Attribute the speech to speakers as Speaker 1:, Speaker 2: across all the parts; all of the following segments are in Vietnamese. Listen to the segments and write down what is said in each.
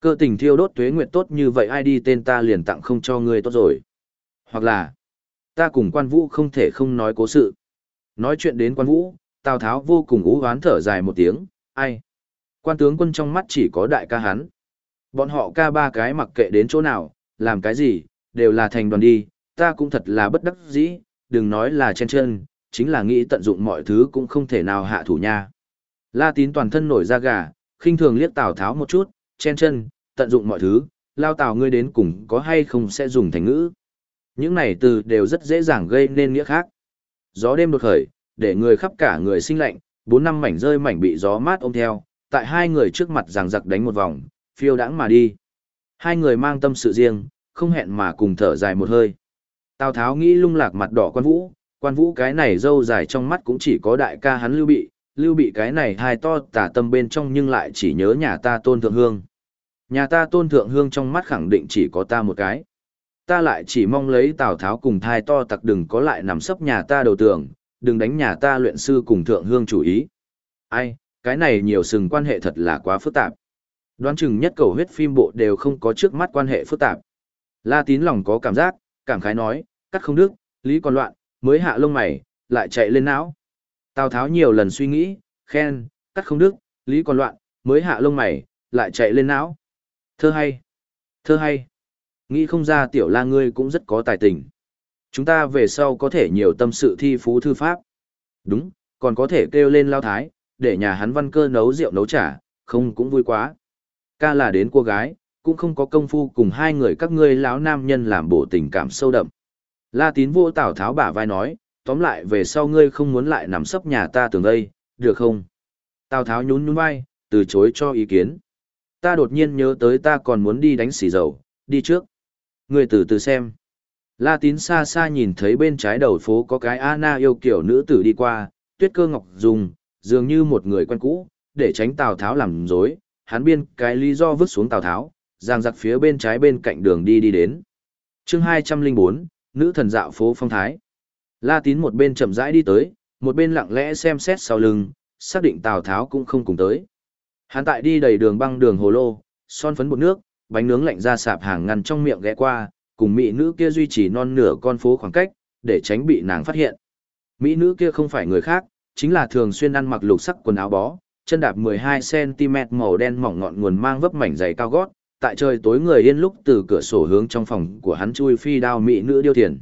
Speaker 1: Cơ tình thiêu đốt tuế nguyệt tốt như vậy ai đi tên ta liền tặng không cho ngươi tốt rồi. Hoặc là, ta cùng quan vũ không thể không nói cố sự. Nói chuyện đến quan vũ, Tào Tháo vô cùng ú hoán thở dài một tiếng, ai? Quan tướng quân trong mắt chỉ có đại ca hắn. Bọn họ ca ba cái mặc kệ đến chỗ nào, làm cái gì, đều là thành đoàn đi, ta cũng thật là bất đắc dĩ, đừng nói là chen chân, chính là nghĩ tận dụng mọi thứ cũng không thể nào hạ thủ nha. La tín toàn thân nổi da gà, khinh thường liếc Tào Tháo một chút, chen chân, tận dụng mọi thứ, lao Tào ngươi đến cùng có hay không sẽ dùng thành ngữ. Những này từ đều rất dễ dàng gây nên nghĩa khác. Gió đêm đột khởi, để người khắp cả người sinh lạnh, bốn năm mảnh rơi mảnh bị gió mát ôm theo, tại hai người trước mặt giằng giặc đánh một vòng, phiêu đãng mà đi. Hai người mang tâm sự riêng, không hẹn mà cùng thở dài một hơi. Tào Tháo nghĩ lung lạc mặt đỏ quan vũ, quan vũ cái này dâu dài trong mắt cũng chỉ có đại ca hắn lưu bị, lưu bị cái này hai to tả tâm bên trong nhưng lại chỉ nhớ nhà ta tôn thượng hương. Nhà ta tôn thượng hương trong mắt khẳng định chỉ có ta một cái. Ta lại chỉ mong lấy Tào Tháo cùng thai to tặc đừng có lại nằm sấp nhà ta đầu tường, đừng đánh nhà ta luyện sư cùng thượng hương chủ ý. Ai, cái này nhiều sừng quan hệ thật là quá phức tạp. Đoán chừng nhất cầu huyết phim bộ đều không có trước mắt quan hệ phức tạp. La tín lòng có cảm giác, cảm khái nói, cắt không đức, lý còn loạn, mới hạ lông mày, lại chạy lên não. Tào Tháo nhiều lần suy nghĩ, khen, cắt không đức, lý còn loạn, mới hạ lông mày, lại chạy lên não. Thơ hay, thơ hay. Nghĩ không ra tiểu la ngươi cũng rất có tài tình. Chúng ta về sau có thể nhiều tâm sự thi phú thư pháp. Đúng, còn có thể kêu lên lao thái, để nhà hắn văn cơ nấu rượu nấu trà, không cũng vui quá. Ca là đến cô gái, cũng không có công phu cùng hai người các ngươi lão nam nhân làm bộ tình cảm sâu đậm. La tín vô Tào Tháo bả vai nói, tóm lại về sau ngươi không muốn lại nằm sấp nhà ta tường đây, được không? Tào Tháo nhún nhún vai, từ chối cho ý kiến. Ta đột nhiên nhớ tới ta còn muốn đi đánh xì dầu, đi trước. Ngươi từ từ xem. La tín xa xa nhìn thấy bên trái đầu phố có cái Anna yêu kiểu nữ tử đi qua, tuyết cơ ngọc dùng, dường như một người quen cũ, để tránh Tào Tháo làm dối, hắn biên cái lý do vứt xuống Tào Tháo, giang giặc phía bên trái bên cạnh đường đi đi đến. chương 204, nữ thần dạo phố phong thái. La tín một bên chậm rãi đi tới, một bên lặng lẽ xem xét sau lưng, xác định Tào Tháo cũng không cùng tới. Hắn tại đi đầy đường băng đường hồ lô, son phấn bột nước, bánh nướng lạnh ra sạp hàng ngăn trong miệng ghé qua, cùng mỹ nữ kia duy trì non nửa con phố khoảng cách, để tránh bị nàng phát hiện. Mỹ nữ kia không phải người khác, chính là thường xuyên ăn mặc lục sắc quần áo bó, chân đạp 12cm màu đen mỏng ngọn nguồn mang vấp mảnh giày cao gót, tại trời tối người yên lúc từ cửa sổ hướng trong phòng của hắn chui phi đao mỹ nữ điêu thiền.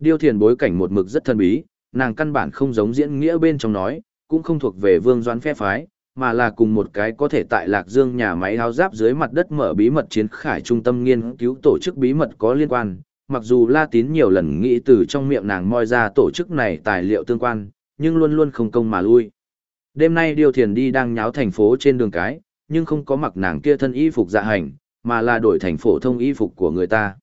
Speaker 1: Điêu thiền bối cảnh một mực rất thân bí, nàng căn bản không giống diễn nghĩa bên trong nói, cũng không thuộc về vương doán phe phái, mà là cùng một cái có thể tại Lạc Dương nhà máy áo giáp dưới mặt đất mở bí mật chiến khải trung tâm nghiên cứu tổ chức bí mật có liên quan. Mặc dù La Tín nhiều lần nghĩ từ trong miệng nàng moi ra tổ chức này tài liệu tương quan, nhưng luôn luôn không công mà lui. Đêm nay Điêu Thiền đi đang nháo thành phố trên đường cái, nhưng không có mặc nàng kia thân y phục dạ hành, mà là đổi thành phổ thông y phục của người ta.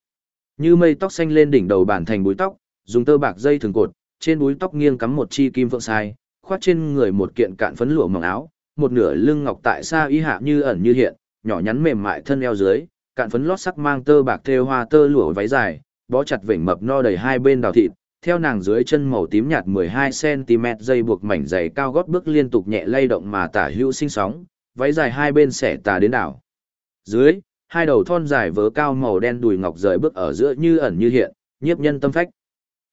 Speaker 1: Như mây tóc xanh lên đỉnh đầu bản thành búi tóc, dùng tơ bạc dây thường cột, trên búi tóc nghiêng cắm một chi kim vượng sai, khoát trên người một kiện cạn phấn lụa mỏng áo, một nửa lưng ngọc tại xa y hạ như ẩn như hiện, nhỏ nhắn mềm mại thân eo dưới, cạn phấn lót sắc mang tơ bạc thêu hoa tơ lụa váy dài, bó chặt vểnh mập no đầy hai bên đào thịt, theo nàng dưới chân màu tím nhạt 12cm dây buộc mảnh dày cao gót bước liên tục nhẹ lay động mà tả hữu sinh sóng, váy dài hai bên xẻ tà đến đảo. Dưới, hai đầu thon dài vớ cao màu đen đùi ngọc rời bước ở giữa như ẩn như hiện, nhiếp nhân tâm phách.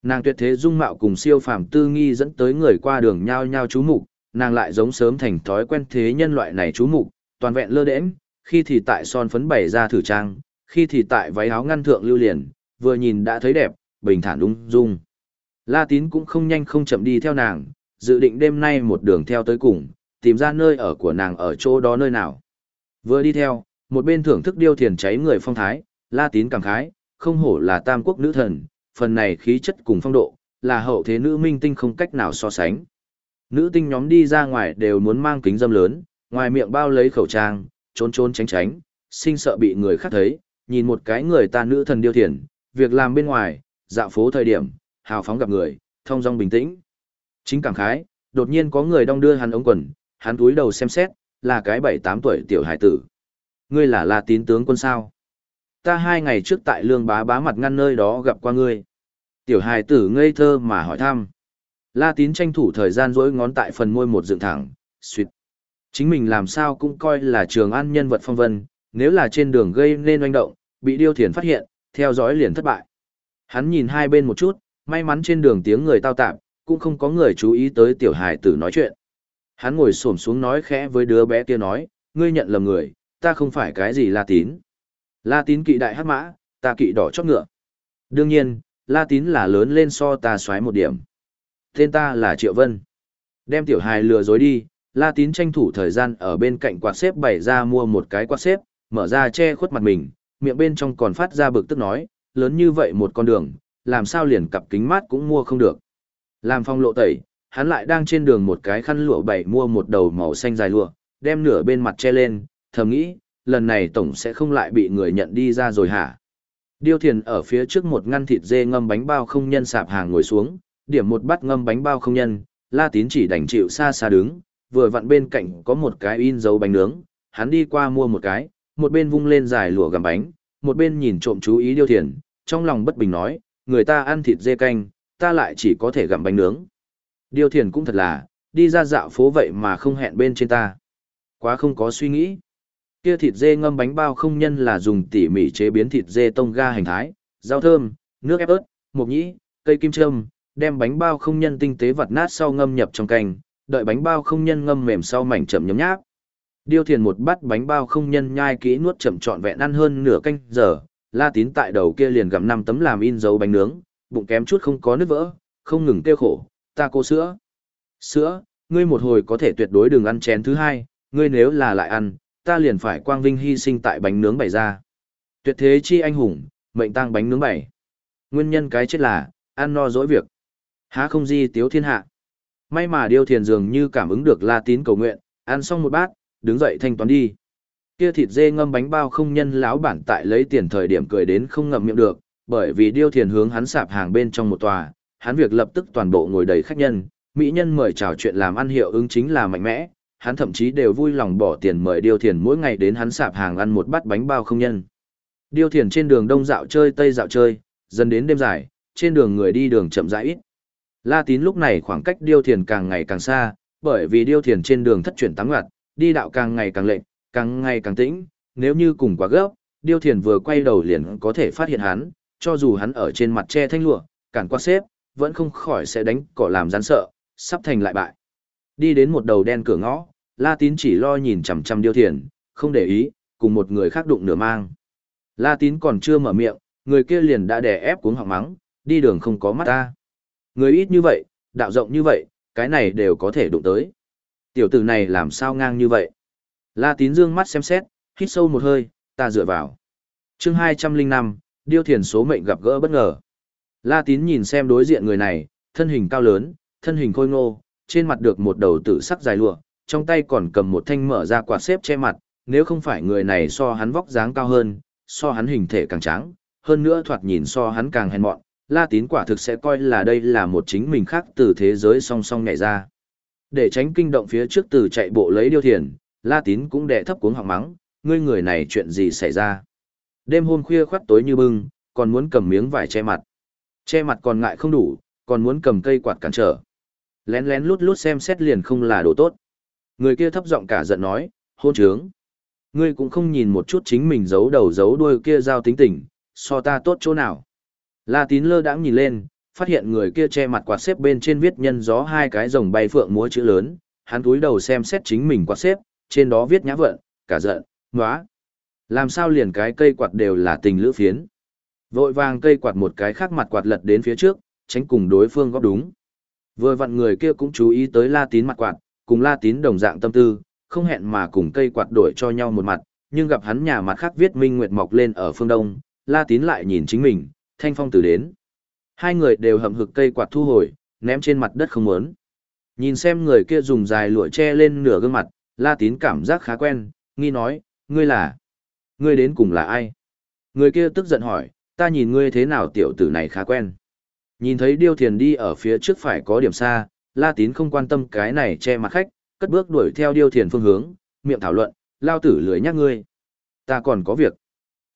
Speaker 1: Nàng tuyệt thế dung mạo cùng siêu phàm tư nghi dẫn tới người qua đường nhao nhao chú mục, nàng lại giống sớm thành thói quen thế nhân loại này chú mục, toàn vẹn lơ đễnh, khi thì tại son phấn bày ra thử trang, khi thì tại váy áo ngăn thượng lưu liền, vừa nhìn đã thấy đẹp, bình thản ung dung. La Tín cũng không nhanh không chậm đi theo nàng, dự định đêm nay một đường theo tới cùng, tìm ra nơi ở của nàng ở chỗ đó nơi nào. Vừa đi theo, một bên thưởng thức điêu thiền cháy người phong thái, La Tín cảm khái, không hổ là tam quốc nữ thần, phần này khí chất cùng phong độ, là hậu thế nữ minh tinh không cách nào so sánh. Nữ tinh nhóm đi ra ngoài đều muốn mang kính dâm lớn, ngoài miệng bao lấy khẩu trang, trốn trốn tránh tránh, sinh sợ bị người khác thấy, nhìn một cái người ta nữ thần điêu thiền, việc làm bên ngoài, dạo phố thời điểm, hào phóng gặp người, thông dong bình tĩnh. Chính cảm khái, đột nhiên có người đong đưa hắn ống quần, hắn túi đầu xem xét, là cái bảy tám tuổi tiểu hải tử. Ngươi là La Tín tướng quân sao? Ta hai ngày trước tại lương bá bá mặt ngăn nơi đó gặp qua ngươi. Tiểu hải tử ngây thơ mà hỏi thăm. La Tín tranh thủ thời gian rỗi ngón tại phần môi một dựng thẳng, suyệt. Chính mình làm sao cũng coi là trường an nhân vật phong vân, nếu là trên đường gây nên oanh động, bị điêu thiền phát hiện, theo dõi liền thất bại. Hắn nhìn hai bên một chút, may mắn trên đường tiếng người tao tạp, cũng không có người chú ý tới tiểu hài tử nói chuyện. Hắn ngồi xổm xuống nói khẽ với đứa bé kia nói, ngươi nhận lầm người, ta không phải cái gì La Tín. La Tín kỵ đại hắc mã, ta kỵ đỏ chót ngựa. Đương nhiên, La Tín là lớn lên so ta xoáy một điểm. Tên ta là Triệu Vân. Đem tiểu hài lừa dối đi, La Tín tranh thủ thời gian ở bên cạnh quạt xếp bày ra mua một cái quạt xếp, mở ra che khuất mặt mình, miệng bên trong còn phát ra bực tức nói, lớn như vậy một con đường, làm sao liền cặp kính mát cũng mua không được. Làm phong lộ tẩy, hắn lại đang trên đường một cái khăn lụa bảy mua một đầu màu xanh dài lụa, đem nửa bên mặt che lên, thầm nghĩ, lần này tổng sẽ không lại bị người nhận đi ra rồi hả. Điêu thiền ở phía trước một ngăn thịt dê ngâm bánh bao không nhân sạp hàng ngồi xuống, điểm một bát ngâm bánh bao không nhân, la tín chỉ đành chịu xa xa đứng, vừa vặn bên cạnh có một cái in dấu bánh nướng, hắn đi qua mua một cái, một bên vung lên dài lụa gặm bánh, một bên nhìn trộm chú ý điêu thiền, trong lòng bất bình nói, người ta ăn thịt dê canh, ta lại chỉ có thể gặm bánh nướng. Điêu thiền cũng thật là, đi ra dạo phố vậy mà không hẹn bên trên ta. Quá không có suy nghĩ. Kia thịt dê ngâm bánh bao không nhân là dùng tỉ mỉ chế biến thịt dê tông ga hành thái, rau thơm, nước ép ớt, mộc nhĩ, cây kim châm, đem bánh bao không nhân tinh tế vặt nát sau ngâm nhập trong canh, đợi bánh bao không nhân ngâm mềm sau mảnh chậm nhấm nháp. Điêu thiền một bát bánh bao không nhân nhai kỹ nuốt chậm trọn vẹn ăn hơn nửa canh giờ, La Tín tại đầu kia liền gặm năm tấm làm in dấu bánh nướng, bụng kém chút không có nước vỡ, không ngừng kêu khổ, ta cô sữa. Sữa, ngươi một hồi có thể tuyệt đối đừng ăn chén thứ hai, ngươi nếu là lại ăn, ta liền phải quang vinh hy sinh tại bánh nướng bày ra. Tuyệt thế chi anh hùng, mệnh tăng bánh nướng bày. Nguyên nhân cái chết là, ăn no dỗi việc. Há không di tiếu thiên hạ. May mà điêu thiền dường như cảm ứng được la tín cầu nguyện, ăn xong một bát, đứng dậy thanh toán đi. Kia thịt dê ngâm bánh bao không nhân lão bản tại lấy tiền thời điểm cười đến không ngậm miệng được, bởi vì điêu thiền hướng hắn sạp hàng bên trong một tòa, hắn việc lập tức toàn bộ ngồi đầy khách nhân, mỹ nhân mời chào chuyện làm ăn hiệu ứng chính là mạnh mẽ, hắn thậm chí đều vui lòng bỏ tiền mời điêu thiền mỗi ngày đến hắn sạp hàng ăn một bát bánh bao không nhân. Điêu thiền trên đường đông dạo chơi tây dạo chơi, dần đến đêm dài, trên đường người đi đường chậm rãi ít. La tín lúc này khoảng cách điêu thiền càng ngày càng xa, bởi vì điêu thiền trên đường thất chuyển tám ngặt, đi đạo càng ngày càng lệnh, càng ngày càng tĩnh, nếu như cùng quá gấp, điêu thiền vừa quay đầu liền có thể phát hiện hắn, cho dù hắn ở trên mặt che thanh lụa, cản qua xếp, vẫn không khỏi sẽ đánh cỏ làm rắn sợ, sắp thành lại bại. Đi đến một đầu đen cửa ngõ, La Tín chỉ lo nhìn chằm chằm điêu thiền, không để ý, cùng một người khác đụng nửa mang. La Tín còn chưa mở miệng, người kia liền đã đè ép cuống họng mắng, đi đường không có mắt ta. Người ít như vậy, đạo rộng như vậy, cái này đều có thể đụng tới. Tiểu tử này làm sao ngang như vậy? La Tín dương mắt xem xét, hít sâu một hơi, ta dựa vào. chương 205, điêu thiền số mệnh gặp gỡ bất ngờ. La Tín nhìn xem đối diện người này, thân hình cao lớn, thân hình khôi ngô, trên mặt được một đầu tử sắc dài lụa, trong tay còn cầm một thanh mở ra quạt xếp che mặt, nếu không phải người này so hắn vóc dáng cao hơn, so hắn hình thể càng trắng, hơn nữa thoạt nhìn so hắn càng hèn mọn, La Tín quả thực sẽ coi là đây là một chính mình khác từ thế giới song song nhảy ra. Để tránh kinh động phía trước từ chạy bộ lấy điêu thiền, La Tín cũng đè thấp cuống họng mắng, ngươi người này chuyện gì xảy ra. Đêm hôm khuya khoắt tối như bưng, còn muốn cầm miếng vải che mặt. Che mặt còn ngại không đủ, còn muốn cầm cây quạt cản trở. Lén lén lút lút xem xét liền không là đồ tốt. Người kia thấp giọng cả giận nói, hôn trướng. Ngươi cũng không nhìn một chút chính mình giấu đầu giấu đuôi kia giao tính tình, so ta tốt chỗ nào. La tín lơ đãng nhìn lên, phát hiện người kia che mặt quạt xếp bên trên viết nhân gió hai cái rồng bay phượng múa chữ lớn, hắn túi đầu xem xét chính mình quạt xếp, trên đó viết nhã vận, cả giận, ngóa. Làm sao liền cái cây quạt đều là tình lữ phiến. Vội vàng cây quạt một cái khác mặt quạt lật đến phía trước, tránh cùng đối phương góp đúng. Vừa vặn người kia cũng chú ý tới la tín mặt quạt, cùng la tín đồng dạng tâm tư, không hẹn mà cùng cây quạt đổi cho nhau một mặt, nhưng gặp hắn nhà mặt khác viết minh nguyệt mọc lên ở phương đông, la tín lại nhìn chính mình, thanh phong từ đến. Hai người đều hậm hực cây quạt thu hồi, ném trên mặt đất không muốn. Nhìn xem người kia dùng dài lụa che lên nửa gương mặt, la tín cảm giác khá quen, nghi nói, ngươi là, ngươi đến cùng là ai? Người kia tức giận hỏi, ta nhìn ngươi thế nào tiểu tử này khá quen. Nhìn thấy điêu thiền đi ở phía trước phải có điểm xa, La Tín không quan tâm cái này che mặt khách, cất bước đuổi theo điêu thiền phương hướng, miệng thảo luận, lao tử lười nhắc ngươi. Ta còn có việc.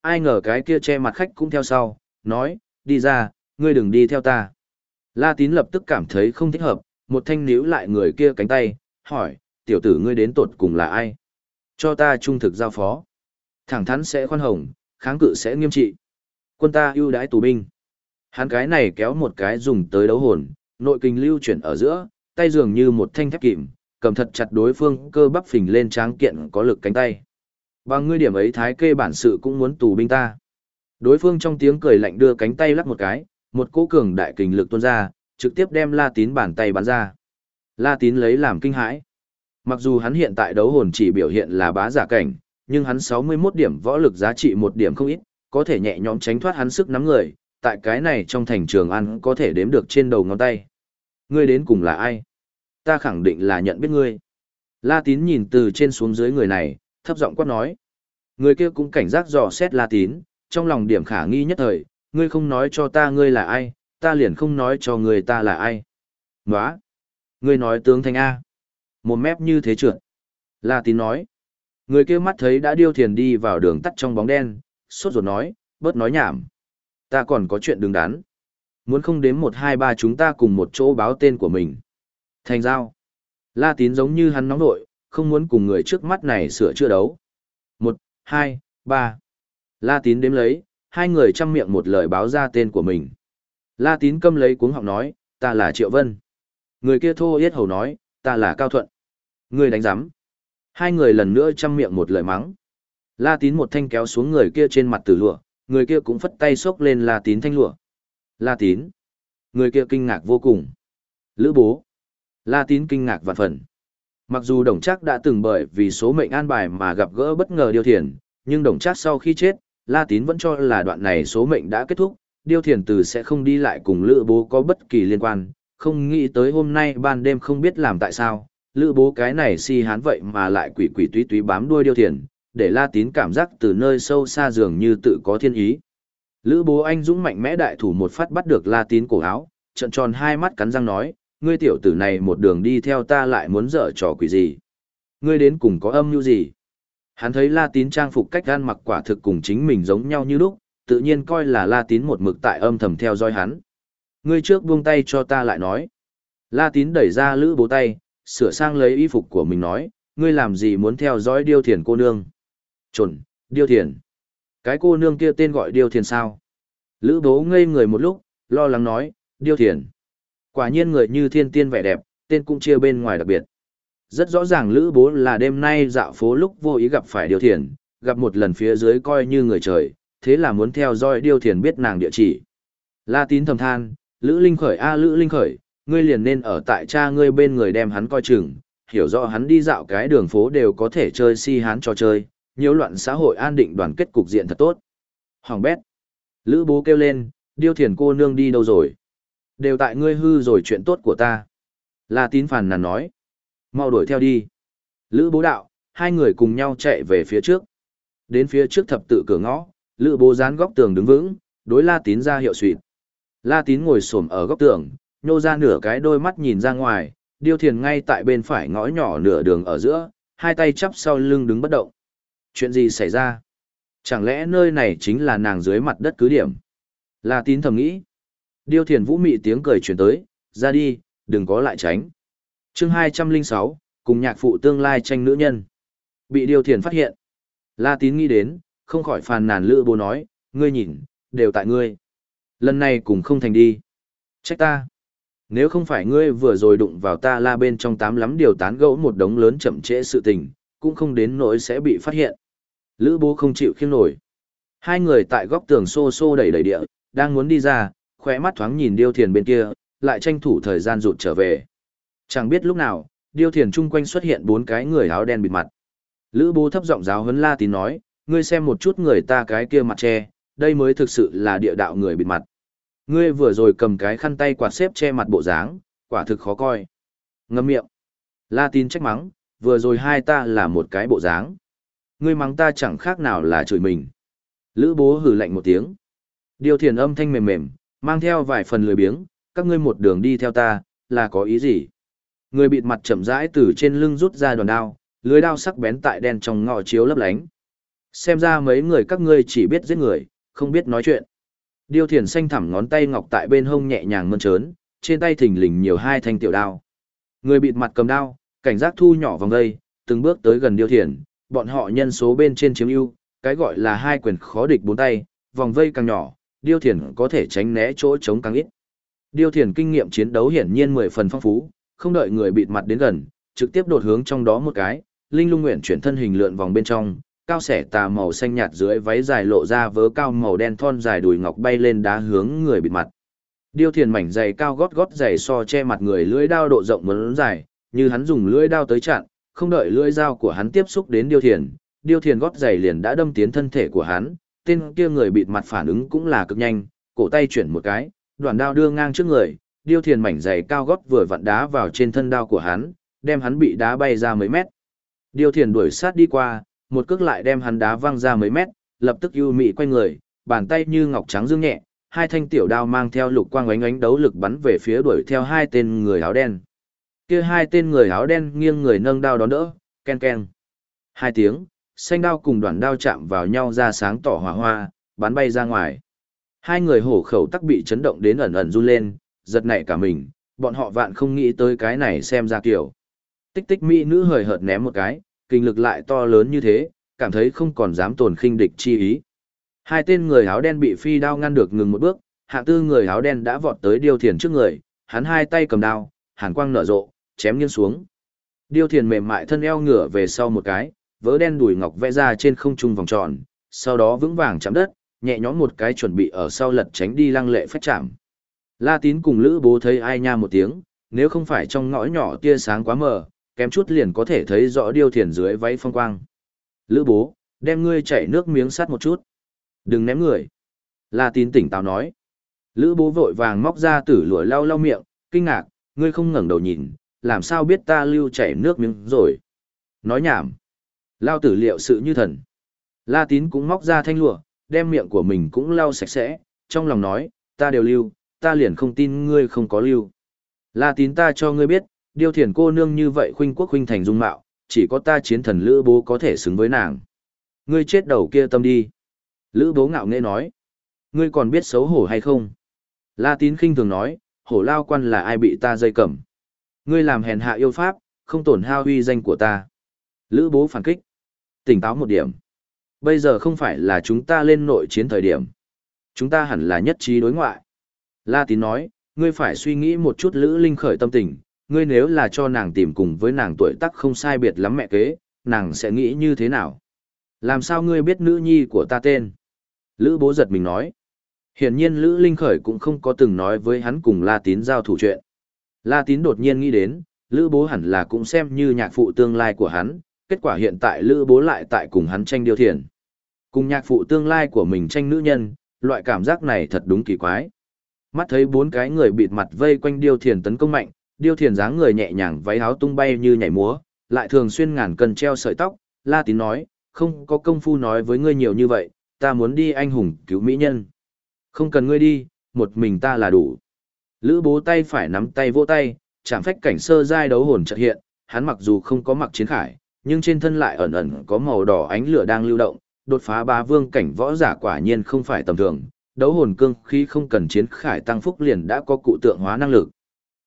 Speaker 1: Ai ngờ cái kia che mặt khách cũng theo sau, nói, đi ra, ngươi đừng đi theo ta. La Tín lập tức cảm thấy không thích hợp, một thanh níu lại người kia cánh tay, hỏi, tiểu tử ngươi đến tột cùng là ai? Cho ta trung thực giao phó. Thẳng thắn sẽ khoan hồng, kháng cự sẽ nghiêm trị. Quân ta ưu đãi tù binh. Hắn cái này kéo một cái dùng tới đấu hồn, nội kinh lưu chuyển ở giữa, tay dường như một thanh thép kìm, cầm thật chặt đối phương cơ bắp phình lên tráng kiện có lực cánh tay. Bằng ngươi điểm ấy thái kê bản sự cũng muốn tù binh ta. Đối phương trong tiếng cười lạnh đưa cánh tay lắc một cái, một cỗ cường đại kình lực tuôn ra, trực tiếp đem La Tín bàn tay bắn ra. La Tín lấy làm kinh hãi. Mặc dù hắn hiện tại đấu hồn chỉ biểu hiện là bá giả cảnh, nhưng hắn 61 điểm võ lực giá trị một điểm không ít, có thể nhẹ nhõm tránh thoát hắn sức nắm người, tại cái này trong thành trường ăn có thể đếm được trên đầu ngón tay. Ngươi đến cùng là ai? Ta khẳng định là nhận biết ngươi. La Tín nhìn từ trên xuống dưới người này, thấp giọng quát nói. Người kia cũng cảnh giác dò xét La Tín, trong lòng điểm khả nghi nhất thời, ngươi không nói cho ta ngươi là ai, ta liền không nói cho người ta là ai. Nóa! Ngươi nói tướng thanh A. Một mép như thế trượt. La Tín nói. Người kia mắt thấy đã điêu thiền đi vào đường tắt trong bóng đen, sốt ruột nói, bớt nói nhảm. Ta còn có chuyện đứng đắn. Muốn không đếm một hai ba chúng ta cùng một chỗ báo tên của mình. Thành giao. La tín giống như hắn nóng nội, không muốn cùng người trước mắt này sửa chữa đấu. Một, hai, ba. La tín đếm lấy, hai người chăm miệng một lời báo ra tên của mình. La tín câm lấy cuống họng nói, ta là Triệu Vân. Người kia thô yết hầu nói, ta là Cao Thuận. Người đánh giám. Hai người lần nữa chăm miệng một lời mắng. La tín một thanh kéo xuống người kia trên mặt từ lụa, người kia cũng phất tay xốc lên La tín thanh lụa. La tín. Người kia kinh ngạc vô cùng. Lữ bố. La tín kinh ngạc vạn phần. Mặc dù đồng Trác đã từng bởi vì số mệnh an bài mà gặp gỡ bất ngờ điều thiền, nhưng đồng Trác sau khi chết, La tín vẫn cho là đoạn này số mệnh đã kết thúc, điêu thiền từ sẽ không đi lại cùng lữ bố có bất kỳ liên quan, không nghĩ tới hôm nay ban đêm không biết làm tại sao, lữ bố cái này si hán vậy mà lại quỷ quỷ túy túy bám đuôi điêu thiền, để La Tín cảm giác từ nơi sâu xa dường như tự có thiên ý. Lữ bố anh dũng mạnh mẽ đại thủ một phát bắt được La Tín cổ áo, trận tròn hai mắt cắn răng nói, ngươi tiểu tử này một đường đi theo ta lại muốn dở trò quỷ gì. Ngươi đến cùng có âm mưu gì? Hắn thấy La Tín trang phục cách gan mặc quả thực cùng chính mình giống nhau như lúc, tự nhiên coi là La Tín một mực tại âm thầm theo dõi hắn. Ngươi trước buông tay cho ta lại nói. La Tín đẩy ra lữ bố tay, sửa sang lấy y phục của mình nói, ngươi làm gì muốn theo dõi điêu thiền cô nương. Trồn, điêu thiền. Cái cô nương kia tên gọi điêu thiền sao? Lữ bố ngây người một lúc, lo lắng nói, điêu thiền. Quả nhiên người như thiên tiên vẻ đẹp, tên cũng chia bên ngoài đặc biệt. Rất rõ ràng lữ bố là đêm nay dạo phố lúc vô ý gặp phải điêu thiền, gặp một lần phía dưới coi như người trời, thế là muốn theo dõi điêu thiền biết nàng địa chỉ. La tín thầm than, lữ linh khởi a lữ linh khởi, ngươi liền nên ở tại cha ngươi bên người đem hắn coi chừng, hiểu rõ hắn đi dạo cái đường phố đều có thể chơi si hán trò chơi, nhiễu loạn xã hội an định đoàn kết cục diện thật tốt. Hoàng bét. Lữ bố kêu lên, điêu thiền cô nương đi đâu rồi? Đều tại ngươi hư rồi chuyện tốt của ta. La tín phàn nàn nói. Mau đuổi theo đi. Lữ bố đạo, hai người cùng nhau chạy về phía trước. Đến phía trước thập tự cửa ngõ, lữ bố dán góc tường đứng vững, đối la tín ra hiệu suyệt. La tín ngồi xổm ở góc tường, nhô ra nửa cái đôi mắt nhìn ra ngoài, điêu thiền ngay tại bên phải ngõ nhỏ nửa đường ở giữa, hai tay chắp sau lưng đứng bất động. Chuyện gì xảy ra? Chẳng lẽ nơi này chính là nàng dưới mặt đất cứ điểm? La tín thầm nghĩ. Điêu thiền vũ mị tiếng cười chuyển tới, ra đi, đừng có lại tránh. chương hai trăm linh sáu cùng nhạc phụ tương lai tranh nữ nhân. Bị điêu thiền phát hiện. La tín nghĩ đến, không khỏi phàn nàn lữ bố nói, ngươi nhìn, đều tại ngươi. Lần này cùng không thành đi. Trách ta. Nếu không phải ngươi vừa rồi đụng vào ta la bên trong tám lắm điều tán gẫu một đống lớn chậm trễ sự tình, cũng không đến nỗi sẽ bị phát hiện. Lữ bố không chịu khiêng nổi. Hai người tại góc tường xô xô đẩy đẩy địa, đang muốn đi ra, khỏe mắt thoáng nhìn điêu thiền bên kia, lại tranh thủ thời gian rụt trở về. Chẳng biết lúc nào, điêu thiền chung quanh xuất hiện bốn cái người áo đen bịt mặt. Lữ bố thấp giọng giáo huấn la tín nói, ngươi xem một chút người ta cái kia mặt che, đây mới thực sự là địa đạo người bịt mặt. Ngươi vừa rồi cầm cái khăn tay quạt xếp che mặt bộ dáng, quả thực khó coi. Ngâm miệng. La tín trách mắng, vừa rồi hai ta là một cái bộ dáng. Ngươi mắng ta chẳng khác nào là chửi mình. Lữ bố hử lạnh một tiếng. Điều thiền âm thanh mềm mềm, mang theo vài phần lười biếng, các ngươi một đường đi theo ta, là có ý gì? Người bịt mặt chậm rãi từ trên lưng rút ra đoàn đao, lưới đao sắc bén tại đen trong ngọ chiếu lấp lánh. Xem ra mấy người các ngươi chỉ biết giết người, không biết nói chuyện. Điêu thiền xanh thẳm ngón tay ngọc tại bên hông nhẹ nhàng mơn trớn, trên tay thình lình nhiều hai thanh tiểu đao. Người bịt mặt cầm đao, cảnh giác thu nhỏ vòng dây, từng bước tới gần điêu thiền, bọn họ nhân số bên trên chiếm ưu, cái gọi là hai quyền khó địch bốn tay, vòng vây càng nhỏ, điêu thiền có thể tránh né chỗ trống càng ít. Điêu thiền kinh nghiệm chiến đấu hiển nhiên mười phần phong phú, không đợi người bịt mặt đến gần, trực tiếp đột hướng trong đó một cái, linh lung nguyện chuyển thân hình lượn vòng bên trong, cao sẻ tà màu xanh nhạt dưới váy dài lộ ra vớ cao màu đen thon dài đùi ngọc bay lên đá hướng người bịt mặt. Điêu thiền mảnh dày cao gót gót dày so che mặt người lưỡi đao độ rộng muốn dài, như hắn dùng lưỡi đao tới chặn, không đợi lưỡi dao của hắn tiếp xúc đến điêu thiền, điêu thiền gót giày liền đã đâm tiến thân thể của hắn, tên kia người bịt mặt phản ứng cũng là cực nhanh, cổ tay chuyển một cái, đoạn đao đưa ngang trước người, điêu thiền mảnh giày cao gót vừa vặn đá vào trên thân đao của hắn, đem hắn bị đá bay ra mấy mét. Điêu thiền đuổi sát đi qua, một cước lại đem hắn đá văng ra mấy mét, lập tức ưu mị quay người, bàn tay như ngọc trắng dương nhẹ, hai thanh tiểu đao mang theo lục quang ánh ánh đấu lực bắn về phía đuổi theo hai tên người áo đen. Kia hai tên người áo đen nghiêng người nâng đao đón đỡ, ken ken. Hai tiếng, xanh đao cùng đoạn đao chạm vào nhau ra sáng tỏ hỏa hoa, bắn bay ra ngoài. Hai người hổ khẩu tắc bị chấn động đến ẩn ẩn run lên, giật nảy cả mình, bọn họ vạn không nghĩ tới cái này xem ra kiểu. Tích tích mỹ nữ hời hợt ném một cái, kinh lực lại to lớn như thế, cảm thấy không còn dám tồn khinh địch chi ý. Hai tên người áo đen bị phi đao ngăn được ngừng một bước, hạng tư người áo đen đã vọt tới điều thiền trước người, hắn hai tay cầm đao, hàn quang nở rộ, chém nghiêng xuống. Điêu thiền mềm mại thân eo ngửa về sau một cái, vớ đen đùi ngọc vẽ ra trên không trung vòng tròn, sau đó vững vàng chạm đất, nhẹ nhõm một cái chuẩn bị ở sau lật tránh đi lăng lệ phách chạm. La tín cùng lữ bố thấy ai nha một tiếng, nếu không phải trong ngõ nhỏ tia sáng quá mờ, kém chút liền có thể thấy rõ điêu thiền dưới váy phong quang. Lữ bố, đem ngươi chảy nước miếng sắt một chút. Đừng ném người. La tín tỉnh táo nói. Lữ bố vội vàng móc ra tử lụa lau lau miệng, kinh ngạc, ngươi không ngẩng đầu nhìn, làm sao biết ta lưu chảy nước miếng rồi. Nói nhảm. Lao tử liệu sự như thần. La tín cũng móc ra thanh lụa, đem miệng của mình cũng lau sạch sẽ, trong lòng nói, ta đều lưu, ta liền không tin ngươi không có lưu. La tín ta cho ngươi biết, điêu thiền cô nương như vậy khuynh quốc khuynh thành dung mạo, chỉ có ta chiến thần lữ bố có thể xứng với nàng. Ngươi chết đầu kia tâm đi. Lữ bố ngạo nghễ nói. Ngươi còn biết xấu hổ hay không? La tín khinh thường nói, hổ lao quan là ai bị ta dây cầm. Ngươi làm hèn hạ yêu pháp, không tổn hao uy danh của ta. Lữ bố phản kích. Tỉnh táo một điểm. Bây giờ không phải là chúng ta lên nội chiến thời điểm. Chúng ta hẳn là nhất trí đối ngoại. La tín nói, ngươi phải suy nghĩ một chút Lữ Linh khởi tâm tình, ngươi nếu là cho nàng tìm cùng với nàng tuổi tác không sai biệt lắm mẹ kế, nàng sẽ nghĩ như thế nào? Làm sao ngươi biết nữ nhi của ta tên? Lữ bố giật mình nói. Hiển nhiên Lữ Linh khởi cũng không có từng nói với hắn cùng La tín giao thủ chuyện. La tín đột nhiên nghĩ đến, Lữ bố hẳn là cũng xem như nhạc phụ tương lai của hắn, kết quả hiện tại Lữ bố lại tại cùng hắn tranh điều thiền. Cùng nhạc phụ tương lai của mình tranh nữ nhân, loại cảm giác này thật đúng kỳ quái. Mắt thấy bốn cái người bịt mặt vây quanh điêu thiền tấn công mạnh, điêu thiền dáng người nhẹ nhàng váy áo tung bay như nhảy múa, lại thường xuyên ngàn cần treo sợi tóc, la tín nói, không có công phu nói với ngươi nhiều như vậy, ta muốn đi anh hùng cứu mỹ nhân. Không cần ngươi đi, một mình ta là đủ. Lữ bố tay phải nắm tay vỗ tay, chạm phách cảnh sơ giai đấu hồn chợt hiện, hắn mặc dù không có mặc chiến khải, nhưng trên thân lại ẩn ẩn có màu đỏ ánh lửa đang lưu động, đột phá ba vương cảnh võ giả quả nhiên không phải tầm thường, đấu hồn cương khi không cần chiến khải tăng phúc liền đã có cụ tượng hóa năng lực.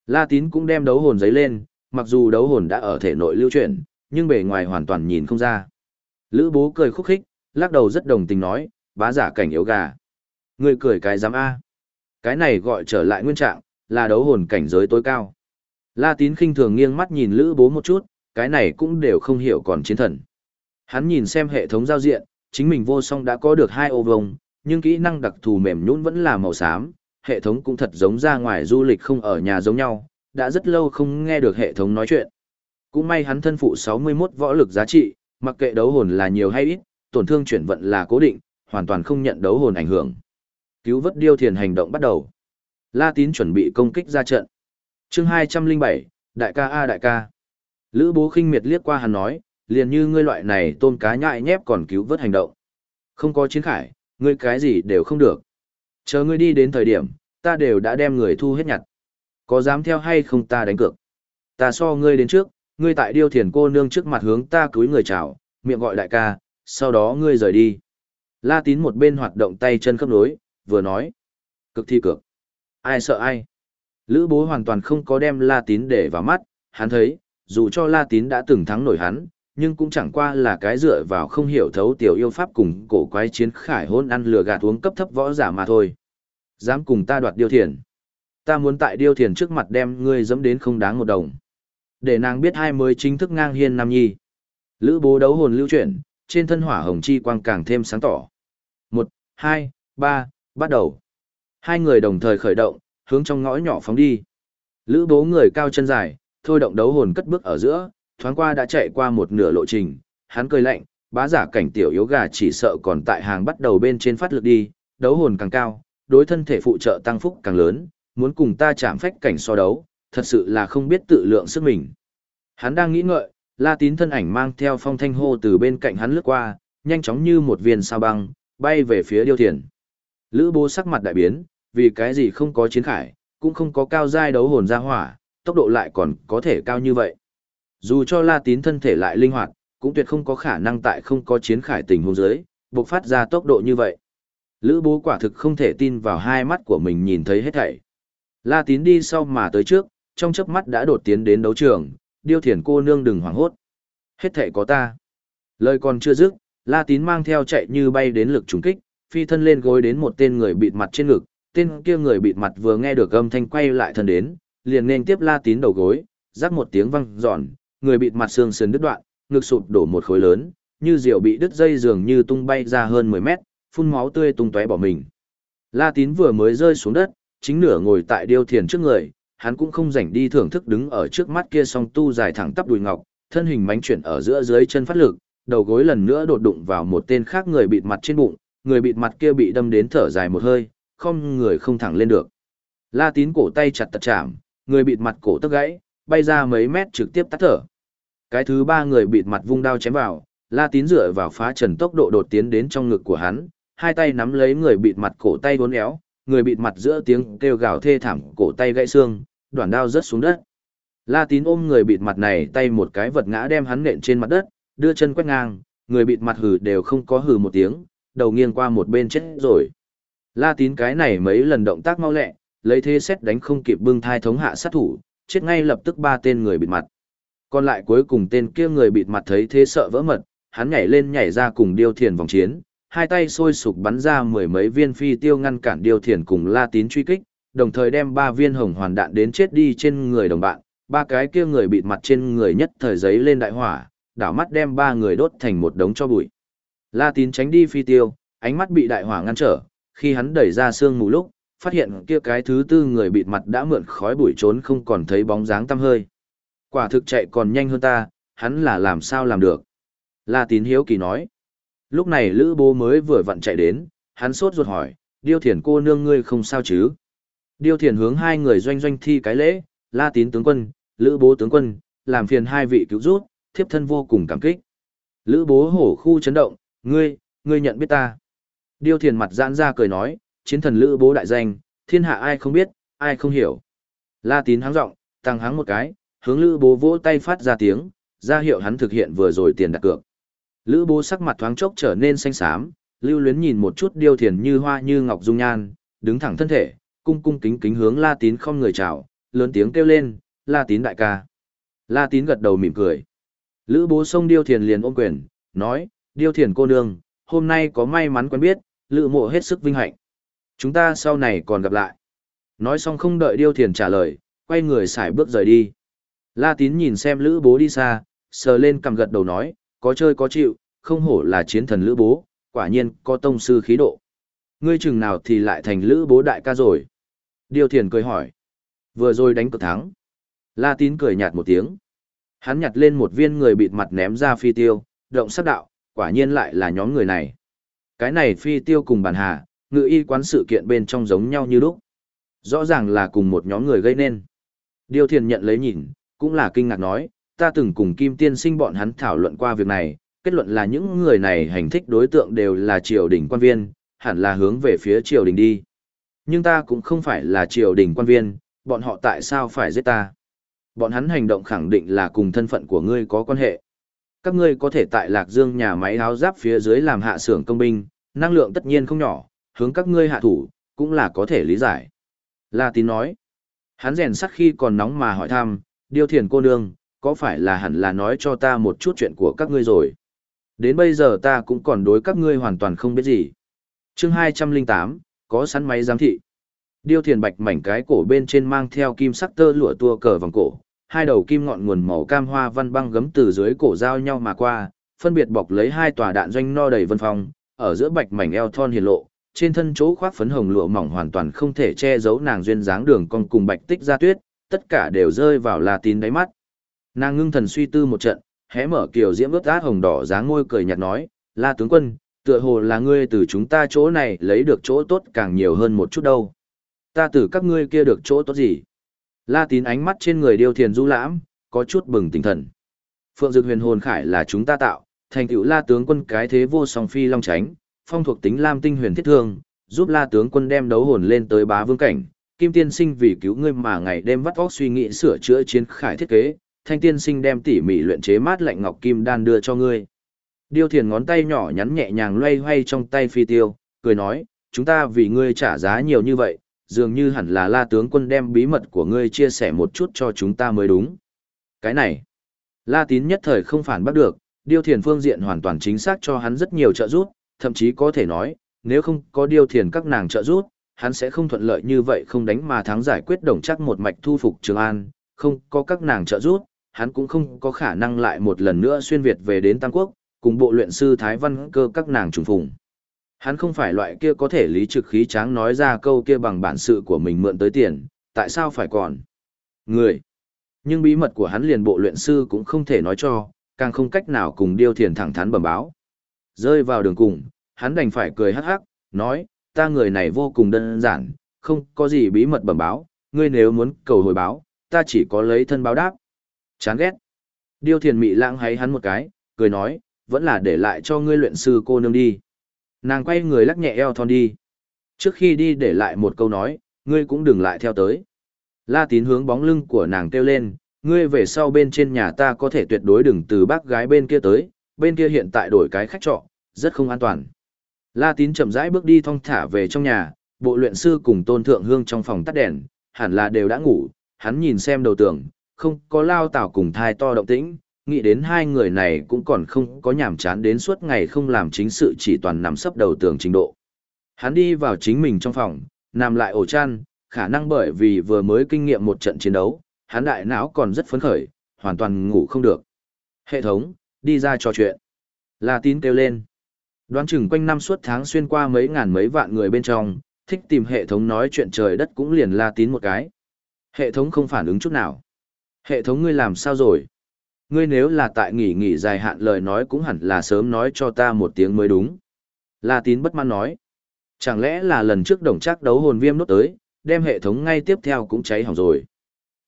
Speaker 1: La Tín cũng đem đấu hồn giấy lên, mặc dù đấu hồn đã ở thể nội lưu chuyển, nhưng bề ngoài hoàn toàn nhìn không ra. Lữ bố cười khúc khích, lắc đầu rất đồng tình nói, bá giả cảnh yếu gà. Người cười cái giám A. Cái này gọi trở lại nguyên trạng, là đấu hồn cảnh giới tối cao. La Tín khinh thường nghiêng mắt nhìn Lữ bố một chút, cái này cũng đều không hiểu còn chiến thần. Hắn nhìn xem hệ thống giao diện, chính mình vô song đã có được hai ô vông, nhưng kỹ năng đặc thù mềm nhũn vẫn là màu xám, hệ thống cũng thật giống ra ngoài du lịch không ở nhà giống nhau, đã rất lâu không nghe được hệ thống nói chuyện. Cũng may hắn thân phụ 61 võ lực giá trị, mặc kệ đấu hồn là nhiều hay ít, tổn thương chuyển vận là cố định, hoàn toàn không nhận đấu hồn ảnh hưởng. Cứu vớt điêu thiền hành động bắt đầu. La Tín chuẩn bị công kích ra trận. Chương 207, đại ca a đại ca. Lữ Bố khinh miệt liếc qua hắn nói, liền như ngươi loại này tôm cá nhại nhép còn cứu vớt hành động. Không có chiến khải, ngươi cái gì đều không được. Chờ ngươi đi đến thời điểm, ta đều đã đem người thu hết nhặt. Có dám theo hay không ta đánh cược? Ta so ngươi đến trước, ngươi tại điêu thiền cô nương trước mặt hướng ta cúi người chào, miệng gọi đại ca, sau đó ngươi rời đi. La tín một bên hoạt động tay chân khớp nối, vừa nói. Cực thi cực. Ai sợ ai? Lữ bố hoàn toàn không có đem La tín để vào mắt, hắn thấy, dù cho La tín đã từng thắng nổi hắn, nhưng cũng chẳng qua là cái dựa vào không hiểu thấu tiểu yêu pháp cùng cổ quái chiến khải hôn ăn lừa gạt uống cấp thấp võ giả mà thôi. Dám cùng ta đoạt điêu thiền. Ta muốn tại điêu thiền trước mặt đem ngươi dẫm đến không đáng một đồng. Để nàng biết hai mới chính thức ngang hiên nam nhi. Lữ bố đấu hồn lưu chuyển, trên thân hỏa hồng chi quang càng thêm sáng tỏ. Một, hai, ba, bắt đầu. Hai người đồng thời khởi động, hướng trong ngõ nhỏ phóng đi. Lữ bố người cao chân dài, thôi động đấu hồn cất bước ở giữa, thoáng qua đã chạy qua một nửa lộ trình, hắn cười lạnh, bá giả cảnh tiểu yếu gà chỉ sợ còn tại hàng bắt đầu bên trên phát lực đi, đấu hồn càng cao, đối thân thể phụ trợ tăng phúc càng lớn, muốn cùng ta chạm phách cảnh so đấu, thật sự là không biết tự lượng sức mình. Hắn đang nghĩ ngợi, La Tín thân ảnh mang theo phong thanh hô từ bên cạnh hắn lướt qua, nhanh chóng như một viên sao băng, bay về phía Điêu Thiền. Lữ Bố sắc mặt đại biến, vì cái gì không có chiến khải, cũng không có cao giai đấu hồn ra hỏa, tốc độ lại còn có thể cao như vậy. Dù cho La Tín thân thể lại linh hoạt, cũng tuyệt không có khả năng tại không có chiến khải tình huống dưới, bộc phát ra tốc độ như vậy. Lữ Bố quả thực không thể tin vào hai mắt của mình nhìn thấy hết thảy. La Tín đi sau mà tới trước, trong chớp mắt đã đột tiến đến đấu trường, điêu thiền cô nương đừng hoảng hốt. Hết thảy có ta. Lời còn chưa dứt, La Tín mang theo chạy như bay đến lực trùng kích, phi thân lên gối đến một tên người bịt mặt trên ngực, tên kia người bịt mặt vừa nghe được âm thanh quay lại thân đến, liền nên tiếp La Tín đầu gối, rắc một tiếng vang giòn, người bịt mặt xương sườn đứt đoạn, ngực sụp đổ một khối lớn, như diều bị đứt dây dường như tung bay ra hơn 10 mét, phun máu tươi tung tóe bỏ mình. La Tín vừa mới rơi xuống đất, chính nửa ngồi tại điêu thiền trước người, hắn cũng không rảnh đi thưởng thức đứng ở trước mắt kia song tu dài thẳng tắp đùi ngọc, thân hình mánh chuyển ở giữa dưới chân phát lực, đầu gối lần nữa đột đụng vào một tên khác người bịt mặt trên bụng, người bịt mặt kia bị đâm đến thở dài một hơi, không người không thẳng lên được. La Tín cổ tay chặt tật chạm, người bịt mặt cổ tức gãy, bay ra mấy mét trực tiếp tắt thở. Cái thứ ba người bịt mặt vung đao chém vào, La Tín dựa vào phá trần tốc độ đột tiến đến trong ngực của hắn, hai tay nắm lấy người bịt mặt cổ tay uốn éo, người bịt mặt giữa tiếng kêu gào thê thảm, cổ tay gãy xương, đoạn đao rớt xuống đất. La Tín ôm người bịt mặt này tay một cái vật ngã đem hắn nện trên mặt đất, đưa chân quét ngang, người bịt mặt hừ đều không có hừ một tiếng, đầu nghiêng qua một bên chết rồi. La Tín cái này mấy lần động tác mau lẹ, lấy thế xét đánh không kịp bưng thai thống hạ sát thủ, chết ngay lập tức ba tên người bịt mặt. Còn lại cuối cùng tên kia người bịt mặt thấy thế sợ vỡ mật, hắn nhảy lên nhảy ra cùng điêu thiền vòng chiến, hai tay sôi sục bắn ra mười mấy viên phi tiêu ngăn cản điêu thiền cùng La Tín truy kích, đồng thời đem ba viên hồng hoàn đạn đến chết đi trên người đồng bạn, ba cái kia người bịt mặt trên người nhất thời giấy lên đại hỏa, đảo mắt đem ba người đốt thành một đống cho bụi. La Tín tránh đi phi tiêu, ánh mắt bị đại hỏa ngăn trở, khi hắn đẩy ra xương mù lúc, phát hiện kia cái thứ tư người bịt mặt đã mượn khói bụi trốn không còn thấy bóng dáng tăm hơi. Quả thực chạy còn nhanh hơn ta, hắn là làm sao làm được. La Tín hiếu kỳ nói. Lúc này Lữ Bố mới vừa vặn chạy đến, hắn sốt ruột hỏi, Điêu Thiền cô nương ngươi không sao chứ? Điêu Thiền hướng hai người doanh doanh thi cái lễ, La Tín tướng quân, Lữ Bố tướng quân, làm phiền hai vị cứu rút, thiếp thân vô cùng cảm kích. Lữ Bố hổ khu chấn động, ngươi, ngươi nhận biết ta. Điêu Thiền mặt giãn ra cười nói, chiến thần Lữ Bố đại danh, thiên hạ ai không biết, ai không hiểu. La Tín háng rộng, tăng háng một cái, hướng Lữ Bố vỗ tay phát ra tiếng, ra hiệu hắn thực hiện vừa rồi tiền đặt cược. Lữ Bố sắc mặt thoáng chốc trở nên xanh xám, lưu luyến nhìn một chút Điêu Thiền như hoa như ngọc dung nhan, đứng thẳng thân thể, cung cung kính kính hướng La Tín không người chào, lớn tiếng kêu lên, La Tín đại ca. La Tín gật đầu mỉm cười. Lữ bố xông Điêu Thiền liền ôm quyền, nói, Điêu Thiền cô nương, hôm nay có may mắn quen biết, lữ mộ hết sức vinh hạnh. Chúng ta sau này còn gặp lại. Nói xong không đợi Điêu Thiền trả lời, quay người xài bước rời đi. La Tín nhìn xem lữ bố đi xa, sờ lên cầm gật đầu nói, có chơi có chịu, không hổ là chiến thần lữ bố, quả nhiên có tông sư khí độ. Ngươi chừng nào thì lại thành lữ bố đại ca rồi. Điêu Thiền cười hỏi. Vừa rồi đánh cực thắng. La Tín cười nhạt một tiếng. Hắn nhặt lên một viên người bịt mặt ném ra phi tiêu, động sát đạo, quả nhiên lại là nhóm người này. Cái này phi tiêu cùng bản hà, ngự y quán sự kiện bên trong giống nhau như lúc. Rõ ràng là cùng một nhóm người gây nên. Điêu Thiền nhận lấy nhìn, cũng là kinh ngạc nói, ta từng cùng Kim Tiên sinh bọn hắn thảo luận qua việc này, kết luận là những người này hành thích đối tượng đều là triều đình quan viên, hẳn là hướng về phía triều đình đi. Nhưng ta cũng không phải là triều đình quan viên, bọn họ tại sao phải giết ta? Bọn hắn hành động khẳng định là cùng thân phận của ngươi có quan hệ. Các ngươi có thể tại Lạc Dương nhà máy áo giáp phía dưới làm hạ xưởng công binh, năng lượng tất nhiên không nhỏ, hướng các ngươi hạ thủ, cũng là có thể lý giải. La Tín nói, hắn rèn sắt khi còn nóng mà hỏi thăm, điêu thiền cô nương, có phải là hẳn là nói cho ta một chút chuyện của các ngươi rồi? Đến bây giờ ta cũng còn đối các ngươi hoàn toàn không biết gì. chương 208, có sẵn máy giám thị. Điêu thiền bạch mảnh cái cổ bên trên mang theo kim sắc tơ lụa tua cờ vòng cổ, hai đầu kim ngọn nguồn màu cam hoa văn băng gấm từ dưới cổ giao nhau mà qua, phân biệt bọc lấy hai tòa đạn doanh no đầy vân phong, ở giữa bạch mảnh eo thon hiển lộ, trên thân chỗ khoác phấn hồng lụa mỏng hoàn toàn không thể che giấu nàng duyên dáng đường cong cùng bạch tích ra tuyết, tất cả đều rơi vào La Tín đáy mắt. Nàng ngưng thần suy tư một trận, hé mở kiều diễm ướt át hồng đỏ dáng môi cười nhạt nói, "La tướng quân, tựa hồ là ngươi từ chúng ta chỗ này lấy được chỗ tốt càng nhiều hơn một chút đâu. Ta từ các ngươi kia được chỗ tốt gì?" La Tín ánh mắt trên người điêu thiền du lãm, có chút bừng tỉnh thần. Phượng Dực Huyền Hồn Khải là chúng ta tạo, thành tựu La tướng quân cái thế vô song phi long tránh, phong thuộc tính lam tinh huyền thiết thương, giúp La tướng quân đem đấu hồn lên tới bá vương cảnh. Kim tiên sinh vì cứu ngươi mà ngày đêm vắt óc suy nghĩ sửa chữa chiến khải thiết kế, thanh tiên sinh đem tỉ mỉ luyện chế mát lạnh ngọc kim đan đưa cho ngươi. Điêu thiền ngón tay nhỏ nhắn nhẹ nhàng loay hoay trong tay phi tiêu, cười nói, chúng ta vì ngươi trả giá nhiều như vậy, dường như hẳn là la tướng quân đem bí mật của ngươi chia sẻ một chút cho chúng ta mới đúng. Cái này, la tín nhất thời không phản bắt được, điêu thiền phương diện hoàn toàn chính xác cho hắn rất nhiều trợ giúp, thậm chí có thể nói, nếu không có điêu thiền các nàng trợ giúp, hắn sẽ không thuận lợi như vậy không đánh mà thắng giải quyết đồng chắc một mạch thu phục Trường An, không có các nàng trợ giúp, hắn cũng không có khả năng lại một lần nữa xuyên Việt về đến Tam Quốc, cùng bộ luyện sư Thái Văn cơ các nàng trùng phùng. Hắn không phải loại kia có thể lý trực khí tráng nói ra câu kia bằng bản sự của mình mượn tới tiền, tại sao phải còn? Người. Nhưng bí mật của hắn liền bộ luyện sư cũng không thể nói cho, càng không cách nào cùng điêu thiền thẳng thắn bẩm báo. Rơi vào đường cùng, hắn đành phải cười hắc hắc, nói, ta người này vô cùng đơn giản, không có gì bí mật bẩm báo, ngươi nếu muốn cầu hồi báo, ta chỉ có lấy thân báo đáp. Chán ghét. Điêu thiền mị lãng hay hắn một cái, cười nói, vẫn là để lại cho ngươi luyện sư cô nương đi. Nàng quay người lắc nhẹ eo thon đi. Trước khi đi để lại một câu nói, ngươi cũng đừng lại theo tới. La tín hướng bóng lưng của nàng kêu lên, ngươi về sau bên trên nhà ta có thể tuyệt đối đừng từ bác gái bên kia tới, bên kia hiện tại đổi cái khách trọ, rất không an toàn. La tín chậm rãi bước đi thong thả về trong nhà, bộ luyện sư cùng tôn thượng hương trong phòng tắt đèn, hẳn là đều đã ngủ, hắn nhìn xem đầu tường, không có lao tảo cùng thai to động tĩnh, nghĩ đến hai người này cũng còn không có nhảm chán đến suốt ngày không làm chính sự chỉ toàn nằm sấp đầu tường trình độ. Hắn đi vào chính mình trong phòng, nằm lại ổ chăn, khả năng bởi vì vừa mới kinh nghiệm một trận chiến đấu, hắn đại não còn rất phấn khởi, hoàn toàn ngủ không được. Hệ thống, đi ra trò chuyện. La tín kêu lên. Đoán chừng quanh năm suốt tháng xuyên qua mấy ngàn mấy vạn người bên trong, thích tìm hệ thống nói chuyện trời đất cũng liền la tín một cái. Hệ thống không phản ứng chút nào. Hệ thống ngươi làm sao rồi? Ngươi nếu là tại nghỉ nghỉ dài hạn lời nói cũng hẳn là sớm nói cho ta một tiếng mới đúng. La tín bất mãn nói. Chẳng lẽ là lần trước đồng chắc đấu hồn viêm nốt tới, đem hệ thống ngay tiếp theo cũng cháy hỏng rồi.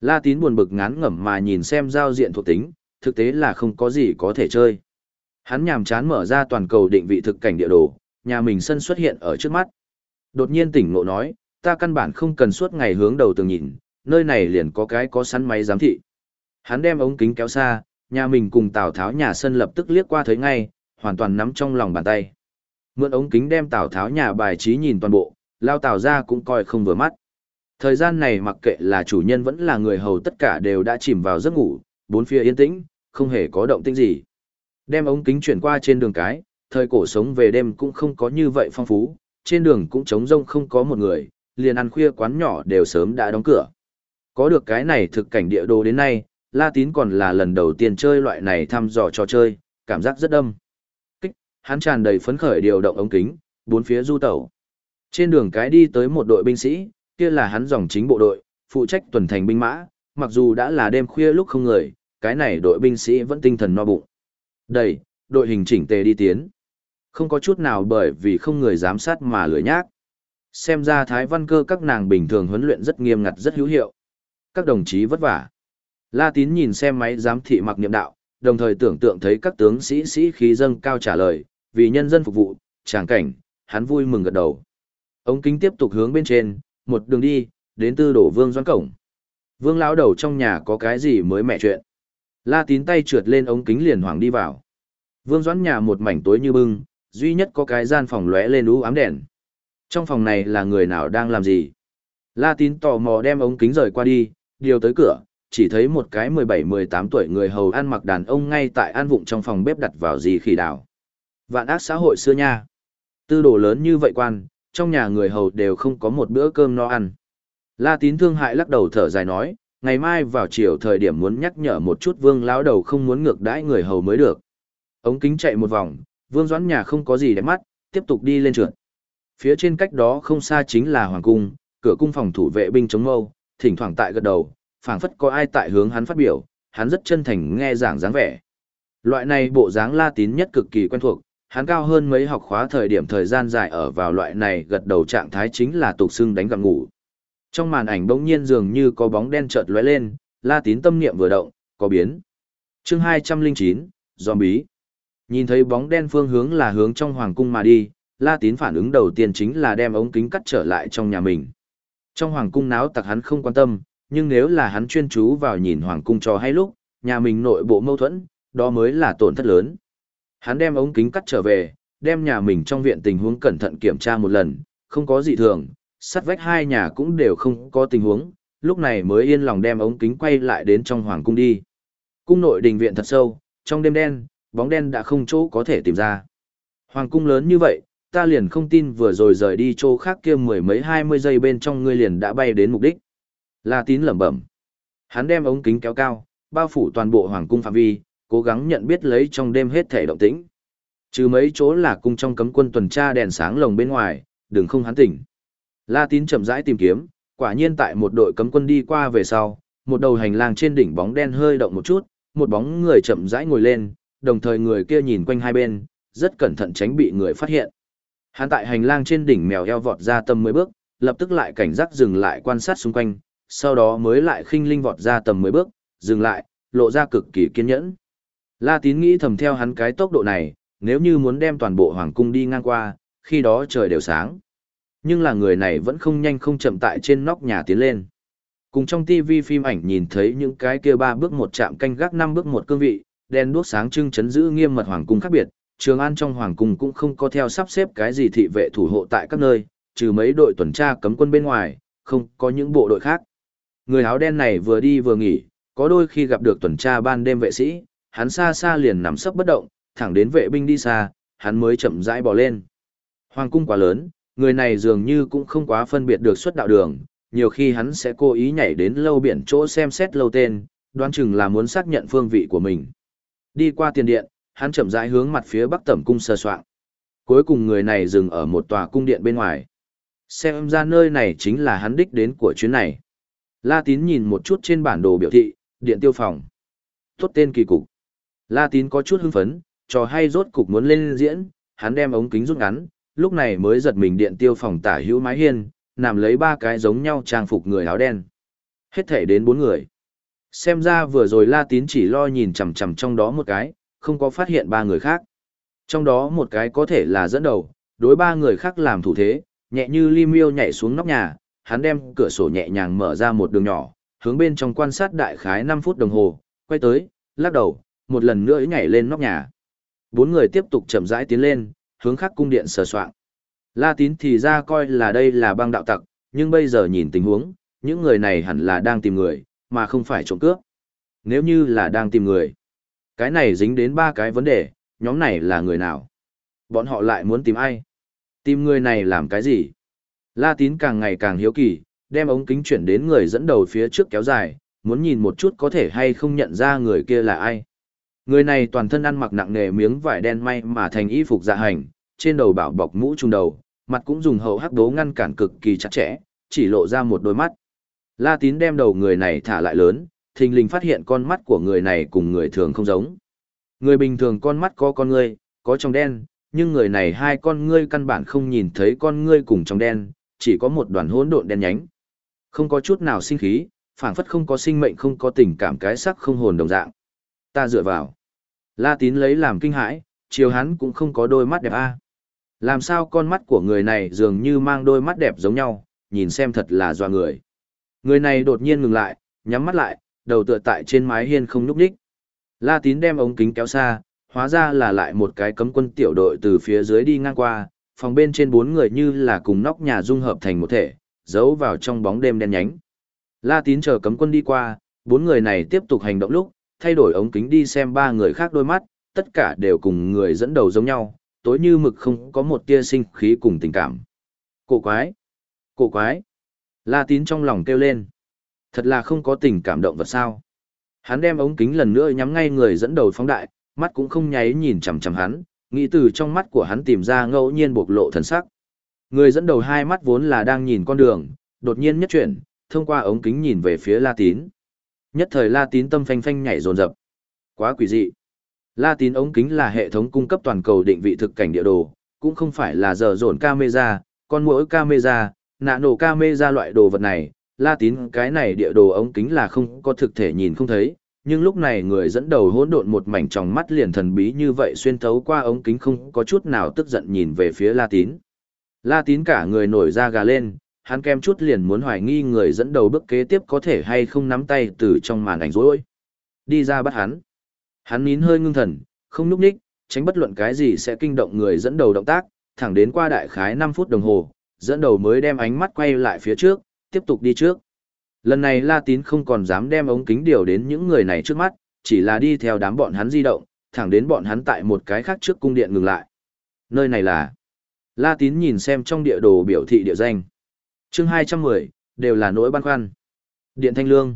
Speaker 1: La tín buồn bực ngán ngẩm mà nhìn xem giao diện thuộc tính, thực tế là không có gì có thể chơi. Hắn nhàm chán mở ra toàn cầu định vị thực cảnh địa đồ, nhà mình sân xuất hiện ở trước mắt. Đột nhiên tỉnh ngộ nói, ta căn bản không cần suốt ngày hướng đầu tường nhìn, nơi này liền có cái có sẵn máy giám thị. Hắn đem ống kính kéo xa, nhà mình cùng Tào Tháo nhà sân lập tức liếc qua thấy ngay, hoàn toàn nắm trong lòng bàn tay. Mượn ống kính đem Tào Tháo nhà bài trí nhìn toàn bộ, lao Tào ra cũng coi không vừa mắt. Thời gian này mặc kệ là chủ nhân vẫn là người hầu tất cả đều đã chìm vào giấc ngủ, bốn phía yên tĩnh, không hề có động tĩnh gì. Đem ống kính chuyển qua trên đường cái, thời cổ sống về đêm cũng không có như vậy phong phú, trên đường cũng trống rông không có một người, liền ăn khuya quán nhỏ đều sớm đã đóng cửa. Có được cái này thực cảnh địa đồ đến nay, La Tín còn là lần đầu tiên chơi loại này thăm dò trò chơi, cảm giác rất đâm. Kích, hắn tràn đầy phấn khởi điều động ống kính, bốn phía du tẩu. Trên đường cái đi tới một đội binh sĩ, kia là hắn dòng chính bộ đội, phụ trách tuần thành binh mã, mặc dù đã là đêm khuya lúc không người, cái này đội binh sĩ vẫn tinh thần no bụng. Đây, đội hình chỉnh tề đi tiến. Không có chút nào bởi vì không người giám sát mà lười nhác. Xem ra Thái Văn Cơ các nàng bình thường huấn luyện rất nghiêm ngặt rất hữu hiệu. Các đồng chí vất vả. La Tín nhìn xem máy giám thị mặc niệm đạo, đồng thời tưởng tượng thấy các tướng sĩ sĩ khí dâng cao trả lời, vì nhân dân phục vụ, tràng cảnh, hắn vui mừng gật đầu. Ống kính tiếp tục hướng bên trên, một đường đi, đến tư đổ vương doãn cổng. Vương lão đầu trong nhà có cái gì mới mẹ chuyện. La tín tay trượt lên ống kính liền hoàng đi vào. Vương doãn nhà một mảnh tối như bưng, duy nhất có cái gian phòng lóe lên ú ám đèn. Trong phòng này là người nào đang làm gì? La tín tò mò đem ống kính rời qua đi, điều tới cửa, chỉ thấy một cái 17-18 tuổi người hầu ăn mặc đàn ông ngay tại an vụng trong phòng bếp đặt vào gì khỉ đảo. Vạn ác xã hội xưa nha. Tư đồ lớn như vậy quan, trong nhà người hầu đều không có một bữa cơm no ăn. La tín thương hại lắc đầu thở dài nói, ngày mai vào chiều thời điểm muốn nhắc nhở một chút vương lão đầu không muốn ngược đãi người hầu mới được. Ống kính chạy một vòng, vương doãn nhà không có gì để mắt, tiếp tục đi lên trượt. Phía trên cách đó không xa chính là hoàng cung, cửa cung phòng thủ vệ binh chống mâu, thỉnh thoảng tại gật đầu, phảng phất có ai tại hướng hắn phát biểu, hắn rất chân thành nghe giảng dáng vẻ. Loại này bộ dáng La Tín nhất cực kỳ quen thuộc, hắn cao hơn mấy học khóa thời điểm thời gian dài ở vào loại này gật đầu trạng thái chính là tục xưng đánh gặp ngủ. Trong màn ảnh bỗng nhiên dường như có bóng đen chợt lóe lên, La Tín tâm niệm vừa động, có biến. Chương 209, Zombie. Nhìn thấy bóng đen phương hướng là hướng trong hoàng cung mà đi, La Tín phản ứng đầu tiên chính là đem ống kính cắt trở lại trong nhà mình. Trong hoàng cung náo tặc hắn không quan tâm, nhưng nếu là hắn chuyên chú vào nhìn hoàng cung cho hay lúc, nhà mình nội bộ mâu thuẫn, đó mới là tổn thất lớn. Hắn đem ống kính cắt trở về, đem nhà mình trong viện tình huống cẩn thận kiểm tra một lần, không có gì thường, sắt vách hai nhà cũng đều không có tình huống, lúc này mới yên lòng đem ống kính quay lại đến trong hoàng cung đi. Cung nội đình viện thật sâu, trong đêm đen, bóng đen đã không chỗ có thể tìm ra. Hoàng cung lớn như vậy, ta liền không tin vừa rồi rời đi chỗ khác kia mười mấy hai mươi giây bên trong ngươi liền đã bay đến mục đích. La tín lẩm bẩm. Hắn đem ống kính kéo cao, bao phủ toàn bộ hoàng cung phạm vi, cố gắng nhận biết lấy trong đêm hết thể động tĩnh. Trừ mấy chỗ là cung trong cấm quân tuần tra đèn sáng lồng bên ngoài, đừng không hắn tỉnh. La tín chậm rãi tìm kiếm, quả nhiên tại một đội cấm quân đi qua về sau, một đầu hành lang trên đỉnh bóng đen hơi động một chút, một bóng người chậm rãi ngồi lên, đồng thời người kia nhìn quanh hai bên, rất cẩn thận tránh bị người phát hiện. Hắn tại hành lang trên đỉnh mèo eo vọt ra tầm 10 bước, lập tức lại cảnh giác dừng lại quan sát xung quanh, sau đó mới lại khinh linh vọt ra tầm 10 bước, dừng lại, lộ ra cực kỳ kiên nhẫn. La Tín nghĩ thầm theo hắn cái tốc độ này, nếu như muốn đem toàn bộ hoàng cung đi ngang qua, khi đó trời đều sáng. Nhưng là người này vẫn không nhanh không chậm tại trên nóc nhà tiến lên. Cùng trong TV phim ảnh nhìn thấy những cái kia ba bước một chạm canh gác năm bước một cương vị, đèn đuốc sáng trưng chấn giữ nghiêm mật hoàng cung khác biệt, Trường An trong hoàng cung cũng không có theo sắp xếp cái gì thị vệ thủ hộ tại các nơi, trừ mấy đội tuần tra cấm quân bên ngoài, không có những bộ đội khác. Người áo đen này vừa đi vừa nghỉ, có đôi khi gặp được tuần tra ban đêm vệ sĩ, hắn xa xa liền nằm sấp bất động, thẳng đến vệ binh đi xa, hắn mới chậm rãi bỏ lên. Hoàng cung quá lớn, người này dường như cũng không quá phân biệt được xuất đạo đường, nhiều khi hắn sẽ cố ý nhảy đến lâu biển chỗ xem xét lâu tên, đoán chừng là muốn xác nhận phương vị của mình. Đi qua tiền điện, hắn chậm rãi hướng mặt phía bắc tẩm cung sơ soạn. Cuối cùng người này dừng ở một tòa cung điện bên ngoài. Xem ra nơi này chính là hắn đích đến của chuyến này. La Tín nhìn một chút trên bản đồ biểu thị, điện tiêu phòng. Tốt tên kỳ cục. La Tín có chút hưng phấn, trò hay rốt cục muốn lên diễn, hắn đem ống kính rút ngắn, lúc này mới giật mình điện tiêu phòng tả hữu mái hiên, nằm lấy ba cái giống nhau trang phục người áo đen. Hết thể đến bốn người. Xem ra vừa rồi La Tín chỉ lo nhìn chằm chằm trong đó một cái, không có phát hiện ba người khác. Trong đó một cái có thể là dẫn đầu, đối ba người khác làm thủ thế, nhẹ như li miêu nhảy xuống nóc nhà, hắn đem cửa sổ nhẹ nhàng mở ra một đường nhỏ, hướng bên trong quan sát đại khái 5 phút đồng hồ, quay tới, lắc đầu, một lần nữa nhảy lên nóc nhà. Bốn người tiếp tục chậm rãi tiến lên, hướng khắc cung điện sờ soạn. La tín thì ra coi là đây là băng đạo tặc, nhưng bây giờ nhìn tình huống, những người này hẳn là đang tìm người, mà không phải trộm cướp. Nếu như là đang tìm người, cái này dính đến ba cái vấn đề, nhóm này là người nào? Bọn họ lại muốn tìm ai? Tìm người này làm cái gì? La tín càng ngày càng hiếu kỳ, đem ống kính chuyển đến người dẫn đầu phía trước kéo dài, muốn nhìn một chút có thể hay không nhận ra người kia là ai. Người này toàn thân ăn mặc nặng nề miếng vải đen may mà thành y phục dạ hành, trên đầu bảo bọc mũ trung đầu, mặt cũng dùng hậu hắc đố ngăn cản cực kỳ chặt chẽ, chỉ lộ ra một đôi mắt. La tín đem đầu người này thả lại lớn, thình lình phát hiện con mắt của người này cùng người thường không giống. Người bình thường con mắt có con ngươi, có trong đen, nhưng người này hai con ngươi căn bản không nhìn thấy con ngươi cùng trong đen, chỉ có một đoàn hỗn độn đen nhánh. Không có chút nào sinh khí, phảng phất không có sinh mệnh không có tình cảm cái sắc không hồn đồng dạng. Ta dựa vào. La tín lấy làm kinh hãi, chiều hắn cũng không có đôi mắt đẹp a. Làm sao con mắt của người này dường như mang đôi mắt đẹp giống nhau, nhìn xem thật là doa người. Người này đột nhiên ngừng lại, nhắm mắt lại, đầu tựa tại trên mái hiên không nhúc nhích. La tín đem ống kính kéo xa, hóa ra là lại một cái cấm quân tiểu đội từ phía dưới đi ngang qua, phòng bên trên bốn người như là cùng nóc nhà dung hợp thành một thể, giấu vào trong bóng đêm đen nhánh. La tín chờ cấm quân đi qua, Bốn người này tiếp tục hành động lúc, thay đổi ống kính đi xem ba người khác đôi mắt, tất cả đều cùng người dẫn đầu giống nhau, tối như mực không có một tia sinh khí cùng tình cảm. Cổ quái! Cổ quái! La tín trong lòng kêu lên. Thật là không có tình cảm động vật sao. Hắn đem ống kính lần nữa nhắm ngay người dẫn đầu phóng đại, mắt cũng không nháy nhìn chằm chằm hắn, nghĩ từ trong mắt của hắn tìm ra ngẫu nhiên bộc lộ thần sắc. Người dẫn đầu hai mắt vốn là đang nhìn con đường, đột nhiên nhất chuyển, thông qua ống kính nhìn về phía La Tín. Nhất thời La Tín tâm phanh phanh nhảy dồn dập. Quá quỷ dị. La Tín ống kính là hệ thống cung cấp toàn cầu định vị thực cảnh địa đồ, cũng không phải là giờ dồn camera, con mỗi camera, nạ nổ camera loại đồ vật này, La Tín cái này địa đồ ống kính là không có thực thể nhìn không thấy, nhưng lúc này người dẫn đầu hỗn độn một mảnh trong mắt liền thần bí như vậy xuyên thấu qua ống kính không có chút nào tức giận nhìn về phía La Tín. La Tín cả người nổi da gà lên, hắn kem chút liền muốn hoài nghi người dẫn đầu bước kế tiếp có thể hay không nắm tay từ trong màn ảnh rối. Đi ra bắt hắn. Hắn nín hơi ngưng thần, không núp ních, tránh bất luận cái gì sẽ kinh động người dẫn đầu động tác, thẳng đến qua đại khái 5 phút đồng hồ, dẫn đầu mới đem ánh mắt quay lại phía trước, tiếp tục đi trước. Lần này La Tín không còn dám đem ống kính điều đến những người này trước mắt, chỉ là đi theo đám bọn hắn di động, thẳng đến bọn hắn tại một cái khác trước cung điện ngừng lại. Nơi này là... La Tín nhìn xem trong địa đồ biểu thị địa danh. chương 210, đều là nỗi băn khoăn. Điện Thanh Lương.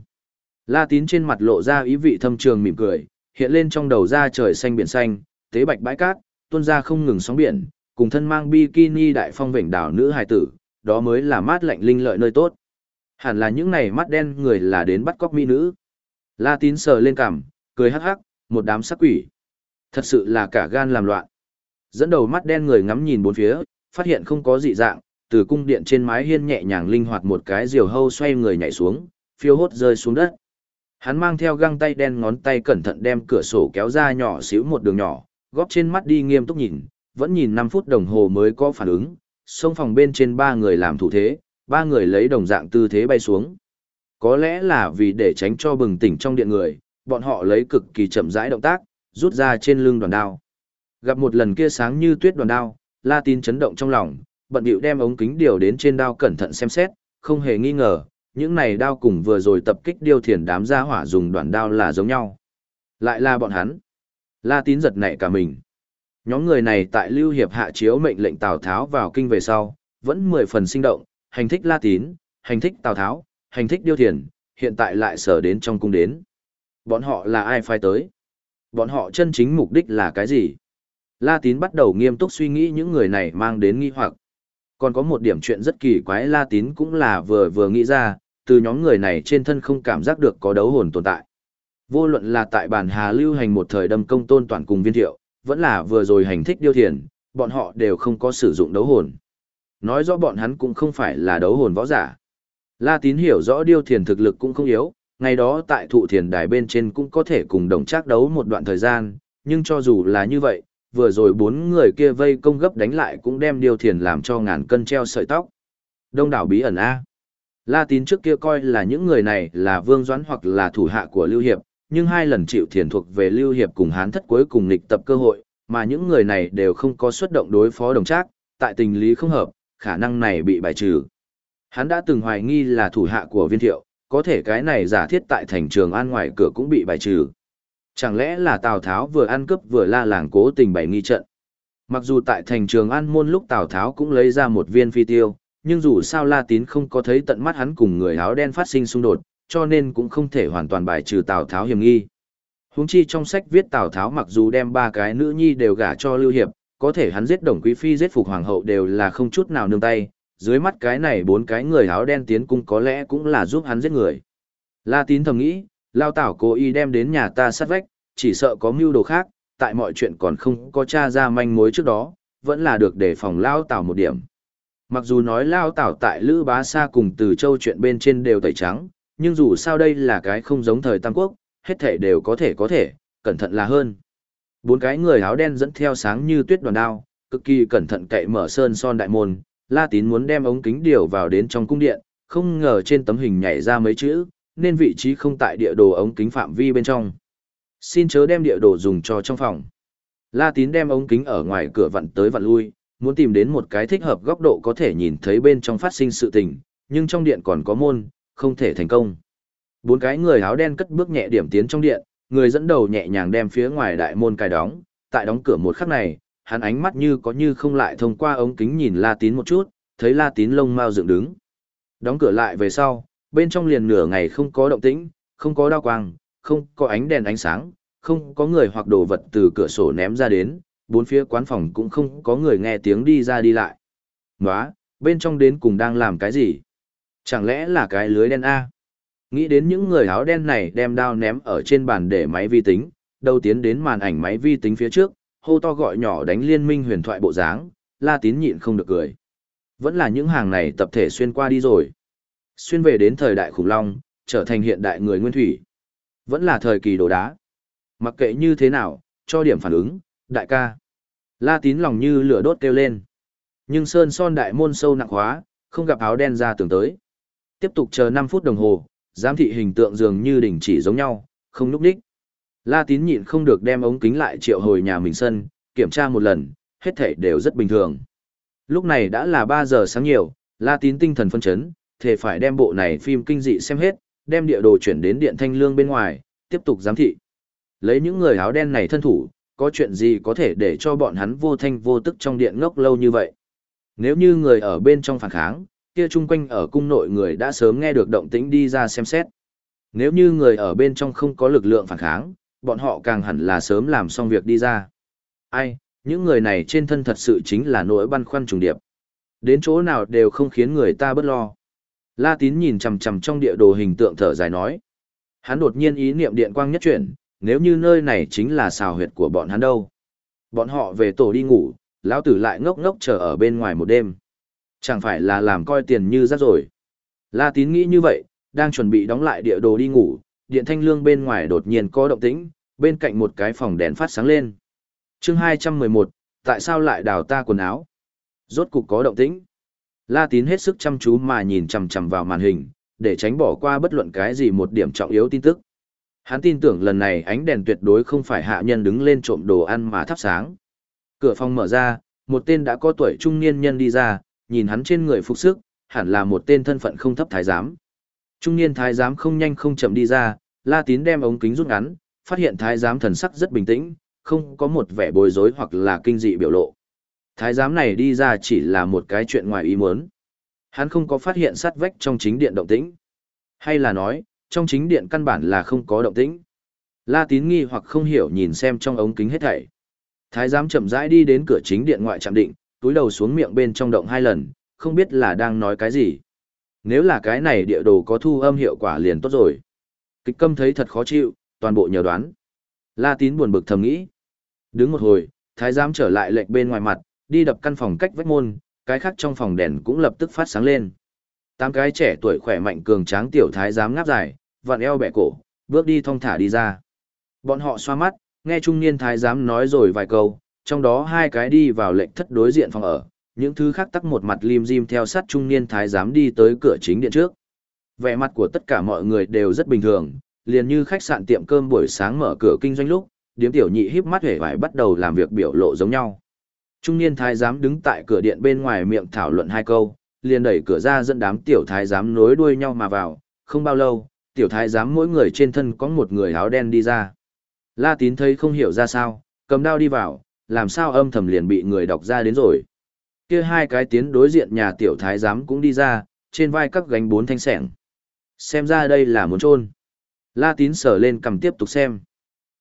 Speaker 1: La Tín trên mặt lộ ra ý vị thâm trường mỉm cười, hiện lên trong đầu ra trời xanh biển xanh, tế bạch bãi cát, tuôn ra không ngừng sóng biển, cùng thân mang bikini đại phong vểnh đảo nữ hài tử, đó mới là mát lạnh linh lợi nơi tốt. Hẳn là những này mắt đen người là đến bắt cóc mỹ nữ. La tín sờ lên cằm, cười hắc hắc, một đám sắc quỷ. Thật sự là cả gan làm loạn. Dẫn đầu mắt đen người ngắm nhìn bốn phía, phát hiện không có dị dạng, từ cung điện trên mái hiên nhẹ nhàng linh hoạt một cái diều hâu xoay người nhảy xuống, phiêu hốt rơi xuống đất. Hắn mang theo găng tay đen ngón tay cẩn thận đem cửa sổ kéo ra nhỏ xíu một đường nhỏ, góp trên mắt đi nghiêm túc nhìn, vẫn nhìn 5 phút đồng hồ mới có phản ứng, xông phòng bên trên ba người làm thủ thế, ba người lấy đồng dạng tư thế bay xuống. Có lẽ là vì để tránh cho bừng tỉnh trong điện người, bọn họ lấy cực kỳ chậm rãi động tác, rút ra trên lưng đoàn đao. Gặp một lần kia sáng như tuyết đoàn đao, La Tín chấn động trong lòng, bận bịu đem ống kính điều đến trên đao cẩn thận xem xét, không hề nghi ngờ, những này đao cùng vừa rồi tập kích điêu thiền đám gia hỏa dùng đoàn đao là giống nhau. Lại là bọn hắn. La Tín giật nảy cả mình. Nhóm người này tại Lưu Hiệp hạ chiếu mệnh lệnh Tào Tháo vào kinh về sau, vẫn mười phần sinh động, hành thích La Tín, hành thích Tào Tháo, hành thích Điêu Thiền, hiện tại lại sở đến trong cung đến. Bọn họ là ai phai tới? Bọn họ chân chính mục đích là cái gì? La Tín bắt đầu nghiêm túc suy nghĩ những người này mang đến nghi hoặc. Còn có một điểm chuyện rất kỳ quái La Tín cũng là vừa vừa nghĩ ra, từ nhóm người này trên thân không cảm giác được có đấu hồn tồn tại. Vô luận là tại bản Hà lưu hành một thời đâm công tôn toàn cùng viên thiệu, vẫn là vừa rồi hành thích điêu thiền, bọn họ đều không có sử dụng đấu hồn. Nói rõ bọn hắn cũng không phải là đấu hồn võ giả. La tín hiểu rõ điêu thiền thực lực cũng không yếu, ngày đó tại thụ thiền đài bên trên cũng có thể cùng đồng trác đấu một đoạn thời gian, nhưng cho dù là như vậy, vừa rồi bốn người kia vây công gấp đánh lại cũng đem điêu thiền làm cho ngàn cân treo sợi tóc. Đông đảo bí ẩn A. La tín trước kia coi là những người này là vương doãn hoặc là thủ hạ của Lưu Hiệp, nhưng hai lần chịu thiền thuộc về Lưu Hiệp cùng hán thất cuối cùng nghịch tập cơ hội, mà những người này đều không có xuất động đối phó đồng trác, tại tình lý không hợp, khả năng này bị bài trừ. Hắn đã từng hoài nghi là thủ hạ của viên thiệu, có thể cái này giả thiết tại thành trường an ngoài cửa cũng bị bài trừ. Chẳng lẽ là Tào Tháo vừa ăn cướp vừa la làng cố tình bày nghi trận. Mặc dù tại thành trường an môn lúc Tào Tháo cũng lấy ra một viên phi tiêu, nhưng dù sao La Tín không có thấy tận mắt hắn cùng người áo đen phát sinh xung đột, cho nên cũng không thể hoàn toàn bài trừ Tào Tháo hiểm nghi. Huống chi trong sách viết Tào Tháo mặc dù đem ba cái nữ nhi đều gả cho Lưu Hiệp, có thể hắn giết đồng quý phi giết phục hoàng hậu đều là không chút nào nương tay, dưới mắt cái này bốn cái người áo đen tiến cung có lẽ cũng là giúp hắn giết người. La tín thầm nghĩ, lao tảo cố ý đem đến nhà ta sát vách, chỉ sợ có mưu đồ khác, tại mọi chuyện còn không có tra ra manh mối trước đó, vẫn là được để phòng lao tảo một điểm. Mặc dù nói lao tảo tại Lữ Bá Sa cùng từ châu chuyện bên trên đều tẩy trắng, nhưng dù sao đây là cái không giống thời Tam Quốc, hết thể đều có thể có thể, cẩn thận là hơn. Bốn cái người áo đen dẫn theo sáng như tuyết đoàn đao, cực kỳ cẩn thận cậy mở sơn son đại môn, La Tín muốn đem ống kính điều vào đến trong cung điện, không ngờ trên tấm hình nhảy ra mấy chữ, nên vị trí không tại địa đồ ống kính phạm vi bên trong. Xin chớ đem địa đồ dùng cho trong phòng. La Tín đem ống kính ở ngoài cửa vặn tới vặn lui, muốn tìm đến một cái thích hợp góc độ có thể nhìn thấy bên trong phát sinh sự tình, nhưng trong điện còn có môn, không thể thành công. Bốn cái người áo đen cất bước nhẹ điểm tiến trong điện, người dẫn đầu nhẹ nhàng đem phía ngoài đại môn cài đóng, tại đóng cửa một khắc này, hắn ánh mắt như có như không lại thông qua ống kính nhìn La Tín một chút, thấy La Tín lông mao dựng đứng. Đóng cửa lại về sau, bên trong liền nửa ngày không có động tĩnh, không có đao quang, không có ánh đèn ánh sáng, không có người hoặc đồ vật từ cửa sổ ném ra đến, bốn phía quán phòng cũng không có người nghe tiếng đi ra đi lại. Nóa, bên trong đến cùng đang làm cái gì? Chẳng lẽ là cái lưới đen A? Nghĩ đến những người áo đen này đem đao ném ở trên bàn để máy vi tính, đầu tiến đến màn ảnh máy vi tính phía trước, hô to gọi nhỏ đánh liên minh huyền thoại bộ dáng, la tín nhịn không được cười. Vẫn là những hàng này tập thể xuyên qua đi rồi. Xuyên về đến thời đại khủng long, trở thành hiện đại người nguyên thủy. Vẫn là thời kỳ đồ đá. Mặc kệ như thế nào, cho điểm phản ứng, đại ca. La tín lòng như lửa đốt kêu lên. Nhưng sơn son đại môn sâu nặng hóa, không gặp áo đen ra tường tới. Tiếp tục chờ 5 phút đồng hồ, giám thị hình tượng dường như đình chỉ giống nhau, không núp đích. La tín nhịn không được đem ống kính lại triệu hồi nhà mình sân, kiểm tra một lần, hết thảy đều rất bình thường. Lúc này đã là 3 giờ sáng nhiều, La tín tinh thần phân chấn, thể phải đem bộ này phim kinh dị xem hết, đem địa đồ chuyển đến điện thanh lương bên ngoài, tiếp tục giám thị. Lấy những người áo đen này thân thủ, có chuyện gì có thể để cho bọn hắn vô thanh vô tức trong điện ngốc lâu như vậy. Nếu như người ở bên trong phản kháng, kia chung quanh ở cung nội người đã sớm nghe được động tĩnh đi ra xem xét. Nếu như người ở bên trong không có lực lượng phản kháng, bọn họ càng hẳn là sớm làm xong việc đi ra. Ai, những người này trên thân thật sự chính là nỗi băn khoăn trùng điệp. Đến chỗ nào đều không khiến người ta bất lo. La tín nhìn chằm chằm trong địa đồ hình tượng thở dài nói. Hắn đột nhiên ý niệm điện quang nhất chuyển, nếu như nơi này chính là xào huyệt của bọn hắn đâu. Bọn họ về tổ đi ngủ, lão tử lại ngốc ngốc chờ ở bên ngoài một đêm. Chẳng phải là làm coi tiền như rác rồi. La tín nghĩ như vậy, đang chuẩn bị đóng lại địa đồ đi ngủ, điện thanh lương bên ngoài đột nhiên có động tĩnh, bên cạnh một cái phòng đèn phát sáng lên. chương 211, tại sao lại đào ta quần áo? Rốt cục có động tĩnh. La tín hết sức chăm chú mà nhìn chằm chằm vào màn hình, để tránh bỏ qua bất luận cái gì một điểm trọng yếu tin tức. Hắn tin tưởng lần này ánh đèn tuyệt đối không phải hạ nhân đứng lên trộm đồ ăn mà thắp sáng. Cửa phòng mở ra, một tên đã có tuổi trung niên nhân đi ra, nhìn hắn trên người phục sức, hẳn là một tên thân phận không thấp thái giám. Trung niên thái giám không nhanh không chậm đi ra, La Tín đem ống kính rút ngắn, phát hiện thái giám thần sắc rất bình tĩnh, không có một vẻ bối rối hoặc là kinh dị biểu lộ. Thái giám này đi ra chỉ là một cái chuyện ngoài ý muốn. Hắn không có phát hiện sát vách trong chính điện động tĩnh. Hay là nói, trong chính điện căn bản là không có động tĩnh. La Tín nghi hoặc không hiểu nhìn xem trong ống kính hết thảy. Thái giám chậm rãi đi đến cửa chính điện ngoại trạm định, túi đầu xuống miệng bên trong động hai lần, không biết là đang nói cái gì. Nếu là cái này địa đồ có thu âm hiệu quả liền tốt rồi. Kịch câm thấy thật khó chịu, toàn bộ nhờ đoán. La tín buồn bực thầm nghĩ. Đứng một hồi, thái giám trở lại lệnh bên ngoài mặt, đi đập căn phòng cách vách môn, cái khác trong phòng đèn cũng lập tức phát sáng lên. Tám cái trẻ tuổi khỏe mạnh cường tráng tiểu thái giám ngáp dài, vặn eo bẻ cổ, bước đi thong thả đi ra. Bọn họ xoa mắt, nghe trung niên thái giám nói rồi vài câu, trong đó hai cái đi vào lệnh thất đối diện phòng ở, những thứ khác tắc một mặt lim dim theo sát trung niên thái giám đi tới cửa chính điện trước. Vẻ mặt của tất cả mọi người đều rất bình thường, liền như khách sạn tiệm cơm buổi sáng mở cửa kinh doanh lúc, điếm tiểu nhị híp mắt hề phải bắt đầu làm việc biểu lộ giống nhau. Trung niên thái giám đứng tại cửa điện bên ngoài miệng thảo luận hai câu, liền đẩy cửa ra dẫn đám tiểu thái giám nối đuôi nhau mà vào, không bao lâu, tiểu thái giám mỗi người trên thân có một người áo đen đi ra. La tín thấy không hiểu ra sao, cầm đao đi vào, làm sao âm thầm liền bị người đọc ra đến rồi. Kia hai cái tiến đối diện nhà tiểu thái giám cũng đi ra, trên vai các gánh bốn thanh sẻng. Xem ra đây là muốn trôn. La tín sở lên cầm tiếp tục xem.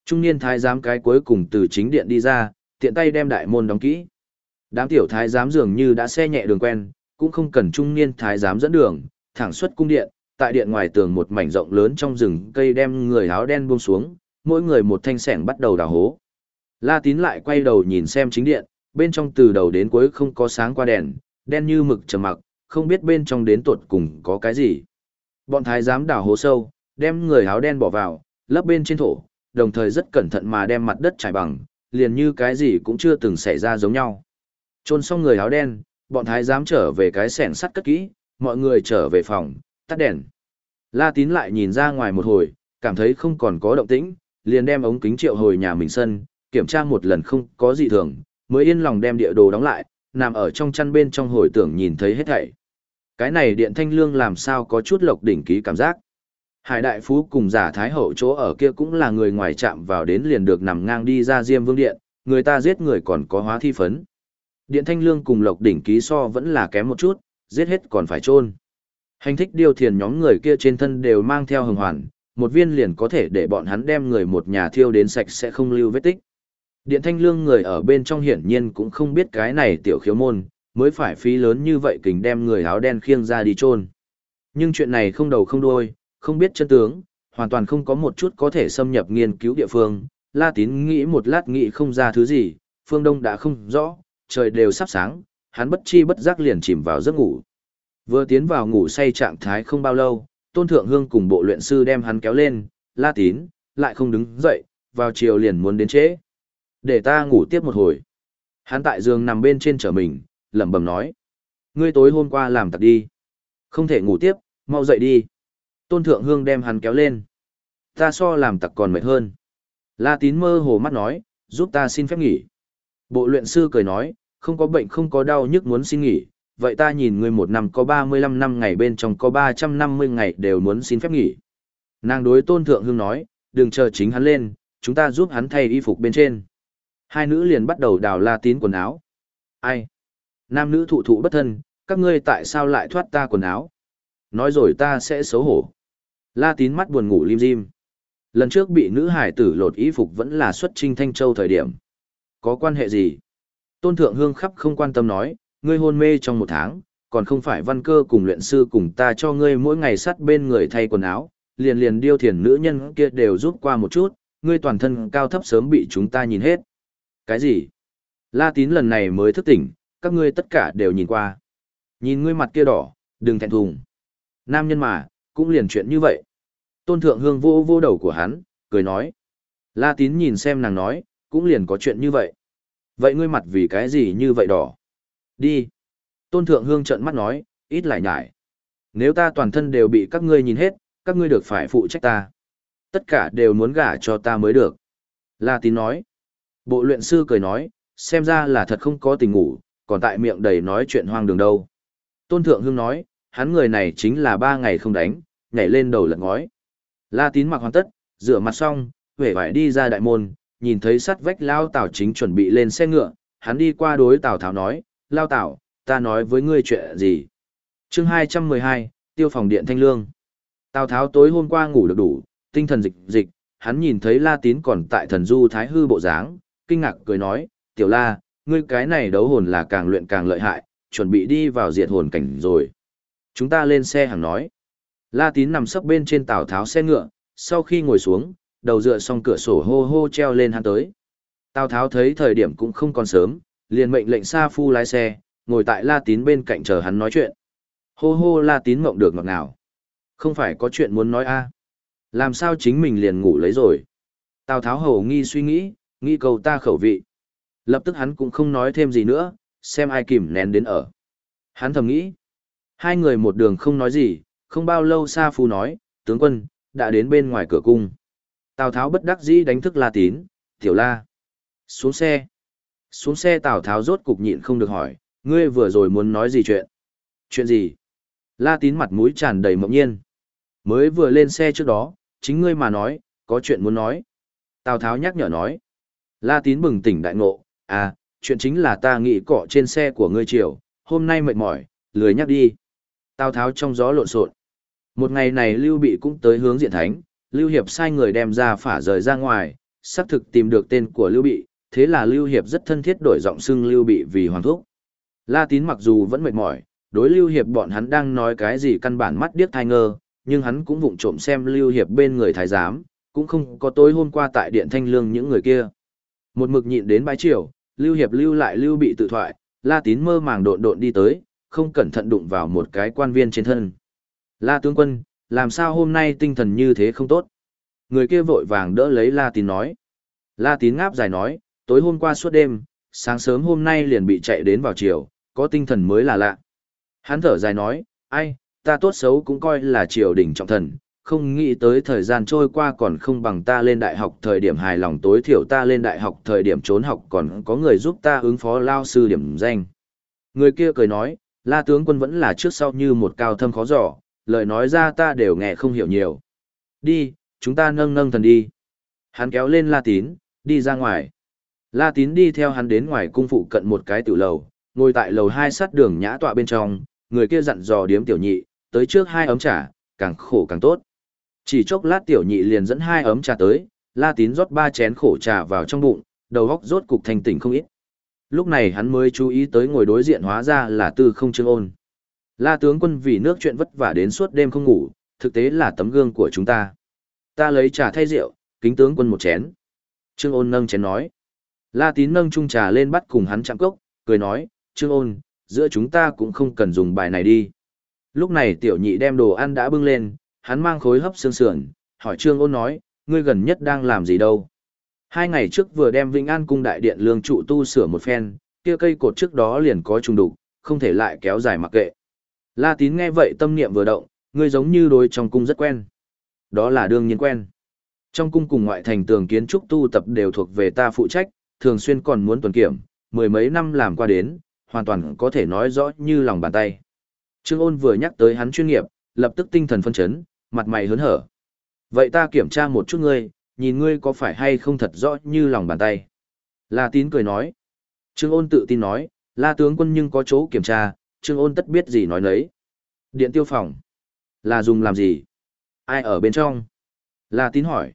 Speaker 1: Trung niên thái giám cái cuối cùng từ chính điện đi ra, tiện tay đem đại môn đóng kỹ. Đám tiểu thái giám dường như đã xe nhẹ đường quen, cũng không cần trung niên thái giám dẫn đường, thẳng xuất cung điện, tại điện ngoài tường một mảnh rộng lớn trong rừng cây đem người áo đen buông xuống, mỗi người một thanh sẻng bắt đầu đào hố. La tín lại quay đầu nhìn xem chính điện, bên trong từ đầu đến cuối không có sáng qua đèn, đen như mực trầm mặc, không biết bên trong đến tuột cùng có cái gì. Bọn thái giám đào hố sâu, đem người áo đen bỏ vào, lấp bên trên thổ, đồng thời rất cẩn thận mà đem mặt đất trải bằng, liền như cái gì cũng chưa từng xảy ra giống nhau. Trôn xong người áo đen, bọn thái giám trở về cái sẻn sắt cất kỹ, mọi người trở về phòng, tắt đèn. La tín lại nhìn ra ngoài một hồi, cảm thấy không còn có động tĩnh, liền đem ống kính triệu hồi nhà mình sân, kiểm tra một lần không có gì thường, mới yên lòng đem địa đồ đóng lại, nằm ở trong chăn bên trong hồi tưởng nhìn thấy hết thảy. Cái này điện thanh lương làm sao có chút lộc đỉnh ký cảm giác. Hải đại phú cùng giả thái hậu chỗ ở kia cũng là người ngoài chạm vào đến liền được nằm ngang đi ra diêm vương điện, người ta giết người còn có hóa thi phấn. Điện thanh lương cùng lộc đỉnh ký so vẫn là kém một chút, giết hết còn phải chôn Hành thích điều thiền nhóm người kia trên thân đều mang theo hồng hoàn, một viên liền có thể để bọn hắn đem người một nhà thiêu đến sạch sẽ không lưu vết tích. Điện thanh lương người ở bên trong hiển nhiên cũng không biết cái này tiểu khiếu môn, mới phải phí lớn như vậy kình đem người áo đen khiêng ra đi chôn. Nhưng chuyện này không đầu không đuôi, không biết chân tướng, hoàn toàn không có một chút có thể xâm nhập nghiên cứu địa phương. La tín nghĩ một lát nghĩ không ra thứ gì, phương đông đã không rõ, trời đều sắp sáng, hắn bất chi bất giác liền chìm vào giấc ngủ. Vừa tiến vào ngủ say trạng thái không bao lâu, tôn thượng hương cùng bộ luyện sư đem hắn kéo lên, la tín, lại không đứng dậy, vào chiều liền muốn đến trễ. Để ta ngủ tiếp một hồi. Hắn tại giường nằm bên trên trở mình, lẩm bẩm nói. Ngươi tối hôm qua làm tặc đi. Không thể ngủ tiếp, mau dậy đi. Tôn thượng hương đem hắn kéo lên. Ta so làm tặc còn mệt hơn. La tín mơ hồ mắt nói, giúp ta xin phép nghỉ. Bộ luyện sư cười nói, không có bệnh không có đau nhức muốn xin nghỉ, vậy ta nhìn ngươi một năm có 35 năm ngày bên trong có 350 ngày đều muốn xin phép nghỉ. Nàng đối tôn thượng hương nói, đừng chờ chính hắn lên, chúng ta giúp hắn thay y phục bên trên. Hai nữ liền bắt đầu đào la tín quần áo. Ai? Nam nữ thụ thụ bất thân, các ngươi tại sao lại thoát ta quần áo? Nói rồi ta sẽ xấu hổ. La tín mắt buồn ngủ lim dim. Lần trước bị nữ hải tử lột y phục vẫn là xuất trinh Thanh Châu thời điểm. Có quan hệ gì? Tôn Thượng Hương khắp không quan tâm nói, ngươi hôn mê trong một tháng, còn không phải văn cơ cùng luyện sư cùng ta cho ngươi mỗi ngày sắt bên người thay quần áo, liền liền điêu thiền nữ nhân kia đều giúp qua một chút, ngươi toàn thân cao thấp sớm bị chúng ta nhìn hết. Cái gì? La tín lần này mới thức tỉnh, các ngươi tất cả đều nhìn qua. Nhìn ngươi mặt kia đỏ, đừng thẹn thùng. Nam nhân mà, cũng liền chuyện như vậy. Tôn thượng hương vô vô đầu của hắn, cười nói. La tín nhìn xem nàng nói, cũng liền có chuyện như vậy. Vậy ngươi mặt vì cái gì như vậy đỏ? Đi. Tôn thượng hương trợn mắt nói, ít lại nhải. Nếu ta toàn thân đều bị các ngươi nhìn hết, các ngươi được phải phụ trách ta. Tất cả đều muốn gả cho ta mới được. La tín nói. Bộ luyện sư cười nói, xem ra là thật không có tình ngủ, còn tại miệng đầy nói chuyện hoang đường đâu. Tôn thượng hương nói, hắn người này chính là ba ngày không đánh, nhảy lên đầu lật ngói. La tín mặc hoàn tất, rửa mặt xong, vẻ vải đi ra đại môn, nhìn thấy sắt vách lao tảo chính chuẩn bị lên xe ngựa, hắn đi qua đối tào tháo nói, lao tảo, ta nói với ngươi chuyện gì. chương 212, tiêu phòng điện thanh lương. Tào tháo tối hôm qua ngủ được đủ, tinh thần dịch dịch, hắn nhìn thấy la tín còn tại thần du thái hư bộ dáng, kinh ngạc cười nói, tiểu la, ngươi cái này đấu hồn là càng luyện càng lợi hại, chuẩn bị đi vào diệt hồn cảnh rồi. Chúng ta lên xe hàng nói. La tín nằm sấp bên trên tàu tháo xe ngựa, sau khi ngồi xuống, đầu dựa xong cửa sổ hô hô treo lên hắn tới. Tào tháo thấy thời điểm cũng không còn sớm, liền mệnh lệnh Sa Phu lái xe, ngồi tại La Tín bên cạnh chờ hắn nói chuyện. Hô hô La Tín mộng được ngọt ngào. Không phải có chuyện muốn nói a Làm sao chính mình liền ngủ lấy rồi. Tào Tháo hầu nghi suy nghĩ, nghi cầu ta khẩu vị. Lập tức hắn cũng không nói thêm gì nữa, xem ai kìm nén đến ở. Hắn thầm nghĩ. Hai người một đường không nói gì, không bao lâu Sa Phu nói, tướng quân, đã đến bên ngoài cửa cung. Tào Tháo bất đắc dĩ đánh thức La Tín, tiểu la. Xuống xe. Xuống xe Tào Tháo rốt cục nhịn không được hỏi, ngươi vừa rồi muốn nói gì chuyện? Chuyện gì? La Tín mặt mũi tràn đầy mộng nhiên. Mới vừa lên xe trước đó, chính ngươi mà nói, có chuyện muốn nói. Tào Tháo nhắc nhở nói. La Tín bừng tỉnh đại ngộ, à, chuyện chính là ta nghĩ cọ trên xe của ngươi chiều, hôm nay mệt mỏi, lười nhắc đi. Tào Tháo trong gió lộn xộn. Một ngày này Lưu Bị cũng tới hướng diện thánh, Lưu Hiệp sai người đem ra phả rời ra ngoài, xác thực tìm được tên của Lưu Bị, thế là Lưu Hiệp rất thân thiết đổi giọng xưng Lưu Bị vì hoàng thúc. La Tín mặc dù vẫn mệt mỏi, đối Lưu Hiệp bọn hắn đang nói cái gì căn bản mắt điếc thai ngơ, nhưng hắn cũng vụng trộm xem Lưu Hiệp bên người thái giám, cũng không có tối hôm qua tại điện thanh lương những người kia. Một mực nhịn đến bái chiều, Lưu Hiệp lưu lại Lưu Bị tự thoại, La Tín mơ màng độn độn đi tới, không cẩn thận đụng vào một cái quan viên trên thân. La tướng quân, làm sao hôm nay tinh thần như thế không tốt? Người kia vội vàng đỡ lấy La Tín nói. La Tín ngáp dài nói, tối hôm qua suốt đêm, sáng sớm hôm nay liền bị chạy đến vào chiều, có tinh thần mới là lạ. Hắn thở dài nói, ai, ta tốt xấu cũng coi là triều đình trọng thần, không nghĩ tới thời gian trôi qua còn không bằng ta lên đại học thời điểm hài lòng tối thiểu ta lên đại học thời điểm trốn học còn có người giúp ta ứng phó lao sư điểm danh. Người kia cười nói, la tướng quân vẫn là trước sau như một cao thâm khó giỏ, lời nói ra ta đều nghe không hiểu nhiều. Đi, chúng ta nâng nâng thần đi. Hắn kéo lên La Tín, đi ra ngoài. La Tín đi theo hắn đến ngoài cung phụ cận một cái tiểu lầu, ngồi tại lầu hai sát đường nhã tọa bên trong, người kia dặn dò điếm tiểu nhị, tới trước hai ấm trà, càng khổ càng tốt. Chỉ chốc lát tiểu nhị liền dẫn hai ấm trà tới, La Tín rót ba chén khổ trà vào trong bụng, đầu óc rốt cục thành tỉnh không ít. Lúc này hắn mới chú ý tới ngồi đối diện hóa ra là tư không trương ôn. La tướng quân vì nước chuyện vất vả đến suốt đêm không ngủ, thực tế là tấm gương của chúng ta. Ta lấy trà thay rượu, kính tướng quân một chén. Trương ôn nâng chén nói. La tín nâng chung trà lên bắt cùng hắn chạm cốc, cười nói, Trương ôn, giữa chúng ta cũng không cần dùng bài này đi. Lúc này tiểu nhị đem đồ ăn đã bưng lên, hắn mang khối hấp xương sườn, hỏi Trương ôn nói, ngươi gần nhất đang làm gì đâu. Hai ngày trước vừa đem Vĩnh An cung đại điện lương trụ tu sửa một phen, kia cây cột trước đó liền có trùng đục, không thể lại kéo dài mặc kệ. La tín nghe vậy tâm niệm vừa động, ngươi giống như đối trong cung rất quen. Đó là đương nhiên quen. Trong cung cùng ngoại thành tường kiến trúc tu tập đều thuộc về ta phụ trách, thường xuyên còn muốn tuần kiểm, mười mấy năm làm qua đến, hoàn toàn có thể nói rõ như lòng bàn tay. Trương ôn vừa nhắc tới hắn chuyên nghiệp, lập tức tinh thần phân chấn, mặt mày hớn hở. Vậy ta kiểm tra một chút ngươi, nhìn ngươi có phải hay không thật rõ như lòng bàn tay. La tín cười nói. Trương ôn tự tin nói, la tướng quân nhưng có chỗ kiểm tra, trương ôn tất biết gì nói nấy. Điện tiêu phòng. Là dùng làm gì? Ai ở bên trong? La tín hỏi.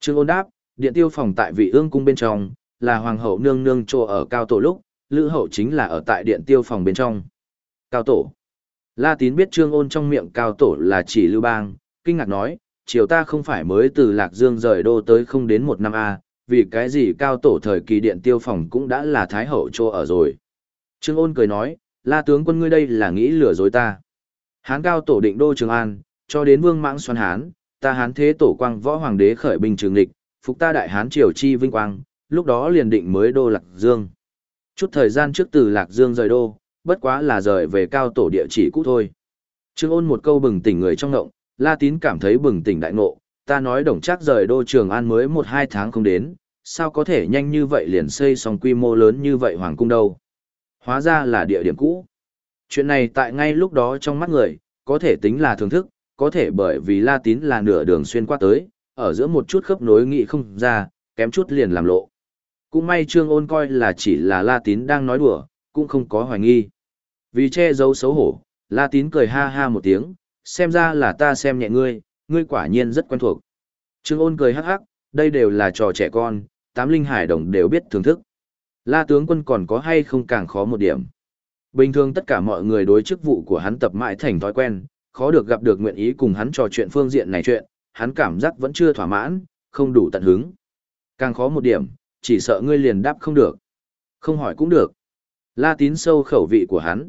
Speaker 1: Trương ôn đáp, điện tiêu phòng tại vị ương cung bên trong, là hoàng hậu nương nương trô ở cao tổ lúc, lữ hậu chính là ở tại điện tiêu phòng bên trong. Cao tổ. La tín biết trương ôn trong miệng cao tổ là chỉ lưu bang, kinh ngạc nói, chiều ta không phải mới từ Lạc Dương rời đô tới không đến một năm A, vì cái gì cao tổ thời kỳ điện tiêu phòng cũng đã là thái hậu chỗ ở rồi. Trương ôn cười nói, la tướng quân ngươi đây là nghĩ lừa dối ta. Hán cao tổ định đô Trường An, cho đến vương mãng xoắn hán, ta hán thế tổ quang võ hoàng đế khởi binh trường địch, phục ta đại hán triều chi vinh quang, lúc đó liền định mới đô Lạc Dương. Chút thời gian trước từ Lạc Dương rời đô, bất quá là rời về cao tổ địa chỉ cũ thôi. Trương ôn một câu bừng tỉnh người trong ngộng, La Tín cảm thấy bừng tỉnh đại ngộ, ta nói đồng chắc rời đô Trường An mới một hai tháng không đến, sao có thể nhanh như vậy liền xây xong quy mô lớn như vậy hoàng cung đâu. Hóa ra là địa điểm cũ. Chuyện này tại ngay lúc đó trong mắt người, có thể tính là thưởng thức, có thể bởi vì La Tín là nửa đường xuyên qua tới, ở giữa một chút khớp nối nghị không ra, kém chút liền làm lộ. Cũng may Trương Ôn coi là chỉ là La Tín đang nói đùa, cũng không có hoài nghi. Vì che giấu xấu hổ, La Tín cười ha ha một tiếng, xem ra là ta xem nhẹ ngươi, ngươi quả nhiên rất quen thuộc. Trương Ôn cười hắc hắc, đây đều là trò trẻ con, tám linh hải đồng đều biết thưởng thức. La tướng quân còn có hay không càng khó một điểm. Bình thường tất cả mọi người đối chức vụ của hắn tập mãi thành thói quen, khó được gặp được nguyện ý cùng hắn trò chuyện phương diện này chuyện, hắn cảm giác vẫn chưa thỏa mãn, không đủ tận hứng. Càng khó một điểm, chỉ sợ ngươi liền đáp không được. Không hỏi cũng được. La tín sâu khẩu vị của hắn.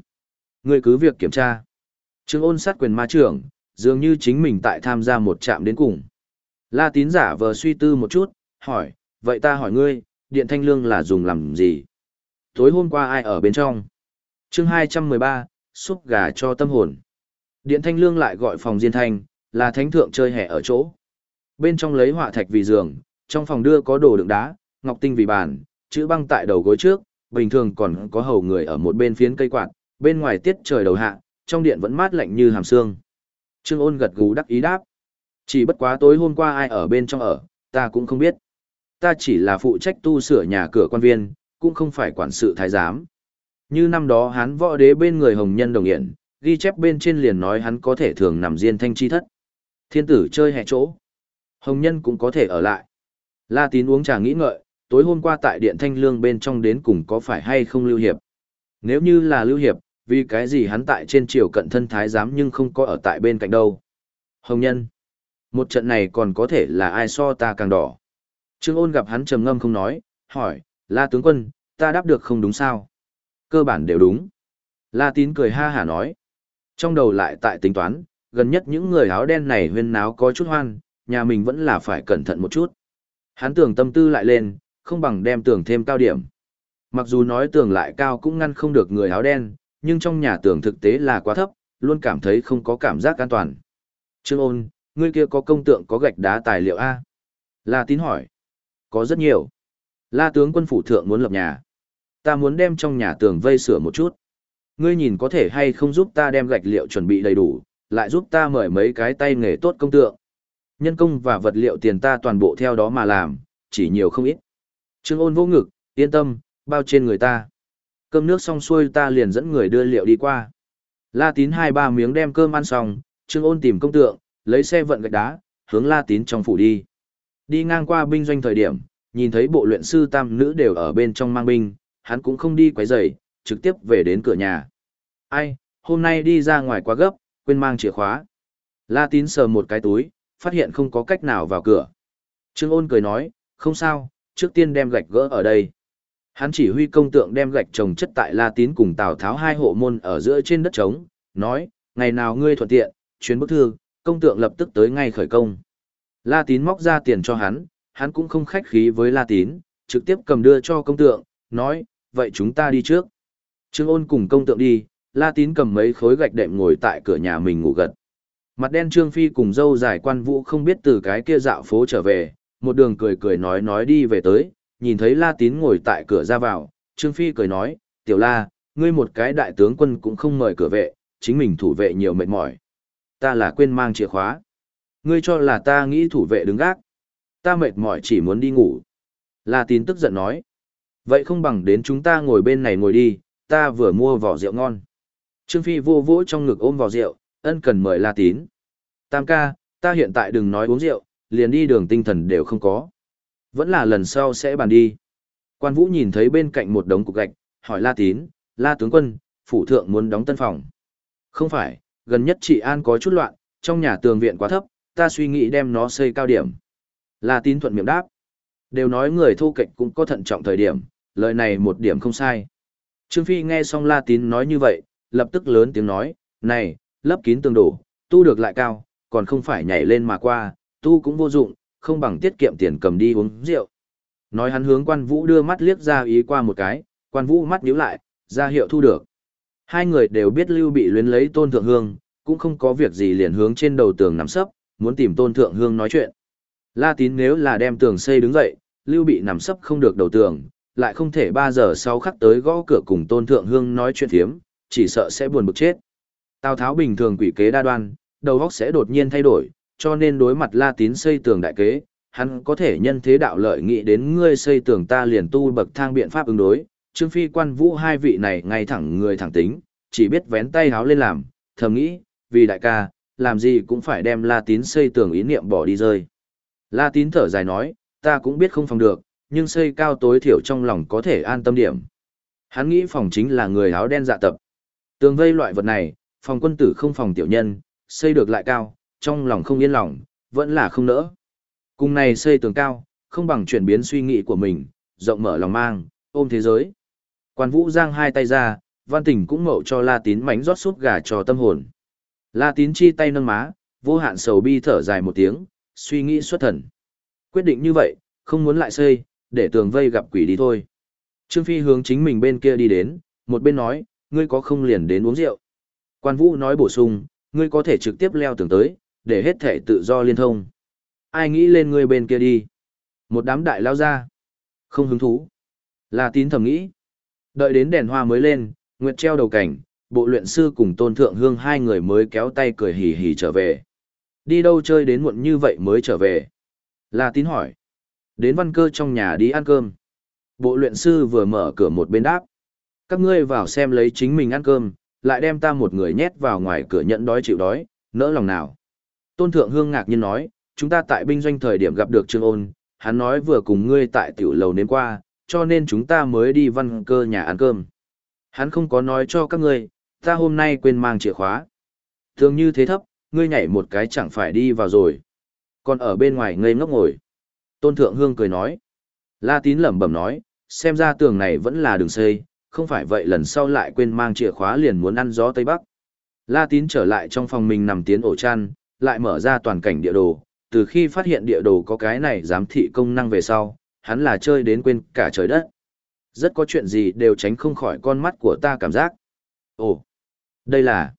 Speaker 1: Ngươi cứ việc kiểm tra. Trương ôn sát quyền ma trưởng, dường như chính mình tại tham gia một trạm đến cùng. La tín giả vờ suy tư một chút, hỏi, vậy ta hỏi ngươi, điện thanh lương là dùng làm gì? Tối hôm qua ai ở bên trong? chương 213, xúc gà cho tâm hồn. Điện thanh lương lại gọi phòng diên thanh, là thánh thượng chơi hẻ ở chỗ. Bên trong lấy họa thạch vì giường, trong phòng đưa có đồ đựng đá, ngọc tinh vì bàn, chữ băng tại đầu gối trước, bình thường còn có hầu người ở một bên phiến cây quạt, bên ngoài tiết trời đầu hạ, trong điện vẫn mát lạnh như hàm xương. Trương ôn gật gù đắc ý đáp. Chỉ bất quá tối hôm qua ai ở bên trong ở, ta cũng không biết. Ta chỉ là phụ trách tu sửa nhà cửa quan viên, cũng không phải quản sự thái giám. Như năm đó hắn võ đế bên người hồng nhân đồng hiện ghi chép bên trên liền nói hắn có thể thường nằm riêng thanh chi thất. Thiên tử chơi hẹ chỗ. Hồng nhân cũng có thể ở lại. La tín uống trà nghĩ ngợi, tối hôm qua tại điện thanh lương bên trong đến cùng có phải hay không lưu hiệp. Nếu như là lưu hiệp, vì cái gì hắn tại trên triều cận thân thái giám nhưng không có ở tại bên cạnh đâu. Hồng nhân. Một trận này còn có thể là ai so ta càng đỏ. Trương ôn gặp hắn trầm ngâm không nói, hỏi, la tướng quân, ta đáp được không đúng sao? Cơ bản đều đúng. La tín cười ha hả nói. Trong đầu lại tại tính toán, gần nhất những người áo đen này huyên náo có chút hoan, nhà mình vẫn là phải cẩn thận một chút. Hắn tưởng tâm tư lại lên, không bằng đem tưởng thêm cao điểm. Mặc dù nói tưởng lại cao cũng ngăn không được người áo đen, nhưng trong nhà tường thực tế là quá thấp, luôn cảm thấy không có cảm giác an toàn. Trương ôn, ngươi kia có công tượng có gạch đá tài liệu A? La tín hỏi. Có rất nhiều. La tướng quân phủ thượng muốn lập nhà. Ta muốn đem trong nhà tường vây sửa một chút. Ngươi nhìn có thể hay không giúp ta đem gạch liệu chuẩn bị đầy đủ, lại giúp ta mời mấy cái tay nghề tốt công tượng. Nhân công và vật liệu tiền ta toàn bộ theo đó mà làm, chỉ nhiều không ít. Trương ôn vô ngực, yên tâm, bao trên người ta. Cơm nước xong xuôi ta liền dẫn người đưa liệu đi qua. La tín hai ba miếng đem cơm ăn xong, Trương ôn tìm công tượng, lấy xe vận gạch đá, hướng La tín trong phủ đi. Đi ngang qua binh doanh thời điểm, nhìn thấy bộ luyện sư tam nữ đều ở bên trong mang binh, hắn cũng không đi quấy rầy, trực tiếp về đến cửa nhà. Ai, hôm nay đi ra ngoài quá gấp, quên mang chìa khóa. La tín sờ một cái túi, phát hiện không có cách nào vào cửa. Trương ôn cười nói, không sao, trước tiên đem gạch gỡ ở đây. Hắn chỉ huy công tượng đem gạch trồng chất tại La tín cùng Tào Tháo hai hộ môn ở giữa trên đất trống, nói, ngày nào ngươi thuận tiện, chuyến bức thư, công tượng lập tức tới ngay khởi công. La tín móc ra tiền cho hắn, hắn cũng không khách khí với La tín, trực tiếp cầm đưa cho công tượng, nói, vậy chúng ta đi trước. Trương ôn cùng công tượng đi, La tín cầm mấy khối gạch đệm ngồi tại cửa nhà mình ngủ gật. Mặt đen Trương Phi cùng dâu dài quan vũ không biết từ cái kia dạo phố trở về, một đường cười cười nói nói đi về tới, nhìn thấy La tín ngồi tại cửa ra vào, Trương Phi cười nói, tiểu La, ngươi một cái đại tướng quân cũng không mời cửa vệ, chính mình thủ vệ nhiều mệt mỏi. Ta là quên mang chìa khóa. Ngươi cho là ta nghĩ thủ vệ đứng gác. Ta mệt mỏi chỉ muốn đi ngủ. La tín tức giận nói. Vậy không bằng đến chúng ta ngồi bên này ngồi đi, ta vừa mua vỏ rượu ngon. Trương Phi vô vỗ trong ngực ôm vỏ rượu, ân cần mời La tín. Tam ca, ta hiện tại đừng nói uống rượu, liền đi đường tinh thần đều không có. Vẫn là lần sau sẽ bàn đi. Quan Vũ nhìn thấy bên cạnh một đống cục gạch, hỏi La tín, La tướng quân, phủ thượng muốn đóng tân phòng. Không phải, gần nhất trị an có chút loạn, trong nhà tường viện quá thấp, ta suy nghĩ đem nó xây cao điểm. La tín thuận miệng đáp. Đều nói người thu kịch cũng có thận trọng thời điểm, lời này một điểm không sai. Trương Phi nghe xong La tín nói như vậy, lập tức lớn tiếng nói, này, lấp kín tường đổ, tu được lại cao, còn không phải nhảy lên mà qua, tu cũng vô dụng, không bằng tiết kiệm tiền cầm đi uống rượu. Nói hắn hướng quan vũ đưa mắt liếc ra ý qua một cái, quan vũ mắt nhíu lại, ra hiệu thu được. Hai người đều biết lưu bị luyến lấy tôn thượng hương, cũng không có việc gì liền hướng trên đầu tường nằm sấp, muốn tìm tôn thượng hương nói chuyện. La tín nếu là đem tường xây đứng dậy, lưu bị nằm sấp không được đầu tường, lại không thể ba giờ sau khắc tới gõ cửa cùng tôn thượng hương nói chuyện thiếm, chỉ sợ sẽ buồn bực chết. Tào Tháo bình thường quỷ kế đa đoan, đầu óc sẽ đột nhiên thay đổi, cho nên đối mặt La Tín xây tường đại kế, hắn có thể nhân thế đạo lợi nghĩ đến ngươi xây tường ta liền tu bậc thang biện pháp ứng đối. Trương Phi quan vũ hai vị này ngay thẳng người thẳng tính, chỉ biết vén tay háo lên làm, thầm nghĩ, vì đại ca, làm gì cũng phải đem La Tín xây tường ý niệm bỏ đi rơi. La Tín thở dài nói, ta cũng biết không phòng được, nhưng xây cao tối thiểu trong lòng có thể an tâm điểm. Hắn nghĩ phòng chính là người áo đen dạ tập. Tường vây loại vật này, phòng quân tử không phòng tiểu nhân, xây được lại cao, trong lòng không yên lòng, vẫn là không nỡ. Cùng này xây tường cao, không bằng chuyển biến suy nghĩ của mình, rộng mở lòng mang, ôm thế giới. Quan Vũ giang hai tay ra, Văn Tình cũng mậu cho La Tín mánh rót súp gà cho tâm hồn. La Tín chi tay nâng má, vô hạn sầu bi thở dài một tiếng, suy nghĩ xuất thần. Quyết định như vậy, không muốn lại xây, để tường vây gặp quỷ đi thôi. Trương Phi hướng chính mình bên kia đi đến, một bên nói, ngươi có không liền đến uống rượu. Quan Vũ nói bổ sung, ngươi có thể trực tiếp leo tường tới, để hết thể tự do liên thông. Ai nghĩ lên ngươi bên kia đi? Một đám đại lao ra. Không hứng thú. Là tín thầm nghĩ. Đợi đến đèn hoa mới lên, Nguyệt treo đầu cảnh, bộ luyện sư cùng tôn thượng hương hai người mới kéo tay cười hì hì trở về. Đi đâu chơi đến muộn như vậy mới trở về? Là tín hỏi. Đến văn cơ trong nhà đi ăn cơm. Bộ luyện sư vừa mở cửa một bên đáp. Các ngươi vào xem lấy chính mình ăn cơm, lại đem ta một người nhét vào ngoài cửa nhận đói chịu đói, nỡ lòng nào. Tôn Thượng Hương ngạc nhiên nói, chúng ta tại binh doanh thời điểm gặp được Trương Ôn, hắn nói vừa cùng ngươi tại tiểu lầu nếm qua, cho nên chúng ta mới đi văn cơ nhà ăn cơm. Hắn không có nói cho các ngươi, ta hôm nay quên mang chìa khóa. Thường như thế thấp, ngươi nhảy một cái chẳng phải đi vào rồi. Còn ở bên ngoài ngây ngốc ngồi. Tôn Thượng Hương cười nói. La Tín lẩm bẩm nói, xem ra tường này vẫn là đường xây, không phải vậy lần sau lại quên mang chìa khóa liền muốn ăn gió Tây Bắc. La Tín trở lại trong phòng mình nằm tiến ổ chăn, lại mở ra toàn cảnh địa đồ, từ khi phát hiện địa đồ có cái này giám thị công năng về sau, hắn là chơi đến quên cả trời đất. Rất có chuyện gì đều tránh không khỏi con mắt của ta cảm giác. Ồ, đây là...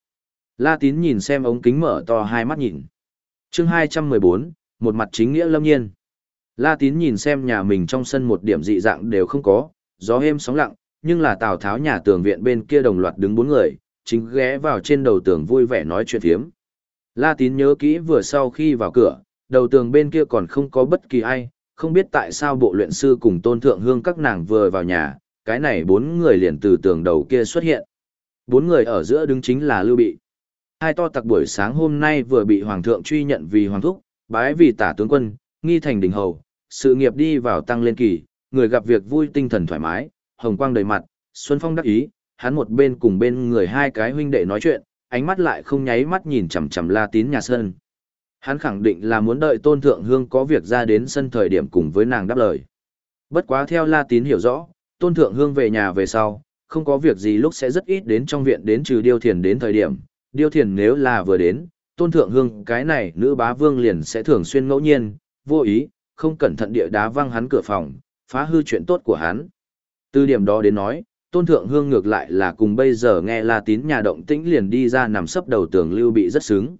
Speaker 1: La Tín nhìn xem ống kính mở to hai mắt nhìn. chương 214, một mặt chính nghĩa lâm nhiên. La Tín nhìn xem nhà mình trong sân một điểm dị dạng đều không có, gió êm sóng lặng, nhưng là Tào Tháo nhà tường viện bên kia đồng loạt đứng bốn người, chính ghé vào trên đầu tường vui vẻ nói chuyện thiếm. La Tín nhớ kỹ vừa sau khi vào cửa, đầu tường bên kia còn không có bất kỳ ai, không biết tại sao bộ luyện sư cùng tôn thượng hương các nàng vừa vào nhà, cái này bốn người liền từ tường đầu kia xuất hiện. Bốn người ở giữa đứng chính là Lưu Bị. Hai to tặc buổi sáng hôm nay vừa bị Hoàng thượng truy nhận vì Hoàng thúc, bái vì tả tướng quân, nghi thành đình hầu, sự nghiệp đi vào tăng lên kỳ, người gặp việc vui tinh thần thoải mái, hồng quang đầy mặt, Xuân Phong đắc ý, hắn một bên cùng bên người hai cái huynh đệ nói chuyện, ánh mắt lại không nháy mắt nhìn chằm chằm La Tín nhà sân. Hắn khẳng định là muốn đợi Tôn Thượng Hương có việc ra đến sân thời điểm cùng với nàng đáp lời. Bất quá theo La Tín hiểu rõ, Tôn Thượng Hương về nhà về sau, không có việc gì lúc sẽ rất ít đến trong viện đến trừ Điêu Thiền đến thời điểm. Điêu Thiền nếu là vừa đến, Tôn Thượng Hương cái này nữ bá vương liền sẽ thường xuyên ngẫu nhiên, vô ý, không cẩn thận địa đá văng hắn cửa phòng, phá hư chuyện tốt của hắn. Từ điểm đó đến nói, Tôn Thượng Hương ngược lại là cùng bây giờ nghe La Tín nhà động tĩnh liền đi ra nằm sấp đầu tường Lưu Bị rất sướng.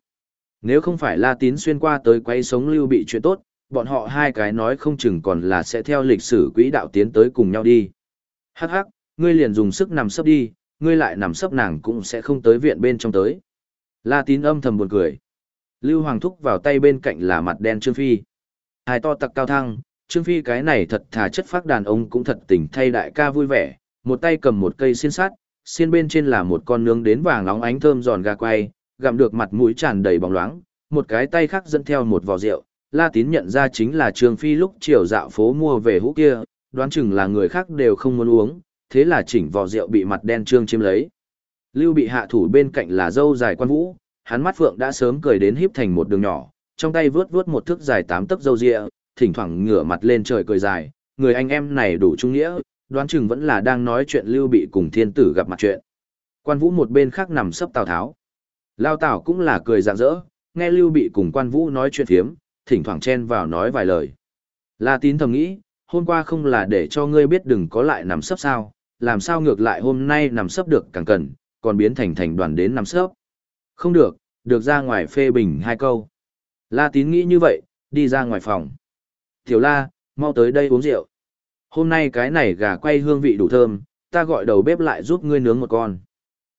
Speaker 1: Nếu không phải La Tín xuyên qua tới quay sống Lưu Bị chuyện tốt, bọn họ hai cái nói không chừng còn là sẽ theo lịch sử quỹ đạo tiến tới cùng nhau đi. Hắc hắc, ngươi liền dùng sức nằm sấp đi, ngươi lại nằm sấp nàng cũng sẽ không tới viện bên trong tới. La Tín âm thầm buồn cười. Lưu Hoàng thúc vào tay bên cạnh là mặt đen Trương Phi. Hai to tặc cao thăng, Trương Phi cái này thật thà chất phác đàn ông cũng thật tình thay đại ca vui vẻ, một tay cầm một cây xiên sắt, xiên bên trên là một con nướng đến vàng nóng ánh thơm giòn gà quay, gặm được mặt mũi tràn đầy bóng loáng, một cái tay khác dẫn theo một vò rượu. La Tín nhận ra chính là Trương Phi lúc chiều dạo phố mua về hũ kia, đoán chừng là người khác đều không muốn uống, thế là chỉnh vò rượu bị mặt đen Trương chiếm lấy. Lưu bị hạ thủ bên cạnh là dâu dài quan vũ, hắn mắt phượng đã sớm cười đến híp thành một đường nhỏ, trong tay vướt vướt một thước dài tám tấc dâu rịa, thỉnh thoảng ngửa mặt lên trời cười dài, người anh em này đủ trung nghĩa, đoán chừng vẫn là đang nói chuyện Lưu Bị cùng thiên tử gặp mặt chuyện. Quan Vũ một bên khác nằm sấp Tào Tháo. Lao Tào cũng là cười rạng rỡ, nghe Lưu Bị cùng Quan Vũ nói chuyện phiếm, thỉnh thoảng chen vào nói vài lời. La Tín thầm nghĩ, hôm qua không là để cho ngươi biết đừng có lại nằm sấp sao, làm sao ngược lại hôm nay nằm sấp được càng cần, còn biến thành thành đoàn đến nằm sấp. Không được, được ra ngoài phê bình hai câu. La Tín nghĩ như vậy, đi ra ngoài phòng. Tiểu La, mau tới đây uống rượu. Hôm nay cái này gà quay hương vị đủ thơm, ta gọi đầu bếp lại giúp ngươi nướng một con.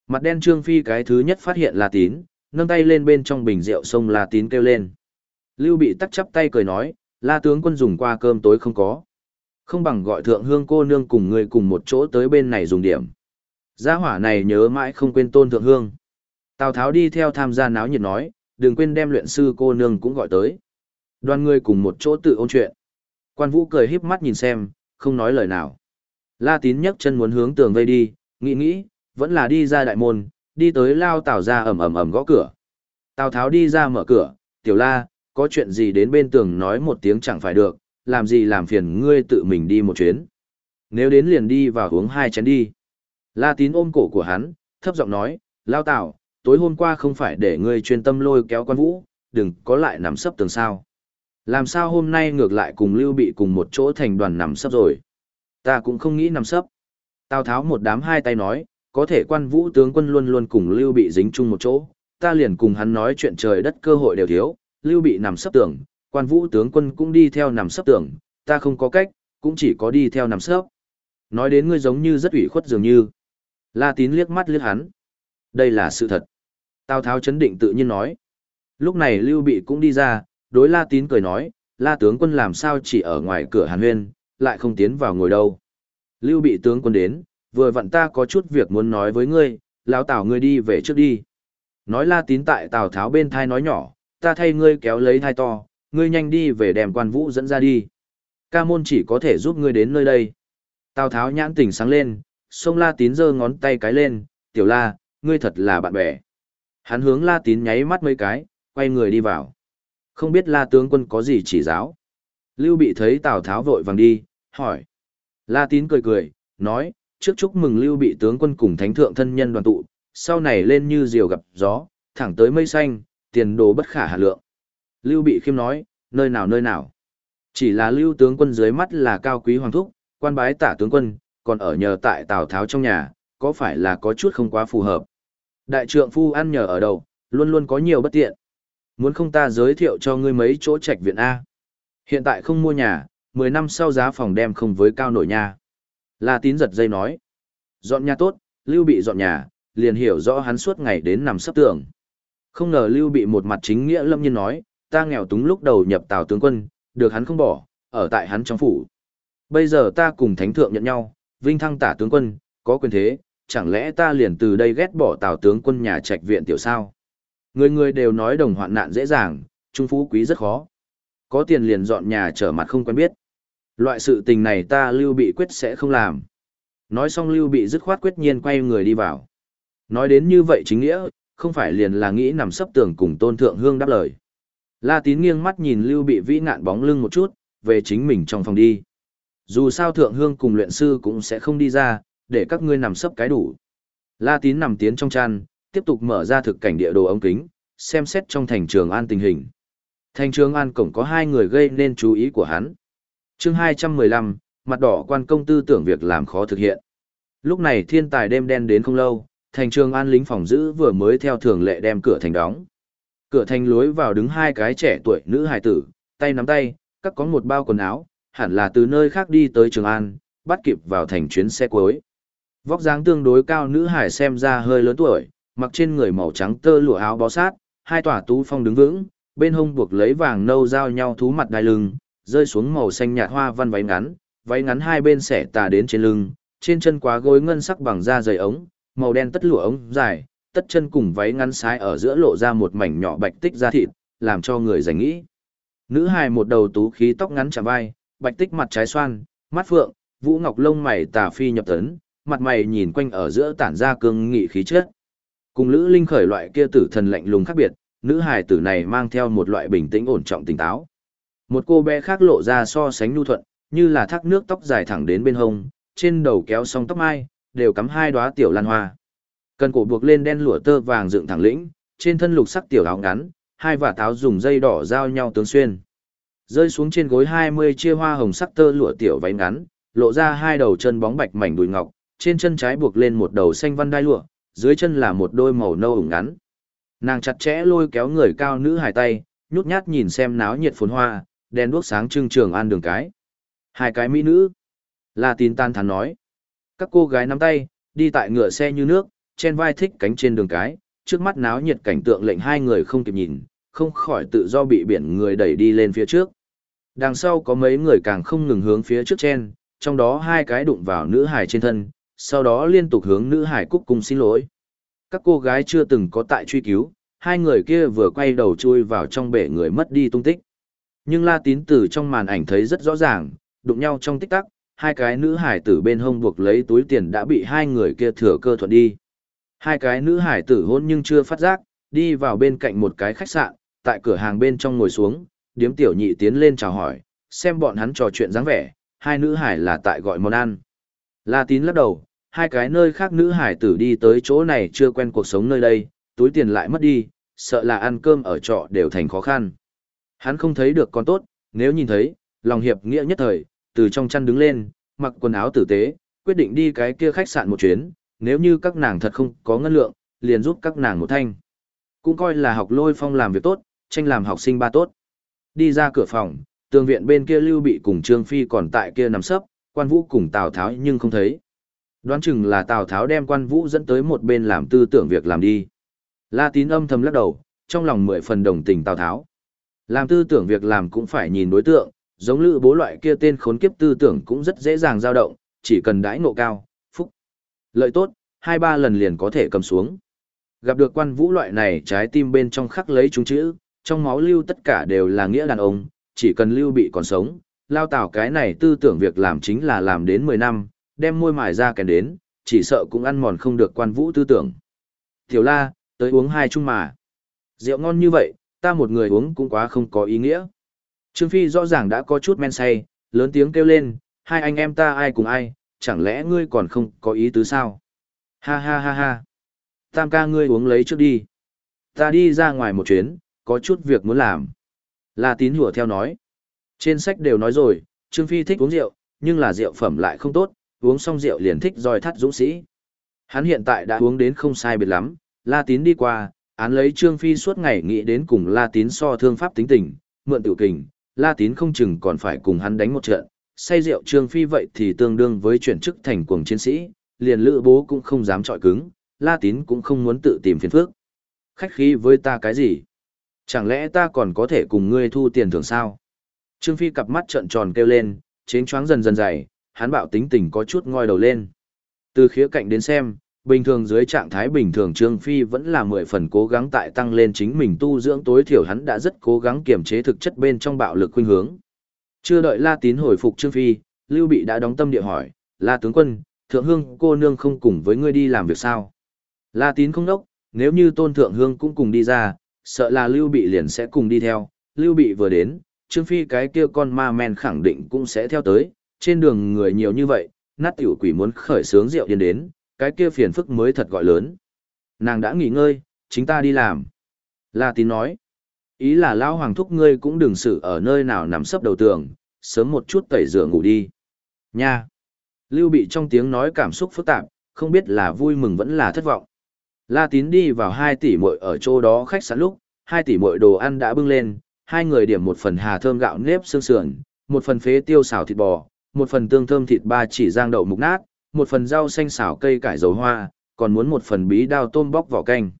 Speaker 1: Mặt đen Trương Phi cái thứ nhất phát hiện La Tín, nâng tay lên bên trong bình rượu sông La Tín kêu lên. Lưu bị tắc chắp tay cười nói, La tướng quân dùng qua cơm tối không có. Không bằng gọi thượng hương cô nương cùng người cùng một chỗ tới bên này dùng điểm. Gia hỏa này nhớ mãi không quên tôn thượng hương. Tào Tháo đi theo tham gia náo nhiệt nói, đừng quên đem luyện sư cô nương cũng gọi tới. Đoàn người cùng một chỗ tự ôn chuyện. Quan Vũ cười híp mắt nhìn xem, không nói lời nào. La Tín nhấc chân muốn hướng tường vây đi, nghĩ nghĩ, vẫn là đi ra đại môn, đi tới lao Tào ra ầm ầm ầm gõ cửa. Tào Tháo đi ra mở cửa, "Tiểu La, có chuyện gì đến bên tường nói một tiếng chẳng phải được, làm gì làm phiền ngươi tự mình đi một chuyến. Nếu đến liền đi vào uống hai chén đi." La Tín ôm cổ của hắn, thấp giọng nói, "Lao Tào, tối hôm qua không phải để ngươi chuyên tâm lôi kéo quan vũ, đừng có lại nằm sấp tường sao. Làm sao hôm nay ngược lại cùng Lưu Bị cùng một chỗ thành đoàn nằm sấp rồi. Ta cũng không nghĩ nằm sấp. Tào Tháo một đám hai tay nói, có thể quan vũ tướng quân luôn luôn cùng Lưu Bị dính chung một chỗ, ta liền cùng hắn nói chuyện trời đất cơ hội đều thiếu, Lưu Bị nằm sấp tưởng, quan vũ tướng quân cũng đi theo nằm sấp tưởng, ta không có cách, cũng chỉ có đi theo nằm sấp. Nói đến ngươi giống như rất ủy khuất dường như. La Tín liếc mắt liếc hắn. Đây là sự thật. Tào Tháo chấn định tự nhiên nói. Lúc này Lưu Bị cũng đi ra, đối La Tín cười nói, La tướng quân làm sao chỉ ở ngoài cửa Hàn Huyên, lại không tiến vào ngồi đâu. Lưu Bị tướng quân đến, vừa vặn ta có chút việc muốn nói với ngươi, lão Tào ngươi đi về trước đi. Nói La Tín tại Tào Tháo bên thai nói nhỏ, ta thay ngươi kéo lấy thai to, ngươi nhanh đi về đem quan vũ dẫn ra đi. Ca môn chỉ có thể giúp ngươi đến nơi đây. Tào Tháo nhãn tỉnh sáng lên, xông La Tín giơ ngón tay cái lên, tiểu La, ngươi thật là bạn bè. Hắn hướng La Tín nháy mắt mấy cái, quay người đi vào. Không biết La tướng quân có gì chỉ giáo. Lưu bị thấy Tào Tháo vội vàng đi, hỏi. La Tín cười cười, nói, trước chúc mừng Lưu bị tướng quân cùng thánh thượng thân nhân đoàn tụ, sau này lên như diều gặp gió, thẳng tới mây xanh, tiền đồ bất khả hà lượng. Lưu bị khiêm nói, nơi nào nơi nào. Chỉ là Lưu tướng quân dưới mắt là cao quý hoàng thúc, quan bái tả tướng quân, còn ở nhờ tại Tào Tháo trong nhà, có phải là có chút không quá phù hợp. Đại trượng phu ăn nhờ ở đầu, luôn luôn có nhiều bất tiện. Muốn không ta giới thiệu cho ngươi mấy chỗ trạch viện A. Hiện tại không mua nhà, 10 năm sau giá phòng đem không với cao nổi nha La tín giật dây nói. Dọn nhà tốt, Lưu bị dọn nhà, liền hiểu rõ hắn suốt ngày đến nằm sắp tường. Không ngờ Lưu bị một mặt chính nghĩa lâm nhiên nói, ta nghèo túng lúc đầu nhập tào tướng quân, được hắn không bỏ, ở tại hắn trong phủ. Bây giờ ta cùng thánh thượng nhận nhau, vinh thăng tả tướng quân, có quyền thế, chẳng lẽ ta liền từ đây ghét bỏ tào tướng quân nhà trạch viện tiểu sao? Người người đều nói đồng hoạn nạn dễ dàng, trung phú quý rất khó. Có tiền liền dọn nhà trở mặt không quen biết. Loại sự tình này ta lưu bị quyết sẽ không làm. Nói xong lưu bị dứt khoát quyết nhiên quay người đi vào. Nói đến như vậy chính nghĩa, không phải liền là nghĩ nằm sấp tường cùng tôn thượng hương đáp lời. La tín nghiêng mắt nhìn lưu bị vĩ nạn bóng lưng một chút, về chính mình trong phòng đi. Dù sao thượng hương cùng luyện sư cũng sẽ không đi ra, để các ngươi nằm sấp cái đủ. La tín nằm tiến trong chăn, tiếp tục mở ra thực cảnh địa đồ ống kính, xem xét trong thành trường an tình hình. Thành trường an cổng có hai người gây nên chú ý của hắn. chương 215, mặt đỏ quan công tư tưởng việc làm khó thực hiện. Lúc này thiên tài đêm đen đến không lâu, thành trường an lính phòng giữ vừa mới theo thường lệ đem cửa thành đóng. Cửa thành lối vào đứng hai cái trẻ tuổi nữ hài tử, tay nắm tay, các có một bao quần áo, hẳn là từ nơi khác đi tới Trường An, bắt kịp vào thành chuyến xe cuối. Vóc dáng tương đối cao nữ hải xem ra hơi lớn tuổi, mặc trên người màu trắng tơ lụa áo bó sát, hai tòa tú phong đứng vững, bên hông buộc lấy vàng nâu giao nhau thú mặt đai lưng, rơi xuống màu xanh nhạt hoa văn váy ngắn, váy ngắn hai bên xẻ tà đến trên lưng, trên chân quá gối ngân sắc bằng da dày ống, màu đen tất lụa ống dài, tất chân cùng váy ngắn sái ở giữa lộ ra một mảnh nhỏ bạch tích da thịt, làm cho người giành nghĩ. Nữ hài một đầu tú khí tóc ngắn chạm vai, bạch tích mặt trái xoan, mắt phượng, vũ ngọc lông mày tà phi nhập tấn, mặt mày nhìn quanh ở giữa tản ra cương nghị khí chất. Cùng Lữ Linh khởi loại kia tử thần lạnh lùng khác biệt, nữ hài tử này mang theo một loại bình tĩnh ổn trọng tỉnh táo. Một cô bé khác lộ ra so sánh nhu thuận, như là thác nước tóc dài thẳng đến bên hông, trên đầu kéo song tóc mai, đều cắm hai đóa tiểu lan hoa. Cần cổ buộc lên đen lụa tơ vàng dựng thẳng lĩnh, trên thân lục sắc tiểu áo ngắn, hai vả táo dùng dây đỏ giao nhau tướng xuyên. Rơi xuống trên gối 20 chia hoa hồng sắc tơ lụa tiểu váy ngắn, lộ ra hai đầu chân bóng bạch mảnh đùi ngọc, trên chân trái buộc lên một đầu xanh văn đai lụa, dưới chân là một đôi màu nâu ủng ngắn. Nàng chặt chẽ lôi kéo người cao nữ hài tay, nhút nhát nhìn xem náo nhiệt phồn hoa, đèn đuốc sáng trưng trường an đường cái. Hai cái mỹ nữ. La tín tan thắn nói. Các cô gái nắm tay, đi tại ngựa xe như nước, trên vai thích cánh trên đường cái, trước mắt náo nhiệt cảnh tượng lệnh hai người không kịp nhìn, không khỏi tự do bị biển người đẩy đi lên phía trước. Đằng sau có mấy người càng không ngừng hướng phía trước trên, trong đó hai cái đụng vào nữ hài trên thân, sau đó liên tục hướng nữ hải cúc cung xin lỗi. Các cô gái chưa từng có tại truy cứu, hai người kia vừa quay đầu chui vào trong bể người mất đi tung tích. Nhưng La Tín từ trong màn ảnh thấy rất rõ ràng, đụng nhau trong tích tắc, hai cái nữ hải tử bên hông buộc lấy túi tiền đã bị hai người kia thừa cơ thuận đi. Hai cái nữ hải tử hôn nhưng chưa phát giác, đi vào bên cạnh một cái khách sạn, tại cửa hàng bên trong ngồi xuống, điếm tiểu nhị tiến lên chào hỏi, xem bọn hắn trò chuyện dáng vẻ, hai nữ hải là tại gọi món ăn. La tín lắc đầu, hai cái nơi khác nữ hải tử đi tới chỗ này chưa quen cuộc sống nơi đây, túi tiền lại mất đi, sợ là ăn cơm ở trọ đều thành khó khăn. Hắn không thấy được con tốt, nếu nhìn thấy, lòng hiệp nghĩa nhất thời, từ trong chăn đứng lên, mặc quần áo tử tế, quyết định đi cái kia khách sạn một chuyến, nếu như các nàng thật không có ngân lượng, liền giúp các nàng một thanh. Cũng coi là học lôi phong làm việc tốt, tranh làm học sinh ba tốt. Đi ra cửa phòng, tường viện bên kia Lưu Bị cùng Trương Phi còn tại kia nằm sấp, quan vũ cùng Tào Tháo nhưng không thấy. Đoán chừng là Tào Tháo đem quan vũ dẫn tới một bên làm tư tưởng việc làm đi. La tín âm thầm lắc đầu, trong lòng mười phần đồng tình Tào Tháo. Làm tư tưởng việc làm cũng phải nhìn đối tượng, giống lữ bố loại kia tên khốn kiếp tư tưởng cũng rất dễ dàng dao động, chỉ cần đãi ngộ cao, phúc. Lợi tốt, hai ba lần liền có thể cầm xuống. Gặp được quan vũ loại này trái tim bên trong khắc lấy chúng chữ, trong máu lưu tất cả đều là nghĩa đàn ông, chỉ cần lưu bị còn sống, lao tảo cái này tư tưởng việc làm chính là làm đến 10 năm, đem môi mài ra kèn đến, chỉ sợ cũng ăn mòn không được quan vũ tư tưởng. Tiểu la, tới uống hai chung mà. Rượu ngon như vậy, ta một người uống cũng quá không có ý nghĩa. Trương Phi rõ ràng đã có chút men say, lớn tiếng kêu lên, hai anh em ta ai cùng ai, chẳng lẽ ngươi còn không có ý tứ sao? Ha ha ha ha. Tam ca ngươi uống lấy trước đi. Ta đi ra ngoài một chuyến, có chút việc muốn làm. La tín hùa theo nói. Trên sách đều nói rồi, Trương Phi thích uống rượu, nhưng là rượu phẩm lại không tốt, uống xong rượu liền thích roi thắt dũng sĩ. Hắn hiện tại đã uống đến không sai biệt lắm, La tín đi qua, án lấy Trương Phi suốt ngày nghĩ đến cùng La tín so thương pháp tính tình, mượn tiểu kình, La tín không chừng còn phải cùng hắn đánh một trận. Say rượu Trương Phi vậy thì tương đương với chuyển chức thành cuồng chiến sĩ, liền lữ bố cũng không dám trọi cứng, La tín cũng không muốn tự tìm phiền phức. Khách khí với ta cái gì? Chẳng lẽ ta còn có thể cùng ngươi thu tiền thưởng sao? Trương Phi cặp mắt trợn tròn kêu lên, chến choáng dần dần dày, hắn bạo tính tình có chút ngoi đầu lên. Từ khía cạnh đến xem, bình thường dưới trạng thái bình thường Trương Phi vẫn là mười phần cố gắng tại tăng lên chính mình tu dưỡng tối thiểu hắn đã rất cố gắng kiềm chế thực chất bên trong bạo lực khuynh hướng. Chưa đợi La Tín hồi phục Trương Phi, Lưu Bị đã đóng tâm địa hỏi, La tướng quân, thượng hương cô nương không cùng với ngươi đi làm việc sao? La Tín không đốc, nếu như tôn thượng hương cũng cùng đi ra, sợ là Lưu Bị liền sẽ cùng đi theo, Lưu Bị vừa đến, Trương Phi cái kia con ma men khẳng định cũng sẽ theo tới, trên đường người nhiều như vậy, nát tiểu quỷ muốn khởi sướng rượu điên đến, cái kia phiền phức mới thật gọi lớn. Nàng đã nghỉ ngơi, chính ta đi làm. La tín nói, ý là lao hoàng thúc ngươi cũng đừng xử ở nơi nào nằm sấp đầu tường, sớm một chút tẩy rửa ngủ đi. Nha! Lưu bị trong tiếng nói cảm xúc phức tạp, không biết là vui mừng vẫn là thất vọng. La tín đi vào hai tỷ muội ở chỗ đó khách sạn lúc, hai tỷ muội đồ ăn đã bưng lên, hai người điểm một phần hà thơm gạo nếp xương sườn, một phần phế tiêu xào thịt bò, một phần tương thơm thịt ba chỉ rang đậu mục nát, một phần rau xanh xào cây cải dầu hoa, còn muốn một phần bí đao tôm bóc vỏ canh.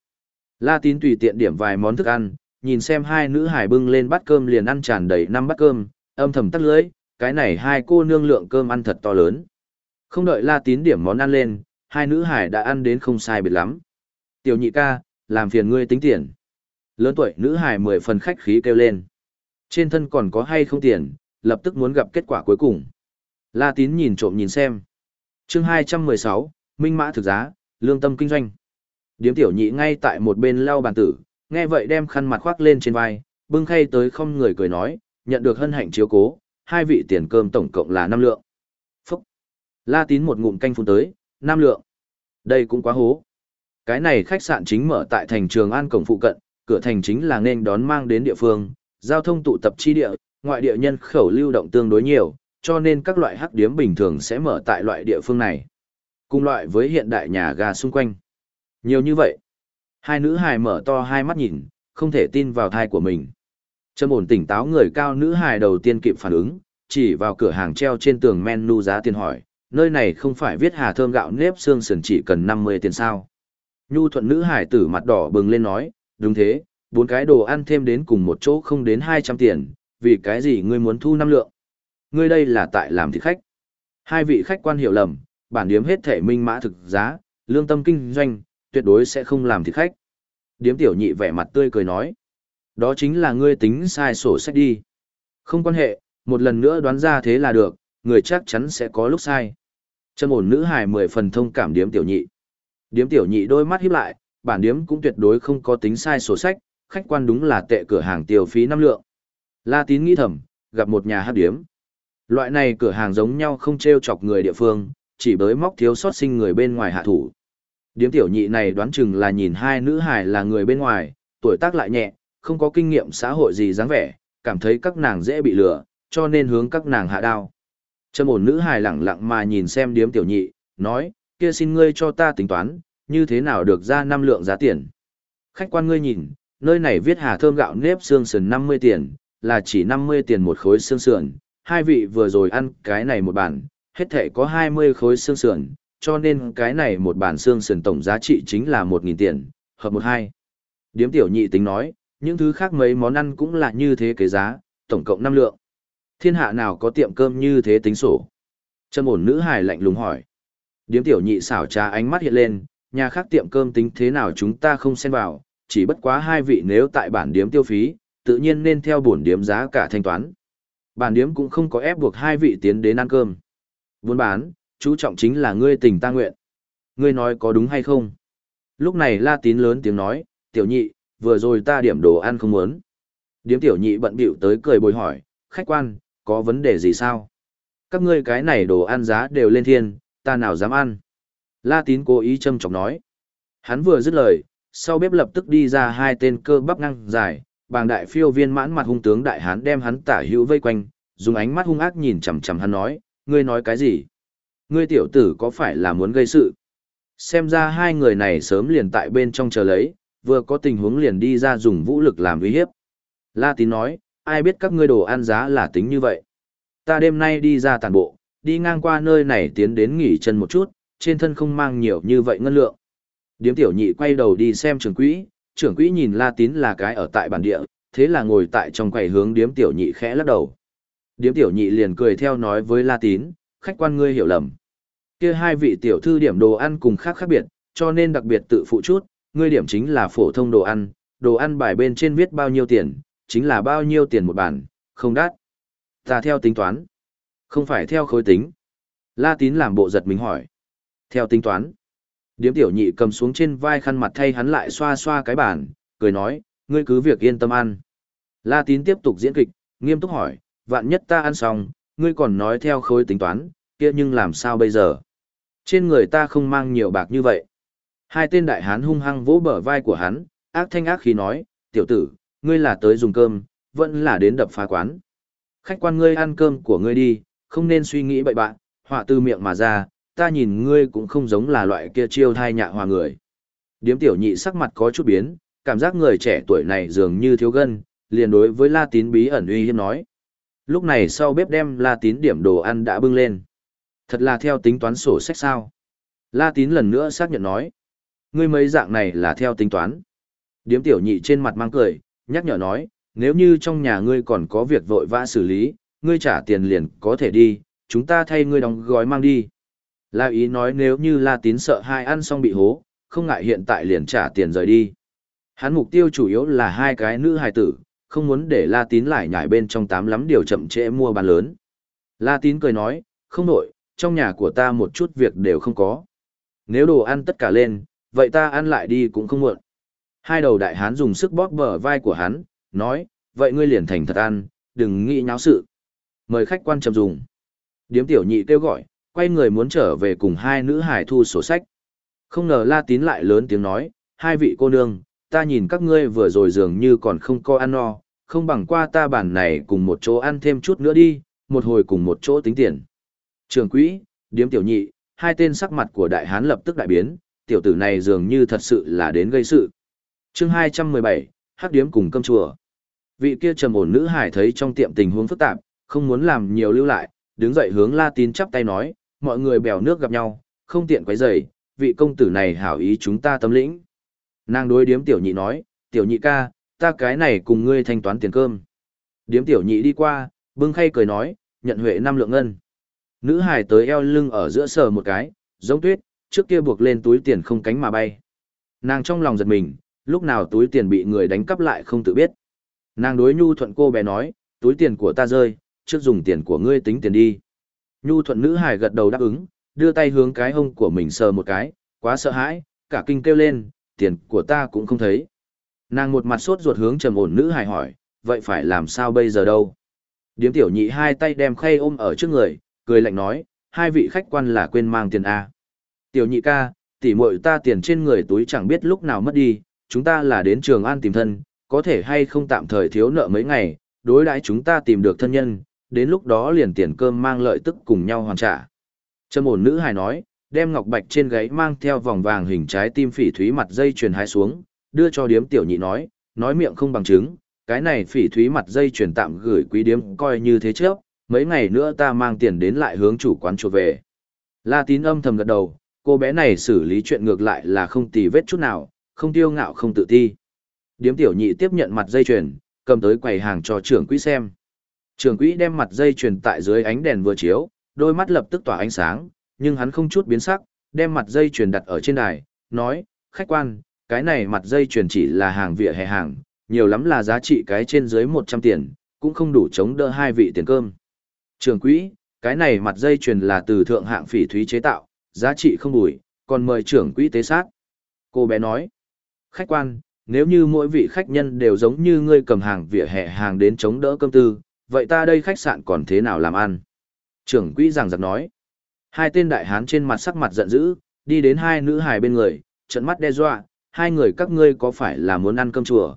Speaker 1: La Tín tùy tiện điểm vài món thức ăn, nhìn xem hai nữ hải bưng lên bát cơm liền ăn tràn đầy năm bát cơm, âm thầm tắt lưỡi, cái này hai cô nương lượng cơm ăn thật to lớn. Không đợi La Tín điểm món ăn lên, hai nữ hải đã ăn đến không sai biệt lắm. Tiểu nhị ca, làm phiền ngươi tính tiền. Lớn tuổi nữ hài mười phần khách khí kêu lên. Trên thân còn có hay không tiền, lập tức muốn gặp kết quả cuối cùng. La Tín nhìn trộm nhìn xem. chương 216, Minh Mã thực giá, lương tâm kinh doanh. Điếm tiểu nhị ngay tại một bên lau bàn tử, nghe vậy đem khăn mặt khoác lên trên vai, bưng khay tới không người cười nói, nhận được hân hạnh chiếu cố, hai vị tiền cơm tổng cộng là năm lượng. Phúc! La Tín một ngụm canh phun tới, năm lượng. Đây cũng quá hố. Cái này khách sạn chính mở tại thành trường An cổng phụ cận, cửa thành chính là nên đón mang đến địa phương, giao thông tụ tập chi địa, ngoại địa nhân khẩu lưu động tương đối nhiều, cho nên các loại hắc điếm bình thường sẽ mở tại loại địa phương này. Cùng loại với hiện đại nhà ga xung quanh. Nhiều như vậy. Hai nữ hài mở to hai mắt nhìn, không thể tin vào thai của mình. Trâm ổn tỉnh táo người cao nữ hài đầu tiên kịp phản ứng, chỉ vào cửa hàng treo trên tường menu giá tiền hỏi, nơi này không phải viết hà thơm gạo nếp xương sườn chỉ cần 50 tiền sao. Nhu thuận nữ hải tử mặt đỏ bừng lên nói, đúng thế, bốn cái đồ ăn thêm đến cùng một chỗ không đến 200 tiền, vì cái gì ngươi muốn thu năm lượng ngươi đây là tại làm thịt khách. Hai vị khách quan hiểu lầm, bản điếm hết thể minh mã thực giá, lương tâm kinh doanh, tuyệt đối sẽ không làm thịt khách. Điếm tiểu nhị vẻ mặt tươi cười nói. Đó chính là ngươi tính sai sổ sách đi. Không quan hệ, một lần nữa đoán ra thế là được, người chắc chắn sẽ có lúc sai. Chân ổn nữ hài mười phần thông cảm điếm tiểu nhị. Điếm tiểu nhị đôi mắt híp lại, bản điếm cũng tuyệt đối không có tính sai sổ sách, khách quan đúng là tệ cửa hàng tiêu phí năm lượng. La tín nghĩ thầm, gặp một nhà hát điếm. Loại này cửa hàng giống nhau không treo chọc người địa phương, chỉ bới móc thiếu sót sinh người bên ngoài hạ thủ. Điếm tiểu nhị này đoán chừng là nhìn hai nữ hài là người bên ngoài, tuổi tác lại nhẹ, không có kinh nghiệm xã hội gì dáng vẻ, cảm thấy các nàng dễ bị lừa, cho nên hướng các nàng hạ đao. Trầm ổn nữ hài lẳng lặng mà nhìn xem điếm tiểu nhị, nói, kia xin ngươi cho ta tính toán, như thế nào được ra năm lượng giá tiền. Khách quan ngươi nhìn, nơi này viết hà thơm gạo nếp xương sườn 50 tiền, là chỉ 50 tiền một khối xương sườn, hai vị vừa rồi ăn cái này một bàn, hết thể có 20 khối xương sườn, cho nên cái này một bàn xương sườn tổng giá trị chính là 1.000 tiền, hợp một hai. Điếm tiểu nhị tính nói, những thứ khác mấy món ăn cũng là như thế cái giá, tổng cộng 5 lượng. Thiên hạ nào có tiệm cơm như thế tính sổ? Trâm ổn nữ hài lạnh lùng hỏi. Điếm tiểu nhị xảo trà ánh mắt hiện lên, nhà khác tiệm cơm tính thế nào chúng ta không xen vào, chỉ bất quá hai vị nếu tại bản điếm tiêu phí, tự nhiên nên theo bổn điếm giá cả thanh toán. Bản điếm cũng không có ép buộc hai vị tiến đến ăn cơm. Buôn bán, chú trọng chính là ngươi tình ta nguyện. Ngươi nói có đúng hay không? Lúc này la tín lớn tiếng nói, tiểu nhị, vừa rồi ta điểm đồ ăn không muốn. Điếm tiểu nhị bận bịu tới cười bồi hỏi, khách quan, có vấn đề gì sao? Các ngươi cái này đồ ăn giá đều lên thiên, ta nào dám ăn? La tín cố ý châm chọc nói. Hắn vừa dứt lời, sau bếp lập tức đi ra hai tên cơ bắp năng dài, bàng đại phiêu viên mãn mặt hung tướng đại hán đem hắn tả hữu vây quanh, dùng ánh mắt hung ác nhìn chằm chằm hắn nói, ngươi nói cái gì? Ngươi tiểu tử có phải là muốn gây sự? Xem ra hai người này sớm liền tại bên trong chờ lấy, vừa có tình huống liền đi ra dùng vũ lực làm uy hiếp. La tín nói, ai biết các ngươi đồ ăn giá là tính như vậy? Ta đêm nay đi ra tàn bộ, đi ngang qua nơi này tiến đến nghỉ chân một chút, trên thân không mang nhiều như vậy ngân lượng. Điếm tiểu nhị quay đầu đi xem trưởng quỹ, trưởng quỹ nhìn La Tín là cái ở tại bản địa, thế là ngồi tại trong quầy hướng điếm tiểu nhị khẽ lắc đầu. Điếm tiểu nhị liền cười theo nói với La Tín, khách quan ngươi hiểu lầm. Kia hai vị tiểu thư điểm đồ ăn cùng khác khác biệt, cho nên đặc biệt tự phụ chút, ngươi điểm chính là phổ thông đồ ăn, đồ ăn bài bên trên viết bao nhiêu tiền, chính là bao nhiêu tiền một bản, không đắt. Ta theo tính toán, không phải theo khối tính. La Tín làm bộ giật mình hỏi. Theo tính toán. Điếm tiểu nhị cầm xuống trên vai khăn mặt thay hắn lại xoa xoa cái bàn, cười nói, ngươi cứ việc yên tâm ăn. La Tín tiếp tục diễn kịch, nghiêm túc hỏi, vạn nhất ta ăn xong, ngươi còn nói theo khối tính toán, kia nhưng làm sao bây giờ? Trên người ta không mang nhiều bạc như vậy. Hai tên đại hán hung hăng vỗ bờ vai của hắn, ác thanh ác khí nói, tiểu tử, ngươi là tới dùng cơm, vẫn là đến đập phá quán. Khách quan ngươi ăn cơm của ngươi đi, không nên suy nghĩ bậy bạn, họa từ miệng mà ra, ta nhìn ngươi cũng không giống là loại kia chiêu thai nhạ hòa người. Điếm tiểu nhị sắc mặt có chút biến, cảm giác người trẻ tuổi này dường như thiếu gân, liền đối với La Tín bí ẩn uy hiếp nói. Lúc này sau bếp đem La Tín điểm đồ ăn đã bưng lên. Thật là theo tính toán sổ sách sao. La Tín lần nữa xác nhận nói. Ngươi mấy dạng này là theo tính toán. Điếm tiểu nhị trên mặt mang cười, nhắc nhở nói, nếu như trong nhà ngươi còn có việc vội vã xử lý, ngươi trả tiền liền có thể đi, chúng ta thay ngươi đóng gói mang đi. La ý nói nếu như La Tín sợ hai ăn xong bị hố, không ngại hiện tại liền trả tiền rời đi. Hắn mục tiêu chủ yếu là hai cái nữ hài tử, không muốn để La Tín lại nhảy bên trong tám lắm điều chậm trễ mua bán lớn. La Tín cười nói, không nổi, trong nhà của ta một chút việc đều không có. Nếu đồ ăn tất cả lên, vậy ta ăn lại đi cũng không muộn. Hai đầu đại hán dùng sức bóp bờ vai của hắn, nói, vậy ngươi liền thành thật ăn, đừng nghĩ nháo sự. Mời khách quan trầm dùng. Điếm tiểu nhị kêu gọi, quay người muốn trở về cùng hai nữ hải thu sổ sách. Không ngờ La Tín lại lớn tiếng nói, hai vị cô nương, ta nhìn các ngươi vừa rồi dường như còn không có ăn no, không bằng qua ta bản này cùng một chỗ ăn thêm chút nữa đi, một hồi cùng một chỗ tính tiền. Trường quỹ, điếm tiểu nhị, hai tên sắc mặt của đại hán lập tức đại biến, tiểu tử này dường như thật sự là đến gây sự. chương 217, hắc điếm cùng cơm chùa. Vị kia trầm ổn nữ hải thấy trong tiệm tình huống phức tạp, không muốn làm nhiều lưu lại, đứng dậy hướng La Tín chắp tay nói, mọi người bèo nước gặp nhau, không tiện quấy rầy, vị công tử này hảo ý chúng ta tâm lĩnh. Nàng đối điếm tiểu nhị nói, tiểu nhị ca, ta cái này cùng ngươi thanh toán tiền cơm. Điếm tiểu nhị đi qua, bưng khay cười nói, nhận huệ năm lượng ngân. Nữ Hải tới eo lưng ở giữa sờ một cái, giống tuyết, trước kia buộc lên túi tiền không cánh mà bay. Nàng trong lòng giật mình, lúc nào túi tiền bị người đánh cắp lại không tự biết. Nàng đối nhu thuận cô bé nói, túi tiền của ta rơi, trước dùng tiền của ngươi tính tiền đi. Nhu thuận nữ hải gật đầu đáp ứng, đưa tay hướng cái hông của mình sờ một cái, quá sợ hãi, cả kinh kêu lên, tiền của ta cũng không thấy. Nàng một mặt sốt ruột hướng trầm ổn nữ hải hỏi, vậy phải làm sao bây giờ đâu? Điếm tiểu nhị hai tay đem khay ôm ở trước người, cười lạnh nói, hai vị khách quan là quên mang tiền A. Tiểu nhị ca, tỷ muội ta tiền trên người túi chẳng biết lúc nào mất đi, chúng ta là đến trường an tìm thân, có thể hay không tạm thời thiếu nợ mấy ngày, đối đãi chúng ta tìm được thân nhân, đến lúc đó liền tiền cơm mang lợi tức cùng nhau hoàn trả. Trâm ổn nữ hài nói, đem ngọc bạch trên gáy mang theo vòng vàng hình trái tim phỉ thúy mặt dây chuyền hái xuống, đưa cho điếm tiểu nhị nói, nói miệng không bằng chứng, cái này phỉ thúy mặt dây chuyền tạm gửi quý điếm coi như thế trước, mấy ngày nữa ta mang tiền đến lại hướng chủ quán chuột về. La tín âm thầm gật đầu, cô bé này xử lý chuyện ngược lại là không tì vết chút nào, không tiêu ngạo không tự ti. Điếm tiểu nhị tiếp nhận mặt dây chuyền, cầm tới quầy hàng cho trưởng quỹ xem. Trưởng quỹ đem mặt dây chuyền tại dưới ánh đèn vừa chiếu, đôi mắt lập tức tỏa ánh sáng, nhưng hắn không chút biến sắc, đem mặt dây chuyền đặt ở trên đài, nói, khách quan, cái này mặt dây chuyền chỉ là hàng vỉa hè hàng, nhiều lắm là giá trị cái trên dưới 100 tiền, cũng không đủ chống đỡ hai vị tiền cơm. Trường quỹ, cái này mặt dây chuyền là từ thượng hạng phỉ thúy chế tạo, giá trị không bùi, còn mời trưởng quỹ tế sát. Cô bé nói, khách quan, nếu như mỗi vị khách nhân đều giống như ngươi cầm hàng vỉa hè hàng đến chống đỡ cơm tư, vậy ta đây khách sạn còn thế nào làm ăn? Trưởng quỹ giảng giặc nói, hai tên đại hán trên mặt sắc mặt giận dữ, đi đến hai nữ hài bên người, trận mắt đe dọa, hai người các ngươi có phải là muốn ăn cơm chùa?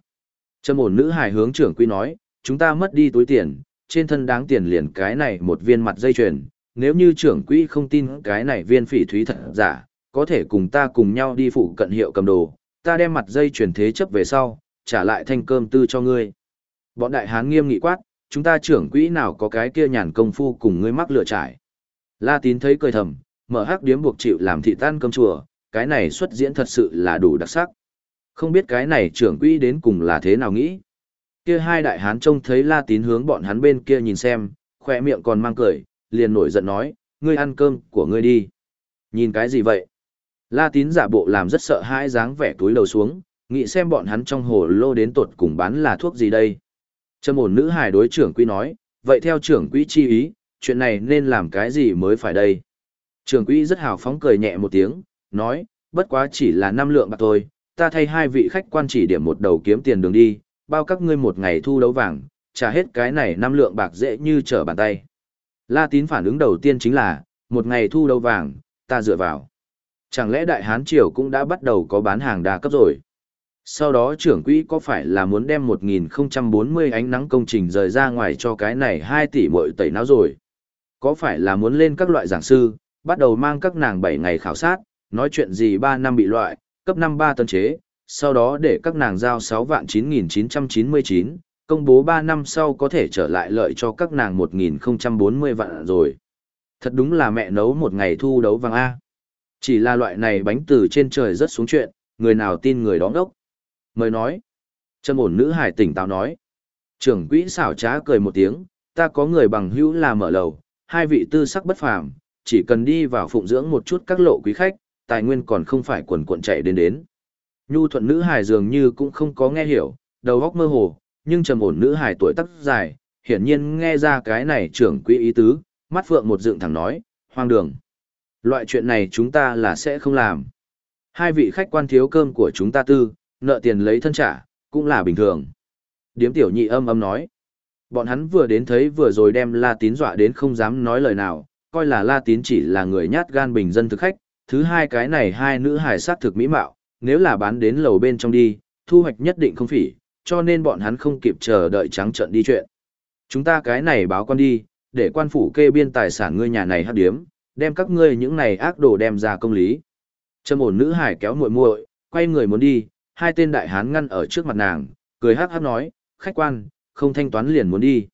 Speaker 1: Trầm ổn nữ hài hướng trưởng quỹ nói, chúng ta mất đi túi tiền, trên thân đáng tiền liền cái này một viên mặt dây chuyền, nếu như trưởng quỹ không tin cái này viên phỉ thúy thật giả, có thể cùng ta cùng nhau đi phụ cận hiệu cầm đồ, ta đem mặt dây chuyền thế chấp về sau, trả lại thanh cơm tư cho ngươi. Bọn đại hán nghiêm nghị quát, chúng ta trưởng quỹ nào có cái kia nhàn công phu cùng ngươi mắc lựa trải. La tín thấy cười thầm, mở hắc điếm buộc chịu làm thị tan cơm chùa, cái này xuất diễn thật sự là đủ đặc sắc. Không biết cái này trưởng quỹ đến cùng là thế nào nghĩ. Kia hai đại hán trông thấy La Tín hướng bọn hắn bên kia nhìn xem, khỏe miệng còn mang cười, liền nổi giận nói, ngươi ăn cơm của ngươi đi. Nhìn cái gì vậy? La Tín giả bộ làm rất sợ hãi dáng vẻ túi đầu xuống, nghĩ xem bọn hắn trong hồ lô đến tột cùng bán là thuốc gì đây. Trâm ổn nữ hài đối trưởng quỹ nói, vậy theo trưởng quỹ chi ý, chuyện này nên làm cái gì mới phải đây? Trưởng quỹ rất hào phóng cười nhẹ một tiếng, nói, bất quá chỉ là năm lượng bạc thôi, ta thay hai vị khách quan chỉ điểm một đầu kiếm tiền đường đi, bao các ngươi một ngày thu đấu vàng, trả hết cái này năm lượng bạc dễ như trở bàn tay. La tín phản ứng đầu tiên chính là, một ngày thu đấu vàng, ta dựa vào. Chẳng lẽ Đại Hán Triều cũng đã bắt đầu có bán hàng đa cấp rồi? Sau đó trưởng quỹ có phải là muốn đem 1040 ánh nắng công trình rời ra ngoài cho cái này 2 tỷ mội tẩy não rồi? Có phải là muốn lên các loại giảng sư, bắt đầu mang các nàng 7 ngày khảo sát, nói chuyện gì 3 năm bị loại, cấp 5 3 tân chế, sau đó để các nàng giao 6 vạn 9999, công bố 3 năm sau có thể trở lại lợi cho các nàng 1040 vạn rồi. Thật đúng là mẹ nấu một ngày thu đấu vàng A. Chỉ là loại này bánh từ trên trời rất xuống chuyện, người nào tin người đó đốc. Mời nói. Trầm ổn nữ hải tỉnh táo nói. Trưởng quỹ xảo trá cười một tiếng, ta có người bằng hữu là mở lầu, hai vị tư sắc bất phàm, chỉ cần đi vào phụng dưỡng một chút các lộ quý khách, tài nguyên còn không phải quần cuộn chạy đến đến. Nhu thuận nữ hải dường như cũng không có nghe hiểu, đầu óc mơ hồ, nhưng trầm ổn nữ hải tuổi tác dài, hiển nhiên nghe ra cái này trưởng quỹ ý tứ, mắt phượng một dựng thẳng nói, hoang đường. Loại chuyện này chúng ta là sẽ không làm. Hai vị khách quan thiếu cơm của chúng ta tư, nợ tiền lấy thân trả, cũng là bình thường. Điếm tiểu nhị âm âm nói. Bọn hắn vừa đến thấy vừa rồi đem La Tín dọa đến không dám nói lời nào, coi là La Tín chỉ là người nhát gan bình dân thực khách. Thứ hai cái này hai nữ hài sát thực mỹ mạo, nếu là bán đến lầu bên trong đi, thu hoạch nhất định không phỉ, cho nên bọn hắn không kịp chờ đợi trắng trận đi chuyện. Chúng ta cái này báo quan đi, để quan phủ kê biên tài sản ngươi nhà này hát điếm, đem các ngươi những này ác đồ đem ra công lý. Trâm ổn nữ hải kéo muội muội, quay người muốn đi, hai tên đại hán ngăn ở trước mặt nàng, cười hắc hắc nói, khách quan, không thanh toán liền muốn đi.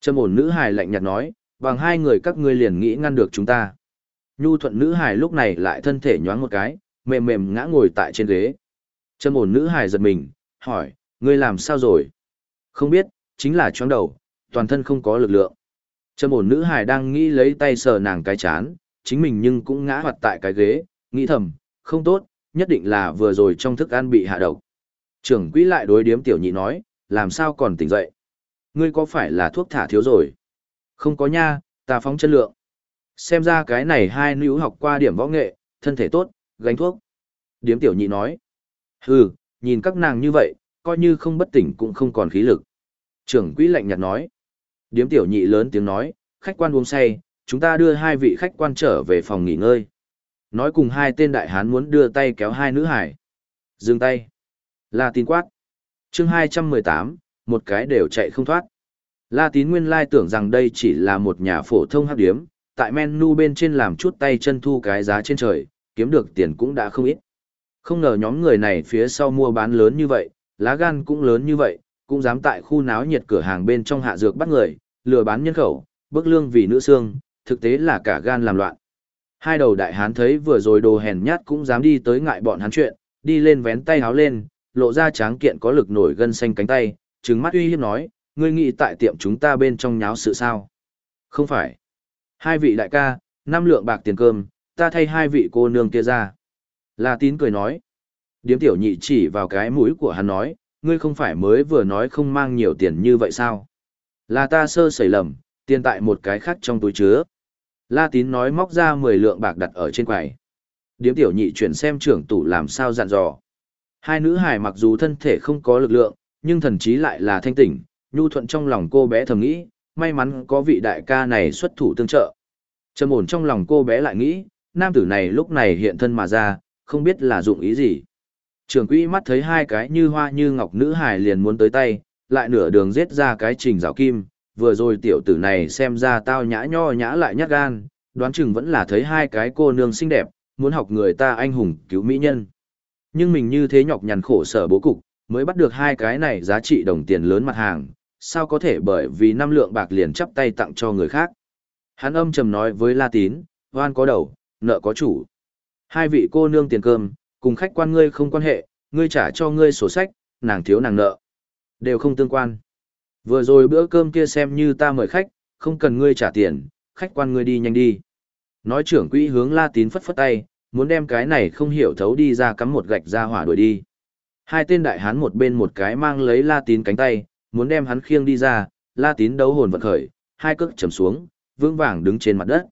Speaker 1: Trầm ổn nữ hải lạnh nhạt nói, bằng hai người các ngươi liền nghĩ ngăn được chúng ta. Nhu thuận nữ hải lúc này lại thân thể nhoáng một cái, mềm mềm ngã ngồi tại trên ghế. Trầm ổn nữ hải giật mình, hỏi, ngươi làm sao rồi? Không biết, chính là chóng đầu, toàn thân không có lực lượng. Trầm ổn nữ hải đang nghĩ lấy tay sờ nàng cái chán, chính mình nhưng cũng ngã hoạt tại cái ghế, nghĩ thầm, không tốt, nhất định là vừa rồi trong thức ăn bị hạ độc. Trưởng quỹ lại đối điếm tiểu nhị nói, làm sao còn tỉnh dậy? Ngươi có phải là thuốc thả thiếu rồi? Không có nha, ta phóng chất lượng. Xem ra cái này hai nữ học qua điểm võ nghệ, thân thể tốt, gánh thuốc. Điếm tiểu nhị nói. Hừ, nhìn các nàng như vậy, coi như không bất tỉnh cũng không còn khí lực. Trưởng quỹ lạnh nhạt nói. Điếm tiểu nhị lớn tiếng nói, khách quan uống say, chúng ta đưa hai vị khách quan trở về phòng nghỉ ngơi. Nói cùng hai tên đại hán muốn đưa tay kéo hai nữ hải. Dừng tay. La tín quát. chương 218, một cái đều chạy không thoát. La tín nguyên lai tưởng rằng đây chỉ là một nhà phổ thông hấp điếm, tại menu bên trên làm chút tay chân thu cái giá trên trời, kiếm được tiền cũng đã không ít. Không ngờ nhóm người này phía sau mua bán lớn như vậy, lá gan cũng lớn như vậy, cũng dám tại khu náo nhiệt cửa hàng bên trong hạ dược bắt người, lừa bán nhân khẩu, bức lương vì nữ xương, thực tế là cả gan làm loạn. Hai đầu đại hán thấy vừa rồi đồ hèn nhát cũng dám đi tới ngại bọn hắn chuyện, đi lên vén tay háo lên, lộ ra tráng kiện có lực nổi gân xanh cánh tay, trừng mắt uy hiếp nói, ngươi nghĩ tại tiệm chúng ta bên trong nháo sự sao? Không phải. Hai vị đại ca, năm lượng bạc tiền cơm, ta thay hai vị cô nương kia ra. La tín cười nói. Điếm tiểu nhị chỉ vào cái mũi của hắn nói, ngươi không phải mới vừa nói không mang nhiều tiền như vậy sao? Là ta sơ sẩy lầm, tiền tại một cái khác trong túi chứa. La tín nói móc ra 10 lượng bạc đặt ở trên quầy. Điếm tiểu nhị chuyển xem trưởng tủ làm sao dặn dò. Hai nữ hài mặc dù thân thể không có lực lượng, nhưng thần trí lại là thanh tỉnh, nhu thuận trong lòng cô bé thầm nghĩ, may mắn có vị đại ca này xuất thủ tương trợ. Trầm ổn trong lòng cô bé lại nghĩ, nam tử này lúc này hiện thân mà ra, không biết là dụng ý gì. Trường quỹ mắt thấy hai cái như hoa như ngọc nữ hài liền muốn tới tay, lại nửa đường giết ra cái trình rào kim, vừa rồi tiểu tử này xem ra tao nhã nho nhã lại nhát gan, đoán chừng vẫn là thấy hai cái cô nương xinh đẹp, muốn học người ta anh hùng cứu mỹ nhân. Nhưng mình như thế nhọc nhằn khổ sở bố cục, mới bắt được hai cái này giá trị đồng tiền lớn mặt hàng, sao có thể bởi vì năm lượng bạc liền chắp tay tặng cho người khác. Hắn âm trầm nói với La Tín, oan có đầu, nợ có chủ. Hai vị cô nương tiền cơm, cùng khách quan ngươi không quan hệ, ngươi trả cho ngươi sổ sách, nàng thiếu nàng nợ. Đều không tương quan. Vừa rồi bữa cơm kia xem như ta mời khách, không cần ngươi trả tiền, khách quan ngươi đi nhanh đi. Nói trưởng quỹ hướng La Tín phất phất tay, muốn đem cái này không hiểu thấu đi ra cắm một gạch ra hỏa đuổi đi. Hai tên đại hán một bên một cái mang lấy La Tín cánh tay, muốn đem hắn khiêng đi ra, La Tín đấu hồn vận khởi, hai cước chầm xuống, vững vàng đứng trên mặt đất.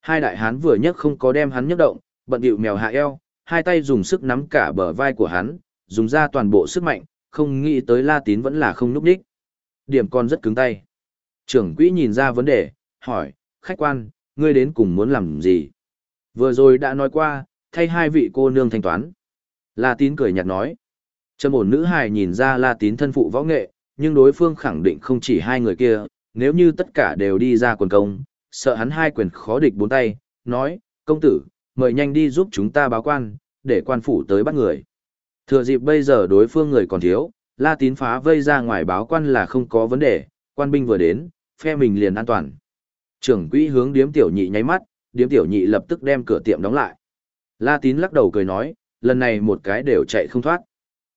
Speaker 1: Hai đại hán vừa nhấc không có đem hắn nhấc động, bận điệu mèo hạ eo, hai tay dùng sức nắm cả bờ vai của hắn, dùng ra toàn bộ sức mạnh, không nghĩ tới La Tín vẫn là không núp đích. Điểm con rất cứng tay. Trưởng quỹ nhìn ra vấn đề, hỏi, khách quan, ngươi đến cùng muốn làm gì? Vừa rồi đã nói qua, thay hai vị cô nương thanh toán. La Tín cười nhạt nói. Trầm ổn nữ hài nhìn ra La Tín thân phụ võ nghệ, nhưng đối phương khẳng định không chỉ hai người kia, nếu như tất cả đều đi ra quần công, sợ hắn hai quyền khó địch bốn tay, nói, công tử, mời nhanh đi giúp chúng ta báo quan, để quan phủ tới bắt người. Thừa dịp bây giờ đối phương người còn thiếu, La Tín phá vây ra ngoài báo quan là không có vấn đề, quan binh vừa đến, phe mình liền an toàn. Trưởng quỹ hướng điếm tiểu nhị nháy mắt, điếm tiểu nhị lập tức đem cửa tiệm đóng lại. La Tín lắc đầu cười nói, lần này một cái đều chạy không thoát.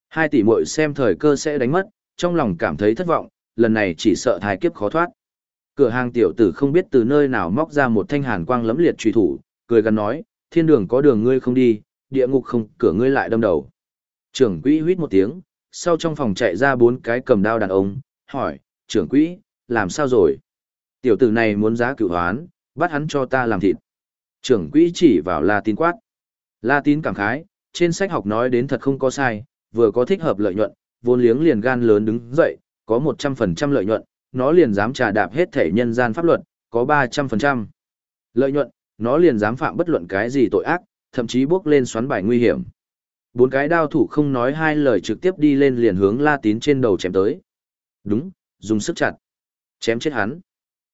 Speaker 1: Hai tỷ muội xem thời cơ sẽ đánh mất, trong lòng cảm thấy thất vọng, lần này chỉ sợ thái kiếp khó thoát. Cửa hàng tiểu tử không biết từ nơi nào móc ra một thanh hàn quang lẫm liệt truy thủ, cười gần nói, thiên đường có đường ngươi không đi, địa ngục không cửa ngươi lại đâm đầu. Trưởng quỹ huýt một tiếng, sau trong phòng chạy ra bốn cái cầm đao đàn ông, hỏi, trưởng quỹ, làm sao rồi? Tiểu tử này muốn giá cựu hoán, bắt hắn cho ta làm thịt. Trưởng quỹ chỉ vào La Tín quát. La Tín cảm khái, trên sách học nói đến thật không có sai, vừa có thích hợp lợi nhuận, vốn liếng liền gan lớn đứng dậy, có 100% lợi nhuận, nó liền dám trà đạp hết thể nhân gian pháp luật, có 300%. Lợi nhuận, nó liền dám phạm bất luận cái gì tội ác, thậm chí bước lên xoắn bài nguy hiểm. Bốn cái đao thủ không nói hai lời trực tiếp đi lên liền hướng La Tín trên đầu chém tới. Đúng, dùng sức chặt. Chém chết hắn.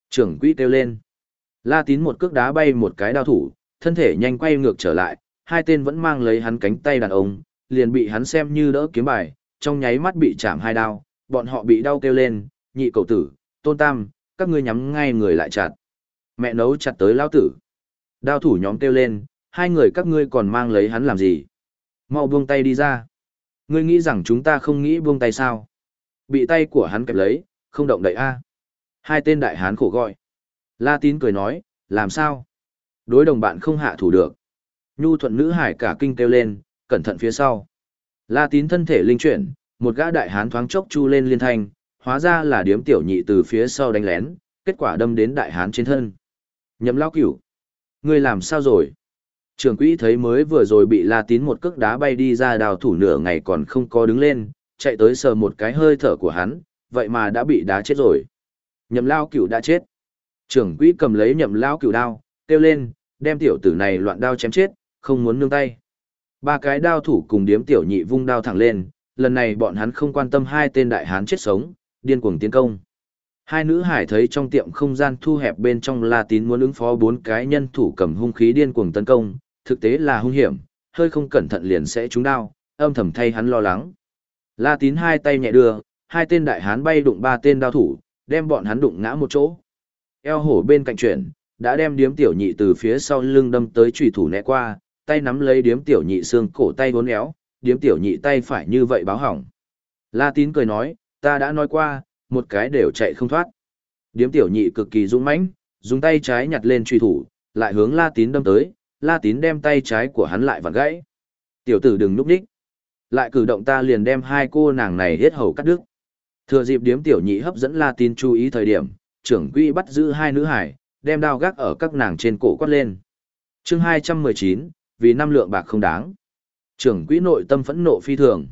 Speaker 1: Trưởng quỹ kêu lên. La Tín một cước đá bay một cái đao thủ, thân thể nhanh quay ngược trở lại, hai tên vẫn mang lấy hắn cánh tay đàn ông, liền bị hắn xem như đỡ kiếm bài, trong nháy mắt bị chạm hai đao, bọn họ bị đau kêu lên, nhị cầu tử, tôn tam, các ngươi nhắm ngay người lại chặt. Mẹ nấu chặt tới lao tử. Đao thủ nhóm kêu lên, hai người các ngươi còn mang lấy hắn làm gì? Mau buông tay đi ra. Ngươi nghĩ rằng chúng ta không nghĩ buông tay sao? Bị tay của hắn kẹp lấy, không động đậy a. Hai tên đại hán khổ gọi. La tín cười nói, làm sao? Đối đồng bạn không hạ thủ được. Nhu thuận nữ hải cả kinh kêu lên, cẩn thận phía sau. La tín thân thể linh chuyển, một gã đại hán thoáng chốc chu lên liên thanh, hóa ra là điếm tiểu nhị từ phía sau đánh lén, kết quả đâm đến đại hán trên thân. Nhậm lao cửu. Ngươi làm sao rồi? Trường quỹ thấy mới vừa rồi bị La Tín một cước đá bay đi ra đào thủ nửa ngày còn không có đứng lên, chạy tới sờ một cái hơi thở của hắn, vậy mà đã bị đá chết rồi. Nhậm lao cửu đã chết. Trưởng quỹ cầm lấy nhậm lao cửu đao, kêu lên, đem tiểu tử này loạn đao chém chết, không muốn nương tay. Ba cái đao thủ cùng điếm tiểu nhị vung đao thẳng lên, lần này bọn hắn không quan tâm hai tên đại hán chết sống, điên cuồng tiến công. Hai nữ hải thấy trong tiệm không gian thu hẹp bên trong La Tín muốn ứng phó bốn cái nhân thủ cầm hung khí điên cuồng tấn công, thực tế là hung hiểm, hơi không cẩn thận liền sẽ trúng đao, âm thầm thay hắn lo lắng. La Tín hai tay nhẹ đưa, hai tên đại hán bay đụng ba tên đao thủ, đem bọn hắn đụng ngã một chỗ. Eo hổ bên cạnh chuyển, đã đem điếm tiểu nhị từ phía sau lưng đâm tới chủy thủ né qua, tay nắm lấy điếm tiểu nhị xương cổ tay uốn éo, điếm tiểu nhị tay phải như vậy báo hỏng. La Tín cười nói, ta đã nói qua, một cái đều chạy không thoát. Điếm tiểu nhị cực kỳ dũng mãnh, dùng tay trái nhặt lên truy thủ, lại hướng La Tín đâm tới, La Tín đem tay trái của hắn lại vặn gãy. Tiểu tử đừng núp đích. Lại cử động ta liền đem hai cô nàng này hết hầu cắt đứt. Thừa dịp điếm tiểu nhị hấp dẫn La Tín chú ý thời điểm, trưởng quỹ bắt giữ hai nữ hải, đem đao gác ở các nàng trên cổ quát lên. chương 219, vì năm lượng bạc không đáng. Trưởng quỹ nội tâm phẫn nộ phi thường.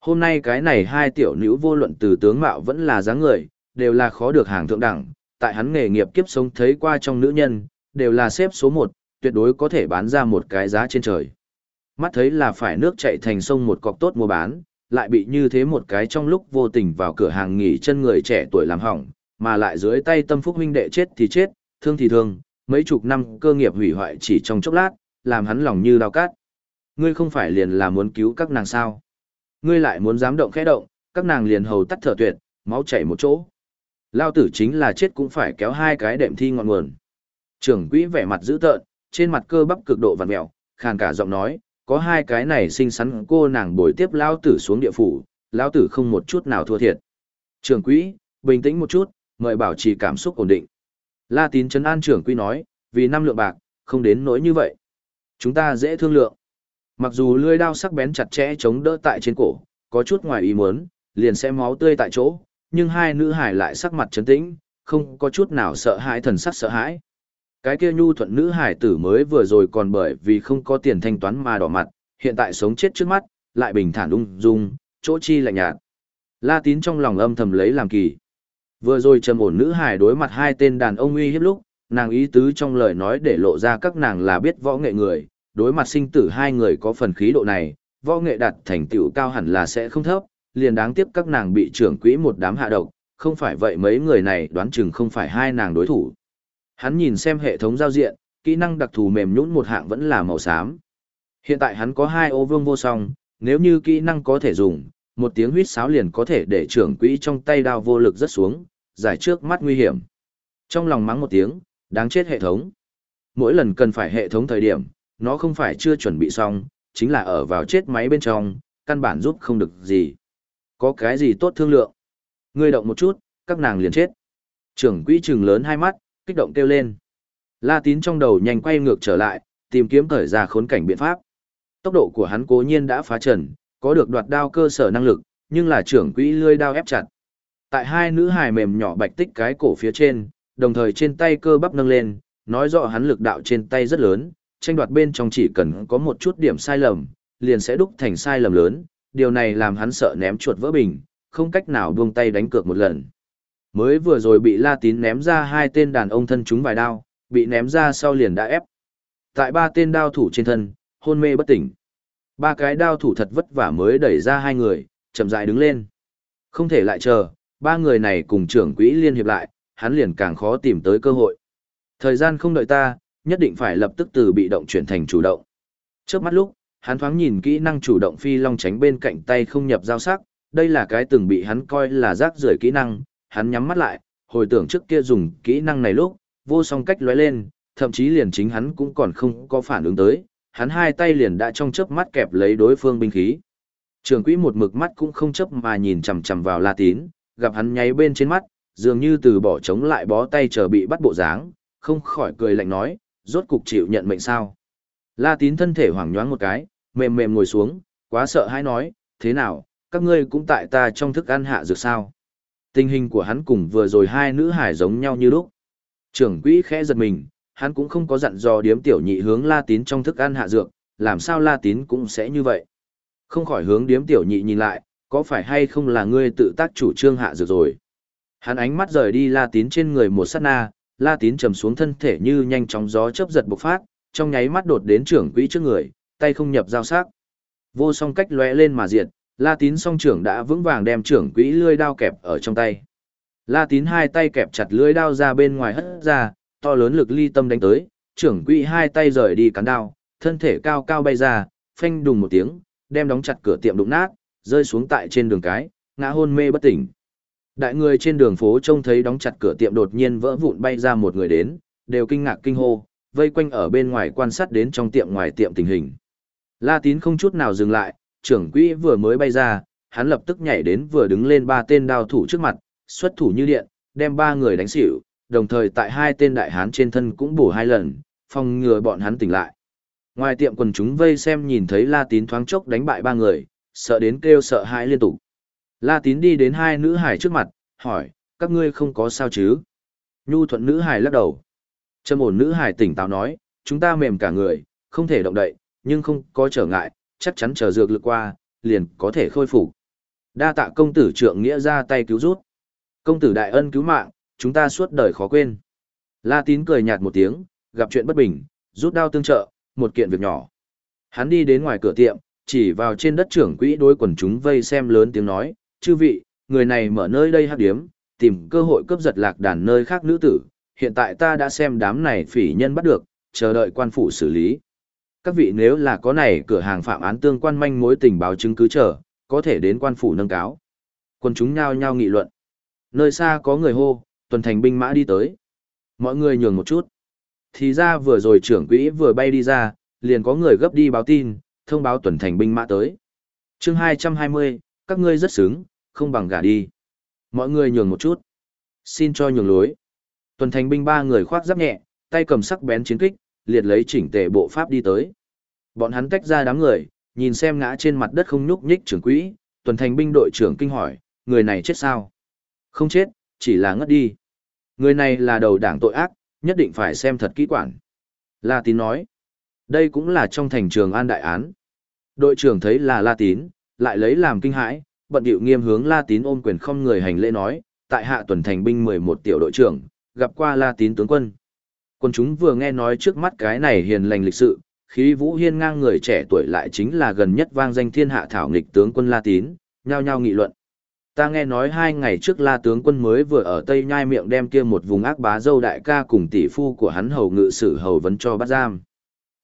Speaker 1: Hôm nay cái này hai tiểu nữ vô luận từ tướng mạo vẫn là dáng người, đều là khó được hàng thượng đẳng, tại hắn nghề nghiệp kiếp sống thấy qua trong nữ nhân, đều là xếp số một, tuyệt đối có thể bán ra một cái giá trên trời. Mắt thấy là phải nước chạy thành sông một cọc tốt mua bán, lại bị như thế một cái trong lúc vô tình vào cửa hàng nghỉ chân người trẻ tuổi làm hỏng, mà lại dưới tay tâm phúc huynh đệ chết thì chết, thương thì thương, mấy chục năm cơ nghiệp hủy hoại chỉ trong chốc lát, làm hắn lòng như đau cát. Ngươi không phải liền là muốn cứu các nàng sao? Ngươi lại muốn dám động khẽ động, các nàng liền hầu tắt thở tuyệt, máu chảy một chỗ. Lao tử chính là chết cũng phải kéo hai cái đệm thi ngọn nguồn. Trưởng quỹ vẻ mặt dữ tợn, trên mặt cơ bắp cực độ vặn mẹo, khàn cả giọng nói, có hai cái này xinh xắn cô nàng bồi tiếp lão tử xuống địa phủ, lão tử không một chút nào thua thiệt. Trưởng quỹ, bình tĩnh một chút, mời bảo trì cảm xúc ổn định. La tín chấn an trưởng quỹ nói, vì năm lượng bạc, không đến nỗi như vậy. Chúng ta dễ thương lượng. Mặc dù lưỡi đao sắc bén chặt chẽ chống đỡ tại trên cổ, có chút ngoài ý muốn, liền sẽ máu tươi tại chỗ, nhưng hai nữ hải lại sắc mặt trấn tĩnh, không có chút nào sợ hãi thần sắc sợ hãi. Cái kia nhu thuận nữ hải tử mới vừa rồi còn bởi vì không có tiền thanh toán mà đỏ mặt, hiện tại sống chết trước mắt, lại bình thản ung dung, chỗ chi lạnh nhạt. La tín trong lòng âm thầm lấy làm kỳ. Vừa rồi trầm ổn nữ hải đối mặt hai tên đàn ông uy hiếp lúc, nàng ý tứ trong lời nói để lộ ra các nàng là biết võ nghệ người, đối mặt sinh tử hai người có phần khí độ này, võ nghệ đạt thành tựu cao hẳn là sẽ không thấp, liền đáng tiếc các nàng bị trưởng quỹ một đám hạ độc, không phải vậy mấy người này đoán chừng không phải hai nàng đối thủ. Hắn nhìn xem hệ thống giao diện, kỹ năng đặc thù mềm nhũn một hạng vẫn là màu xám. Hiện tại hắn có hai ô vương vô song, nếu như kỹ năng có thể dùng, một tiếng huýt sáo liền có thể để trưởng quỹ trong tay đao vô lực rất xuống, giải trước mắt nguy hiểm. Trong lòng mắng một tiếng, đáng chết hệ thống. Mỗi lần cần phải hệ thống thời điểm, nó không phải chưa chuẩn bị xong, chính là ở vào chết máy bên trong, căn bản giúp không được gì. Có cái gì tốt thương lượng? Ngươi động một chút, các nàng liền chết. Trưởng quỹ trừng lớn hai mắt, kích động kêu lên. La tín trong đầu nhanh quay ngược trở lại, tìm kiếm thời ra khốn cảnh biện pháp. Tốc độ của hắn cố nhiên đã phá trần, có được đoạt đao cơ sở năng lực, nhưng là trưởng quỹ lươi đao ép chặt. Tại hai nữ hài mềm nhỏ bạch tích cái cổ phía trên, đồng thời trên tay cơ bắp nâng lên, nói rõ hắn lực đạo trên tay rất lớn, tranh đoạt bên trong chỉ cần có một chút điểm sai lầm, liền sẽ đúc thành sai lầm lớn, điều này làm hắn sợ ném chuột vỡ bình, không cách nào buông tay đánh cược một lần. Mới vừa rồi bị La Tín ném ra hai tên đàn ông thân chúng vài đao, bị ném ra sau liền đã ép. Tại ba tên đao thủ trên thân, hôn mê bất tỉnh. Ba cái đao thủ thật vất vả mới đẩy ra hai người, chậm rãi đứng lên. Không thể lại chờ, ba người này cùng trưởng quỹ liên hiệp lại, hắn liền càng khó tìm tới cơ hội. Thời gian không đợi ta, nhất định phải lập tức từ bị động chuyển thành chủ động. Trước mắt lúc, hắn thoáng nhìn kỹ năng chủ động phi long tránh bên cạnh tay không nhập giao sắc, đây là cái từng bị hắn coi là rác rưởi kỹ năng, hắn nhắm mắt lại, hồi tưởng trước kia dùng kỹ năng này lúc, vô song cách lóe lên, thậm chí liền chính hắn cũng còn không có phản ứng tới, hắn hai tay liền đã trong chớp mắt kẹp lấy đối phương binh khí. Trường quỹ một mực mắt cũng không chấp mà nhìn chằm chằm vào La Tín, gặp hắn nháy bên trên mắt, dường như từ bỏ chống lại bó tay chờ bị bắt bộ dáng, không khỏi cười lạnh nói, rốt cục chịu nhận mệnh sao. La Tín thân thể hoảng nhoáng một cái, mềm mềm ngồi xuống, quá sợ hãi nói, thế nào, các ngươi cũng tại ta trong thức ăn hạ dược sao. Tình hình của hắn cùng vừa rồi hai nữ hải giống nhau như lúc. Trưởng quỹ khẽ giật mình, hắn cũng không có dặn dò điếm tiểu nhị hướng La Tín trong thức ăn hạ dược, làm sao La Tín cũng sẽ như vậy. Không khỏi hướng điếm tiểu nhị nhìn lại, có phải hay không là ngươi tự tác chủ trương hạ dược rồi. Hắn ánh mắt rời đi La Tín trên người một sát na, La Tín trầm xuống thân thể như nhanh chóng gió chớp giật bộc phát, trong nháy mắt đột đến trưởng quỹ trước người, tay không nhập giao sắc. Vô song cách lóe lên mà diệt, La Tín song trưởng đã vững vàng đem trưởng quỹ lưỡi đao kẹp ở trong tay. La Tín hai tay kẹp chặt lưỡi đao ra bên ngoài hất ra, to lớn lực ly tâm đánh tới, trưởng quỹ hai tay rời đi cắn đao, thân thể cao cao bay ra, phanh đùng một tiếng, đem đóng chặt cửa tiệm đụng nát, rơi xuống tại trên đường cái, ngã hôn mê bất tỉnh. Đại người trên đường phố trông thấy đóng chặt cửa tiệm đột nhiên vỡ vụn bay ra một người đến, đều kinh ngạc kinh hô, vây quanh ở bên ngoài quan sát đến trong tiệm ngoài tiệm tình hình. La Tín không chút nào dừng lại, trưởng quỹ vừa mới bay ra, hắn lập tức nhảy đến vừa đứng lên ba tên đao thủ trước mặt, xuất thủ như điện, đem ba người đánh xỉu, đồng thời tại hai tên đại hán trên thân cũng bổ hai lần, phòng ngừa bọn hắn tỉnh lại. Ngoài tiệm quần chúng vây xem nhìn thấy La Tín thoáng chốc đánh bại ba người, sợ đến kêu sợ hãi liên tục. La Tín đi đến hai nữ hải trước mặt, hỏi, các ngươi không có sao chứ? Nhu thuận nữ hải lắc đầu. Trầm ổn nữ hải tỉnh táo nói, chúng ta mềm cả người, không thể động đậy, nhưng không có trở ngại, chắc chắn chờ dược lực qua, liền có thể khôi phục. Đa tạ công tử trượng nghĩa ra tay cứu rút. Công tử đại ân cứu mạng, chúng ta suốt đời khó quên. La tín cười nhạt một tiếng, gặp chuyện bất bình, rút đao tương trợ, một kiện việc nhỏ. Hắn đi đến ngoài cửa tiệm, chỉ vào trên đất trưởng quỹ đối quần chúng vây xem lớn tiếng nói, chư vị, người này mở nơi đây hát điếm, tìm cơ hội cướp giật lạc đàn nơi khác nữ tử, hiện tại ta đã xem đám này phỉ nhân bắt được, chờ đợi quan phủ xử lý. Các vị nếu là có này cửa hàng phạm án tương quan manh mối tình báo chứng cứ trở có thể đến quan phủ nâng cáo. Quân chúng nhao nhao nghị luận. Nơi xa có người hô, tuần thành binh mã đi tới. Mọi người nhường một chút. Thì ra vừa rồi trưởng quỹ vừa bay đi ra, liền có người gấp đi báo tin, thông báo tuần thành binh mã tới. chương 220, các ngươi rất sướng, không bằng gả đi. Mọi người nhường một chút. Xin cho nhường lối. Tuần thành binh ba người khoác giáp nhẹ, tay cầm sắc bén chiến kích, liệt lấy chỉnh tề bộ pháp đi tới. Bọn hắn tách ra đám người, nhìn xem ngã trên mặt đất không nhúc nhích trưởng quỹ, tuần thành binh đội trưởng kinh hỏi, người này chết sao? Không chết, chỉ là ngất đi. Người này là đầu đảng tội ác, nhất định phải xem thật kỹ quản. La Tín nói, đây cũng là trong thành trường an đại án. Đội trưởng thấy là La Tín, lại lấy làm kinh hãi, bận điệu nghiêm hướng La Tín ôm quyền không người hành lễ nói, tại hạ tuần thành binh 11 tiểu đội trưởng, gặp qua La Tín tướng quân. Quân chúng vừa nghe nói trước mắt cái này hiền lành lịch sự, khí vũ hiên ngang người trẻ tuổi lại chính là gần nhất vang danh thiên hạ thảo nghịch tướng quân La Tín, nhao nhao nghị luận. Ta nghe nói hai ngày trước La tướng quân mới vừa ở Tây Nhai miệng đem kia một vùng ác bá dâu đại ca cùng tỷ phu của hắn hầu ngự sử hầu vấn cho bắt giam.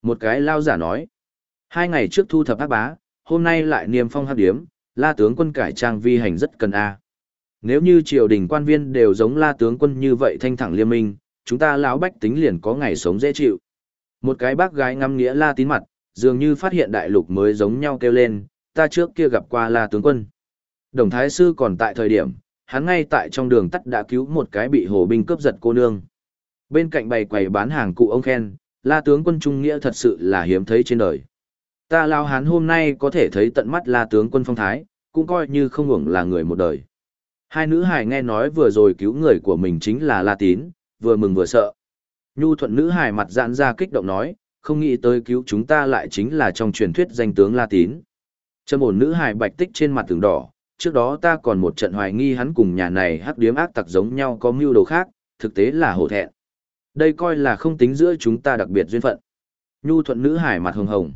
Speaker 1: Một cái lao giả nói, hai ngày trước thu thập ác bá, hôm nay lại niêm phong hắc điếm, La tướng quân cải trang vi hành rất cần a. Nếu như triều đình quan viên đều giống La tướng quân như vậy thanh thẳng liêm minh, chúng ta lão bách tính liền có ngày sống dễ chịu. Một cái bác gái ngắm nghĩa La tín mặt, dường như phát hiện đại lục mới giống nhau kêu lên, ta trước kia gặp qua La tướng quân. Đồng Thái Sư còn tại thời điểm, hắn ngay tại trong đường tắt đã cứu một cái bị hồ binh cướp giật cô nương. Bên cạnh bày quầy bán hàng cụ ông khen, La tướng quân trung nghĩa thật sự là hiếm thấy trên đời. Ta lao hán hôm nay có thể thấy tận mắt La tướng quân phong thái, cũng coi như không hưởng là người một đời. Hai nữ hài nghe nói vừa rồi cứu người của mình chính là La Tín, vừa mừng vừa sợ. Nhu thuận nữ hài mặt giãn ra kích động nói, không nghĩ tới cứu chúng ta lại chính là trong truyền thuyết danh tướng La Tín. trâm ổn nữ hài bạch tích trên mặt tường đỏ, trước đó ta còn một trận hoài nghi hắn cùng nhà này hắc điếm ác tặc giống nhau có mưu đồ khác, thực tế là hổ thẹn. Đây coi là không tính giữa chúng ta đặc biệt duyên phận. Nhu thuận nữ hải mặt hồng hồng.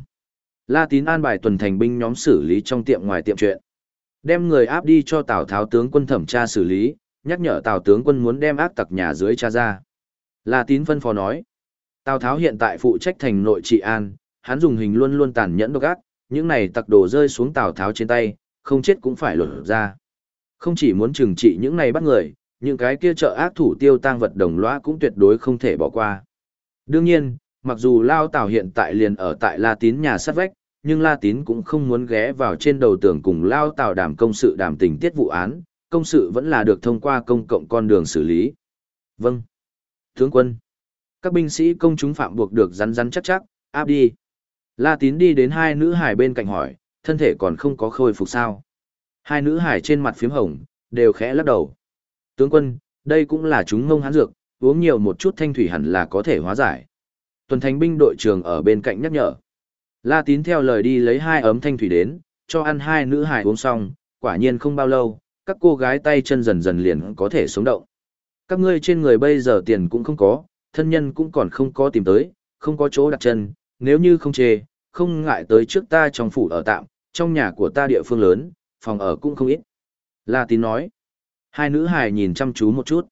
Speaker 1: La tín an bài tuần thành binh nhóm xử lý trong tiệm ngoài tiệm chuyện. Đem người áp đi cho Tào Tháo tướng quân thẩm tra xử lý, nhắc nhở Tào tướng quân muốn đem ác tặc nhà dưới cha ra. La tín phân phó nói. Tào Tháo hiện tại phụ trách thành nội trị an, hắn dùng hình luôn luôn tàn nhẫn độc ác, những này tặc đồ rơi xuống Tào Tháo trên tay, không chết cũng phải lột ra. Không chỉ muốn trừng trị những này bắt người, những cái kia trợ ác thủ tiêu tang vật đồng lõa cũng tuyệt đối không thể bỏ qua. Đương nhiên, mặc dù Lao Tào hiện tại liền ở tại La Tín nhà sát vách, nhưng La Tín cũng không muốn ghé vào trên đầu tường cùng Lao Tào đàm công sự đàm tình tiết vụ án, công sự vẫn là được thông qua công cộng con đường xử lý. Vâng. Tướng quân. Các binh sĩ công chúng phạm buộc được rắn rắn chắc chắc, áp đi. La Tín đi đến hai nữ hải bên cạnh hỏi, thân thể còn không có khôi phục sao. Hai nữ hải trên mặt phím hồng, đều khẽ lắc đầu. Tướng quân, đây cũng là chúng ngông hán dược, uống nhiều một chút thanh thủy hẳn là có thể hóa giải. Tuần thành binh đội trưởng ở bên cạnh nhắc nhở. La tín theo lời đi lấy hai ấm thanh thủy đến, cho ăn hai nữ hải uống xong, quả nhiên không bao lâu, các cô gái tay chân dần dần liền có thể sống động. Các ngươi trên người bây giờ tiền cũng không có, thân nhân cũng còn không có tìm tới, không có chỗ đặt chân, nếu như không chê, không ngại tới trước ta trong phủ ở tạm, trong nhà của ta địa phương lớn, phòng ở cũng không ít. La tín nói. Hai nữ hài nhìn chăm chú một chút.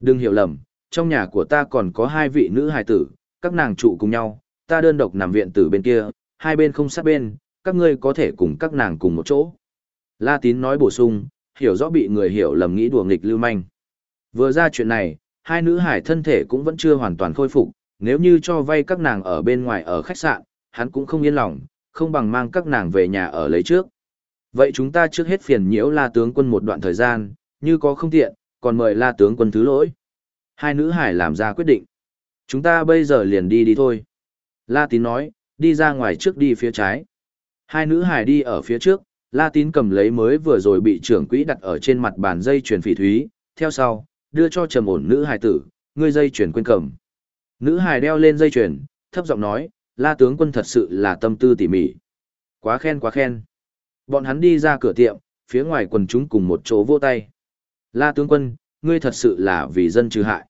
Speaker 1: Đừng hiểu lầm, trong nhà của ta còn có hai vị nữ hài tử, các nàng trụ cùng nhau, ta đơn độc nằm viện tử bên kia, hai bên không sát bên, các ngươi có thể cùng các nàng cùng một chỗ. La tín nói bổ sung, hiểu rõ bị người hiểu lầm nghĩ đùa nghịch lưu manh. Vừa ra chuyện này, hai nữ hải thân thể cũng vẫn chưa hoàn toàn khôi phục, nếu như cho vay các nàng ở bên ngoài ở khách sạn, hắn cũng không yên lòng, không bằng mang các nàng về nhà ở lấy trước. Vậy chúng ta trước hết phiền nhiễu la tướng quân một đoạn thời gian, như có không tiện, còn mời la tướng quân thứ lỗi. Hai nữ hải làm ra quyết định. Chúng ta bây giờ liền đi đi thôi. La tín nói, đi ra ngoài trước đi phía trái. Hai nữ hải đi ở phía trước, La tín cầm lấy mới vừa rồi bị trưởng quỹ đặt ở trên mặt bàn dây chuyền phỉ thúy, theo sau, đưa cho trầm ổn nữ hài tử, ngươi dây chuyền quên cầm. Nữ hài đeo lên dây chuyền, thấp giọng nói, La tướng quân thật sự là tâm tư tỉ mỉ. Quá khen quá khen. Bọn hắn đi ra cửa tiệm, phía ngoài quần chúng cùng một chỗ vỗ tay. La tướng quân, ngươi thật sự là vì dân trừ hại.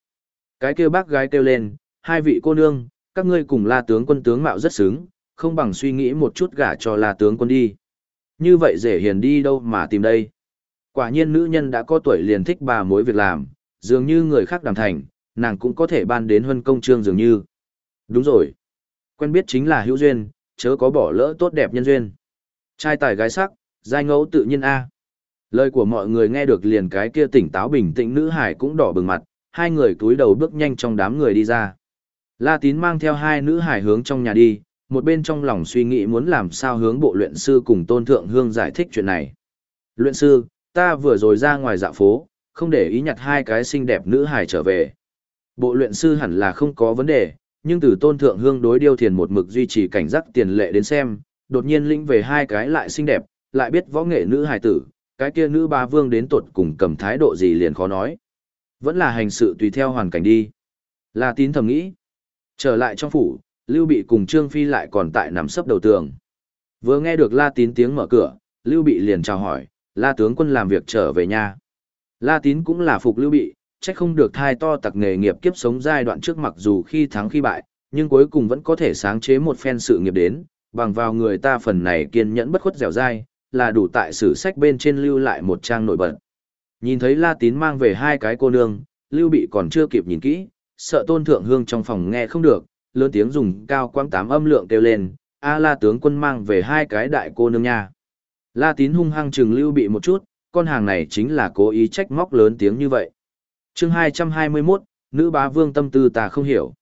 Speaker 1: Cái kêu bác gái kêu lên, hai vị cô nương, các ngươi cùng la tướng quân tướng mạo rất sướng, không bằng suy nghĩ một chút gả cho la tướng quân đi. Như vậy dễ hiền đi đâu mà tìm đây. Quả nhiên nữ nhân đã có tuổi liền thích bà mối việc làm, dường như người khác đàm thành, nàng cũng có thể ban đến huân công trương dường như. Đúng rồi. Quen biết chính là hữu duyên, chớ có bỏ lỡ tốt đẹp nhân duyên. Trai tài gái sắc, giai ngẫu tự nhiên A. Lời của mọi người nghe được liền cái kia tỉnh táo bình tĩnh nữ hải cũng đỏ bừng mặt, hai người túi đầu bước nhanh trong đám người đi ra. La tín mang theo hai nữ hải hướng trong nhà đi, một bên trong lòng suy nghĩ muốn làm sao hướng bộ luyện sư cùng tôn thượng hương giải thích chuyện này. Luyện sư, ta vừa rồi ra ngoài dạ phố, không để ý nhặt hai cái xinh đẹp nữ hài trở về. Bộ luyện sư hẳn là không có vấn đề, nhưng từ tôn thượng hương đối điêu thiền một mực duy trì cảnh giác tiền lệ đến xem, đột nhiên lĩnh về hai cái lại xinh đẹp, lại biết võ nghệ nữ hài tử, cái kia nữ ba vương đến tuột cùng cầm thái độ gì liền khó nói. Vẫn là hành sự tùy theo hoàn cảnh đi. La tín thầm nghĩ. Trở lại trong phủ, Lưu Bị cùng Trương Phi lại còn tại nằm sấp đầu tường. Vừa nghe được La tín tiếng mở cửa, Lưu Bị liền chào hỏi, La tướng quân làm việc trở về nhà. La tín cũng là phục Lưu Bị, trách không được thai to tặc nghề nghiệp kiếp sống giai đoạn trước mặc dù khi thắng khi bại, nhưng cuối cùng vẫn có thể sáng chế một phen sự nghiệp đến, bằng vào người ta phần này kiên nhẫn bất khuất dẻo dai, là đủ tại sử sách bên trên lưu lại một trang nổi bật. Nhìn thấy La Tín mang về hai cái cô nương, Lưu Bị còn chưa kịp nhìn kỹ, sợ Tôn Thượng Hương trong phòng nghe không được, lớn tiếng dùng cao quang tám âm lượng kêu lên, "A La tướng quân mang về hai cái đại cô nương nha." La Tín hung hăng trừng Lưu Bị một chút, con hàng này chính là cố ý trách móc lớn tiếng như vậy. Chương 221, nữ bá vương tâm tư ta không hiểu.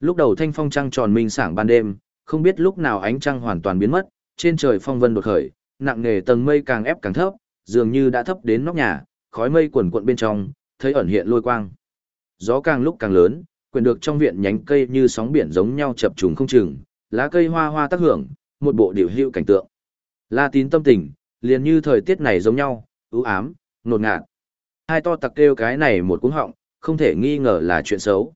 Speaker 1: Lúc đầu thanh phong trăng tròn minh sảng ban đêm, không biết lúc nào ánh trăng hoàn toàn biến mất, trên trời phong vân đột khởi, nặng nề tầng mây càng ép càng thấp, dường như đã thấp đến nóc nhà, khói mây quần cuộn bên trong, thấy ẩn hiện lôi quang. Gió càng lúc càng lớn, quyền được trong viện nhánh cây như sóng biển giống nhau chập trùng không chừng, lá cây hoa hoa tác hưởng, một bộ điều hữu cảnh tượng. La tín tâm tình, liền như thời tiết này giống nhau, ưu ám, nột ngạt. Hai to tặc kêu cái này một cú họng, không thể nghi ngờ là chuyện xấu.